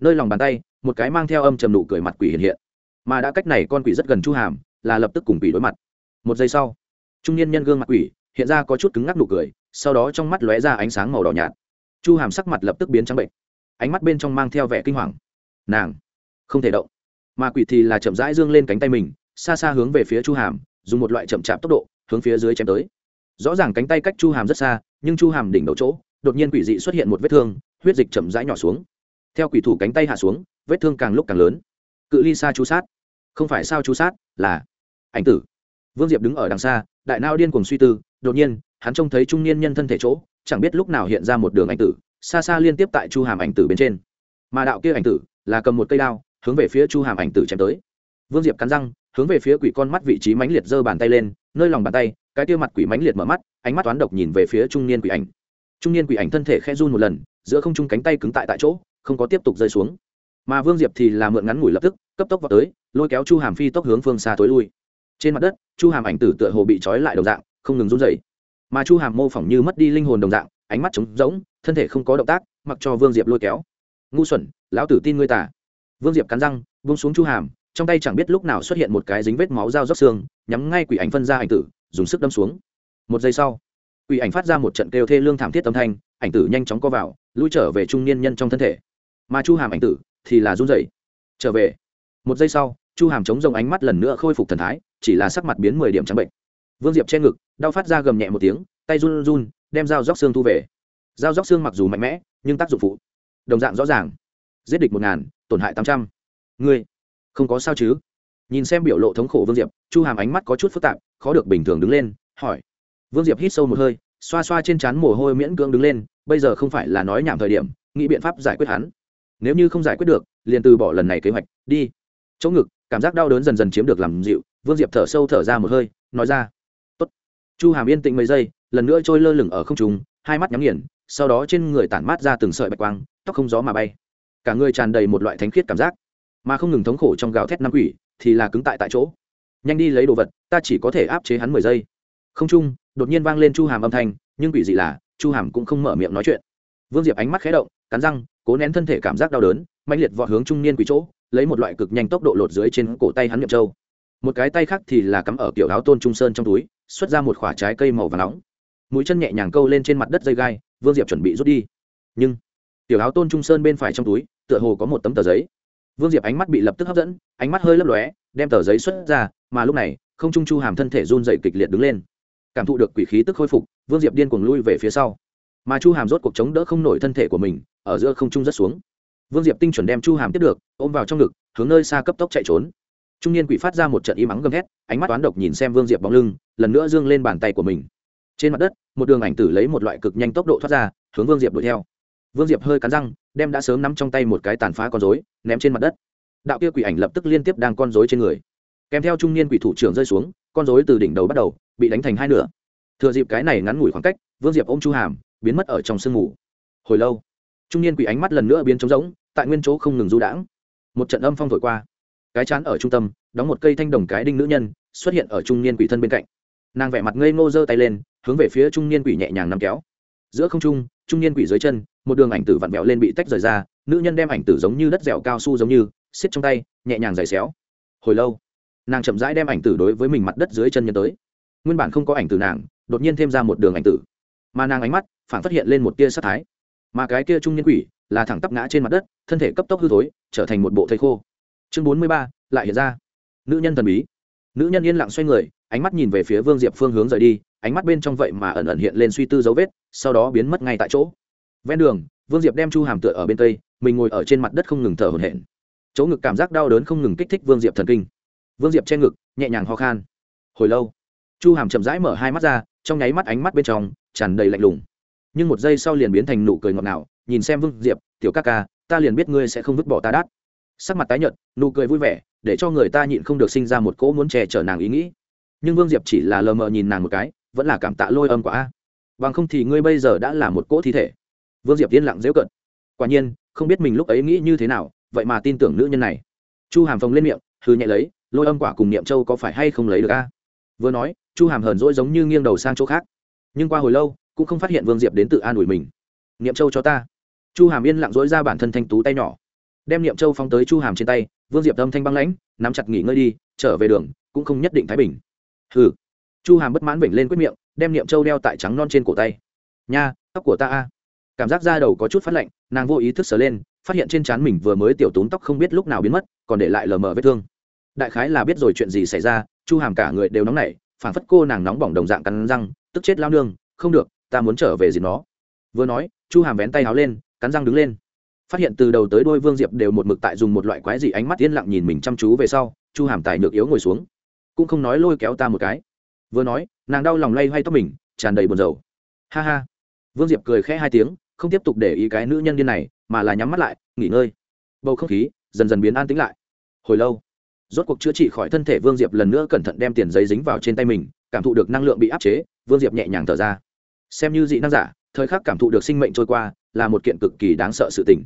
Nơi lòng bàn tay, một cái mang theo âm trầm nụ cười mặt quỷ hiện hiện. Mà đã cách này con quỷ rất gần chu hàm, là lập tức cùng quỷ đối mặt. Một giây sau, trung niên nhân gương mặt quỷ hiện ra có chút cứng ngắc nụ cười, sau đó trong mắt lóe ra ánh sáng màu đỏ nhạt. Chu hàm sắc mặt lập tức biến trắng bệnh. Ánh mắt bên trong mang theo vẻ kinh hoàng. Nàng không thể động. Mà quỷ thì là chậm rãi dương lên cánh tay mình xa xa hướng về phía chu hàm, dùng một loại chậm chạp tốc độ, hướng phía dưới chém tới. Rõ ràng cánh tay cách chu hàm rất xa, nhưng chu hàm đỉnh đầu chỗ, đột nhiên quỷ dị xuất hiện một vết thương, huyết dịch chậm rãi nhỏ xuống. Theo quỷ thủ cánh tay hạ xuống, vết thương càng lúc càng lớn. Cự ly xa chú sát. Không phải sao chú sát, là ảnh tử. Vương diệp đứng ở đằng xa, đại nao điên cùng suy tư, đột nhiên, hắn trông thấy trung niên nhân thân thể chỗ, chẳng biết lúc nào hiện ra một đường ảnh tử, xa xa liên tiếp tại chu hàm ảnh tử bên trên. Mà đạo kia ảnh tử là cầm một cây đao, hướng về phía chu hàm ảnh tử chém tới. Vương diệp cắn răng hướng về phía quỷ con mắt vị trí mãnh liệt giơ bàn tay lên, nơi lòng bàn tay, cái tiêu mặt quỷ mãnh liệt mở mắt, ánh mắt toán độc nhìn về phía trung niên quỷ ảnh. Trung niên quỷ ảnh thân thể khe run một lần, giữa không trung cánh tay cứng tại tại chỗ, không có tiếp tục rơi xuống. Mà vương diệp thì là mượn ngắn ngủi lập tức, cấp tốc vào tới, lôi kéo chu hàm phi tốc hướng phương xa tối lui. Trên mặt đất, chu hàm ảnh tử tựa hồ bị trói lại đồng dạng, không ngừng run dày mà chu hàm mô phỏng như mất đi linh hồn đồng dạng, ánh mắt trống rỗng, thân thể không có động tác, mặc cho vương diệp lôi kéo. Ngu xuẩn, lão tử tin ngươi tả vương diệp cắn răng vung xuống chu hàm trong tay chẳng biết lúc nào xuất hiện một cái dính vết máu dao róc xương, nhắm ngay quỷ ảnh phân ra ảnh tử, dùng sức đâm xuống. Một giây sau, quỷ ảnh phát ra một trận kêu thê lương thảm thiết âm thanh, ảnh tử nhanh chóng co vào, lui trở về trung niên nhân trong thân thể. Mà chu hàm ảnh tử thì là run rẩy. Trở về. Một giây sau, chu hàm chống rồng ánh mắt lần nữa khôi phục thần thái, chỉ là sắc mặt biến mười điểm trắng bệnh. Vương diệp che ngực, đau phát ra gầm nhẹ một tiếng, tay run run, đem dao róc xương thu về. Dao róc xương mặc dù mạnh mẽ, nhưng tác dụng phụ đồng dạng rõ ràng. Giết địch một ngàn, tổn hại tám trăm. Ngươi không có sao chứ? Nhìn xem biểu lộ thống khổ vương diệp, chu hàm ánh mắt có chút phức tạp, khó được bình thường đứng lên, hỏi. Vương diệp hít sâu một hơi, xoa xoa trên trán mồ hôi miễn cưỡng đứng lên, bây giờ không phải là nói nhảm thời điểm, nghĩ biện pháp giải quyết hắn. Nếu như không giải quyết được, liền từ bỏ lần này kế hoạch, đi. Chỗ ngực, cảm giác đau đớn dần dần chiếm được làm dịu, vương diệp thở sâu thở ra một hơi, nói ra. Tốt. chu hàm yên tĩnh mấy giây, lần nữa trôi lơ lửng ở không trung, hai mắt nhắm nghiền, sau đó trên người tản mát ra từng sợi bạch quang, tóc không gió mà bay. Cả người tràn đầy một loại thánh khiết cảm giác mà không ngừng thống khổ trong gào thét năm quỷ, thì là cứng tại tại chỗ. Nhanh đi lấy đồ vật, ta chỉ có thể áp chế hắn mười giây. Không trung đột nhiên vang lên chu hàm âm thanh, nhưng quỷ dị là, chu hàm cũng không mở miệng nói chuyện. Vương diệp ánh mắt khé động, cắn răng, cố nén thân thể cảm giác đau đớn mạnh liệt vọt hướng trung niên quỷ chỗ, lấy một loại cực nhanh tốc độ lột dưới trên cổ tay hắn nhậm châu một cái tay khác thì là cắm ở kiểu áo tôn trung sơn trong túi, xuất ra một khoả trái cây màu và nóng. Mũi chân nhẹ nhàng câu lên trên mặt đất dây gai, vương diệp chuẩn bị rút đi. Nhưng tiểu áo tôn trung sơn bên phải trong túi, tựa hồ có một tấm tờ giấy vương diệp ánh mắt bị lập tức hấp dẫn, ánh mắt hơi lấp lóe, đem tờ giấy xuất ra, mà lúc này, không trung chu hàm thân thể run dậy kịch liệt đứng lên. Cảm thụ được quỷ khí tức khôi phục, vương diệp điên cuồng lui về phía sau. Mà chu hàm rốt cuộc chống đỡ không nổi thân thể của mình, ở giữa không trung rất xuống. Vương diệp tinh chuẩn đem chu hàm tiếp được, ôm vào trong ngực, hướng nơi xa cấp tốc chạy trốn. Trung niên quỷ phát ra một trận im ắng gầm hét ánh mắt toán độc nhìn xem vương diệp bóng lưng, lần nữa dương lên bàn tay của mình. Trên mặt đất, một đường ảnh tử lấy một loại cực nhanh tốc độ thoát ra, hướng vương diệp đuổi theo vương diệp hơi cắn răng, đem đã sớm nắm trong tay một cái tàn phá con dối ném trên mặt đất. Đạo kia quỷ ảnh lập tức liên tiếp đang con dối trên người. Kèm theo trung niên quỷ thủ trưởng rơi xuống, con dối từ đỉnh đầu bắt đầu, bị đánh thành hai nửa. Thừa dịp cái này ngắn ngủi khoảng cách, vương diệp ôm chu hàm, biến mất ở trong sương mù. Hồi lâu, trung niên quỷ ánh mắt lần nữa biến trống rỗng, tại nguyên chỗ không ngừng du đãng. Một trận âm phong thổi qua. Cái chán ở trung tâm, đóng một cây thanh đồng cái đinh nữ nhân, xuất hiện ở trung niên quỷ thân bên cạnh. Nàng vẻ mặt ngây ngô giơ tay lên, hướng về phía trung niên quỷ nhẹ nhàng nắm kéo. Giữa không trung trung niên quỷ dưới chân, một đường ảnh tử vặn vẹo lên bị tách rời ra, nữ nhân đem ảnh tử giống như đất dẻo cao su giống như xiết trong tay, nhẹ nhàng giày xéo. Hồi lâu, nàng chậm rãi đem ảnh tử đối với mình mặt đất dưới chân nhân tới. Nguyên bản không có ảnh tử nàng, đột nhiên thêm ra một đường ảnh tử. Mà nàng ánh mắt, phản phát hiện lên một tia sát thái. Mà cái kia trung niên quỷ, là thẳng tắp ngã trên mặt đất, thân thể cấp tốc hư thối, trở thành một bộ thây khô. Chương bốn mươi ba, lại hiện ra. Nữ nhân thần bí. Nữ nhân yên lặng xoay người ánh mắt nhìn về phía vương diệp phương hướng rời đi, ánh mắt bên trong vậy mà ẩn ẩn hiện lên suy tư dấu vết, sau đó biến mất ngay tại chỗ. Ven đường, vương diệp đem chu hàm tựa ở bên tây, mình ngồi ở trên mặt đất không ngừng thở hổn hển. Chỗ ngực cảm giác đau đớn không ngừng kích thích vương diệp thần kinh. Vương diệp che ngực, nhẹ nhàng ho khan. Hồi lâu, chu hàm chậm rãi mở hai mắt ra, trong nháy mắt ánh mắt bên trong tràn đầy lạnh lùng. Nhưng một giây sau liền biến thành nụ cười ngọt ngào, nhìn xem vương diệp, tiểu ca ca, ta liền biết ngươi sẽ không vứt bỏ ta đát. Sắc mặt tái nhợt, nụ cười vui vẻ, để cho người ta nhịn không được sinh ra một cỗ muốn che chở nàng ý nghĩ nhưng vương diệp chỉ là lờ mờ nhìn nàng một cái, vẫn là cảm tạ lôi âm quả a. Bằng không thì ngươi bây giờ đã là một cỗ thi thể. Vương diệp yên lặng dễu cận quả nhiên, không biết mình lúc ấy nghĩ như thế nào, vậy mà tin tưởng nữ nhân này. Chu hàm phồng lên miệng hư nhẹ lấy, lôi âm quả cùng niệm châu có phải hay không lấy được a? Vừa nói, chu hàm hờn dỗi giống như nghiêng đầu sang chỗ khác. Nhưng qua hồi lâu, cũng không phát hiện vương diệp đến tự an ủi mình. Niệm châu cho ta. Chu hàm yên lặng dỗi ra bản thân thanh tú tay nhỏ. Đem niệm châu phóng tới chu hàm trên tay, vương diệp âm thanh băng lãnh, nắm chặt nghỉ ngơi đi, trở về đường, cũng không nhất định thái bình hừ. Chu hàm bất mãn vểnh lên quyết miệng, đem niệm châu đeo tại trắng non trên cổ tay. Nha, tóc của ta a. Cảm giác da đầu có chút phát lạnh, nàng vô ý thức sờ lên, phát hiện trên trán mình vừa mới tiểu tốn tóc không biết lúc nào biến mất, còn để lại lờ mờ vết thương. Đại khái là biết rồi chuyện gì xảy ra, chu hàm cả người đều nóng nảy phản phất cô nàng nóng bỏng đồng dạng cắn răng, tức chết lao nương, không được, ta muốn trở về gì nó. Vừa nói, chu hàm vén tay háo lên, cắn răng đứng lên. Phát hiện từ đầu tới đôi vương diệp đều một mực tại dùng một loại quái dị ánh mắt yên lặng nhìn mình chăm chú về sau, chu hàm tài nhược yếu ngồi xuống cũng không nói lôi kéo ta một cái. Vừa nói, nàng đau lòng lay hay tóc mình, tràn đầy buồn rầu. Ha ha. Vương diệp cười khẽ hai tiếng, không tiếp tục để ý cái nữ nhân điên này, mà là nhắm mắt lại, nghỉ ngơi. Bầu không khí dần dần biến an tĩnh lại. Hồi lâu, rốt cuộc chữa trị khỏi thân thể vương diệp lần nữa cẩn thận đem tiền giấy dính vào trên tay mình, cảm thụ được năng lượng bị áp chế, vương diệp nhẹ nhàng thở ra. Xem như dị năng giả, thời khắc cảm thụ được sinh mệnh trôi qua, là một kiện cực kỳ đáng sợ sự tình.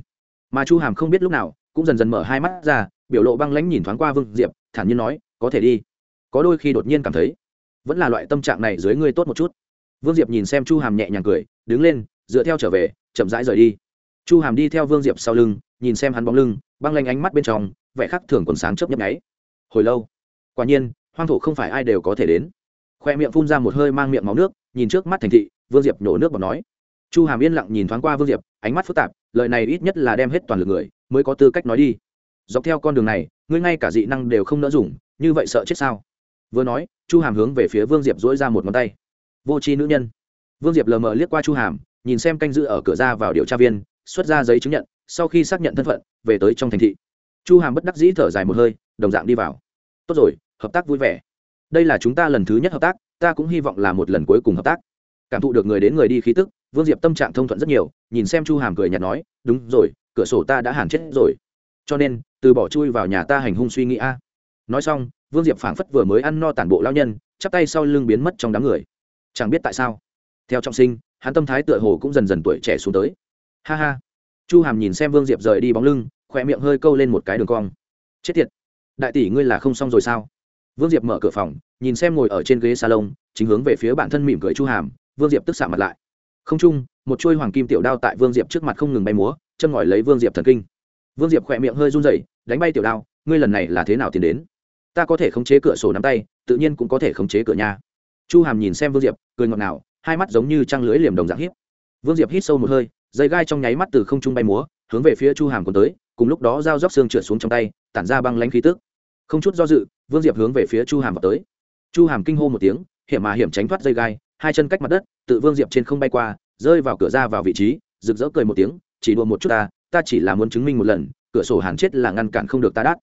Mà chu hàm không biết lúc nào, cũng dần dần mở hai mắt ra, biểu lộ băng lãnh nhìn thoáng qua vương diệp, thản nhiên nói, có thể đi có đôi khi đột nhiên cảm thấy vẫn là loại tâm trạng này dưới ngươi tốt một chút. Vương diệp nhìn xem chu hàm nhẹ nhàng cười, đứng lên, dựa theo trở về, chậm rãi rời đi. Chu hàm đi theo vương diệp sau lưng, nhìn xem hắn bóng lưng, băng lanh ánh mắt bên trong, vẻ khắc thường còn sáng chớp nhấp nháy. Hồi lâu, quả nhiên, hoang thổ không phải ai đều có thể đến. Khoe miệng phun ra một hơi mang miệng máu nước, nhìn trước mắt thành thị, vương diệp nổ nước bọt nói. Chu hàm yên lặng nhìn thoáng qua vương diệp, ánh mắt phức tạp, lời này ít nhất là đem hết toàn lực người, mới có tư cách nói đi. Dọc theo con đường này, ngươi ngay cả dị năng đều không nỡ dùng, như vậy sợ chết sao? Vừa nói, chu hàm hướng về phía vương diệp dỗi ra một ngón tay. Vô tri nữ nhân. Vương diệp lờ mờ liếc qua chu hàm, nhìn xem canh giữ ở cửa ra vào điều tra viên, xuất ra giấy chứng nhận, sau khi xác nhận thân phận, về tới trong thành thị. Chu hàm bất đắc dĩ thở dài một hơi, đồng dạng đi vào. Tốt rồi, hợp tác vui vẻ. Đây là chúng ta lần thứ nhất hợp tác, ta cũng hy vọng là một lần cuối cùng hợp tác. Cảm thụ được người đến người đi khí tức, vương diệp tâm trạng thông thuận rất nhiều, nhìn xem chu hàm cười nhạt nói, đúng rồi, cửa sổ ta đã hàn chết rồi. Cho nên, từ bỏ chui vào nhà ta hành hung suy nghĩ a. Nói xong vương diệp phảng phất vừa mới ăn no tản bộ lao nhân, chắp tay sau lưng biến mất trong đám người. Chẳng biết tại sao, theo trọng sinh, hắn tâm thái tựa hồ cũng dần dần tuổi trẻ xuống tới. Ha ha. Chu hàm nhìn xem vương diệp rời đi bóng lưng khỏe miệng hơi câu lên một cái đường cong. Chết tiệt. Đại tỷ ngươi là không xong rồi sao? Vương diệp mở cửa phòng, nhìn xem ngồi ở trên ghế salon, chính hướng về phía bản thân mỉm cười chu hàm, vương diệp tức xạ mặt lại. Không chung, một chuôi hoàng kim tiểu đao tại vương diệp trước mặt không ngừng bay múa châm ngòi lấy vương diệp thần kinh. Vương diệp khỏe miệng hơi run rẩy, đánh bay tiểu đao, ngươi lần này là thế nào tiến đến? Ta có thể khống chế cửa sổ nắm tay, tự nhiên cũng có thể khống chế cửa nhà. Chu hàm nhìn xem vương diệp, cười ngọt ngào, hai mắt giống như trăng lưới liềm đồng dạng hiếp vương diệp hít sâu một hơi, dây gai trong nháy mắt từ không trung bay múa, hướng về phía chu hàm còn tới, cùng lúc đó dao róc xương trượt xuống trong tay, tản ra băng lanh khí tức. Không chút do dự, vương diệp hướng về phía chu hàm vào tới. Chu hàm kinh hô một tiếng, hiểm mà hiểm tránh thoát dây gai, hai chân cách mặt đất, tự vương diệp trên không bay qua, rơi vào cửa ra vào vị trí, rực rỡ cười một tiếng, chỉ đùa một chút ta ta chỉ là muốn chứng minh một lần, cửa sổ hàn chết là ngăn cản không được ta đắt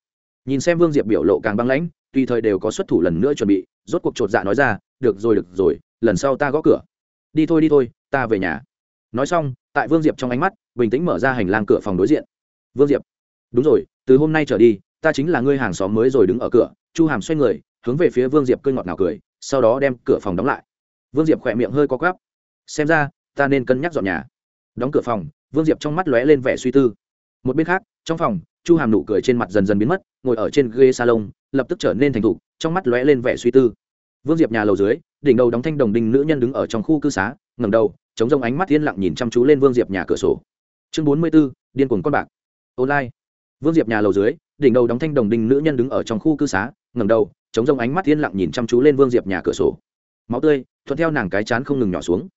nhìn xem vương diệp biểu lộ càng băng lãnh tùy thời đều có xuất thủ lần nữa chuẩn bị rốt cuộc chột dạ nói ra được rồi được rồi lần sau ta gõ cửa. Đi thôi đi thôi ta về nhà. Nói xong tại vương diệp trong ánh mắt bình tĩnh mở ra hành lang cửa phòng đối diện. Vương diệp. Đúng rồi từ hôm nay trở đi ta chính là ngươi hàng xóm mới rồi đứng ở cửa. Chu hàm xoay người hướng về phía vương diệp cơi ngọt nào cười sau đó đem cửa phòng đóng lại. Vương diệp khỏe miệng hơi có quắp, xem ra ta nên cân nhắc dọn nhà. Đóng cửa phòng vương diệp trong mắt lóe lên vẻ suy tư. Một bên khác trong phòng chu hàm nụ cười trên mặt dần dần biến mất, ngồi ở trên ghế salon, lập tức trở nên thành thục, trong mắt lóe lên vẻ suy tư. Vương diệp nhà lầu dưới, đỉnh đầu đóng thanh đồng đinh nữ nhân đứng ở trong khu cư xá ngầm đầu, chống rông ánh mắt yên lặng nhìn chăm chú lên vương diệp nhà cửa sổ. Chương bốn mươi b ố điên cuồng con bạc. Online. Vương diệp nhà lầu dưới, đỉnh đầu đóng thanh đồng đinh nữ nhân đứng ở trong khu cư xá ngầm đầu, chống rông ánh mắt yên lặng nhìn chăm chú lên vương diệp nhà cửa sổ. Máu tươi, thuận theo nàng cái chán không ngừng nhỏ xuống.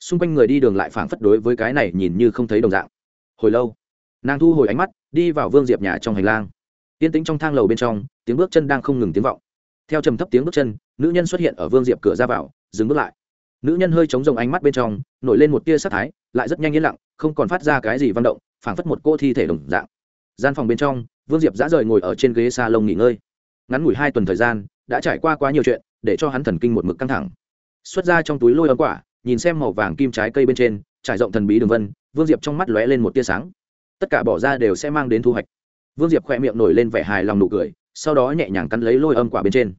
Xung quanh người đi đường lại phảng phất đối với cái này nhìn như không thấy đồng dạng. Hồi lâu nàng thu hồi ánh mắt, đi vào vương diệp nhà trong hành lang. Yên tĩnh trong thang lầu bên trong, tiếng bước chân đang không ngừng tiếng vọng. Theo trầm thấp tiếng bước chân, nữ nhân xuất hiện ở vương diệp cửa ra vào, dừng bước lại. Nữ nhân hơi chống rồng ánh mắt bên trong, nổi lên một tia sắc thái, lại rất nhanh yên lặng, không còn phát ra cái gì văn động, phảng phất một cô thi thể đồng dạng. Gian phòng bên trong, vương diệp dã rời ngồi ở trên ghế s a lông nghỉ ngơi. Ngắn ngủi hai tuần thời gian, đã trải qua quá nhiều chuyện, để cho hắn thần kinh một mực căng thẳng. Xuất ra trong túi lôi ấm quả, nhìn xem màu vàng kim trái cây bên trên, trải rộng thần bí đường vân, vương diệp trong mắt lóe lên một tia sáng tất cả bỏ ra đều sẽ mang đến thu hoạch. Vương diệp khoe miệng nổi lên vẻ hài lòng nụ cười, sau đó nhẹ nhàng cắn lấy lôi âm quả bên trên.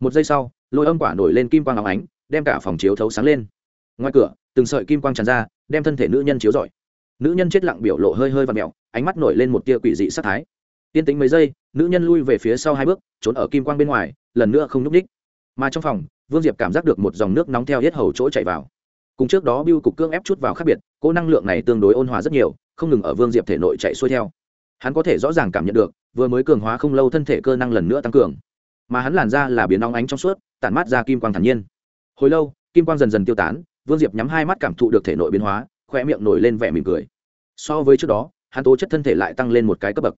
Một giây sau, lôi âm quả nổi lên kim quang áo ánh, đem cả phòng chiếu thấu sáng lên. Ngoài cửa, từng sợi kim quang tràn ra, đem thân thể nữ nhân chiếu rọi. Nữ nhân chết lặng biểu lộ hơi hơi và mẹo ánh mắt nổi lên một tia quỷ dị sắc thái. Tiên tính mấy giây, nữ nhân lui về phía sau hai bước, trốn ở kim quang bên ngoài, lần nữa không nhúc ních mà trong phòng, vương diệp cảm giác được một dòng nước nóng theo hết hầu chỗ chạy vào. Cùng trước đó biêu cục cương ép chút vào khác biệt cỗ năng lượng này tương đối ôn hòa rất nhiều không ngừng ở vương diệp thể nội chạy xuôi theo. Hắn có thể rõ ràng cảm nhận được, vừa mới cường hóa không lâu thân thể cơ năng lần nữa tăng cường. Mà hắn làn ra là biến nóng ánh trong suốt, tản mát ra kim quang thản nhiên. Hồi lâu, kim quang dần dần tiêu tán, vương diệp nhắm hai mắt cảm thụ được thể nội biến hóa khoe miệng nổi lên vẻ mỉm cười. So với trước đó, hắn tố chất thân thể lại tăng lên một cái cấp bậc.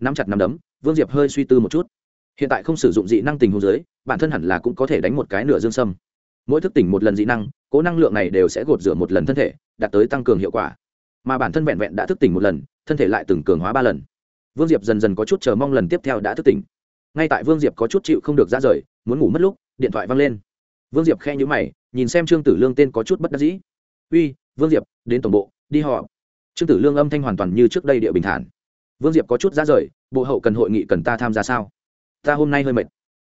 Nắm chặt nắm đấm, vương diệp hơi suy tư một chút. Hiện tại không sử dụng dị năng tình hồ dưới, bản thân hẳn là cũng có thể đánh một cái nửa dương sâm. Mỗi thức tỉnh một lần dị năng, cố năng lượng này đều sẽ gột rửa một lần thân thể, đạt tới tăng cường hiệu quả mà bản thân vẹn vẹn đã thức tỉnh một lần, thân thể lại từng cường hóa ba lần. Vương diệp dần dần có chút chờ mong lần tiếp theo đã thức tỉnh. Ngay tại vương diệp có chút chịu không được ra rời, muốn ngủ mất lúc, điện thoại văng lên. Vương diệp khe nhữ mày, nhìn xem trương tử lương tên có chút bất đắc dĩ. Uy, vương diệp, đến tổng bộ, đi họ trương tử lương âm thanh hoàn toàn như trước đây địa bình thản. Vương diệp có chút ra rời, bộ hậu cần hội nghị cần ta tham gia sao? Ta hôm nay hơi mệt.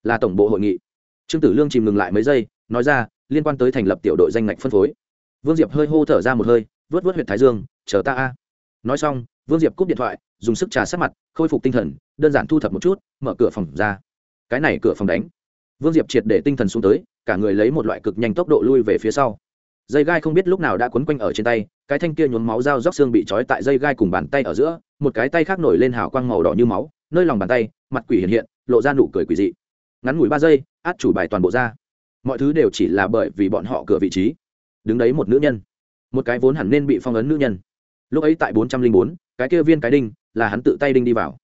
Là tổng bộ hội nghị. Trương tử lương chìm ngừng lại mấy giây, nói ra, liên quan tới thành lập tiểu đội danh ngạch phân phối. Vương diệp hơi hô thở ra một hơi, vớt vớt huyện thái dương chờ ta a. Nói xong, vương diệp cúp điện thoại, dùng sức trà sát mặt, khôi phục tinh thần, đơn giản thu thập một chút, mở cửa phòng ra. Cái này cửa phòng đánh. Vương diệp triệt để tinh thần xuống tới, cả người lấy một loại cực nhanh tốc độ lui về phía sau. Dây gai không biết lúc nào đã quấn quanh ở trên tay, cái thanh kia nhuốm máu dao róc xương bị trói tại dây gai cùng bàn tay ở giữa, một cái tay khác nổi lên hào quang màu đỏ như máu, nơi lòng bàn tay, mặt quỷ hiện hiện, lộ ra nụ cười quỷ dị. Ngắn ngủi ba giây, át chủ bài toàn bộ ra. Mọi thứ đều chỉ là bởi vì bọn họ cửa vị trí. Đứng đấy một nữ nhân. Một cái vốn hẳn nên bị phong ấn nữ nhân lúc ấy tại bốn trăm linh bốn, cái kia viên cái đinh là hắn tự tay đinh đi vào.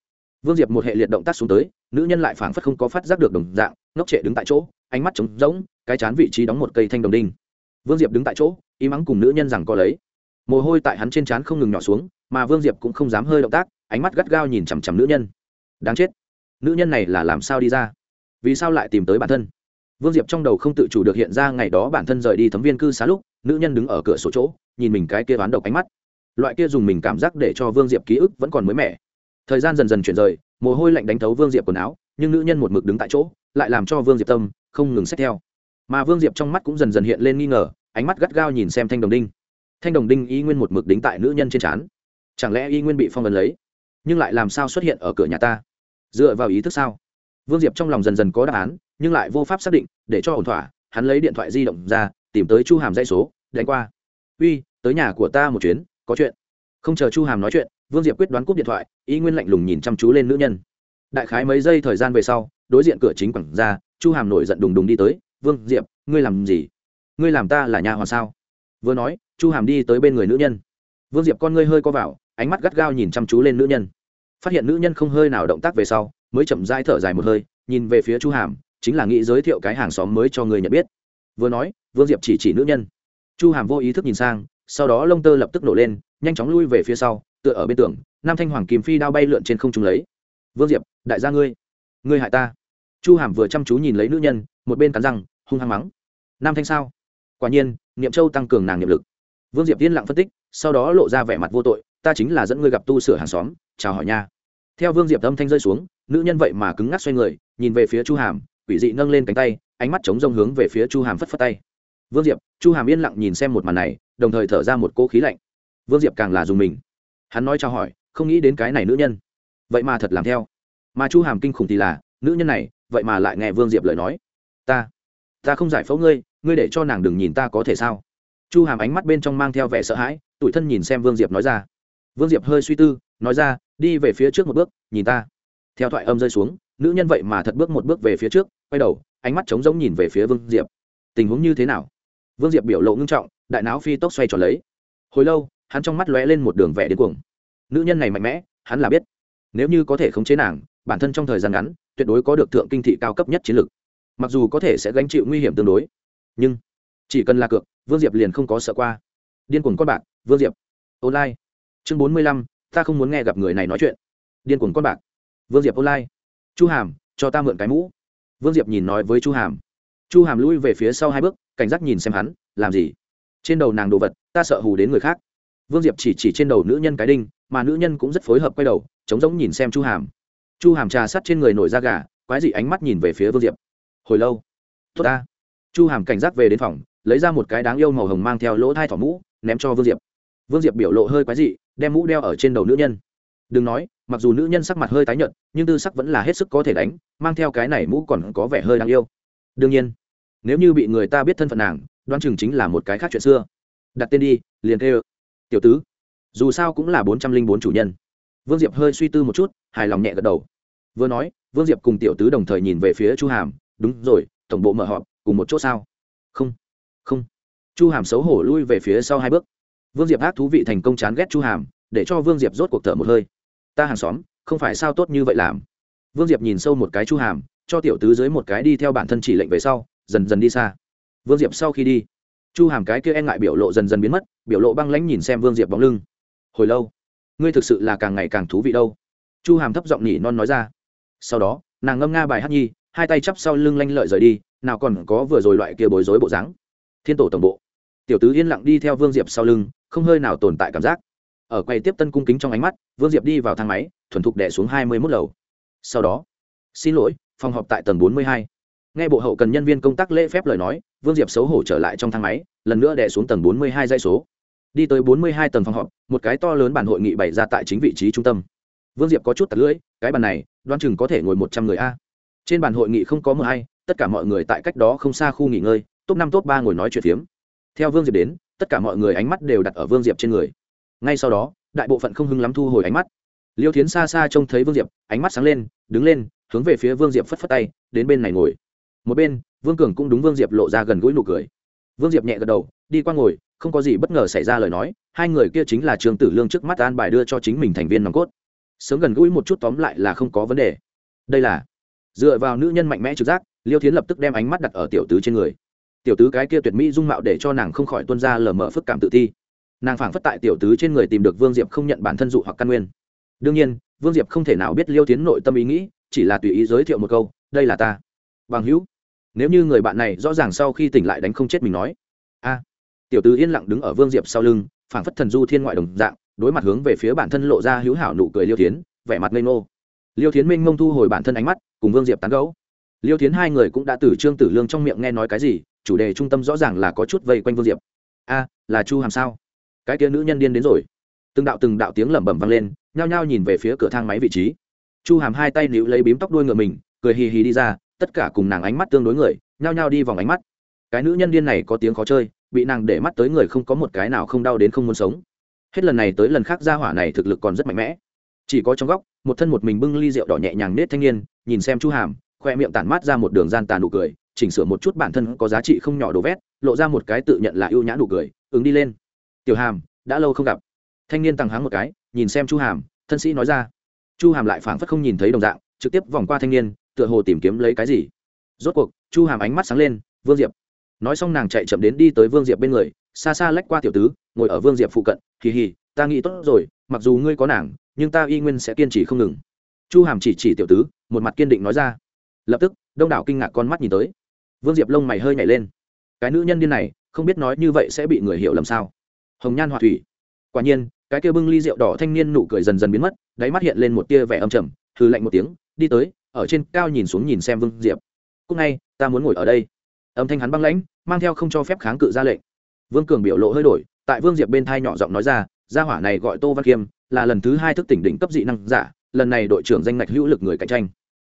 Vương diệp một hệ liệt động tác xuống tới, nữ nhân lại phảng phất không có phát giác được đồng dạng, ngốc trệ đứng tại chỗ, ánh mắt trống rỗng, cái chán vị trí đóng một cây thanh đồng đinh. Vương diệp đứng tại chỗ, y mắng cùng nữ nhân rằng có lấy. Mồ hôi tại hắn trên trán không ngừng nhỏ xuống, mà vương diệp cũng không dám hơi động tác, ánh mắt gắt gao nhìn chằm chằm nữ nhân. Đáng chết. Nữ nhân này là làm sao đi ra? Vì sao lại tìm tới bản thân? Vương diệp trong đầu không tự chủ được hiện ra ngày đó bản thân rời đi thấm viên cư xá lúc, nữ nhân đứng ở cửa sổ chỗ, nhìn mình cái kia đoán độc ánh mắt loại kia dùng mình cảm giác để cho vương diệp ký ức vẫn còn mới mẻ. Thời gian dần dần chuyển rời, mồ hôi lạnh đánh thấu vương diệp quần áo, nhưng nữ nhân một mực đứng tại chỗ, lại làm cho vương diệp tâm không ngừng xét theo. Mà vương diệp trong mắt cũng dần dần hiện lên nghi ngờ, ánh mắt gắt gao nhìn xem thanh đồng đinh. Thanh đồng đinh y nguyên một mực đính tại nữ nhân trên trán. Chẳng lẽ y nguyên bị phong ấn lấy? Nhưng lại làm sao xuất hiện ở cửa nhà ta? Dựa vào ý thức sao? Vương diệp trong lòng dần dần có đáp án, nhưng lại vô pháp xác định, để cho ổn thỏa, hắn lấy điện thoại di động ra, tìm tới chu hàm dây số, đánh qua. Uy, tới nhà của ta một chuyến có chuyện. Không chờ chu hàm nói chuyện, vương diệp quyết đoán cúp điện thoại, y nguyên lạnh lùng nhìn chăm chú lên nữ nhân. Đại khái mấy giây thời gian về sau, đối diện cửa chính quẳng ra, chu hàm nổi giận đùng đùng đi tới, vương diệp, ngươi làm gì? Ngươi làm ta là nhà hòa sao? Vừa nói, chu hàm đi tới bên người nữ nhân. Vương diệp con ngươi hơi co vào, ánh mắt gắt gao nhìn chăm chú lên nữ nhân. Phát hiện nữ nhân không hơi nào động tác về sau, mới chậm dai thở dài một hơi, nhìn về phía chu hàm, chính là nghĩ giới thiệu cái hàng xóm mới cho người nhận biết. Vừa nói, vương diệp chỉ chỉ nữ nhân. Chu hàm vô ý thức nhìn sang sau đó lông tơ lập tức nổ lên, nhanh chóng lui về phía sau, tựa ở bên tường, nam thanh hoàng kìm phi đao bay lượn trên không trung lấy. Vương diệp, đại gia ngươi ngươi hại ta. Chu hàm vừa chăm chú nhìn lấy nữ nhân, một bên cắn răng, hung hăng mắng. Nam thanh sao? Quả nhiên, niệm châu tăng cường nàng niệm lực. Vương diệp yên lặng phân tích, sau đó lộ ra vẻ mặt vô tội, ta chính là dẫn ngươi gặp tu sửa hàng xóm, chào hỏi nha. Theo vương diệp âm thanh rơi xuống, nữ nhân vậy mà cứng ngắc xoay người, nhìn về phía chu hàm, quỷ dị nâng lên cánh tay, ánh mắt chống rông hướng về phía chu hàm phất phất tay vương diệp, chu hàm yên lặng nhìn xem một màn này, đồng thời thở ra một cỗ khí lạnh. Vương diệp càng là dùng mình. Hắn nói cho hỏi, không nghĩ đến cái này nữ nhân. Vậy mà thật làm theo. Mà chu hàm kinh khủng thì là, nữ nhân này, vậy mà lại nghe vương diệp lời nói. Ta ta không giải phẫu ngươi ngươi để cho nàng đừng nhìn ta có thể sao? Chu hàm ánh mắt bên trong mang theo vẻ sợ hãi, tủi thân nhìn xem vương diệp nói ra. Vương diệp hơi suy tư, nói ra, đi về phía trước một bước, nhìn ta. Theo thoại âm rơi xuống, nữ nhân vậy mà thật bước một bước về phía trước, quay đầu, ánh mắt trống rỗng nhìn về phía vương diệp. Tình huống như thế nào? Vương diệp biểu lộ ngưng trọng, đại não phi tốc xoay tròn lấy. Hồi lâu, hắn trong mắt lóe lên một đường vẻ đến cuồng. Nữ nhân này mạnh mẽ, hắn là biết. Nếu như có thể khống chế nàng, bản thân trong thời gian ngắn, tuyệt đối có được thượng kinh thị cao cấp nhất chiến lược mặc dù có thể sẽ gánh chịu nguy hiểm tương đối, nhưng chỉ cần là cược, vương diệp liền không có sợ qua. Điên cuồng con bạc, vương diệp. Online. Chương bốn mươi lăm, ta không muốn nghe gặp người này nói chuyện. Điên cuồng con bạc. Vương diệp online. Chu hàm, cho ta mượn cái mũ. Vương diệp nhìn nói với chu hàm. Chu hàm lui về phía sau hai bước cảnh giác nhìn xem hắn, làm gì? Trên đầu nàng đồ vật, ta sợ hù đến người khác. Vương diệp chỉ chỉ trên đầu nữ nhân cái đinh, mà nữ nhân cũng rất phối hợp quay đầu chống giống nhìn xem chu hàm. Chu hàm trà sắt trên người nổi da gà, quái dị ánh mắt nhìn về phía vương diệp. Hồi lâu. Tốt ta. Chu hàm cảnh giác về đến phòng, lấy ra một cái đáng yêu màu hồng mang theo lỗ thai thỏ mũ, ném cho vương diệp. Vương diệp biểu lộ hơi quái dị, đem mũ đeo ở trên đầu nữ nhân. Đừng nói, mặc dù nữ nhân sắc mặt hơi tái nhợt, nhưng tư sắc vẫn là hết sức có thể đánh, mang theo cái này mũ còn có vẻ hơi đáng yêu. Đương nhiên nếu như bị người ta biết thân phận nàng, đoán chừng chính là một cái khác chuyện xưa. Đặt tên đi, liền kêu, tiểu tứ. Dù sao cũng là bốn trăm linh bốn chủ nhân. Vương diệp hơi suy tư một chút, hài lòng nhẹ gật đầu. Vừa nói, vương diệp cùng tiểu tứ đồng thời nhìn về phía chu hàm, đúng rồi, tổng bộ mở họp, cùng một chỗ sao? Không không. Chu hàm xấu hổ lui về phía sau hai bước. Vương diệp ác thú vị thành công chán ghét chu hàm, để cho vương diệp rốt cuộc thở một hơi. Ta hàng xóm, không phải sao tốt như vậy làm. Vương diệp nhìn sâu một cái chu hàm, cho tiểu tứ dưới một cái đi theo bản thân chỉ lệnh về sau dần dần đi xa. Vương diệp sau khi đi, chu hàm cái kia e ngại biểu lộ dần dần biến mất, biểu lộ băng lãnh nhìn xem vương diệp bóng lưng. Hồi lâu, ngươi thực sự là càng ngày càng thú vị đâu. Chu hàm thấp giọng nhỉ non nói ra. Sau đó, nàng ngâm nga bài hát nhi, hai tay chắp sau lưng lanh lợi rời đi, nào còn có vừa rồi loại kia bối rối bộ dáng. Thiên tổ tổng bộ. Tiểu tứ yên lặng đi theo vương diệp sau lưng, không hơi nào tồn tại cảm giác. Ở quay tiếp tân cung kính trong ánh mắt, vương diệp đi vào thang máy, thuần thục đẻ xuống hai mươi mốt lầu. Sau đó, xin lỗi, phòng họp tại tầng bốn mươi hai nghe bộ hậu cần nhân viên công tác lễ phép lời nói, vương diệp xấu hổ trở lại trong thang máy, lần nữa đẻ xuống tầng bốn mươi hai dây số. Đi tới bốn mươi hai tầng phòng họp, một cái to lớn bản hội nghị bày ra tại chính vị trí trung tâm. Vương diệp có chút tật lưỡi, cái bàn này đoan chừng có thể ngồi một trăm người a. Trên bàn hội nghị không có mờ hay tất cả mọi người tại cách đó không xa khu nghỉ ngơi, top năm, top ba ngồi nói chuyện phiếm. Theo vương diệp đến, tất cả mọi người ánh mắt đều đặt ở vương diệp trên người. Ngay sau đó, đại bộ phận không hưng lắm thu hồi ánh mắt. Liêu tiến xa xa trông thấy vương diệp, ánh mắt sáng lên, đứng lên, hướng về phía vương diệp phất phất tay, đến bên này ngồi một bên, vương cường cũng đúng vương diệp lộ ra gần gũi nụ cười. Vương diệp nhẹ gật đầu, đi qua ngồi, không có gì bất ngờ xảy ra lời nói, hai người kia chính là trường tử lương trước mắt an bài đưa cho chính mình thành viên nòng cốt. Sớm gần gũi một chút tóm lại là không có vấn đề. Đây là, dựa vào nữ nhân mạnh mẽ trực giác, liêu thiến lập tức đem ánh mắt đặt ở tiểu tứ trên người. Tiểu tứ cái kia tuyệt mỹ dung mạo để cho nàng không khỏi tuân ra lờ mờ phức cảm tự thi nàng phảng phất tại tiểu tứ trên người tìm được vương diệp không nhận bản thân dụ hoặc căn nguyên. Đương nhiên, vương diệp không thể nào biết liêu tiến nội tâm ý nghĩ, chỉ là tùy ý giới thiệu một câu, đây là ta. Bằng hữu nếu như người bạn này rõ ràng sau khi tỉnh lại đánh không chết mình nói. A. Tiểu tứ yên lặng đứng ở vương diệp sau lưng, phảng phất thần du thiên ngoại đồng dạng, đối mặt hướng về phía bản thân lộ ra hữu hảo nụ cười liêu tiến vẻ mặt ngây ngô. Liêu tiến minh mông thu hồi bản thân ánh mắt, cùng vương diệp tán gấu liêu tiến hai người cũng đã từ trương tử lương trong miệng nghe nói cái gì, chủ đề trung tâm rõ ràng là có chút vây quanh vương diệp. A, là chu hàm sao? Cái kia nữ nhân điên đến rồi. Từng đạo từng đạo tiếng lẩm bẩm vang lên, nhao nhao nhìn về phía cửa thang máy vị trí. Chu hàm hai tay níu lấy bím tóc đuôi ngựa mình, cười hì hì đi ra tất cả cùng nàng ánh mắt tương đối người, nhao nhao đi vòng ánh mắt. Cái nữ nhân điên này có tiếng khó chơi, bị nàng để mắt tới người không có một cái nào không đau đến không muốn sống. Hết lần này tới lần khác ra hỏa này thực lực còn rất mạnh mẽ. Chỉ có trong góc, một thân một mình bưng ly rượu đỏ nhẹ nhàng nết thanh niên, nhìn xem chu hàm, khoe miệng tản mát ra một đường gian tàn nụ cười, chỉnh sửa một chút bản thân có giá trị không nhỏ đồ vét, lộ ra một cái tự nhận là ưu nhã nụ cười, ứng đi lên. Tiểu hàm, đã lâu không gặp. Thanh niên tăng háng một cái, nhìn xem chu hàm, thân sĩ nói ra. Chu hàm lại phảng phất không nhìn thấy đồng dạng, trực tiếp vòng qua thanh niên tựa hồ tìm kiếm lấy cái gì. Rốt cuộc, chu hàm ánh mắt sáng lên, vương diệp. Nói xong nàng chạy chậm đến đi tới vương diệp bên người, xa xa lách qua tiểu tứ, ngồi ở vương diệp phụ cận kỳ hì, ta nghĩ tốt rồi, mặc dù ngươi có nàng, nhưng ta y nguyên sẽ kiên trì không ngừng. Chu hàm chỉ chỉ tiểu tứ, một mặt kiên định nói ra. Lập tức, đông đảo kinh ngạc con mắt nhìn tới. Vương diệp lông mày hơi nhảy lên. Cái nữ nhân điên này, không biết nói như vậy sẽ bị người hiểu lầm sao? Hồng nhan họa thủy. Quả nhiên, cái kia bưng ly rượu đỏ thanh niên nụ cười dần dần biến mất, đáy mắt hiện lên một tia vẻ âm trầm hư lạnh một tiếng, đi tới ở trên cao nhìn xuống nhìn xem vương diệp. Cúc ngay, ta muốn ngồi ở đây. Âm thanh hắn băng lãnh, mang theo không cho phép kháng cự ra lệnh. Vương cường biểu lộ hơi đổi, tại vương diệp bên thai nhỏ giọng nói ra, gia hỏa này gọi tô văn kiêm, là lần thứ hai thức tỉnh đỉnh cấp dị năng giả, lần này đội trưởng danh ngạch hữu lực người cạnh tranh.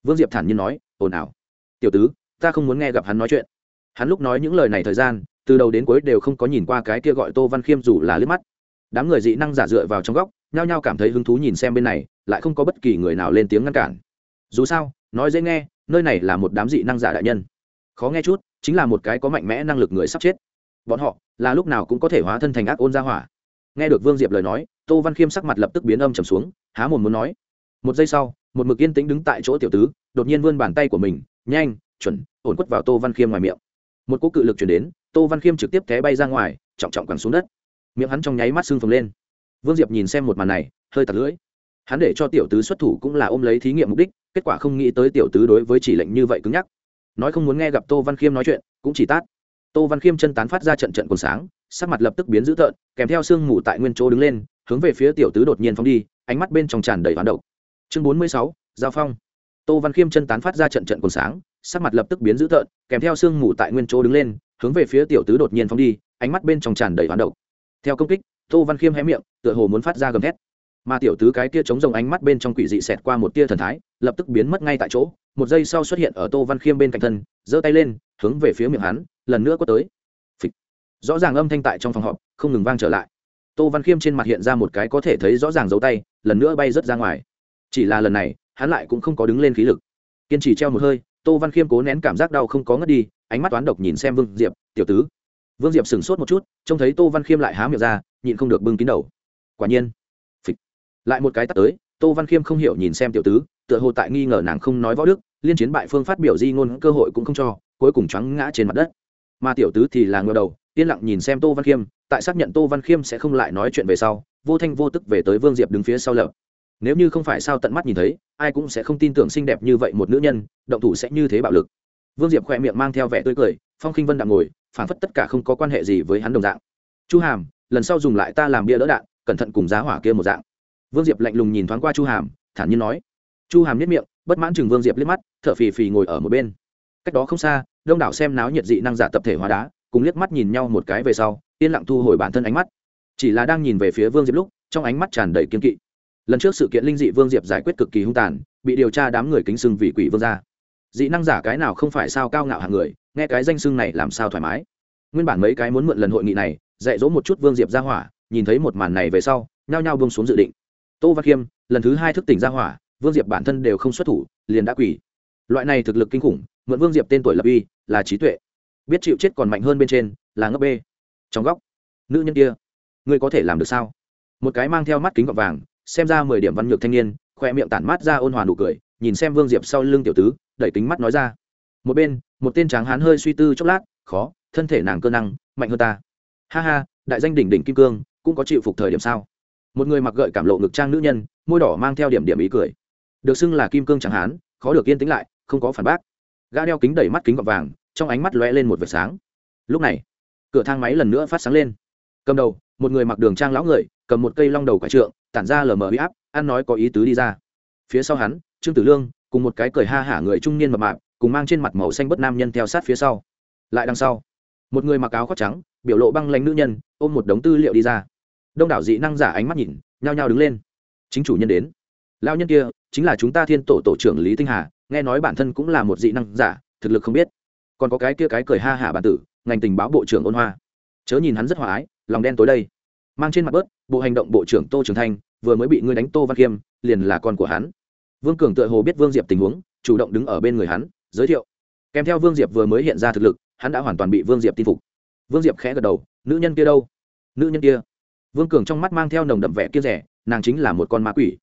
Vương diệp thản nhiên nói, ồn ào. Tiểu tứ, ta không muốn nghe gặp hắn nói chuyện. Hắn lúc nói những lời này thời gian, từ đầu đến cuối đều không có nhìn qua cái kia gọi tô văn khiêm dù là liếc mắt. Đám người dị năng giả dựa vào trong góc, nhao nhao cảm thấy hứng thú nhìn xem bên này, lại không có bất kỳ người nào lên tiếng ngăn cản dù sao, nói dễ nghe, nơi này là một đám dị năng giả đại nhân. Khó nghe chút, chính là một cái có mạnh mẽ năng lực người sắp chết. Bọn họ, là lúc nào cũng có thể hóa thân thành ác ôn gia hỏa. Nghe được vương diệp lời nói, tô văn khiêm sắc mặt lập tức biến âm trầm xuống, há mồm muốn nói. Một giây sau, một mực yên tĩnh đứng tại chỗ tiểu tứ, đột nhiên vươn bàn tay của mình, nhanh, chuẩn, ổn quất vào tô văn khiêm ngoài miệng. Một cú cự lực chuyển đến, tô văn khiêm trực tiếp té bay ra ngoài, trọng trọng quẳng xuống đất. Miệng hắn trong nháy mắt xương phồng lên. Vương diệp nhìn xem một màn này, hơi tạt lưỡi hắn để cho tiểu tứ xuất thủ cũng là ôm lấy thí nghiệm mục đích, kết quả không nghĩ tới tiểu tứ đối với chỉ lệnh như vậy cứng nhắc. Nói không muốn nghe gặp tô văn khiêm nói chuyện, cũng chỉ tát. Tô văn khiêm chân tán phát ra trận trận còn sáng, sắc mặt lập tức biến dữ tợn, kèm theo sương mù tại nguyên chỗ đứng lên, hướng về phía tiểu tứ đột nhiên phóng đi, ánh mắt bên trong tràn đầy hoán độc. Chương bốn mươi sáu, giao phong. Tô văn khiêm chân tán phát ra trận trận còn sáng, sắc mặt lập tức biến dữ tợn, kèm theo sương mù tại nguyên chỗ đứng lên, hướng về phía tiểu tứ đột nhiên phóng đi, ánh mắt bên trong tràn đầy hoán độc. Theo công kích, tô văn khiêm hé miệng, tựa hồ muốn phát ra gầm thét mà tiểu tứ cái kia chống rồng ánh mắt bên trong quỷ dị xẹt qua một tia thần thái, lập tức biến mất ngay tại chỗ. Một giây sau xuất hiện ở tô văn khiêm bên cạnh thân, giơ tay lên, hướng về phía miệng hắn, lần nữa có tới. Phịch. rõ ràng âm thanh tại trong phòng họp, không ngừng vang trở lại. Tô văn khiêm trên mặt hiện ra một cái có thể thấy rõ ràng dấu tay, lần nữa bay rớt ra ngoài. Chỉ là lần này, hắn lại cũng không có đứng lên khí lực. Kiên trì treo một hơi, tô văn khiêm cố nén cảm giác đau không có ngất đi, ánh mắt toán độc nhìn xem vương diệp, tiểu tứ. Vương diệp sửng sốt một chút, trông thấy tô văn khiêm lại há miệng ra, nhịn không được bưng kín đầu. Quả nhiên lại một cái tắt tới, tô văn khiêm không hiểu nhìn xem tiểu tứ, tựa hồ tại nghi ngờ nàng không nói võ đức, liên chiến bại phương phát biểu di ngôn cơ hội cũng không cho, cuối cùng choáng ngã trên mặt đất. Mà tiểu tứ thì là ngờ đầu, yên lặng nhìn xem tô văn khiêm, tại xác nhận tô văn khiêm sẽ không lại nói chuyện về sau, vô thanh vô tức về tới vương diệp đứng phía sau lợp nếu như không phải sao tận mắt nhìn thấy, ai cũng sẽ không tin tưởng xinh đẹp như vậy một nữ nhân, động thủ sẽ như thế bạo lực. Vương diệp khỏe miệng mang theo vẻ tươi cười, phong khinh vân đạm ngồi phản phất tất cả không có quan hệ gì với hắn đồng dạng. Chu hàm, lần sau dùng lại ta làm bia đỡ đạn, cẩn thận cùng giá hỏa kia một dạng vương diệp lạnh lùng nhìn thoáng qua chu hàm, thản nhiên nói. Chu hàm nhất miệng, bất mãn chừng vương diệp liếc mắt t h ở phì phì ngồi ở một bên. Cách đó không xa, đông đảo xem náo nhiệt dị năng giả tập thể hóa đá, cùng liếc mắt nhìn nhau một cái về sau, yên lặng thu hồi bản thân ánh mắt. Chỉ là đang nhìn về phía vương diệp lúc, trong ánh mắt tràn đầy kiên kỵ. Lần trước sự kiện linh dị vương diệp giải quyết cực kỳ hung tàn, bị điều tra đám người kính sưng vì quỷ vương gia. Dị năng giả cái nào không phải sao cao ngạo hàng người, nghe cái danh xưng này làm sao thoải mái. Nguyên bản mấy cái muốn mượn lần hội nghị này, dạy dỗ một chút vương diệp ra hỏa, nhìn thấy một màn này về sau, nhao nhao bông xuống dự định tô văn khiêm, lần thứ hai thức tỉnh ra hỏa, vương diệp bản thân đều không xuất thủ, liền đã quỷ loại này thực lực kinh khủng, mượn vương diệp tên tuổi lập uy là trí tuệ. Biết chịu chết còn mạnh hơn bên trên, là ngấp bê. Trong góc, nữ nhân kia, ngươi có thể làm được sao? Một cái mang theo mắt kính gọt vàng, xem ra mười điểm văn nhược thanh niên, khoe miệng tản mát ra ôn hòa nụ cười, nhìn xem vương diệp sau lưng tiểu tứ, đẩy kính mắt nói ra. Một bên, một tên tráng hán hơi suy tư chốc lát, khó, thân thể nàng cơ năng, mạnh hơn ta. Ha ha, đại danh đỉnh đỉnh kim cương, cũng có chịu phục thời điểm sao? Một người mặc gợi cảm lộ ngực trang nữ nhân, môi đỏ mang theo điểm điểm ý cười. Được xưng là kim cương chẳng hán, khó được yên tĩnh lại, không có phản bác. Gã đeo kính đẩy mắt kính gọt vàng, trong ánh mắt lóe lên một vệt sáng. Lúc này, cửa thang máy lần nữa phát sáng lên. Cầm đầu, một người mặc đường trang lão người, cầm một cây long đầu quả trượng, tản ra lờ mờ huy áp, ăn nói có ý tứ đi ra. Phía sau hắn, trương tử lương, cùng một cái cười ha hả người trung niên mập mạp, cùng mang trên mặt màu xanh bất nam nhân theo sát phía sau. Lại đằng sau, một người mặc áo khoác trắng, biểu lộ băng lánh nữ nhân, ôm một đống tư liệu đi ra đông đảo dị năng giả ánh mắt nhìn, nhao nhao đứng lên. Chính chủ nhân đến. Lao nhân kia, chính là chúng ta thiên tổ tổ trưởng lý tinh hà, nghe nói bản thân cũng là một dị năng giả, thực lực không biết. Còn có cái kia cái cười ha hả bản tử, ngành tình báo bộ trưởng ôn hoa. Chớ nhìn hắn rất hòa ái, lòng đen tối đây. Mang trên mặt bớt, bộ hành động bộ trưởng tô trường thanh, vừa mới bị ngươi đánh tô văn khiêm liền là con của hắn. Vương cường tựa hồ biết vương diệp tình huống, chủ động đứng ở bên người hắn, giới thiệu. Kèm theo vương diệp vừa mới hiện ra thực lực, hắn đã hoàn toàn bị vương diệp tin phục. Vương diệp khẽ gật đầu, nữ nhân kia đâu? Nữ nhân kia? Vương cường trong mắt mang theo nồng đậm vẻ kia rẻ, nàng chính là một con ma quỷ.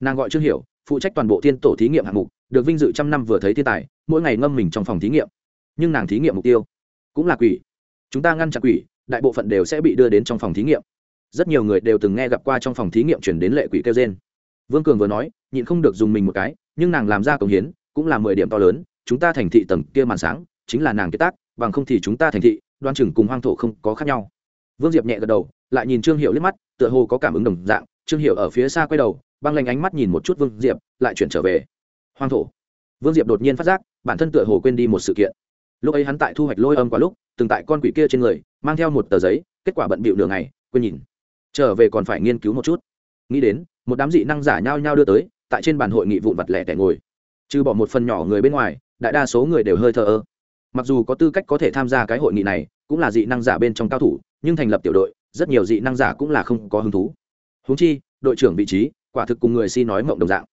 Nàng gọi trương hiểu, phụ trách toàn bộ thiên tổ thí nghiệm hạng mục, được vinh dự trăm năm vừa thấy thiên tài, mỗi ngày ngâm mình trong phòng thí nghiệm. Nhưng nàng thí nghiệm mục tiêu cũng là quỷ. Chúng ta ngăn chặn quỷ, đại bộ phận đều sẽ bị đưa đến trong phòng thí nghiệm. Rất nhiều người đều từng nghe gặp qua trong phòng thí nghiệm chuyển đến lệ quỷ kêu trên vương cường vừa nói, nhịn không được dùng mình một cái, nhưng nàng làm ra công hiến, cũng là mười điểm to lớn, chúng ta thành thị tầng kia màn sáng, chính là nàng kế tác, bằng không thì chúng ta thành thị, đoan chừng cùng hoang thổ không có khác nhau. Vương diệp nhẹ gật đầu lại nhìn trương hiệu liếc mắt, tựa hồ có cảm ứng đồng dạng. Trương hiệu ở phía xa quay đầu, băng lanh ánh mắt nhìn một chút vương diệp, lại chuyển trở về. Hoang thổ. Vương diệp đột nhiên phát giác, bản thân tựa hồ quên đi một sự kiện. Lúc ấy hắn tại thu hoạch lôi âm quá lúc, từng tại con quỷ kia trên người, mang theo một tờ giấy, kết quả bận bịu đường này quên nhìn. Trở về còn phải nghiên cứu một chút. Nghĩ đến, một đám dị năng giả nhao nhao đưa tới, tại trên bàn hội nghị vụn vặt lẻ tẻ ngồi. Trừ bỏ một phần nhỏ người bên ngoài, đại đa số người đều hơi thờ ơ. Mặc dù có tư cách có thể tham gia cái hội nghị này, cũng là dị năng giả bên trong cao thủ, nhưng thành lập tiểu đội rất nhiều dị năng giả cũng là không có hứng thú. Húng chi, đội trưởng vị trí, quả thực cùng người si nói mộng đồng dạng.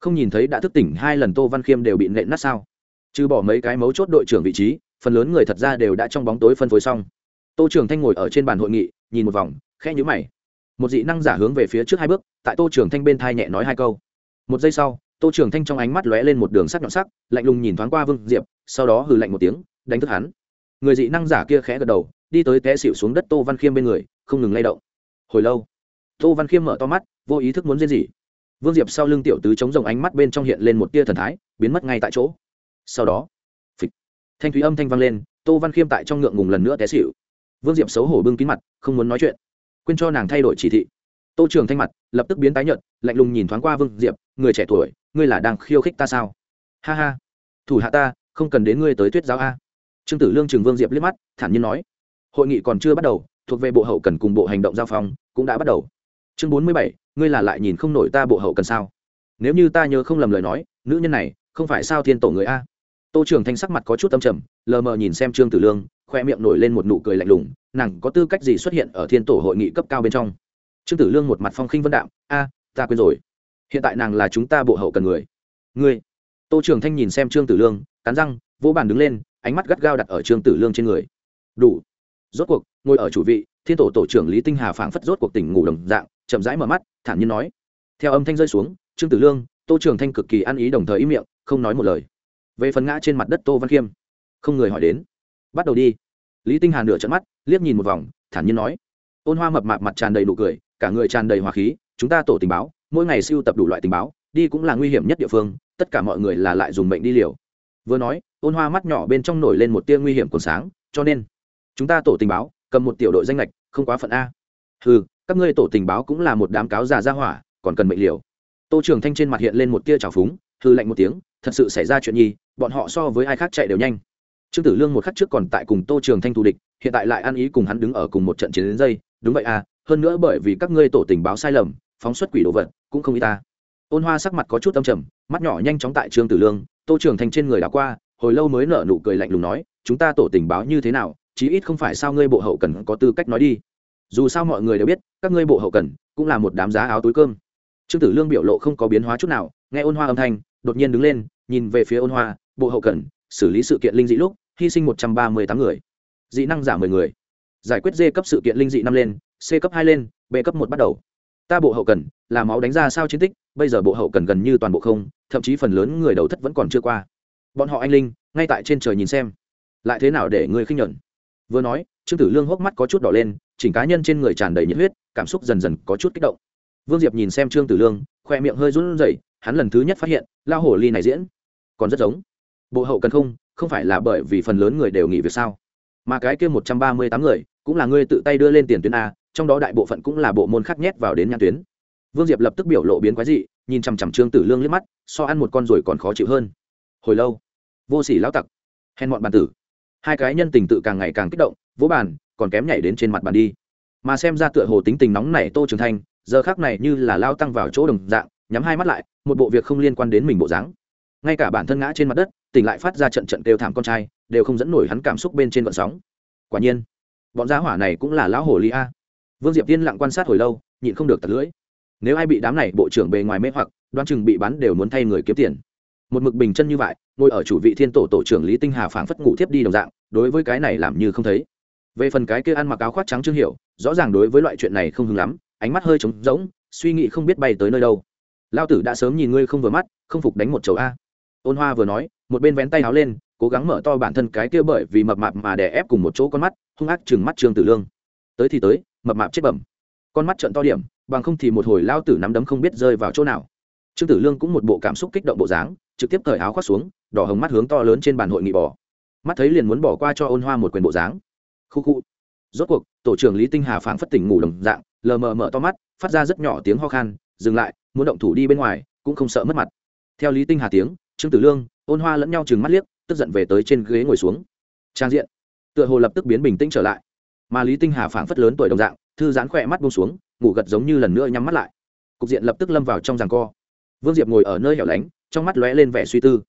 Không nhìn thấy đã thức tỉnh hai lần tô văn khiêm đều bị nện nát sao? Trừ bỏ mấy cái mấu chốt đội trưởng vị trí, phần lớn người thật ra đều đã trong bóng tối phân phối xong. Tô trưởng thanh ngồi ở trên bàn hội nghị, nhìn một vòng khe nhữ mày. Một dị năng giả hướng về phía trước hai bước, tại tô trưởng thanh bên thai nhẹ nói hai câu. Một giây sau, tô trưởng thanh trong ánh mắt lóe lên một đường sắc nhọn sắc, lạnh lùng nhìn thoáng qua vương diệp, sau đó hừ lạnh một tiếng, đánh thức hắn. Người dị năng giả kia khẽ gật đầu, đi tới té xịu xuống đất tô văn khiêm bên người không ngừng lay động. Hồi lâu tô văn khiêm mở to mắt vô ý thức muốn riêng gì. Vương diệp sau lưng tiểu tứ chống rồng ánh mắt bên trong hiện lên một tia thần thái biến mất ngay tại chỗ. Sau đó phịch, thanh thúy âm thanh vang lên tô văn khiêm tại trong ngượng ngùng lần nữa té xịu vương diệp xấu hổ bưng kín mặt không muốn nói chuyện. Quên cho nàng thay đổi chỉ thị. Tô trường thanh mặt lập tức biến tái nhợt lạnh lùng nhìn thoáng qua vương diệp người trẻ tuổi ngươi là đang khiêu khích ta sao? Ha ha thủ hạ ta không cần đến ngươi tới tuyết giáo a. Trương tử lương trường vương diệp liếc mắt thản nhiên nói. Hội nghị còn chưa bắt đầu thuộc về bộ hậu cần cùng bộ hành động giao phong, cũng đã bắt đầu. Chương bốn mươi bảy, ngươi là lại nhìn không nổi ta bộ hậu cần sao? Nếu như ta nhớ không lầm lời nói, nữ nhân này không phải sao thiên tổ người a. Tô trường thanh sắc mặt có chút âm trầm, lờ mờ nhìn xem trương tử lương, khoe miệng nổi lên một nụ cười lạnh lùng, nàng có tư cách gì xuất hiện ở thiên tổ hội nghị cấp cao bên trong? Trương tử lương một mặt phong khinh vân đạm, a, ta quên rồi. Hiện tại nàng là chúng ta bộ hậu cần người. Ngươi? Tô trường thanh nhìn xem trương tử lương, cắn răng, vỗ bàn đứng lên, ánh mắt gắt gao đặt ở trương tử lương trên người. Đủ. Rốt cuộc ngồi ở chủ vị, thiên tổ tổ trưởng lý tinh hà phảng phất rốt cuộc tỉnh ngủ đồng dạng, chậm rãi mở mắt, thản nhiên nói. Theo âm thanh rơi xuống, trương tử lương, tô trường thanh cực kỳ ăn ý đồng thời ý miệng, không nói một lời. Về phần ngã trên mặt đất tô văn khiêm, không người hỏi đến. Bắt đầu đi. Lý tinh hà nửa trận mắt, liếc nhìn một vòng, thản nhiên nói. Ôn hoa mập mạp mặt tràn đầy nụ cười, cả người tràn đầy hòa khí, chúng ta tổ tình báo, mỗi ngày siêu tập đủ loại tình báo, đi cũng là nguy hiểm nhất địa phương, tất cả mọi người là lại dùng mệnh đi liều. Vừa nói, ôn hoa mắt nhỏ bên trong nổi lên một tia nguy hiểm còn sáng, cho nên, chúng ta tổ tình báo cầm một tiểu đội danh lệch không quá phận a. Ừ các ngươi tổ tình báo cũng là một đám cáo già ra hỏa, còn cần mệnh liều. Tô trường thanh trên mặt hiện lên một tia trào phúng hư lạnh một tiếng, thật sự xảy ra chuyện nhi, bọn họ so với ai khác chạy đều nhanh. Trương tử lương một khắc trước còn tại cùng tô trường thanh thù địch, hiện tại lại ăn ý cùng hắn đứng ở cùng một trận chiến đến dây. Đúng vậy à hơn nữa bởi vì các ngươi tổ tình báo sai lầm, phóng xuất quỷ đồ vật, cũng không y ta. Ôn hoa sắc mặt có chút âm trầm, mắt nhỏ nhanh chóng tại trương tử lương, tô trường thanh trên người đã qua, hồi lâu mới nở nụ cười lạnh lùng nói, chúng ta tổ tình báo như thế nào chí ít không phải sao ngươi bộ hậu cần có tư cách nói đi. Dù sao mọi người đều biết, các ngươi bộ hậu cần cũng là một đám giá áo túi cơm. Trương tử lương biểu lộ không có biến hóa chút nào, nghe ôn hoa âm thanh, đột nhiên đứng lên, nhìn về phía ôn hoa, bộ hậu cần, xử lý sự kiện linh dị lúc, hy sinh một trăm ba mươi tám người. Dị năng giả mười người. Giải quyết d cấp sự kiện linh dị năm lên, c cấp hai lên, b cấp một bắt đầu. Ta bộ hậu cần là máu đánh ra sao chiến tích, bây giờ bộ hậu cần gần như toàn bộ không, thậm chí phần lớn người đầu thất vẫn còn chưa qua. Bọn họ anh linh, ngay tại trên trời nhìn xem. Lại thế nào để người khinh nhẫn vừa nói, trương tử lương hốc mắt có chút đỏ lên, chỉnh cá nhân trên người tràn đầy nhiệt huyết, cảm xúc dần dần có chút kích động. Vương diệp nhìn xem trương tử lương, khoe miệng hơi run rẩy, hắn lần thứ nhất phát hiện lao hổ ly này diễn còn rất giống. Bộ hậu cần không không phải là bởi vì phần lớn người đều nghỉ việc sao? Mà cái kia một trăm ba mươi tám người, cũng là ngươi tự tay đưa lên tiền tuyến a, trong đó đại bộ phận cũng là bộ môn khác nhét vào đến nhãn tuyến. Vương diệp lập tức biểu lộ biến quái dị, nhìn chằm chằm trương tử lương liếc mắt, so ăn một con ruồi còn khó chịu hơn. Hồi lâu, vô sỉ lão tặc, hèn mọn bàn tử hai cái nhân tình tự càng ngày càng kích động, vỗ bàn, còn kém nhảy đến trên mặt bàn đi. Mà xem ra tựa hồ tính tình nóng này tô trường thanh, giờ khác này như là lao tăng vào chỗ đồng dạng, nhắm hai mắt lại, một bộ việc không liên quan đến mình bộ dáng. Ngay cả bản thân ngã trên mặt đất, tỉnh lại phát ra trận trận kêu thảm con trai, đều không dẫn nổi hắn cảm xúc bên trên vận sóng. Quả nhiên, bọn giá hỏa này cũng là lão hồ ly a. Vương diệp tiên lặng quan sát hồi lâu, nhịn không được tật lưỡi. Nếu ai bị đám này bộ trưởng bề ngoài mê hoặc đoan chừng bị bắn đều muốn thay người kiếm tiền một mực bình chân như vậy, ngồi ở chủ vị thiên tổ tổ trưởng lý tinh hà phảng phất ngủ thiếp đi đồng dạng, đối với cái này làm như không thấy. Về phần cái kia ăn mặc áo khoác trắng chưa hiểu, rõ ràng đối với loại chuyện này không hứng lắm, ánh mắt hơi trống rỗng, suy nghĩ không biết bay tới nơi đâu. Lao tử đã sớm nhìn ngươi không vừa mắt, không phục đánh một chầu a. Ôn hoa vừa nói, một bên vén tay áo lên, cố gắng mở to bản thân cái kia bởi vì mập mạp mà đè ép cùng một chỗ con mắt, hung ác chừng mắt trương tử lương. Tới thì tới, mập mạp chết bẩm. Con mắt trận to điểm, bằng không thì một hồi lao tử nắm đấm không biết rơi vào chỗ nào trương tử lương cũng một bộ cảm xúc kích động bộ dáng, trực tiếp cởi áo khoác xuống, đỏ hồng mắt hướng to lớn trên bàn hội nghị bỏ mắt thấy liền muốn bỏ qua cho ôn hoa một quyền bộ dáng. Khu khu. Rốt cuộc, tổ trưởng lý tinh hà phảng phất tỉnh ngủ đồng dạng, lờ mờ mở to mắt, phát ra rất nhỏ tiếng ho khan, dừng lại, muốn động thủ đi bên ngoài, cũng không sợ mất mặt. Theo lý tinh hà tiếng, trương tử lương, ôn hoa lẫn nhau chừng mắt liếc, tức giận về tới trên ghế ngồi xuống. Trang diện. Tựa hồ lập tức biến bình tĩnh trở lại. Mà lý tinh hà phảng phất lớn tuổi đồng dạng, thư giãn khỏe mắt buông xuống, ngủ gật giống như lần nữa nhắm mắt lại. Cục diện lập tức lâm vào trong giằng co vương diệp ngồi ở nơi hẻo lánh, trong mắt lóe lên vẻ suy tư.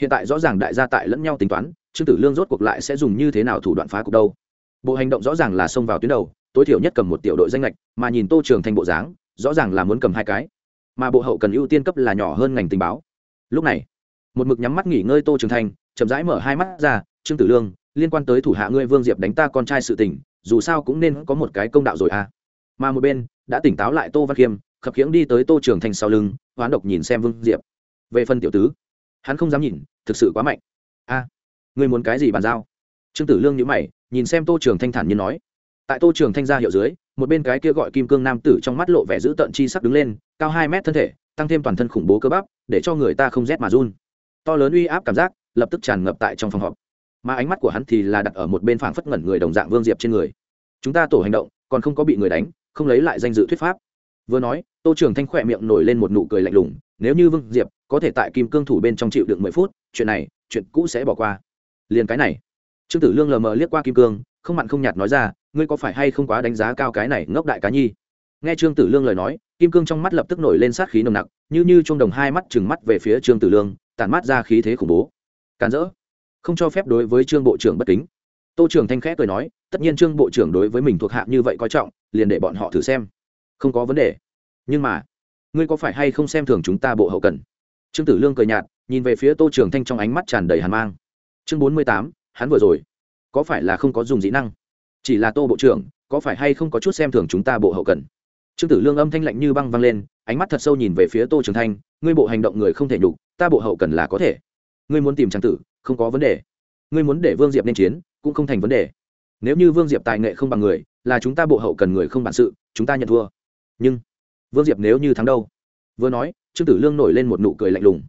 Hiện tại rõ ràng đại gia tại lẫn nhau tính toán, trương tử lương rốt cuộc lại sẽ dùng như thế nào thủ đoạn phá cục đâu. Bộ hành động rõ ràng là xông vào tuyến đầu, tối thiểu nhất cầm một tiểu đội danh lệch, mà nhìn tô trường thành bộ dáng, rõ ràng là muốn cầm hai cái. Mà bộ hậu cần ưu tiên cấp là nhỏ hơn ngành tình báo. Lúc này, một mực nhắm mắt nghỉ ngơi tô trường thành chậm rãi mở hai mắt ra, trương tử lương, liên quan tới thủ hạ ngươi vương diệp đánh ta con trai sự tình, dù sao cũng nên có một cái công đạo rồi à. Mà một bên, đã tỉnh táo lại tô văn khiêm, khập khiễng đi tới tô trường thành sau lưng hoán độc nhìn xem vương diệp. Về phần tiểu tứ, hắn không dám nhìn, thực sự quá mạnh. A, ngươi muốn cái gì bàn giao? Trương tử lương nhữ mày, nhìn xem tô trường thanh thản như nói. Tại tô trường thanh ra hiệu dưới, một bên cái kia gọi kim cương nam tử trong mắt lộ vẻ dữ tợn chi sắc đứng lên, cao hai mét thân thể, tăng thêm toàn thân khủng bố cơ bắp, để cho người ta không rét mà run. To lớn uy áp cảm giác, lập tức tràn ngập tại trong phòng họp. Mà ánh mắt của hắn thì là đặt ở một bên phảng phất ngẩn người đồng dạng vương diệp trên người. Chúng ta tổ hành động, còn không có bị người đánh, không lấy lại danh dự thuyết pháp vừa nói, tô trường thanh khỏe miệng nổi lên một nụ cười lạnh lùng, nếu như vương diệp có thể tại kim cương thủ bên trong chịu được mười phút, chuyện này, chuyện cũ sẽ bỏ qua. Liền cái này, trương tử lương lờ mờ liếc qua kim cương, không mặn không nhạt nói ra, ngươi có phải hay không quá đánh giá cao cái này ngốc đại cá nhi? Nghe trương tử lương lời nói, kim cương trong mắt lập tức nổi lên sát khí nồng nặc, như như trong đồng hai mắt trừng mắt về phía trương tử lương, tản mắt ra khí thế khủng bố. Càn rỡ, không cho phép đối với trương bộ trưởng bất kính. Tô trưởng thanh khẽ cười nói, tất nhiên trương bộ trưởng đối với mình thuộc hạ như vậy coi trọng, liền để bọn họ thử xem không có vấn đề. Nhưng mà, ngươi có phải hay không xem thường chúng ta bộ hậu cần? Trương tử lương cười nhạt, nhìn về phía tô trường thanh trong ánh mắt tràn đầy hàn mang. Chương bốn mươi tám, hắn vừa rồi, có phải là không có dùng dĩ năng? Chỉ là tô bộ trưởng, có phải hay không có chút xem thường chúng ta bộ hậu cần? Trương tử lương âm thanh lạnh như băng văng lên, ánh mắt thật sâu nhìn về phía tô trường thanh, ngươi bộ hành động người không thể nhục, ta bộ hậu cần là có thể. Ngươi muốn tìm trang tử, không có vấn đề. Ngươi muốn để vương diệp nên chiến, cũng không thành vấn đề. Nếu như vương diệp tài nghệ không bằng người, là chúng ta bộ hậu cần người không bản sự, chúng ta nhận thua nhưng vương diệp nếu như thắng đâu vừa nói trương tử lương nổi lên một nụ cười lạnh lùng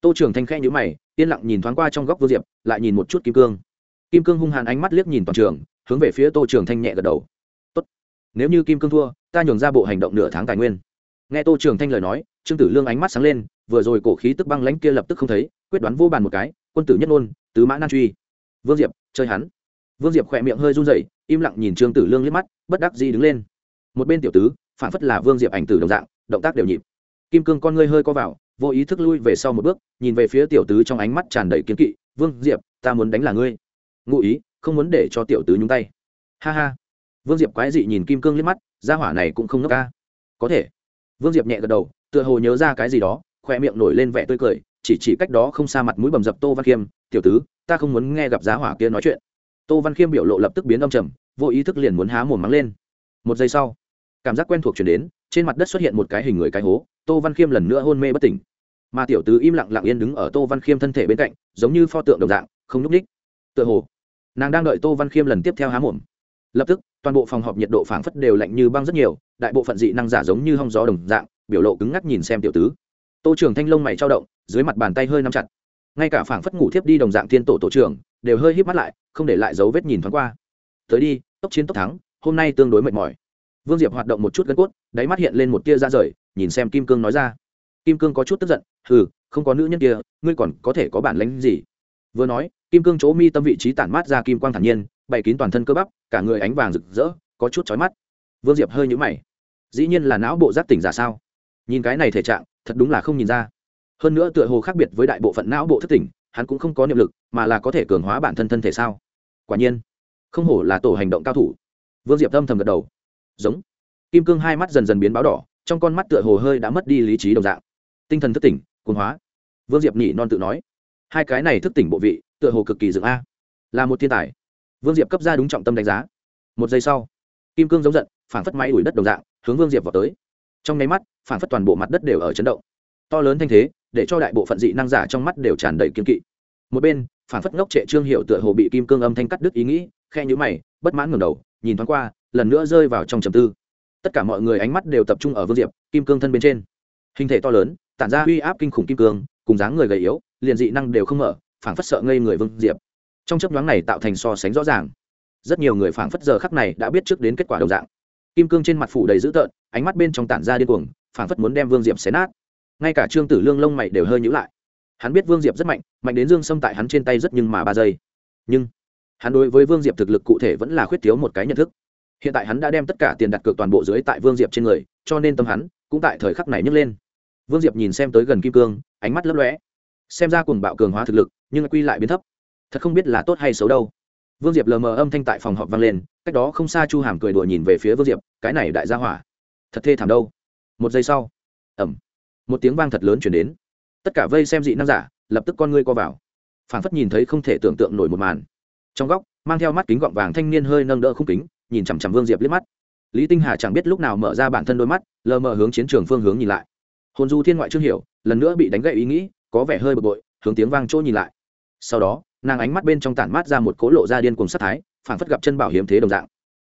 tô trường thanh khẽ nhữ mày yên lặng nhìn thoáng qua trong góc vương diệp lại nhìn một chút kim cương kim cương hung hàn ánh mắt liếc nhìn toàn trường hướng về phía tô trường thanh nhẹ gật đầu Tốt. nếu như kim cương thua ta nhường ra bộ hành động nửa tháng tài nguyên nghe tô trường thanh lời nói trương tử lương ánh mắt sáng lên vừa rồi cổ khí tức băng lãnh kia lập tức không thấy quyết đoán vô bàn một cái quân tử nhất ngôn tứ mã nan truy vương diệp chơi hắn vương diệp khỏe miệng hơi run rẩy im lặng nhìn trương tử lương liếc mắt bất đắc dĩ đứng lên một bên tiểu tứ phản phất là vương diệp ảnh tử đồng dạng, động tác đều nhịp. Kim cương con ngươi hơi co vào, vô ý thức lui về sau một bước, nhìn về phía tiểu tứ trong ánh mắt tràn đầy kiến kỵ, vương diệp, ta muốn đánh là ngươi. Ngụ ý, không muốn để cho tiểu tứ nhúng tay. Ha ha. Vương diệp quái dị nhìn kim cương liếc mắt ra hỏa này cũng không ngốc ca. Có thể. Vương diệp nhẹ gật đầu, tựa hồ nhớ ra cái gì đó khoe miệng nổi lên vẻ tươi cười, chỉ chỉ cách đó không xa mặt mũi bầm dập tô văn khiêm, tiểu tứ, ta không muốn nghe gặp giá hỏa kia nói chuyện. Tô văn khiêm biểu lộ lập tức biến âm trầm, vô ý thức liền muốn há mồm mắng lên. Một giây sau cảm giác quen thuộc chuyển đến, trên mặt đất xuất hiện một cái hình người cái hố, tô văn khiêm lần nữa hôn mê bất tỉnh. Mà tiểu tứ im lặng lặng yên đứng ở tô văn khiêm thân thể bên cạnh, giống như pho tượng đồng dạng, không nhúc ních tựa hồ, nàng đang đợi tô văn khiêm lần tiếp theo há mồm. Lập tức, toàn bộ phòng họp nhiệt độ phảng phất đều lạnh như băng rất nhiều, đại bộ phận dị năng giả giống như hong gió đồng dạng, biểu lộ cứng ngắc nhìn xem tiểu tứ. Tô trưởng thanh lông mày trao động, dưới mặt bàn tay hơi nắm chặt. Ngay cả phảng phất ngủ thiếp đi đồng dạng thiên tổ tổ trưởng, đều hơi híp mắt lại, không để lại dấu vết nhìn thoáng qua. Tới đi, tốc chiến tốc thắng, hôm nay tương đối mệt mỏi vương diệp hoạt động một chút gân cốt, đáy mắt hiện lên một tia ra rời, nhìn xem kim cương nói ra. Kim cương có chút tức giận, hừ, không có nữ nhân kia, ngươi còn có thể có bản lánh gì? Vừa nói, kim cương chỗ mi tâm vị trí tản mát ra kim quang thản nhiên, bày kín toàn thân cơ bắp, cả người ánh vàng rực rỡ, có chút chói mắt. Vương diệp hơi nhũ mày. Dĩ nhiên là não bộ giác tỉnh giả sao? Nhìn cái này thể trạng, thật đúng là không nhìn ra. Hơn nữa tựa hồ khác biệt với đại bộ phận não bộ thất tỉnh, hắn cũng không có niệm lực, mà là có thể cường hóa bản thân thân thể sao? Quả nhiên, không hổ là tổ hành động cao thủ. Vương diệp âm thầm gật đầu giống. Kim cương hai mắt dần dần biến báo đỏ, trong con mắt tựa hồ hơi đã mất đi lý trí đồng dạng. Tinh thần thức tỉnh, cuồng hóa. Vương diệp nhị non tự nói. Hai cái này thức tỉnh bộ vị, tựa hồ cực kỳ dựng a. Là một thiên tài. Vương diệp cấp ra đúng trọng tâm đánh giá. Một giây sau, kim cương giống giận phản phất máy đuổi đất đồng dạng, hướng vương diệp vào tới. Trong nháy mắt phản phất toàn bộ mặt đất đều ở chấn động. To lớn thanh thế, để cho đại bộ phận dị năng giả trong mắt đều tràn đầy kiên kỵ. Một bên phản phất ngốc trệ trương hiệu tựa hồ bị kim cương âm thanh cắt đứt ý nghĩ khe nhữ mày, bất mãn ngẩng đầu, nhìn thoáng qua, lần nữa rơi vào trong trầm tư. Tất cả mọi người ánh mắt đều tập trung ở vương diệp, kim cương thân bên trên. Hình thể to lớn, tản ra uy áp kinh khủng kim cương, cùng dáng người gầy yếu, liền dị năng đều không mở, phảng phất sợ ngây người vương diệp. Trong chấp nhoáng này tạo thành so sánh rõ ràng. Rất nhiều người phảng phất giờ khắc này đã biết trước đến kết quả đồng dạng. Kim cương trên mặt phủ đầy dữ tợn, ánh mắt bên trong tản ra điên cuồng, phảng phất muốn đem vương diệp xé nát. Ngay cả trương tử lương lông mày đều hơi nhữ lại. Hắn biết vương diệp rất mạnh mạnh đến dương xâm tại hắn trên tay rất nhưng mà ba giây. Nhưng hắn đối với vương diệp thực lực cụ thể vẫn là khuyết thiếu một cái nhận thức. Hiện tại hắn đã đem tất cả tiền đặt cược toàn bộ dưới tại vương diệp trên người, cho nên tâm hắn cũng tại thời khắc này nhấc lên. Vương diệp nhìn xem tới gần kim cương, ánh mắt lấp lóe. Xem ra cùng bạo cường hóa thực lực, nhưng quy lại biến thấp. Thật không biết là tốt hay xấu đâu. Vương diệp lờ mờ âm thanh tại phòng họp vang lên, cách đó không xa chu hàm cười đùa nhìn về phía vương diệp, cái này đại gia hỏa, thật thê thảm đâu. Một giây sau ẩm một tiếng vang thật lớn chuyển đến. Tất cả vây xem dị năng giả, lập tức con ngươi co vào. Phảng phất nhìn thấy không thể tưởng tượng nổi một màn trong góc, mang theo mắt kính gọng vàng thanh niên hơi nâng đỡ khung kính, nhìn chằm chằm vương diệp liếc mắt. Lý tinh hà chẳng biết lúc nào mở ra bản thân đôi mắt, lờ mờ hướng chiến trường phương hướng nhìn lại. Hồn du thiên ngoại trương hiểu, lần nữa bị đánh gậy ý nghĩ, có vẻ hơi bực bội, hướng tiếng vang chỗ nhìn lại. Sau đó, nàng ánh mắt bên trong tản mát ra một cố lộ ra điên cùng sát thái, phảng phất gặp chân bảo hiếm thế đồng dạng.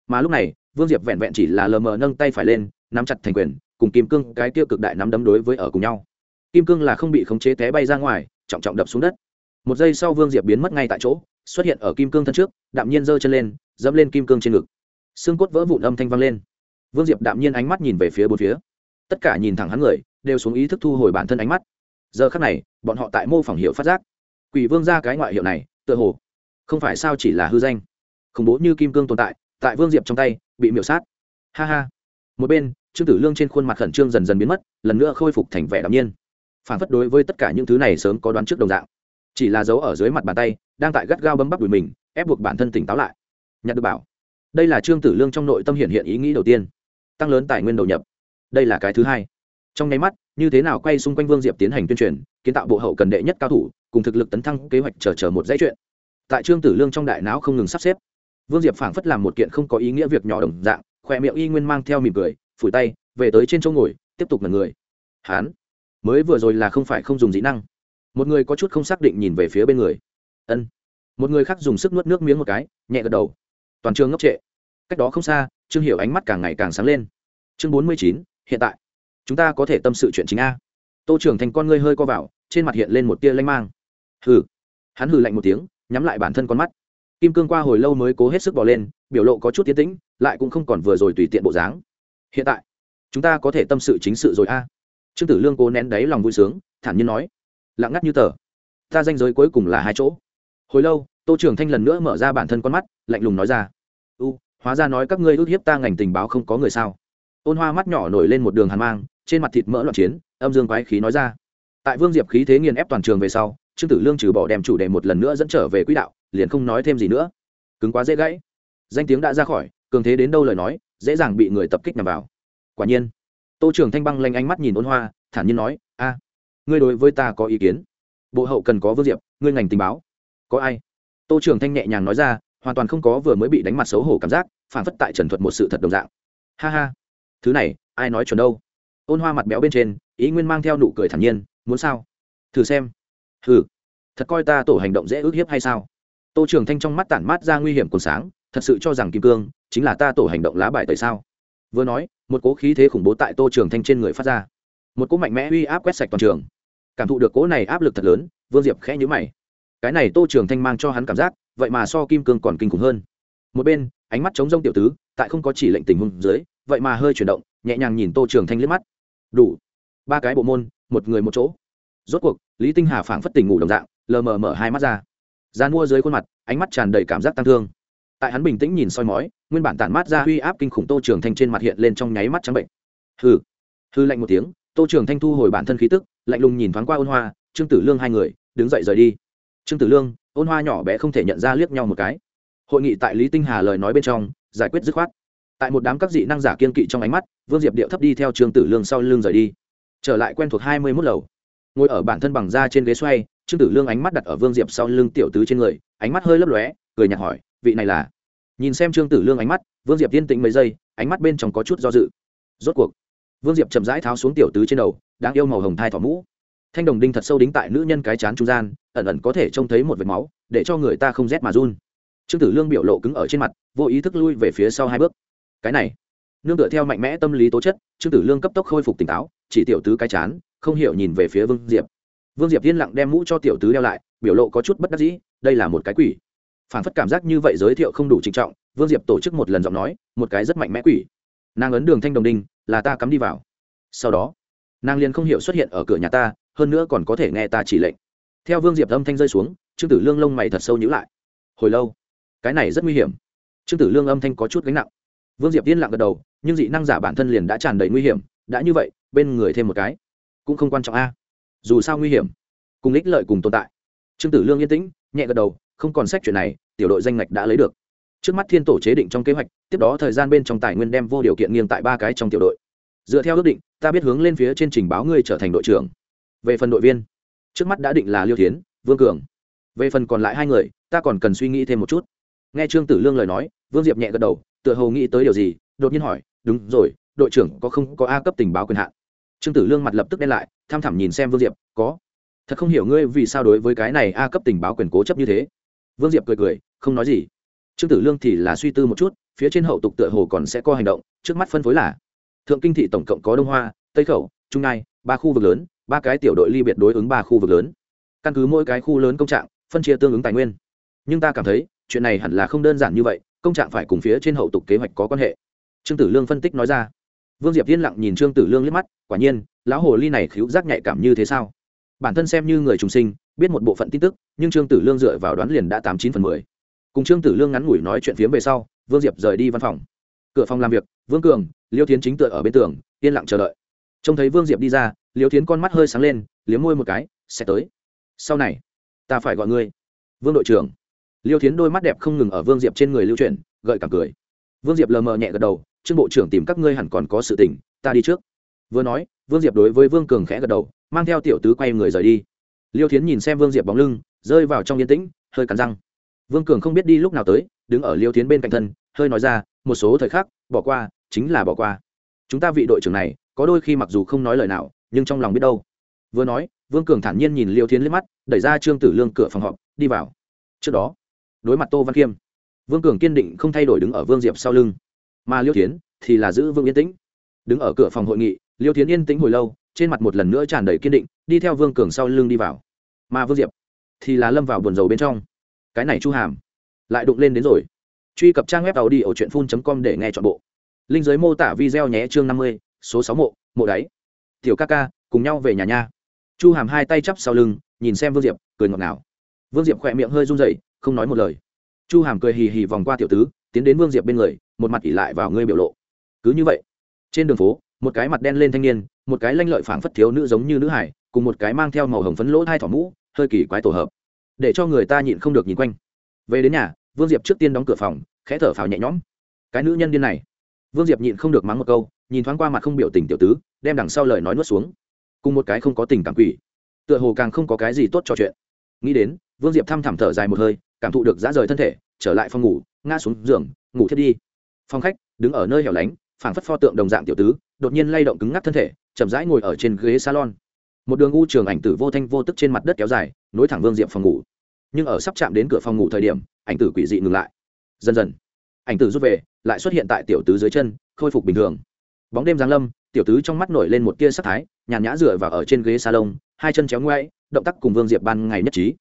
Mà lúc này, vương diệp vẹn vẹn chỉ là lờ mờ nâng tay phải lên, nắm chặt thành quyền, cùng kim cương cái tiêu cực đại nắm đấm đối với ở cùng nhau. Kim cương là không bị khống chế té bay ra ngoài, trọng trọng đập xuống đất. Một giây sau vương diệp biến mất ngay tại chỗ xuất hiện ở kim cương thân trước, đạm nhiên giơ chân lên, dẫm lên kim cương trên ngực. Xương cốt vỡ vụn âm thanh vang lên. Vương diệp đạm nhiên ánh mắt nhìn về phía bốn phía. Tất cả nhìn thẳng hắn người, đều xuống ý thức thu hồi bản thân ánh mắt. Giờ khắc này, bọn họ tại mô phỏng hiệu phát giác. Quỷ vương ra cái ngoại hiệu này, tựa hồ không phải sao chỉ là hư danh. Khủng bố như kim cương tồn tại tại vương diệp trong tay, bị miểu sát. Ha ha. Một bên, trương tử lương trên khuôn mặt khẩn trương dần dần biến mất, lần nữa khôi phục thành vẻ đ nhiên. Phản phất đối với tất cả những thứ này sớm có đoán trước đồng dạng chỉ là dấu ở dưới mặt bàn tay, đang tại gắt gao bấm bắp đùi mình, ép buộc bản thân tỉnh táo lại. Nhặt được bảo, đây là trương tử lương trong nội tâm hiện hiện ý nghĩ đầu tiên. Tăng lớn tài nguyên đầu nhập. Đây là cái thứ hai. Trong nháy mắt, như thế nào quay xung quanh vương diệp tiến hành tuyên truyền, kiến tạo bộ hậu cần đệ nhất cao thủ, cùng thực lực tấn thăng kế hoạch chờ chờ một dãy chuyện. Tại trương tử lương trong đại não không ngừng sắp xếp, vương diệp phảng phất làm một kiện không có ý nghĩa việc nhỏ đồng dạng, khỏe miệng y nguyên mang theo mỉm cười, phủi tay, về tới trên chỗ ngồi, tiếp tục mật người. Hán mới vừa rồi là không phải không dùng dĩ năng một người có chút không xác định nhìn về phía bên người. Ân. Một người khác dùng sức nuốt nước miếng một cái, nhẹ gật đầu. Toàn trường ngốc trệ. Cách đó không xa, trương hiểu ánh mắt càng ngày càng sáng lên. Chương bốn mươi chín, hiện tại. Chúng ta có thể tâm sự chuyện chính a. Tô trưởng thành con ngươi hơi co vào, trên mặt hiện lên một tia lanh mang. Hừ. Hắn hừ lạnh một tiếng, nhắm lại bản thân con mắt. Kim cương qua hồi lâu mới cố hết sức bỏ lên, biểu lộ có chút tiến tĩnh, lại cũng không còn vừa rồi tùy tiện bộ dáng. Hiện tại, chúng ta có thể tâm sự chính sự rồi a. Trương tử lương cố nén đáy lòng vui sướng, thản nhiên nói lặng ngắt như tờ. Ta danh giới cuối cùng là hai chỗ. Hồi lâu, tô trưởng thanh lần nữa mở ra bản thân con mắt, lạnh lùng nói ra. U, hóa ra nói các ngươi ước hiếp ta ngành tình báo không có người sao? Ôn hoa mắt nhỏ nổi lên một đường hàn mang, trên mặt thịt mỡ loạn chiến, âm dương quái khí nói ra. Tại vương diệp khí thế nghiền ép toàn trường về sau, trương tử lương trừ bỏ đem chủ đề một lần nữa dẫn trở về quỹ đạo, liền không nói thêm gì nữa. Cứng quá dễ gãy. Danh tiếng đã ra khỏi, cường thế đến đâu lời nói, dễ dàng bị người tập kích nhằm vào. Quả nhiên, tô trưởng thanh băng lanh ánh mắt nhìn ôn hoa, thản nhiên nói, a ngươi đối với ta có ý kiến. Bộ hậu cần có vương diệp, ngươi ngành tình báo. Có ai? Tô trưởng thanh nhẹ nhàng nói ra, hoàn toàn không có vừa mới bị đánh mặt xấu hổ cảm giác, phản phất tại trần thuật một sự thật đồng dạng. Ha ha. Thứ này, ai nói chuẩn đâu? Ôn hoa mặt béo bên trên, ý nguyên mang theo nụ cười thản nhiên, muốn sao? Thử xem. Thử thật coi ta tổ hành động dễ ước hiếp hay sao? Tô trưởng thanh trong mắt tản mát ra nguy hiểm còn sáng, thật sự cho rằng kim cương chính là ta tổ hành động lá bài tại sao? Vừa nói, một cố khí thế khủng bố tại tô trưởng thanh trên người phát ra. Một cỗ mạnh mẽ uy áp quét sạch toàn trường cảm thụ được cỗ này áp lực thật lớn, vương diệp khẽ nhữ mày. Cái này tô trường thanh mang cho hắn cảm giác, vậy mà so kim cương còn kinh khủng hơn. Một bên, ánh mắt chống rông tiểu tứ, tại không có chỉ lệnh tình huống dưới, vậy mà hơi chuyển động, nhẹ nhàng nhìn tô trường thanh liếc mắt. Đủ. Ba cái bộ môn, một người một chỗ. Rốt cuộc, lý tinh hà phảng phất tỉnh ngủ đồng dạng, lờ mờ mở hai mắt ra. Gian mua dưới khuôn mặt, ánh mắt tràn đầy cảm giác tăng thương. Tại hắn bình tĩnh nhìn soi mói, nguyên bản tản mát ra uy áp kinh khủng tô trường thanh trên mặt hiện lên trong nháy mắt trắng bệnh. Hừ. Hư lạnh một tiếng, tô trường thanh thu hồi bản thân khí tức lạnh lùng nhìn thoáng qua ôn hoa, trương tử lương hai người, đứng dậy rời đi. Trương tử lương, ôn hoa nhỏ bé không thể nhận ra liếc nhau một cái. Hội nghị tại lý tinh hà lời nói bên trong, giải quyết dứt khoát. Tại một đám các dị năng giả kiên kỵ trong ánh mắt, vương diệp điệu thấp đi theo trương tử lương sau lưng rời đi. Trở lại quen thuộc hai mươi mốt lầu. Ngồi ở bản thân bằng da trên ghế xoay, trương tử lương ánh mắt đặt ở vương diệp sau lưng tiểu tứ trên người, ánh mắt hơi lấp lóe, cười nhạt hỏi, vị này là? Nhìn xem trương tử lương ánh mắt, vương diệp yên tĩnh mấy giây, ánh mắt bên trong có chút do dự. Rốt cuộc, vương diệp chậm rãi tháo xuống tiểu tứ trên đầu đang yêu màu hồng thai thỏ mũ. Thanh đồng đinh thật sâu đính tại nữ nhân cái chán trung gian, ẩn ẩn có thể trông thấy một vệt máu, để cho người ta không rét mà run. Trương tử lương biểu lộ cứng ở trên mặt, vô ý thức lui về phía sau hai bước. Cái này, nương tựa theo mạnh mẽ tâm lý tố chất, trương tử lương cấp tốc khôi phục tỉnh táo, chỉ tiểu tứ cái chán, không hiểu nhìn về phía vương diệp. Vương diệp yên lặng đem mũ cho tiểu tứ đeo lại, biểu lộ có chút bất đắc dĩ, đây là một cái quỷ. Phản phất cảm giác như vậy giới thiệu không đủ trịnh trọng, vương diệp tổ chức một lần giọng nói, một cái rất mạnh mẽ quỷ. Nàng ấn đường thanh đồng đinh, là ta cắm đi vào. Sau đó nàng liền không hiểu xuất hiện ở cửa nhà ta, hơn nữa còn có thể nghe ta chỉ lệnh. Theo vương diệp âm thanh rơi xuống, trương tử lương lông mày thật sâu nhữ lại. Hồi lâu, cái này rất nguy hiểm. Trương tử lương âm thanh có chút gánh nặng. Vương diệp yên lặng gật đầu, nhưng dị năng giả bản thân liền đã tràn đầy nguy hiểm, đã như vậy, bên người thêm một cái, cũng không quan trọng a. Dù sao nguy hiểm, cùng ích lợi cùng tồn tại. Trương tử lương yên tĩnh, nhẹ gật đầu, không còn sách chuyện này, tiểu đội danh ngạch đã lấy được. Trước mắt thiên tổ chế định trong kế hoạch, tiếp đó thời gian bên trong tài nguyên đem vô điều kiện nghiêng tại ba cái trong tiểu đội. Dựa theo ước định ta biết hướng lên phía trên trình báo ngươi trở thành đội trưởng. Về phần đội viên, trước mắt đã định là liêu thiến, vương cường. Về phần còn lại hai người, ta còn cần suy nghĩ thêm một chút. Nghe trương tử lương lời nói, vương diệp nhẹ gật đầu, tựa hồ nghĩ tới điều gì, đột nhiên hỏi, đúng rồi, đội trưởng có không có a cấp tình báo quyền hạn? Trương tử lương mặt lập tức đen lại, tham thẳm nhìn xem vương diệp, có. Thật không hiểu ngươi vì sao đối với cái này a cấp tình báo quyền cố chấp như thế. Vương diệp cười cười, không nói gì. Trương tử lương thì là suy tư một chút, phía trên hậu tục tựa hồ còn sẽ có hành động, trước mắt phân phối là thượng kinh thị tổng cộng có đông hoa, tây khẩu, trung nai ba khu vực lớn, ba cái tiểu đội ly biệt đối ứng ba khu vực lớn. Căn cứ mỗi cái khu lớn công trạng, phân chia tương ứng tài nguyên. Nhưng ta cảm thấy, chuyện này hẳn là không đơn giản như vậy, công trạng phải cùng phía trên hậu tục kế hoạch có quan hệ. Trương tử lương phân tích nói ra. Vương diệp yên lặng nhìn trương tử lương liếc mắt, quả nhiên, lão hồ ly này khiếu giác nhạy cảm như thế sao? Bản thân xem như người trùng sinh, biết một bộ phận tin tức, nhưng trương tử lương dựa vào đoán liền đã tám chín phần mười. Cùng trương tử lương ngắn ngủi nói chuyện phiếm về sau, vương diệp rời đi văn phòng cửa phòng làm việc, vương cường, liêu tiến chính tựa ở bên tường, yên lặng chờ đợi. Trông thấy vương diệp đi ra, liêu tiến con mắt hơi sáng lên, liếm môi một cái, sẽ tới. Sau này, ta phải gọi ngươi. Vương đội trưởng. Liêu tiến đôi mắt đẹp không ngừng ở vương diệp trên người lưu chuyển, gợi cảm cười. Vương diệp lờ mờ nhẹ gật đầu, trương bộ trưởng tìm các ngươi hẳn còn có sự tình, ta đi trước. Vừa nói, vương diệp đối với vương cường khẽ gật đầu, mang theo tiểu tứ quay người rời đi. Liêu thiến nhìn xem vương diệp bóng lưng, rơi vào trong yên tĩnh, hơi cắn răng. Vương cường không biết đi lúc nào tới, đứng ở liêu thiến bên cạnh thân, hơi nói ra một số thời khắc, bỏ qua, chính là bỏ qua. Chúng ta vị đội trưởng này, có đôi khi mặc dù không nói lời nào, nhưng trong lòng biết đâu. Vừa nói, vương cường thản nhiên nhìn liêu thiến lên mắt, đẩy ra trương tử lương cửa phòng họp, đi vào. Trước đó, đối mặt tô văn khiêm, vương cường kiên định không thay đổi đứng ở vương diệp sau lưng. Mà liêu thiến thì là giữ vương yên tĩnh. Đứng ở cửa phòng hội nghị, liêu thiến yên tĩnh hồi lâu, trên mặt một lần nữa tràn đầy kiên định, đi theo vương cường sau lưng đi vào. Mà vương diệp thì là lâm vào buồn dầu bên trong. Cái này chu hàm, lại đụng lên đến rồi truy cập trang web tàu đi ở truyện phun com để nghe t h ọ n bộ. Linh giới mô tả video nhé, chương năm mươi, số sáu mộ mộ đáy. Tiểu ca ca, cùng nhau về nhà nha. Chu hàm hai tay chắp sau lưng, nhìn xem vương diệp, cười ngọt ngào. Vương diệp khỏe miệng hơi run dậy không nói một lời. Chu hàm cười hì hì vòng qua tiểu tứ, tiến đến vương diệp bên người, một mặt ỉ lại vào ngươi biểu lộ. Cứ như vậy, trên đường phố, một cái mặt đen lên thanh niên, một cái lanh lợi phảng phất thiếu nữ giống như nữ hải, cùng một cái mang theo màu hồng phấn lỗ hai thỏ mũ, hơi kỳ quái tổ hợp. Để cho người ta nhịn không được nhìn quanh. Về đến nhà vương diệp trước tiên đóng cửa phòng, khẽ thở phào nhẹ nhõm. Cái nữ nhân điên này. Vương diệp nhịn không được mắng một câu, nhìn thoáng qua mặt không biểu tình tiểu tứ, đem đằng sau lời nói nuốt xuống. Cùng một cái không có tình cảm quỷ. Tựa hồ càng không có cái gì tốt trò chuyện. Nghĩ đến, vương diệp thăm thẳm thở dài một hơi, cảm thụ được dã rời thân thể, trở lại phòng ngủ, ngã xuống giường, ngủ thiết đi. Phòng khách, đứng ở nơi hẻo lánh, phảng phất pho tượng đồng dạng tiểu tứ, đột nhiên lay động cứng ngắc thân thể, chậm rãi ngồi ở trên ghế salon. Một đường u trường ảnh tử vô thanh vô tức trên mặt đất kéo dài, nối thẳng vương Diệp phòng ngủ. Nhưng ở sắp chạm đến cửa phòng ngủ thời điểm ảnh tử quỷ dị ngừng lại. Dần dần, ảnh tử rút về, lại xuất hiện tại tiểu tứ dưới chân, khôi phục bình thường. Bóng đêm giáng lâm, tiểu tứ trong mắt nổi lên một tia sắc thái, nhàn nhã dựa vào ở trên ghế salon, hai chân chéo ngoáy động tác cùng vương diệp ban ngày nhất trí.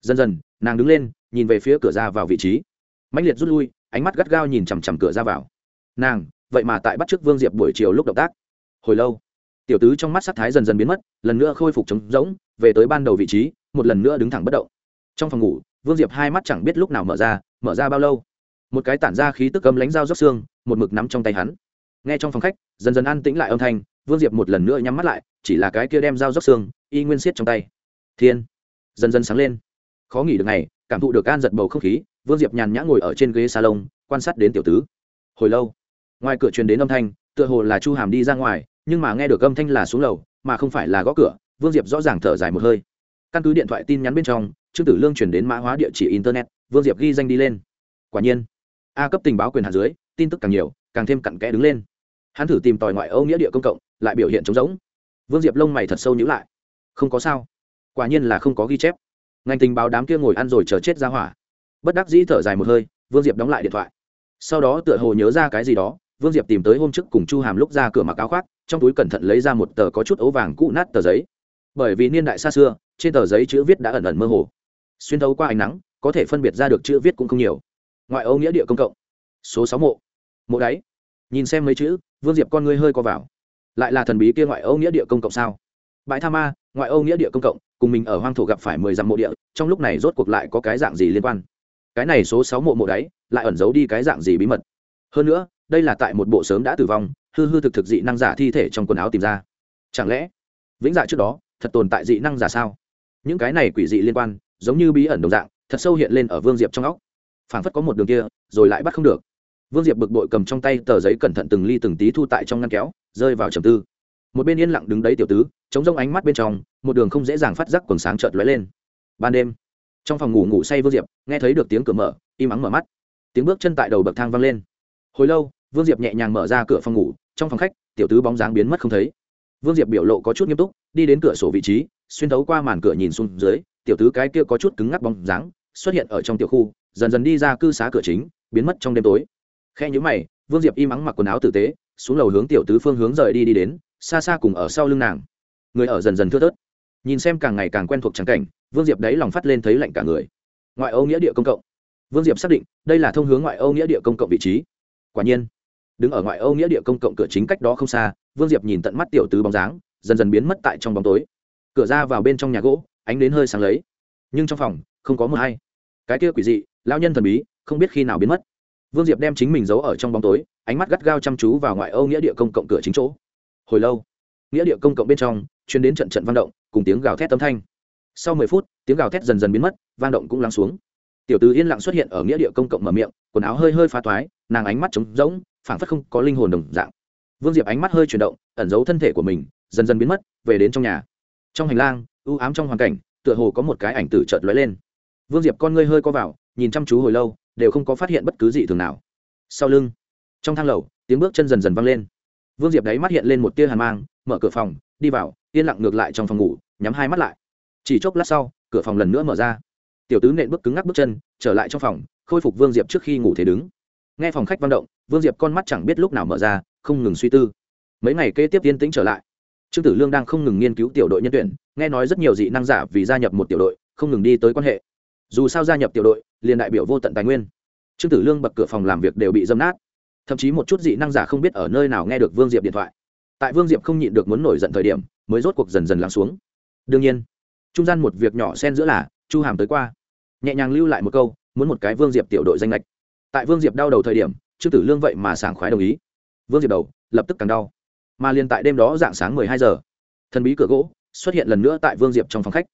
Dần dần, nàng đứng lên, nhìn về phía cửa ra vào vị trí. Mãnh liệt rút lui, ánh mắt gắt gao nhìn chằm chằm cửa ra vào. Nàng, vậy mà tại bắt t vương diệp buổi chiều lúc động tác. Hồi lâu, tiểu tứ trong mắt sắc thái dần dần biến mất, lần nữa khôi phục trống rỗng, về tới ban đầu vị trí, một lần nữa đứng thẳng bất động. Trong phòng ngủ vương diệp hai mắt chẳng biết lúc nào mở ra mở ra bao lâu? Một cái tản ra khí tức cấm lánh dao dốc xương, một mực nắm trong tay hắn. Nghe trong phòng khách, dần dần an tĩnh lại âm thanh, vương diệp một lần nữa nhắm mắt lại, chỉ là cái kia đem dao dốc xương, y nguyên siết trong tay. Thiên! Dần dần sáng lên. Khó nghỉ được ngày cảm thụ được an giật bầu không khí, vương diệp nhàn nhã ngồi ở trên ghế salon, quan sát đến tiểu tứ. Hồi lâu, ngoài cửa truyền đến âm thanh, tựa hồ là chu hàm đi ra ngoài, nhưng mà nghe được âm thanh là xuống lầu, mà không phải là gõ cửa, vương diệp rõ ràng thở dài một hơi căn cứ điện thoại tin nhắn bên trong, trương tử lương chuyển đến mã hóa địa chỉ internet, vương diệp ghi danh đi lên. Quả nhiên, a cấp tình báo quyền hạn dưới, tin tức càng nhiều, càng thêm cặn kẽ đứng lên. Hắn thử tìm tòi ngoại âu nghĩa địa công cộng, lại biểu hiện trống rỗng. Vương diệp lông mày thật sâu nhữ lại. Không có sao. Quả nhiên là không có ghi chép. Ngành tình báo đám kia ngồi ăn rồi chờ chết ra hỏa. Bất đắc dĩ thở dài một hơi, vương diệp đóng lại điện thoại. Sau đó tựa hồ nhớ ra cái gì đó, vương diệp tìm tới hôm trước cùng chu hàm lúc ra cửa mặc áo khoác, trong túi cẩn thận lấy ra một tờ có chút ấu vàng cũ nát tờ giấy bởi vì niên đại xa xưa, trên tờ giấy chữ viết đã ẩn ẩn mơ hồ. Xuyên thấu qua ánh nắng, có thể phân biệt ra được chữ viết cũng không nhiều. Ngoại ô nghĩa địa công cộng. Số sáu mộ. Mộ đáy. Nhìn xem mấy chữ, vương diệp con ngươi hơi co vào. Lại là thần bí kia ngoại ô nghĩa địa công cộng sao? Bãi tha ma, ngoại ô nghĩa địa công cộng, cùng mình ở hoang thổ gặp phải mười dặm mộ địa, trong lúc này rốt cuộc lại có cái dạng gì liên quan? Cái này số sáu mộ mộ đáy, lại ẩn giấu đi cái dạng gì bí mật? Hơn nữa, đây là tại một bộ sớm đã tử vong, hư hư thực thực dị năng giả thi thể trong quần áo tìm ra. Chẳng lẽ, vĩnh dạ trước đó thật tồn tại dị năng giả sao? Những cái này quỷ dị liên quan, giống như bí ẩn đồng dạng, thật sâu hiện lên ở vương diệp trong óc. Phảng phất có một đường kia, rồi lại bắt không được. Vương diệp bực bội cầm trong tay tờ giấy cẩn thận từng ly từng tí thu tại trong ngăn kéo, rơi vào trầm tư. Một bên yên lặng đứng đấy tiểu tứ chống rông ánh mắt bên trong, một đường không dễ dàng phát giác quần sáng chợt lóe lên. Ban đêm, trong phòng ngủ ngủ say vương diệp, nghe thấy được tiếng cửa mở, im ắng mở mắt. Tiếng bước chân tại đầu bậc thang vang lên. Hồi lâu, vương diệp nhẹ nhàng mở ra cửa phòng ngủ, trong phòng khách, tiểu tứ bóng dáng biến mất không thấy vương diệp biểu lộ có chút nghiêm túc, đi đến cửa sổ vị trí, xuyên thấu qua màn cửa nhìn xuống dưới, tiểu tứ cái kia có chút cứng ngắc bóng dáng, xuất hiện ở trong tiểu khu, dần dần đi ra cư xá cửa chính, biến mất trong đêm tối. Khe nhữ mày, vương diệp im ắng mặc quần áo tử tế, xuống lầu hướng tiểu tứ phương hướng rời đi đi đến, xa xa cùng ở sau lưng nàng. Người ở dần dần thưa thớt. Nhìn xem càng ngày càng quen thuộc trắng cảnh, vương diệp đấy lòng phát lên thấy lạnh cả người. Ngoại âu nghĩa địa công cộng. Vương diệp xác định, đây là thông hướng ngoại âu nghĩa địa công cộng vị trí. Quả nhiên đứng ở ngoại âu nghĩa địa công cộng cửa chính cách đó không xa, vương diệp nhìn tận mắt tiểu tứ bóng dáng, dần dần biến mất tại trong bóng tối. Cửa ra vào bên trong nhà gỗ, ánh đến hơi sáng lấy. Nhưng trong phòng, không có mờ hay cái kia quỷ dị lao nhân thần bí, không biết khi nào biến mất. Vương diệp đem chính mình giấu ở trong bóng tối, ánh mắt gắt gao chăm chú vào ngoại âu nghĩa địa công cộng cửa chính chỗ. Hồi lâu, nghĩa địa công cộng bên trong chuyến đến trận trận vang động, cùng tiếng gào thét âm thanh. Sau mười phút, tiếng gào thét dần dần biến mất, vang động cũng lắng xuống. Tiểu tứ yên lặng xuất hiện ở nghĩa địa công cộng mở miệng, quần áo hơi hơi phá toái nàng ánh mắt trống rỗng phảng phất không có linh hồn đồng dạng. Vương diệp ánh mắt hơi chuyển động, ẩn giấu thân thể của mình, dần dần biến mất, về đến trong nhà. Trong hành lang, u ám trong hoàn cảnh, tựa hồ có một cái ảnh tử chợt lóe lên. Vương diệp con ngươi hơi co vào, nhìn chăm chú hồi lâu, đều không có phát hiện bất cứ gì thường nào. Sau lưng, trong thang lầu, tiếng bước chân dần dần vang lên. Vương diệp đáy mắt hiện lên một tia hàn mang, mở cửa phòng, đi vào, yên lặng ngược lại trong phòng ngủ, nhắm hai mắt lại. Chỉ chốc lát sau, cửa phòng lần nữa mở ra. Tiểu tứ nện bước cứng ngắc bước chân, trở lại trong phòng, khôi phục vương diệp trước khi ngủ thế đứng. Nghe phòng khách vang động vương diệp con mắt chẳng biết lúc nào mở ra, không ngừng suy tư. Mấy ngày kế tiếp yên tĩnh trở lại. Trương tử lương đang không ngừng nghiên cứu tiểu đội nhân tuyển, nghe nói rất nhiều dị năng giả vì gia nhập một tiểu đội, không ngừng đi tới quan hệ. Dù sao gia nhập tiểu đội, liền đại biểu vô tận tài nguyên. Trương tử lương bật cửa phòng làm việc đều bị dâm nát. Thậm chí một chút dị năng giả không biết ở nơi nào nghe được vương diệp điện thoại. Tại vương diệp không nhịn được muốn nổi giận thời điểm, mới rốt cuộc dần dần lắng xuống. Đương nhiên, trung gian một việc nhỏ xen giữa là, chu hàm tới qua. Nhẹ nhàng lưu lại một câu, muốn một cái vương diệp tiểu đội danh lệch. Tại vương diệp đau đầu thời điểm trương tử lương vậy mà sảng khoái đồng ý. Vương diệp đầu, lập tức càng đau. Mà liền tại đêm đó dạng sáng mười hai giờ, thần bí cửa gỗ xuất hiện lần nữa tại vương diệp trong phòng khách.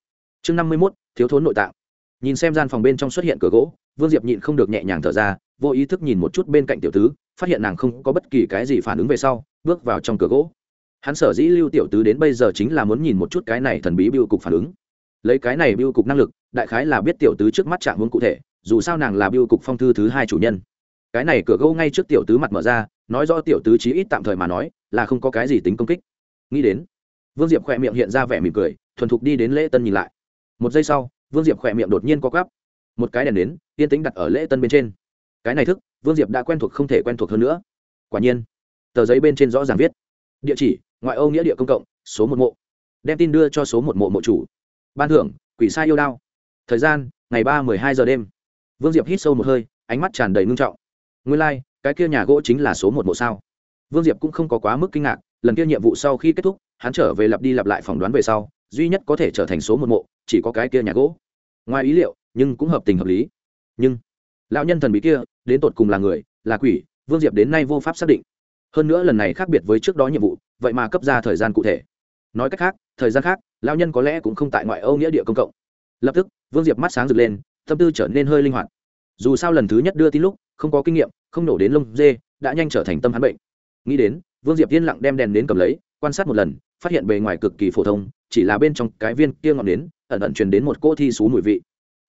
Chương năm mươi mốt, thiếu thốn nội tạng. Nhìn xem gian phòng bên trong xuất hiện cửa gỗ, vương diệp nhịn không được nhẹ nhàng thở ra, vô ý thức nhìn một chút bên cạnh tiểu tứ, phát hiện nàng không có bất kỳ cái gì phản ứng về sau, bước vào trong cửa gỗ. Hắn sở dĩ lưu tiểu tứ đến bây giờ chính là muốn nhìn một chút cái này thần bí biêu cục phản ứng. Lấy cái này biêu cục năng lực, đại khái là biết tiểu tứ trước mắt trạng muốn cụ thể, dù sao nàng là biêu cục phong thư thứ hai chủ nhân cái này cửa gỗ ngay trước tiểu tứ mặt mở ra, nói rõ tiểu tứ chí ít tạm thời mà nói, là không có cái gì tính công kích. Nghĩ đến, vương diệp khỏe miệng hiện ra vẻ mỉm cười, thuần thục đi đến lễ tân nhìn lại. Một giây sau, vương diệp khỏe miệng đột nhiên có gắp một cái đèn đến, yên tính đặt ở lễ tân bên trên. Cái này thức, vương diệp đã quen thuộc không thể quen thuộc hơn nữa. Quả nhiên, tờ giấy bên trên rõ ràng viết, địa chỉ, ngoại ô nghĩa địa công cộng, số một mộ. Đem tin đưa cho số một mộ mộ chủ. Ban thưởng, quỷ sai yêu đao. Thời gian, ngày ba mười hai giờ đêm. Vương diệp hít sâu một hơi, ánh mắt tràn đầy ngưng trọng nguyên lai、like, cái kia nhà gỗ chính là số một mộ sao. Vương diệp cũng không có quá mức kinh ngạc lần kia nhiệm vụ sau khi kết thúc hắn trở về lặp đi lặp lại phỏng đoán về sau duy nhất có thể trở thành số một mộ chỉ có cái kia nhà gỗ. Ngoài ý liệu nhưng cũng hợp tình hợp lý. Nhưng lão nhân thần bí kia đến tột cùng là người là quỷ vương diệp đến nay vô pháp xác định. Hơn nữa lần này khác biệt với trước đó nhiệm vụ vậy mà cấp ra thời gian cụ thể. Nói cách khác thời gian khác lão nhân có lẽ cũng không tại ngoại âu nghĩa địa công cộng. Lập tức vương diệp mắt sáng rực lên tâm tư trở nên hơi linh hoạt. Dù sao lần thứ nhất đưa tin lúc không có kinh nghiệm, không nổ đến lông dê, đã nhanh trở thành tâm hắn bệnh. Nghĩ đến, vương diệp yên lặng đem đèn đến cầm lấy, quan sát một lần, phát hiện bề ngoài cực kỳ phổ thông, chỉ là bên trong cái viên kia ngọn đến ẩn ẩn truyền đến một cỗ thi xú mùi vị.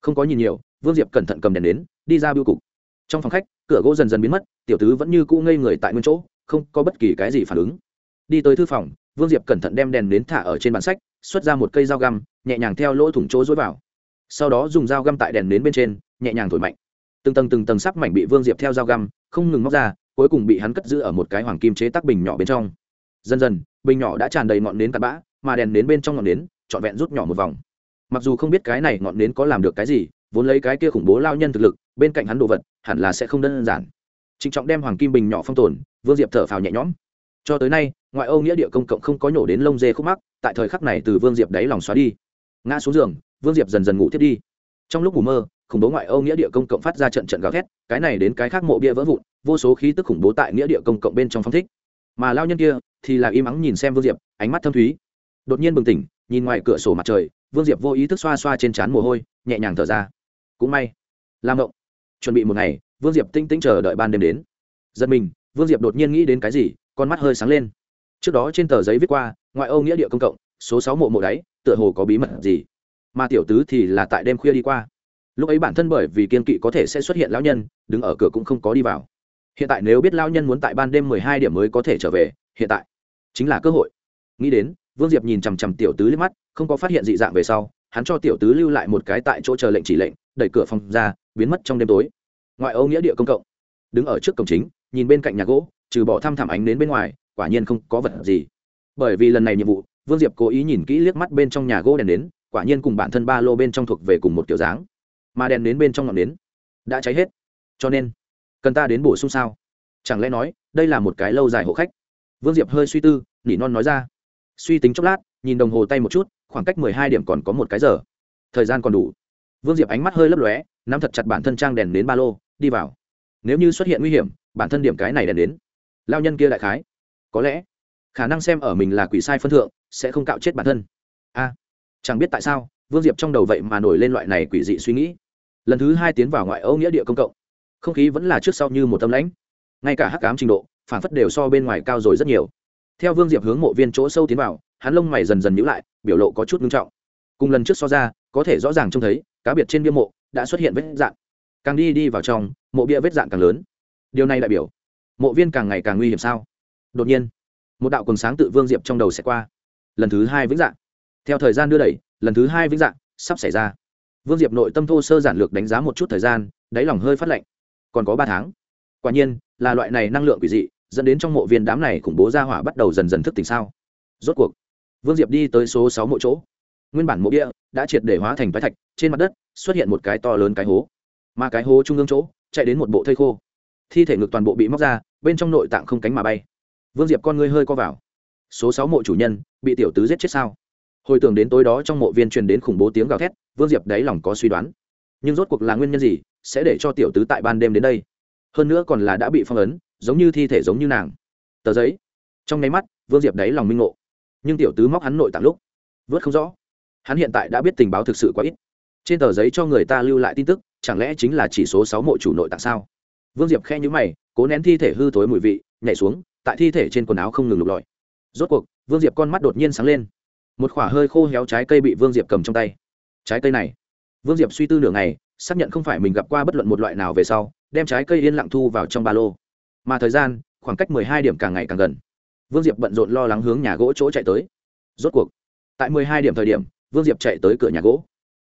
Không có nhìn nhiều, vương diệp cẩn thận cầm đèn đến đi ra biêu cục. Trong phòng khách, cửa gỗ dần dần biến mất, tiểu tứ vẫn như cũ ngây người tại nguyên chỗ, không có bất kỳ cái gì phản ứng. Đi tới thư phòng, vương diệp cẩn thận đem đèn đến thả ở trên bàn sách, xuất ra một cây dao găm, nhẹ nhàng theo lỗ thủng chỗ dối vào. Sau đó dùng dao găm tại đèn đến bên trên, nhẹ nhàng thổi mạnh từng tầng từng tầng sắc mảnh bị vương diệp theo dao găm, không ngừng móc ra, cuối cùng bị hắn cất giữ ở một cái hoàng kim chế tác bình nhỏ bên trong. Dần dần, bình nhỏ đã tràn đầy ngọn nến cặn bã, mà đèn đến bên trong ngọn nến, trọn vẹn rút nhỏ một vòng. Mặc dù không biết cái này ngọn nến có làm được cái gì, vốn lấy cái kia khủng bố lao nhân thực lực, bên cạnh hắn đồ vật, hẳn là sẽ không đơn giản. Trịnh trọng đem hoàng kim bình nhỏ phong tồn, vương diệp thở phào nhẹ nhõm. Cho tới nay, ngoại âu nghĩa địa công cộng không có nhổ đến lông dê khúc mắc, tại thời khắc này từ vương diệp đáy lòng xóa đi. Ngã xuống giường, vương diệp dần dần ngủ thiết đi. Trong lúc ngủ mơ khủng bố ngoại ô nghĩa địa công cộng phát ra trận trận gào thét, cái này đến cái khác mộ bia vỡ vụn, vô số khí tức khủng bố tại nghĩa địa công cộng bên trong phong thích. Mà lao nhân kia thì là im ắng nhìn xem vương diệp, ánh mắt thâm thúy. Đột nhiên bừng tỉnh, nhìn ngoài cửa sổ mặt trời, vương diệp vô ý thức xoa xoa trên trán mồ hôi, nhẹ nhàng thở ra. Cũng may làm động chuẩn bị một ngày, vương diệp tinh tĩnh chờ đợi ban đêm đến. Giật mình, vương diệp đột nhiên nghĩ đến cái gì, con mắt hơi sáng lên. Trước đó trên tờ giấy viết qua, ngoại ô nghĩa địa công cộng, số sáu mộ mộ đáy, tựa hồ có bí mật gì? Mà tiểu tứ thì là tại đêm khuya đi qua lúc ấy bản thân bởi vì kiên kỵ có thể sẽ xuất hiện lão nhân, đứng ở cửa cũng không có đi vào. Hiện tại nếu biết lão nhân muốn tại ban đêm mười hai điểm mới có thể trở về, hiện tại chính là cơ hội. Nghĩ đến, vương diệp nhìn chằm chằm tiểu tứ liếc mắt, không có phát hiện dị dạng về sau, hắn cho tiểu tứ lưu lại một cái tại chỗ chờ lệnh chỉ lệnh, đẩy cửa phòng ra, biến mất trong đêm tối. Ngoại ô nghĩa địa công cộng. Đứng ở trước cổng chính, nhìn bên cạnh nhà gỗ, trừ bỏ thăm thảm ánh đến bên ngoài, quả nhiên không có vật gì. Bởi vì lần này nhiệm vụ, vương diệp cố ý nhìn kỹ liếc mắt bên trong nhà gỗ đèn đến quả nhiên cùng bản thân ba lô bên trong thuộc về cùng một kiểu dáng mà đèn đến bên trong ngọn đến đã cháy hết. Cho nên, cần ta đến bổ sung sao? Chẳng lẽ nói, đây là một cái lâu dài hộ khách? Vương diệp hơi suy tư, nỉ non nói ra. Suy tính chốc lát, nhìn đồng hồ tay một chút, khoảng cách mười hai điểm còn có một cái giờ. Thời gian còn đủ. Vương diệp ánh mắt hơi lấp lóe, nắm thật chặt bản thân trang đèn đến ba lô, đi vào. Nếu như xuất hiện nguy hiểm, bản thân điểm cái này đèn đến. Lao nhân kia đại khái. Có lẽ, khả năng xem ở mình là quỷ sai phân thượng, sẽ không cạo chết bản thân. A, chẳng biết tại sao, vương diệp trong đầu vậy mà nổi lên loại này quỷ dị suy nghĩ lần thứ hai tiến vào ngoại âu nghĩa địa công cộng. Không khí vẫn là trước sau như một tâm lãnh. Ngay cả hắc cám trình độ phản phất đều so bên ngoài cao rồi rất nhiều. Theo vương diệp hướng mộ viên chỗ sâu tiến vào, hắn lông mày dần dần nhữ lại, biểu lộ có chút ngưng trọng. Cùng lần trước so ra, có thể rõ ràng trông thấy, cá biệt trên bia mộ đã xuất hiện vết dạn càng đi đi vào trong, mộ bia vết dạn càng lớn. Điều này đại biểu, mộ viên càng ngày càng nguy hiểm sao? Đột nhiên, một đạo quần sáng tự vương diệp trong đầu sẽ qua. Lần thứ hai vĩnh dạng. Theo thời gian đưa đẩy, lần thứ hai vĩnh dạng sắp xảy ra vương diệp nội tâm thô sơ giản lược đánh giá một chút thời gian, đáy lòng hơi phát lạnh. Còn có ba tháng. Quả nhiên, là loại này năng lượng quỷ dị, dẫn đến trong mộ viên đám này khủng bố ra hỏa bắt đầu dần dần thức tỉnh sao. Rốt cuộc, vương diệp đi tới số sáu mộ chỗ. Nguyên bản mộ địa đã triệt để hóa thành toái thạch, trên mặt đất xuất hiện một cái to lớn cái hố. Mà cái hố trung ương chỗ chạy đến một bộ thây khô. Thi thể ngực toàn bộ bị móc ra, bên trong nội tạng không cánh mà bay. Vương diệp con ngươi hơi co vào. Số sáu mộ chủ nhân, bị tiểu tứ giết chết sao? Hồi tưởng đến tối đó trong mộ viên truyền đến khủng bố tiếng gào thét, vương diệp đáy lòng có suy đoán. Nhưng rốt cuộc là nguyên nhân gì, sẽ để cho tiểu tứ tại ban đêm đến đây? Hơn nữa còn là đã bị phong ấn, giống như thi thể giống như nàng. Tờ giấy. Trong nháy mắt, vương diệp đáy lòng minh ngộ. Nhưng tiểu tứ móc hắn nội tạng lúc, vớt không rõ. Hắn hiện tại đã biết tình báo thực sự quá ít. Trên tờ giấy cho người ta lưu lại tin tức, chẳng lẽ chính là chỉ số sáu mộ chủ nội tạng sao? Vương diệp khe nhữ mày, cố nén thi thể hư thối mùi vị, nhảy xuống, tại thi thể trên quần áo không ngừng lục lọi. Rốt cuộc, vương diệp con mắt đột nhiên sáng lên một khoả hơi khô héo trái cây bị vương diệp cầm trong tay. Trái cây này. Vương diệp suy tư nửa ngày, xác nhận không phải mình gặp qua bất luận một loại nào về sau, đem trái cây yên lặng thu vào trong ba lô. Mà thời gian, khoảng cách mười hai điểm càng ngày càng gần. Vương diệp bận rộn lo lắng hướng nhà gỗ chỗ chạy tới. Rốt cuộc, tại mười hai điểm thời điểm, vương diệp chạy tới cửa nhà gỗ.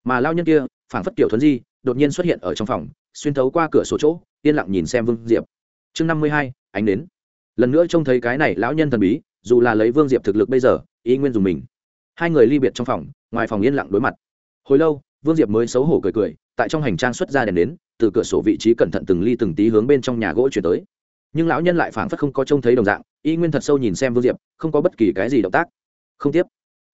Mà lao nhân kia, phảng phất kiểu thuấn di, đột nhiên xuất hiện ở trong phòng, xuyên thấu qua cửa sổ chỗ, yên lặng nhìn xem vương diệp. Chương năm mươi hai, ánh đến lần nữa trông thấy cái này lão nhân thần bí, dù là lấy vương diệp thực lực bây giờ ý nguyên dùng mình hai người ly biệt trong phòng, ngoài phòng yên lặng đối mặt. Hồi lâu, vương diệp mới xấu hổ cười cười, tại trong hành trang xuất ra đèn đến, từ cửa sổ vị trí cẩn thận từng ly từng tí hướng bên trong nhà gỗ chuyển tới. Nhưng lão nhân lại phảng phất không có trông thấy đồng dạng, y nguyên thật sâu nhìn xem vương diệp, không có bất kỳ cái gì động tác. Không tiếp.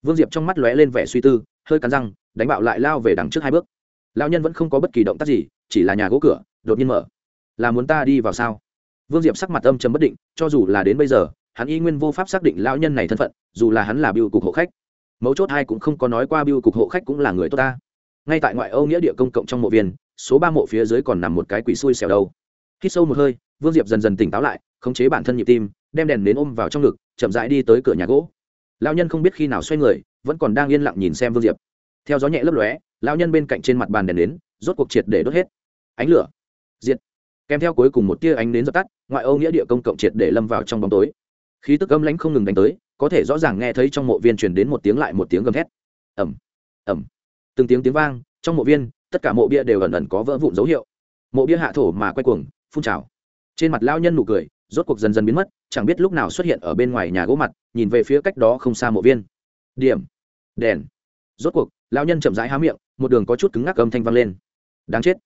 Vương diệp trong mắt lóe lên vẻ suy tư, hơi cắn răng, đánh bạo lại lao về đằng trước hai bước. Lão nhân vẫn không có bất kỳ động tác gì, chỉ là nhà gỗ cửa, đột nhiên mở. Là muốn ta đi vào sao? Vương diệp sắc mặt âm chấm bất định, cho dù là đến bây giờ, hắn y nguyên vô pháp xác định lão nhân này thân phận, dù là hắn là biêu cục hộ khách mấu chốt hai cũng không có nói qua biêu cục hộ khách cũng là người tốt ta. Ngay tại ngoại âu nghĩa địa công cộng trong mộ viên, số ba mộ phía dưới còn nằm một cái quỷ xui xẻo đâu khi sâu một hơi, vương diệp dần dần tỉnh táo lại, khống chế bản thân nhịp tim, đem đèn đến ôm vào trong ngực, chậm rãi đi tới cửa nhà gỗ. Lão nhân không biết khi nào xoay người, vẫn còn đang yên lặng nhìn xem vương diệp. Theo gió nhẹ lấp lóe, lão nhân bên cạnh trên mặt bàn đèn đến rốt cuộc triệt để đốt hết. Ánh lửa, diệt. Kèm theo cuối cùng một tia ánh đến dập tắt, ngoại âu nghĩa địa công cộng triệt để lâm vào trong bóng tối. Khí tức âm lãnh không ngừng đánh tới có thể rõ ràng nghe thấy trong mộ viên truyền đến một tiếng lại một tiếng gầm thét. Ẩm ẩm từng tiếng tiếng vang, trong mộ viên, tất cả mộ bia đều ẩn ẩn có vỡ vụn dấu hiệu. Mộ bia hạ thổ mà quay cuồng, phun trào. Trên mặt lao nhân nụ cười, rốt cuộc dần dần biến mất, chẳng biết lúc nào xuất hiện ở bên ngoài nhà gỗ mặt, nhìn về phía cách đó không xa mộ viên. Điểm. Đèn. Rốt cuộc lao nhân chậm rãi há miệng, một đường có chút cứng ngắc âm thanh vang lên. Đáng chết.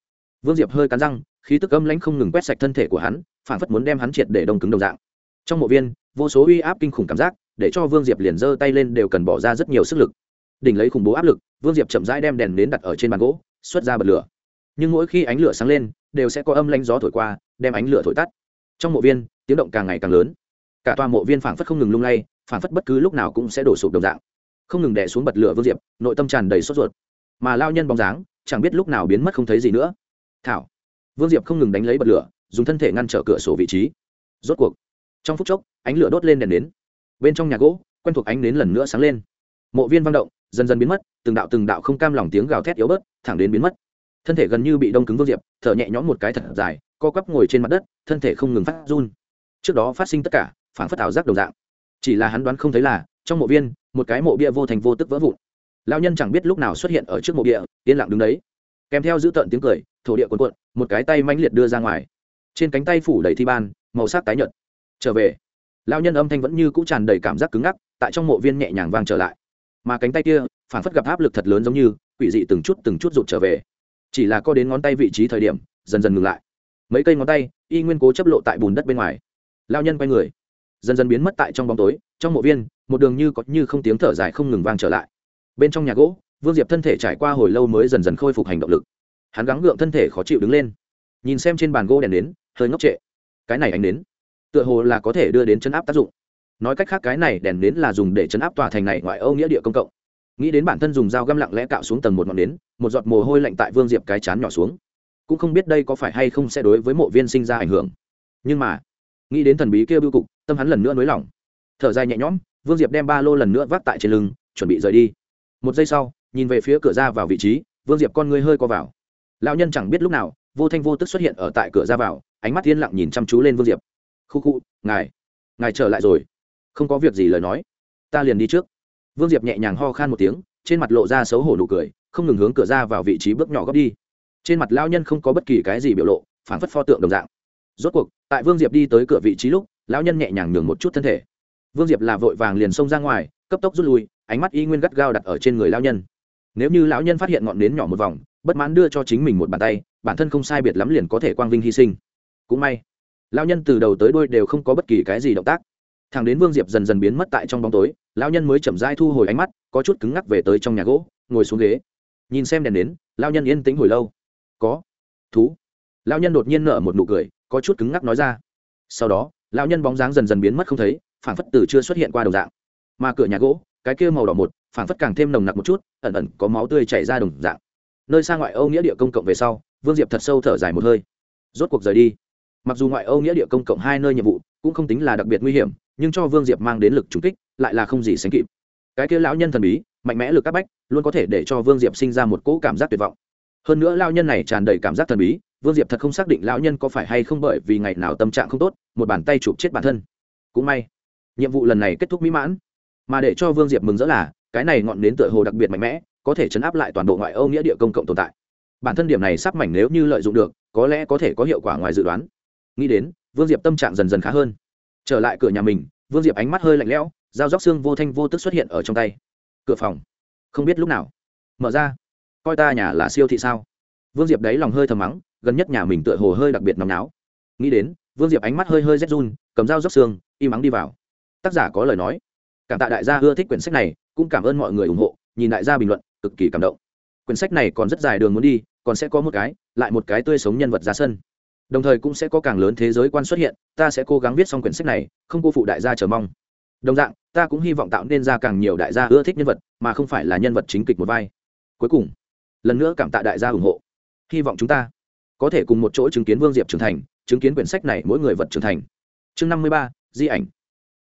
Vương diệp hơi cắn răng, khí tức âm lãnh không ngừng quét sạch thân thể của hắn phản phất muốn đem hắn triệt để đông cứng đồng dạng. Trong mộ viên, vô số uy áp kinh khủng cảm giác để cho vương diệp liền giơ tay lên đều cần bỏ ra rất nhiều sức lực. Đỉnh lấy khủng bố áp lực, vương diệp chậm rãi đem đèn đến đặt ở trên bàn gỗ, xuất ra bật lửa. Nhưng mỗi khi ánh lửa sáng lên, đều sẽ có âm lanh gió thổi qua, đem ánh lửa thổi tắt. Trong mộ viên, tiếng động càng ngày càng lớn. Cả toa mộ viên phảng phất không ngừng lung lay, phảng phất bất cứ lúc nào cũng sẽ đổ sụp đồng dạng. Không ngừng đè xuống bật lửa vương diệp, nội tâm tràn đầy sốt ruột. Mà lao nhân bóng dáng, chẳng biết lúc nào biến mất không thấy gì nữa. Thảo. Vương diệp không ngừng đánh lấy bật lửa, dùng thân thể ngăn trở cửa sổ vị trí. Rốt cuộc, trong phút chốc, ánh lửa đốt lên đèn đến bên trong nhà gỗ, quen thuộc ánh nến lần nữa sáng lên. Mộ viên vang động, dần dần biến mất, từng đạo từng đạo không cam lòng tiếng gào thét yếu bớt, thẳng đến biến mất. Thân thể gần như bị đông cứng vương diệp, thở nhẹ nhõm một cái thật dài, co quắp ngồi trên mặt đất, thân thể không ngừng phát run. Trước đó phát sinh tất cả phản phất ảo giác đồng dạng. Chỉ là hắn đoán không thấy là, trong mộ viên, một cái mộ bia vô thành vô tức vỡ vụn. Lao nhân chẳng biết lúc nào xuất hiện ở trước mộ bia, yên lặng đứng đấy. Kèm theo giữ tợn tiếng cười, thổ địa cuộn cuộn, một cái tay mãnh liệt đưa ra ngoài. Trên cánh tay phủ đầy thi ban, màu sắc tái nhợt. Trở về lao nhân âm thanh vẫn như cũ tràn đầy cảm giác cứng ngắc, tại trong mộ viên nhẹ nhàng vang trở lại. Mà cánh tay kia, phản phất gặp áp lực thật lớn giống như, quỷ dị từng chút từng chút rụt trở về. Chỉ là co đến ngón tay vị trí thời điểm, dần dần ngừng lại. Mấy cây ngón tay, y nguyên cố chấp lộ tại bùn đất bên ngoài. Lao nhân quay người, dần dần biến mất tại trong bóng tối, trong mộ viên, một đường như có như không tiếng thở dài không ngừng vang trở lại. Bên trong nhà gỗ, vương diệp thân thể trải qua hồi lâu mới dần dần khôi phục hành động lực. Hắn gắng gượng thân thể khó chịu đứng lên. Nhìn xem trên bàn gỗ đèn đến hơi ngốc trệ. Cái này ánh đến tựa hồ là có thể đưa đến chấn áp tác dụng. Nói cách khác cái này đèn đến là dùng để chấn áp tòa thành này ngoại âu nghĩa địa công cộng. Nghĩ đến bản thân dùng dao găm lặng lẽ cạo xuống tầng một ngọn nến, một giọt mồ hôi lạnh tại vương diệp cái chán nhỏ xuống. Cũng không biết đây có phải hay không sẽ đối với mộ viên sinh ra ảnh hưởng. Nhưng mà, nghĩ đến thần bí kia bưu cục, tâm hắn lần nữa nới lỏng. Thở dài nhẹ nhõm, vương diệp đem ba lô lần nữa vác tại trên lưng, chuẩn bị rời đi. Một giây sau, nhìn về phía cửa ra vào vị trí, vương diệp con ngươi hơi co vào. Lão nhân chẳng biết lúc nào, vô thanh vô tức xuất hiện ở tại cửa ra vào, ánh mắt yên lặng nhìn chăm chú lên vương diệp khu khu, ngài ngài trở lại rồi. Không có việc gì lời nói. Ta liền đi trước. Vương diệp nhẹ nhàng ho khan một tiếng, trên mặt lộ ra xấu hổ nụ cười, không ngừng hướng cửa ra vào vị trí bước nhỏ góp đi. Trên mặt lao nhân không có bất kỳ cái gì biểu lộ phản phất pho tượng đồng dạng. Rốt cuộc, tại vương diệp đi tới cửa vị trí lúc, lão nhân nhẹ nhàng nhường một chút thân thể. Vương diệp là vội vàng liền xông ra ngoài, cấp tốc rút lui, ánh mắt y nguyên gắt gao đặt ở trên người lão nhân. Nếu như lão nhân phát hiện ngọn nến nhỏ một vòng, bất mãn đưa cho chính mình một bàn tay, bản thân không sai biệt lắm liền có thể quang vinh hy sinh. Cũng may lão nhân từ đầu tới đôi đều không có bất kỳ cái gì động tác. Thằng đến vương diệp dần dần biến mất tại trong bóng tối, lão nhân mới chậm rãi thu hồi ánh mắt, có chút cứng ngắc về tới trong nhà gỗ, ngồi xuống ghế. Nhìn xem đèn đến, lão nhân yên tĩnh hồi lâu. Có. Thú. Lão nhân đột nhiên nở một nụ cười, có chút cứng ngắc nói ra. Sau đó, lão nhân bóng dáng dần dần biến mất không thấy phản phất từ chưa xuất hiện qua đồng dạng. Mà cửa nhà gỗ, cái kia màu đỏ một phản phất càng thêm nồng nặc một chút, ẩn ẩn có máu tươi chảy ra đồng dạng. Nơi xa ngoại âu nghĩa địa công cộng về sau, vương diệp thật sâu thở dài một hơi. Rốt cuộc rời đi mặc dù ngoại âu nghĩa địa công cộng hai nơi nhiệm vụ cũng không tính là đặc biệt nguy hiểm, nhưng cho vương diệp mang đến lực trúng kích lại là không gì sánh kịp. Cái kia lão nhân thần bí, mạnh mẽ lực các bách, luôn có thể để cho vương diệp sinh ra một cỗ cảm giác tuyệt vọng. Hơn nữa lão nhân này tràn đầy cảm giác thần bí, vương diệp thật không xác định lão nhân có phải hay không bởi vì ngày nào tâm trạng không tốt, một bàn tay chụp chết bản thân. Cũng may, nhiệm vụ lần này kết thúc mỹ mãn. Mà để cho vương diệp mừng rỡ là, cái này ngọn đến tựa hồ đặc biệt mạnh mẽ, có thể chấn áp lại toàn bộ ngoại âu nghĩa địa công cộng tồn tại. Bản thân điểm này sắp mảnh nếu như lợi dụng được, có lẽ có thể có hiệu quả ngoài dự đoán nghĩ đến, vương diệp tâm trạng dần dần khá hơn. Trở lại cửa nhà mình, vương diệp ánh mắt hơi lạnh lẽo, dao róc xương vô thanh vô tức xuất hiện ở trong tay. Cửa phòng. Không biết lúc nào. Mở ra. Coi ta nhà là siêu thị sao? Vương diệp đấy lòng hơi thầm mắng, gần nhất nhà mình tựa hồ hơi đặc biệt nóng náo. Nghĩ đến, vương diệp ánh mắt hơi hơi rét run, cầm dao róc xương, im mắng đi vào. Tác giả có lời nói. Cảm tạ đại gia ưa thích quyển sách này, cũng cảm ơn mọi người ủng hộ, nhìn đại gia bình luận, cực kỳ cảm động. Quyển sách này còn rất dài đường muốn đi, còn sẽ có một cái, lại một cái tươi sống nhân vật ra sân đồng thời cũng sẽ có càng lớn thế giới quan xuất hiện, ta sẽ cố gắng viết xong quyển sách này, không cô phụ đại gia chờ mong. Đồng dạng, ta cũng hy vọng tạo nên ra càng nhiều đại gia ưa thích nhân vật, mà không phải là nhân vật chính kịch một vai. Cuối cùng, lần nữa cảm tạ đại gia ủng hộ. Hy vọng chúng ta có thể cùng một chỗ chứng kiến vương diệp trưởng thành, chứng kiến quyển sách này mỗi người vật trưởng thành. Chương năm mươi ba, di ảnh.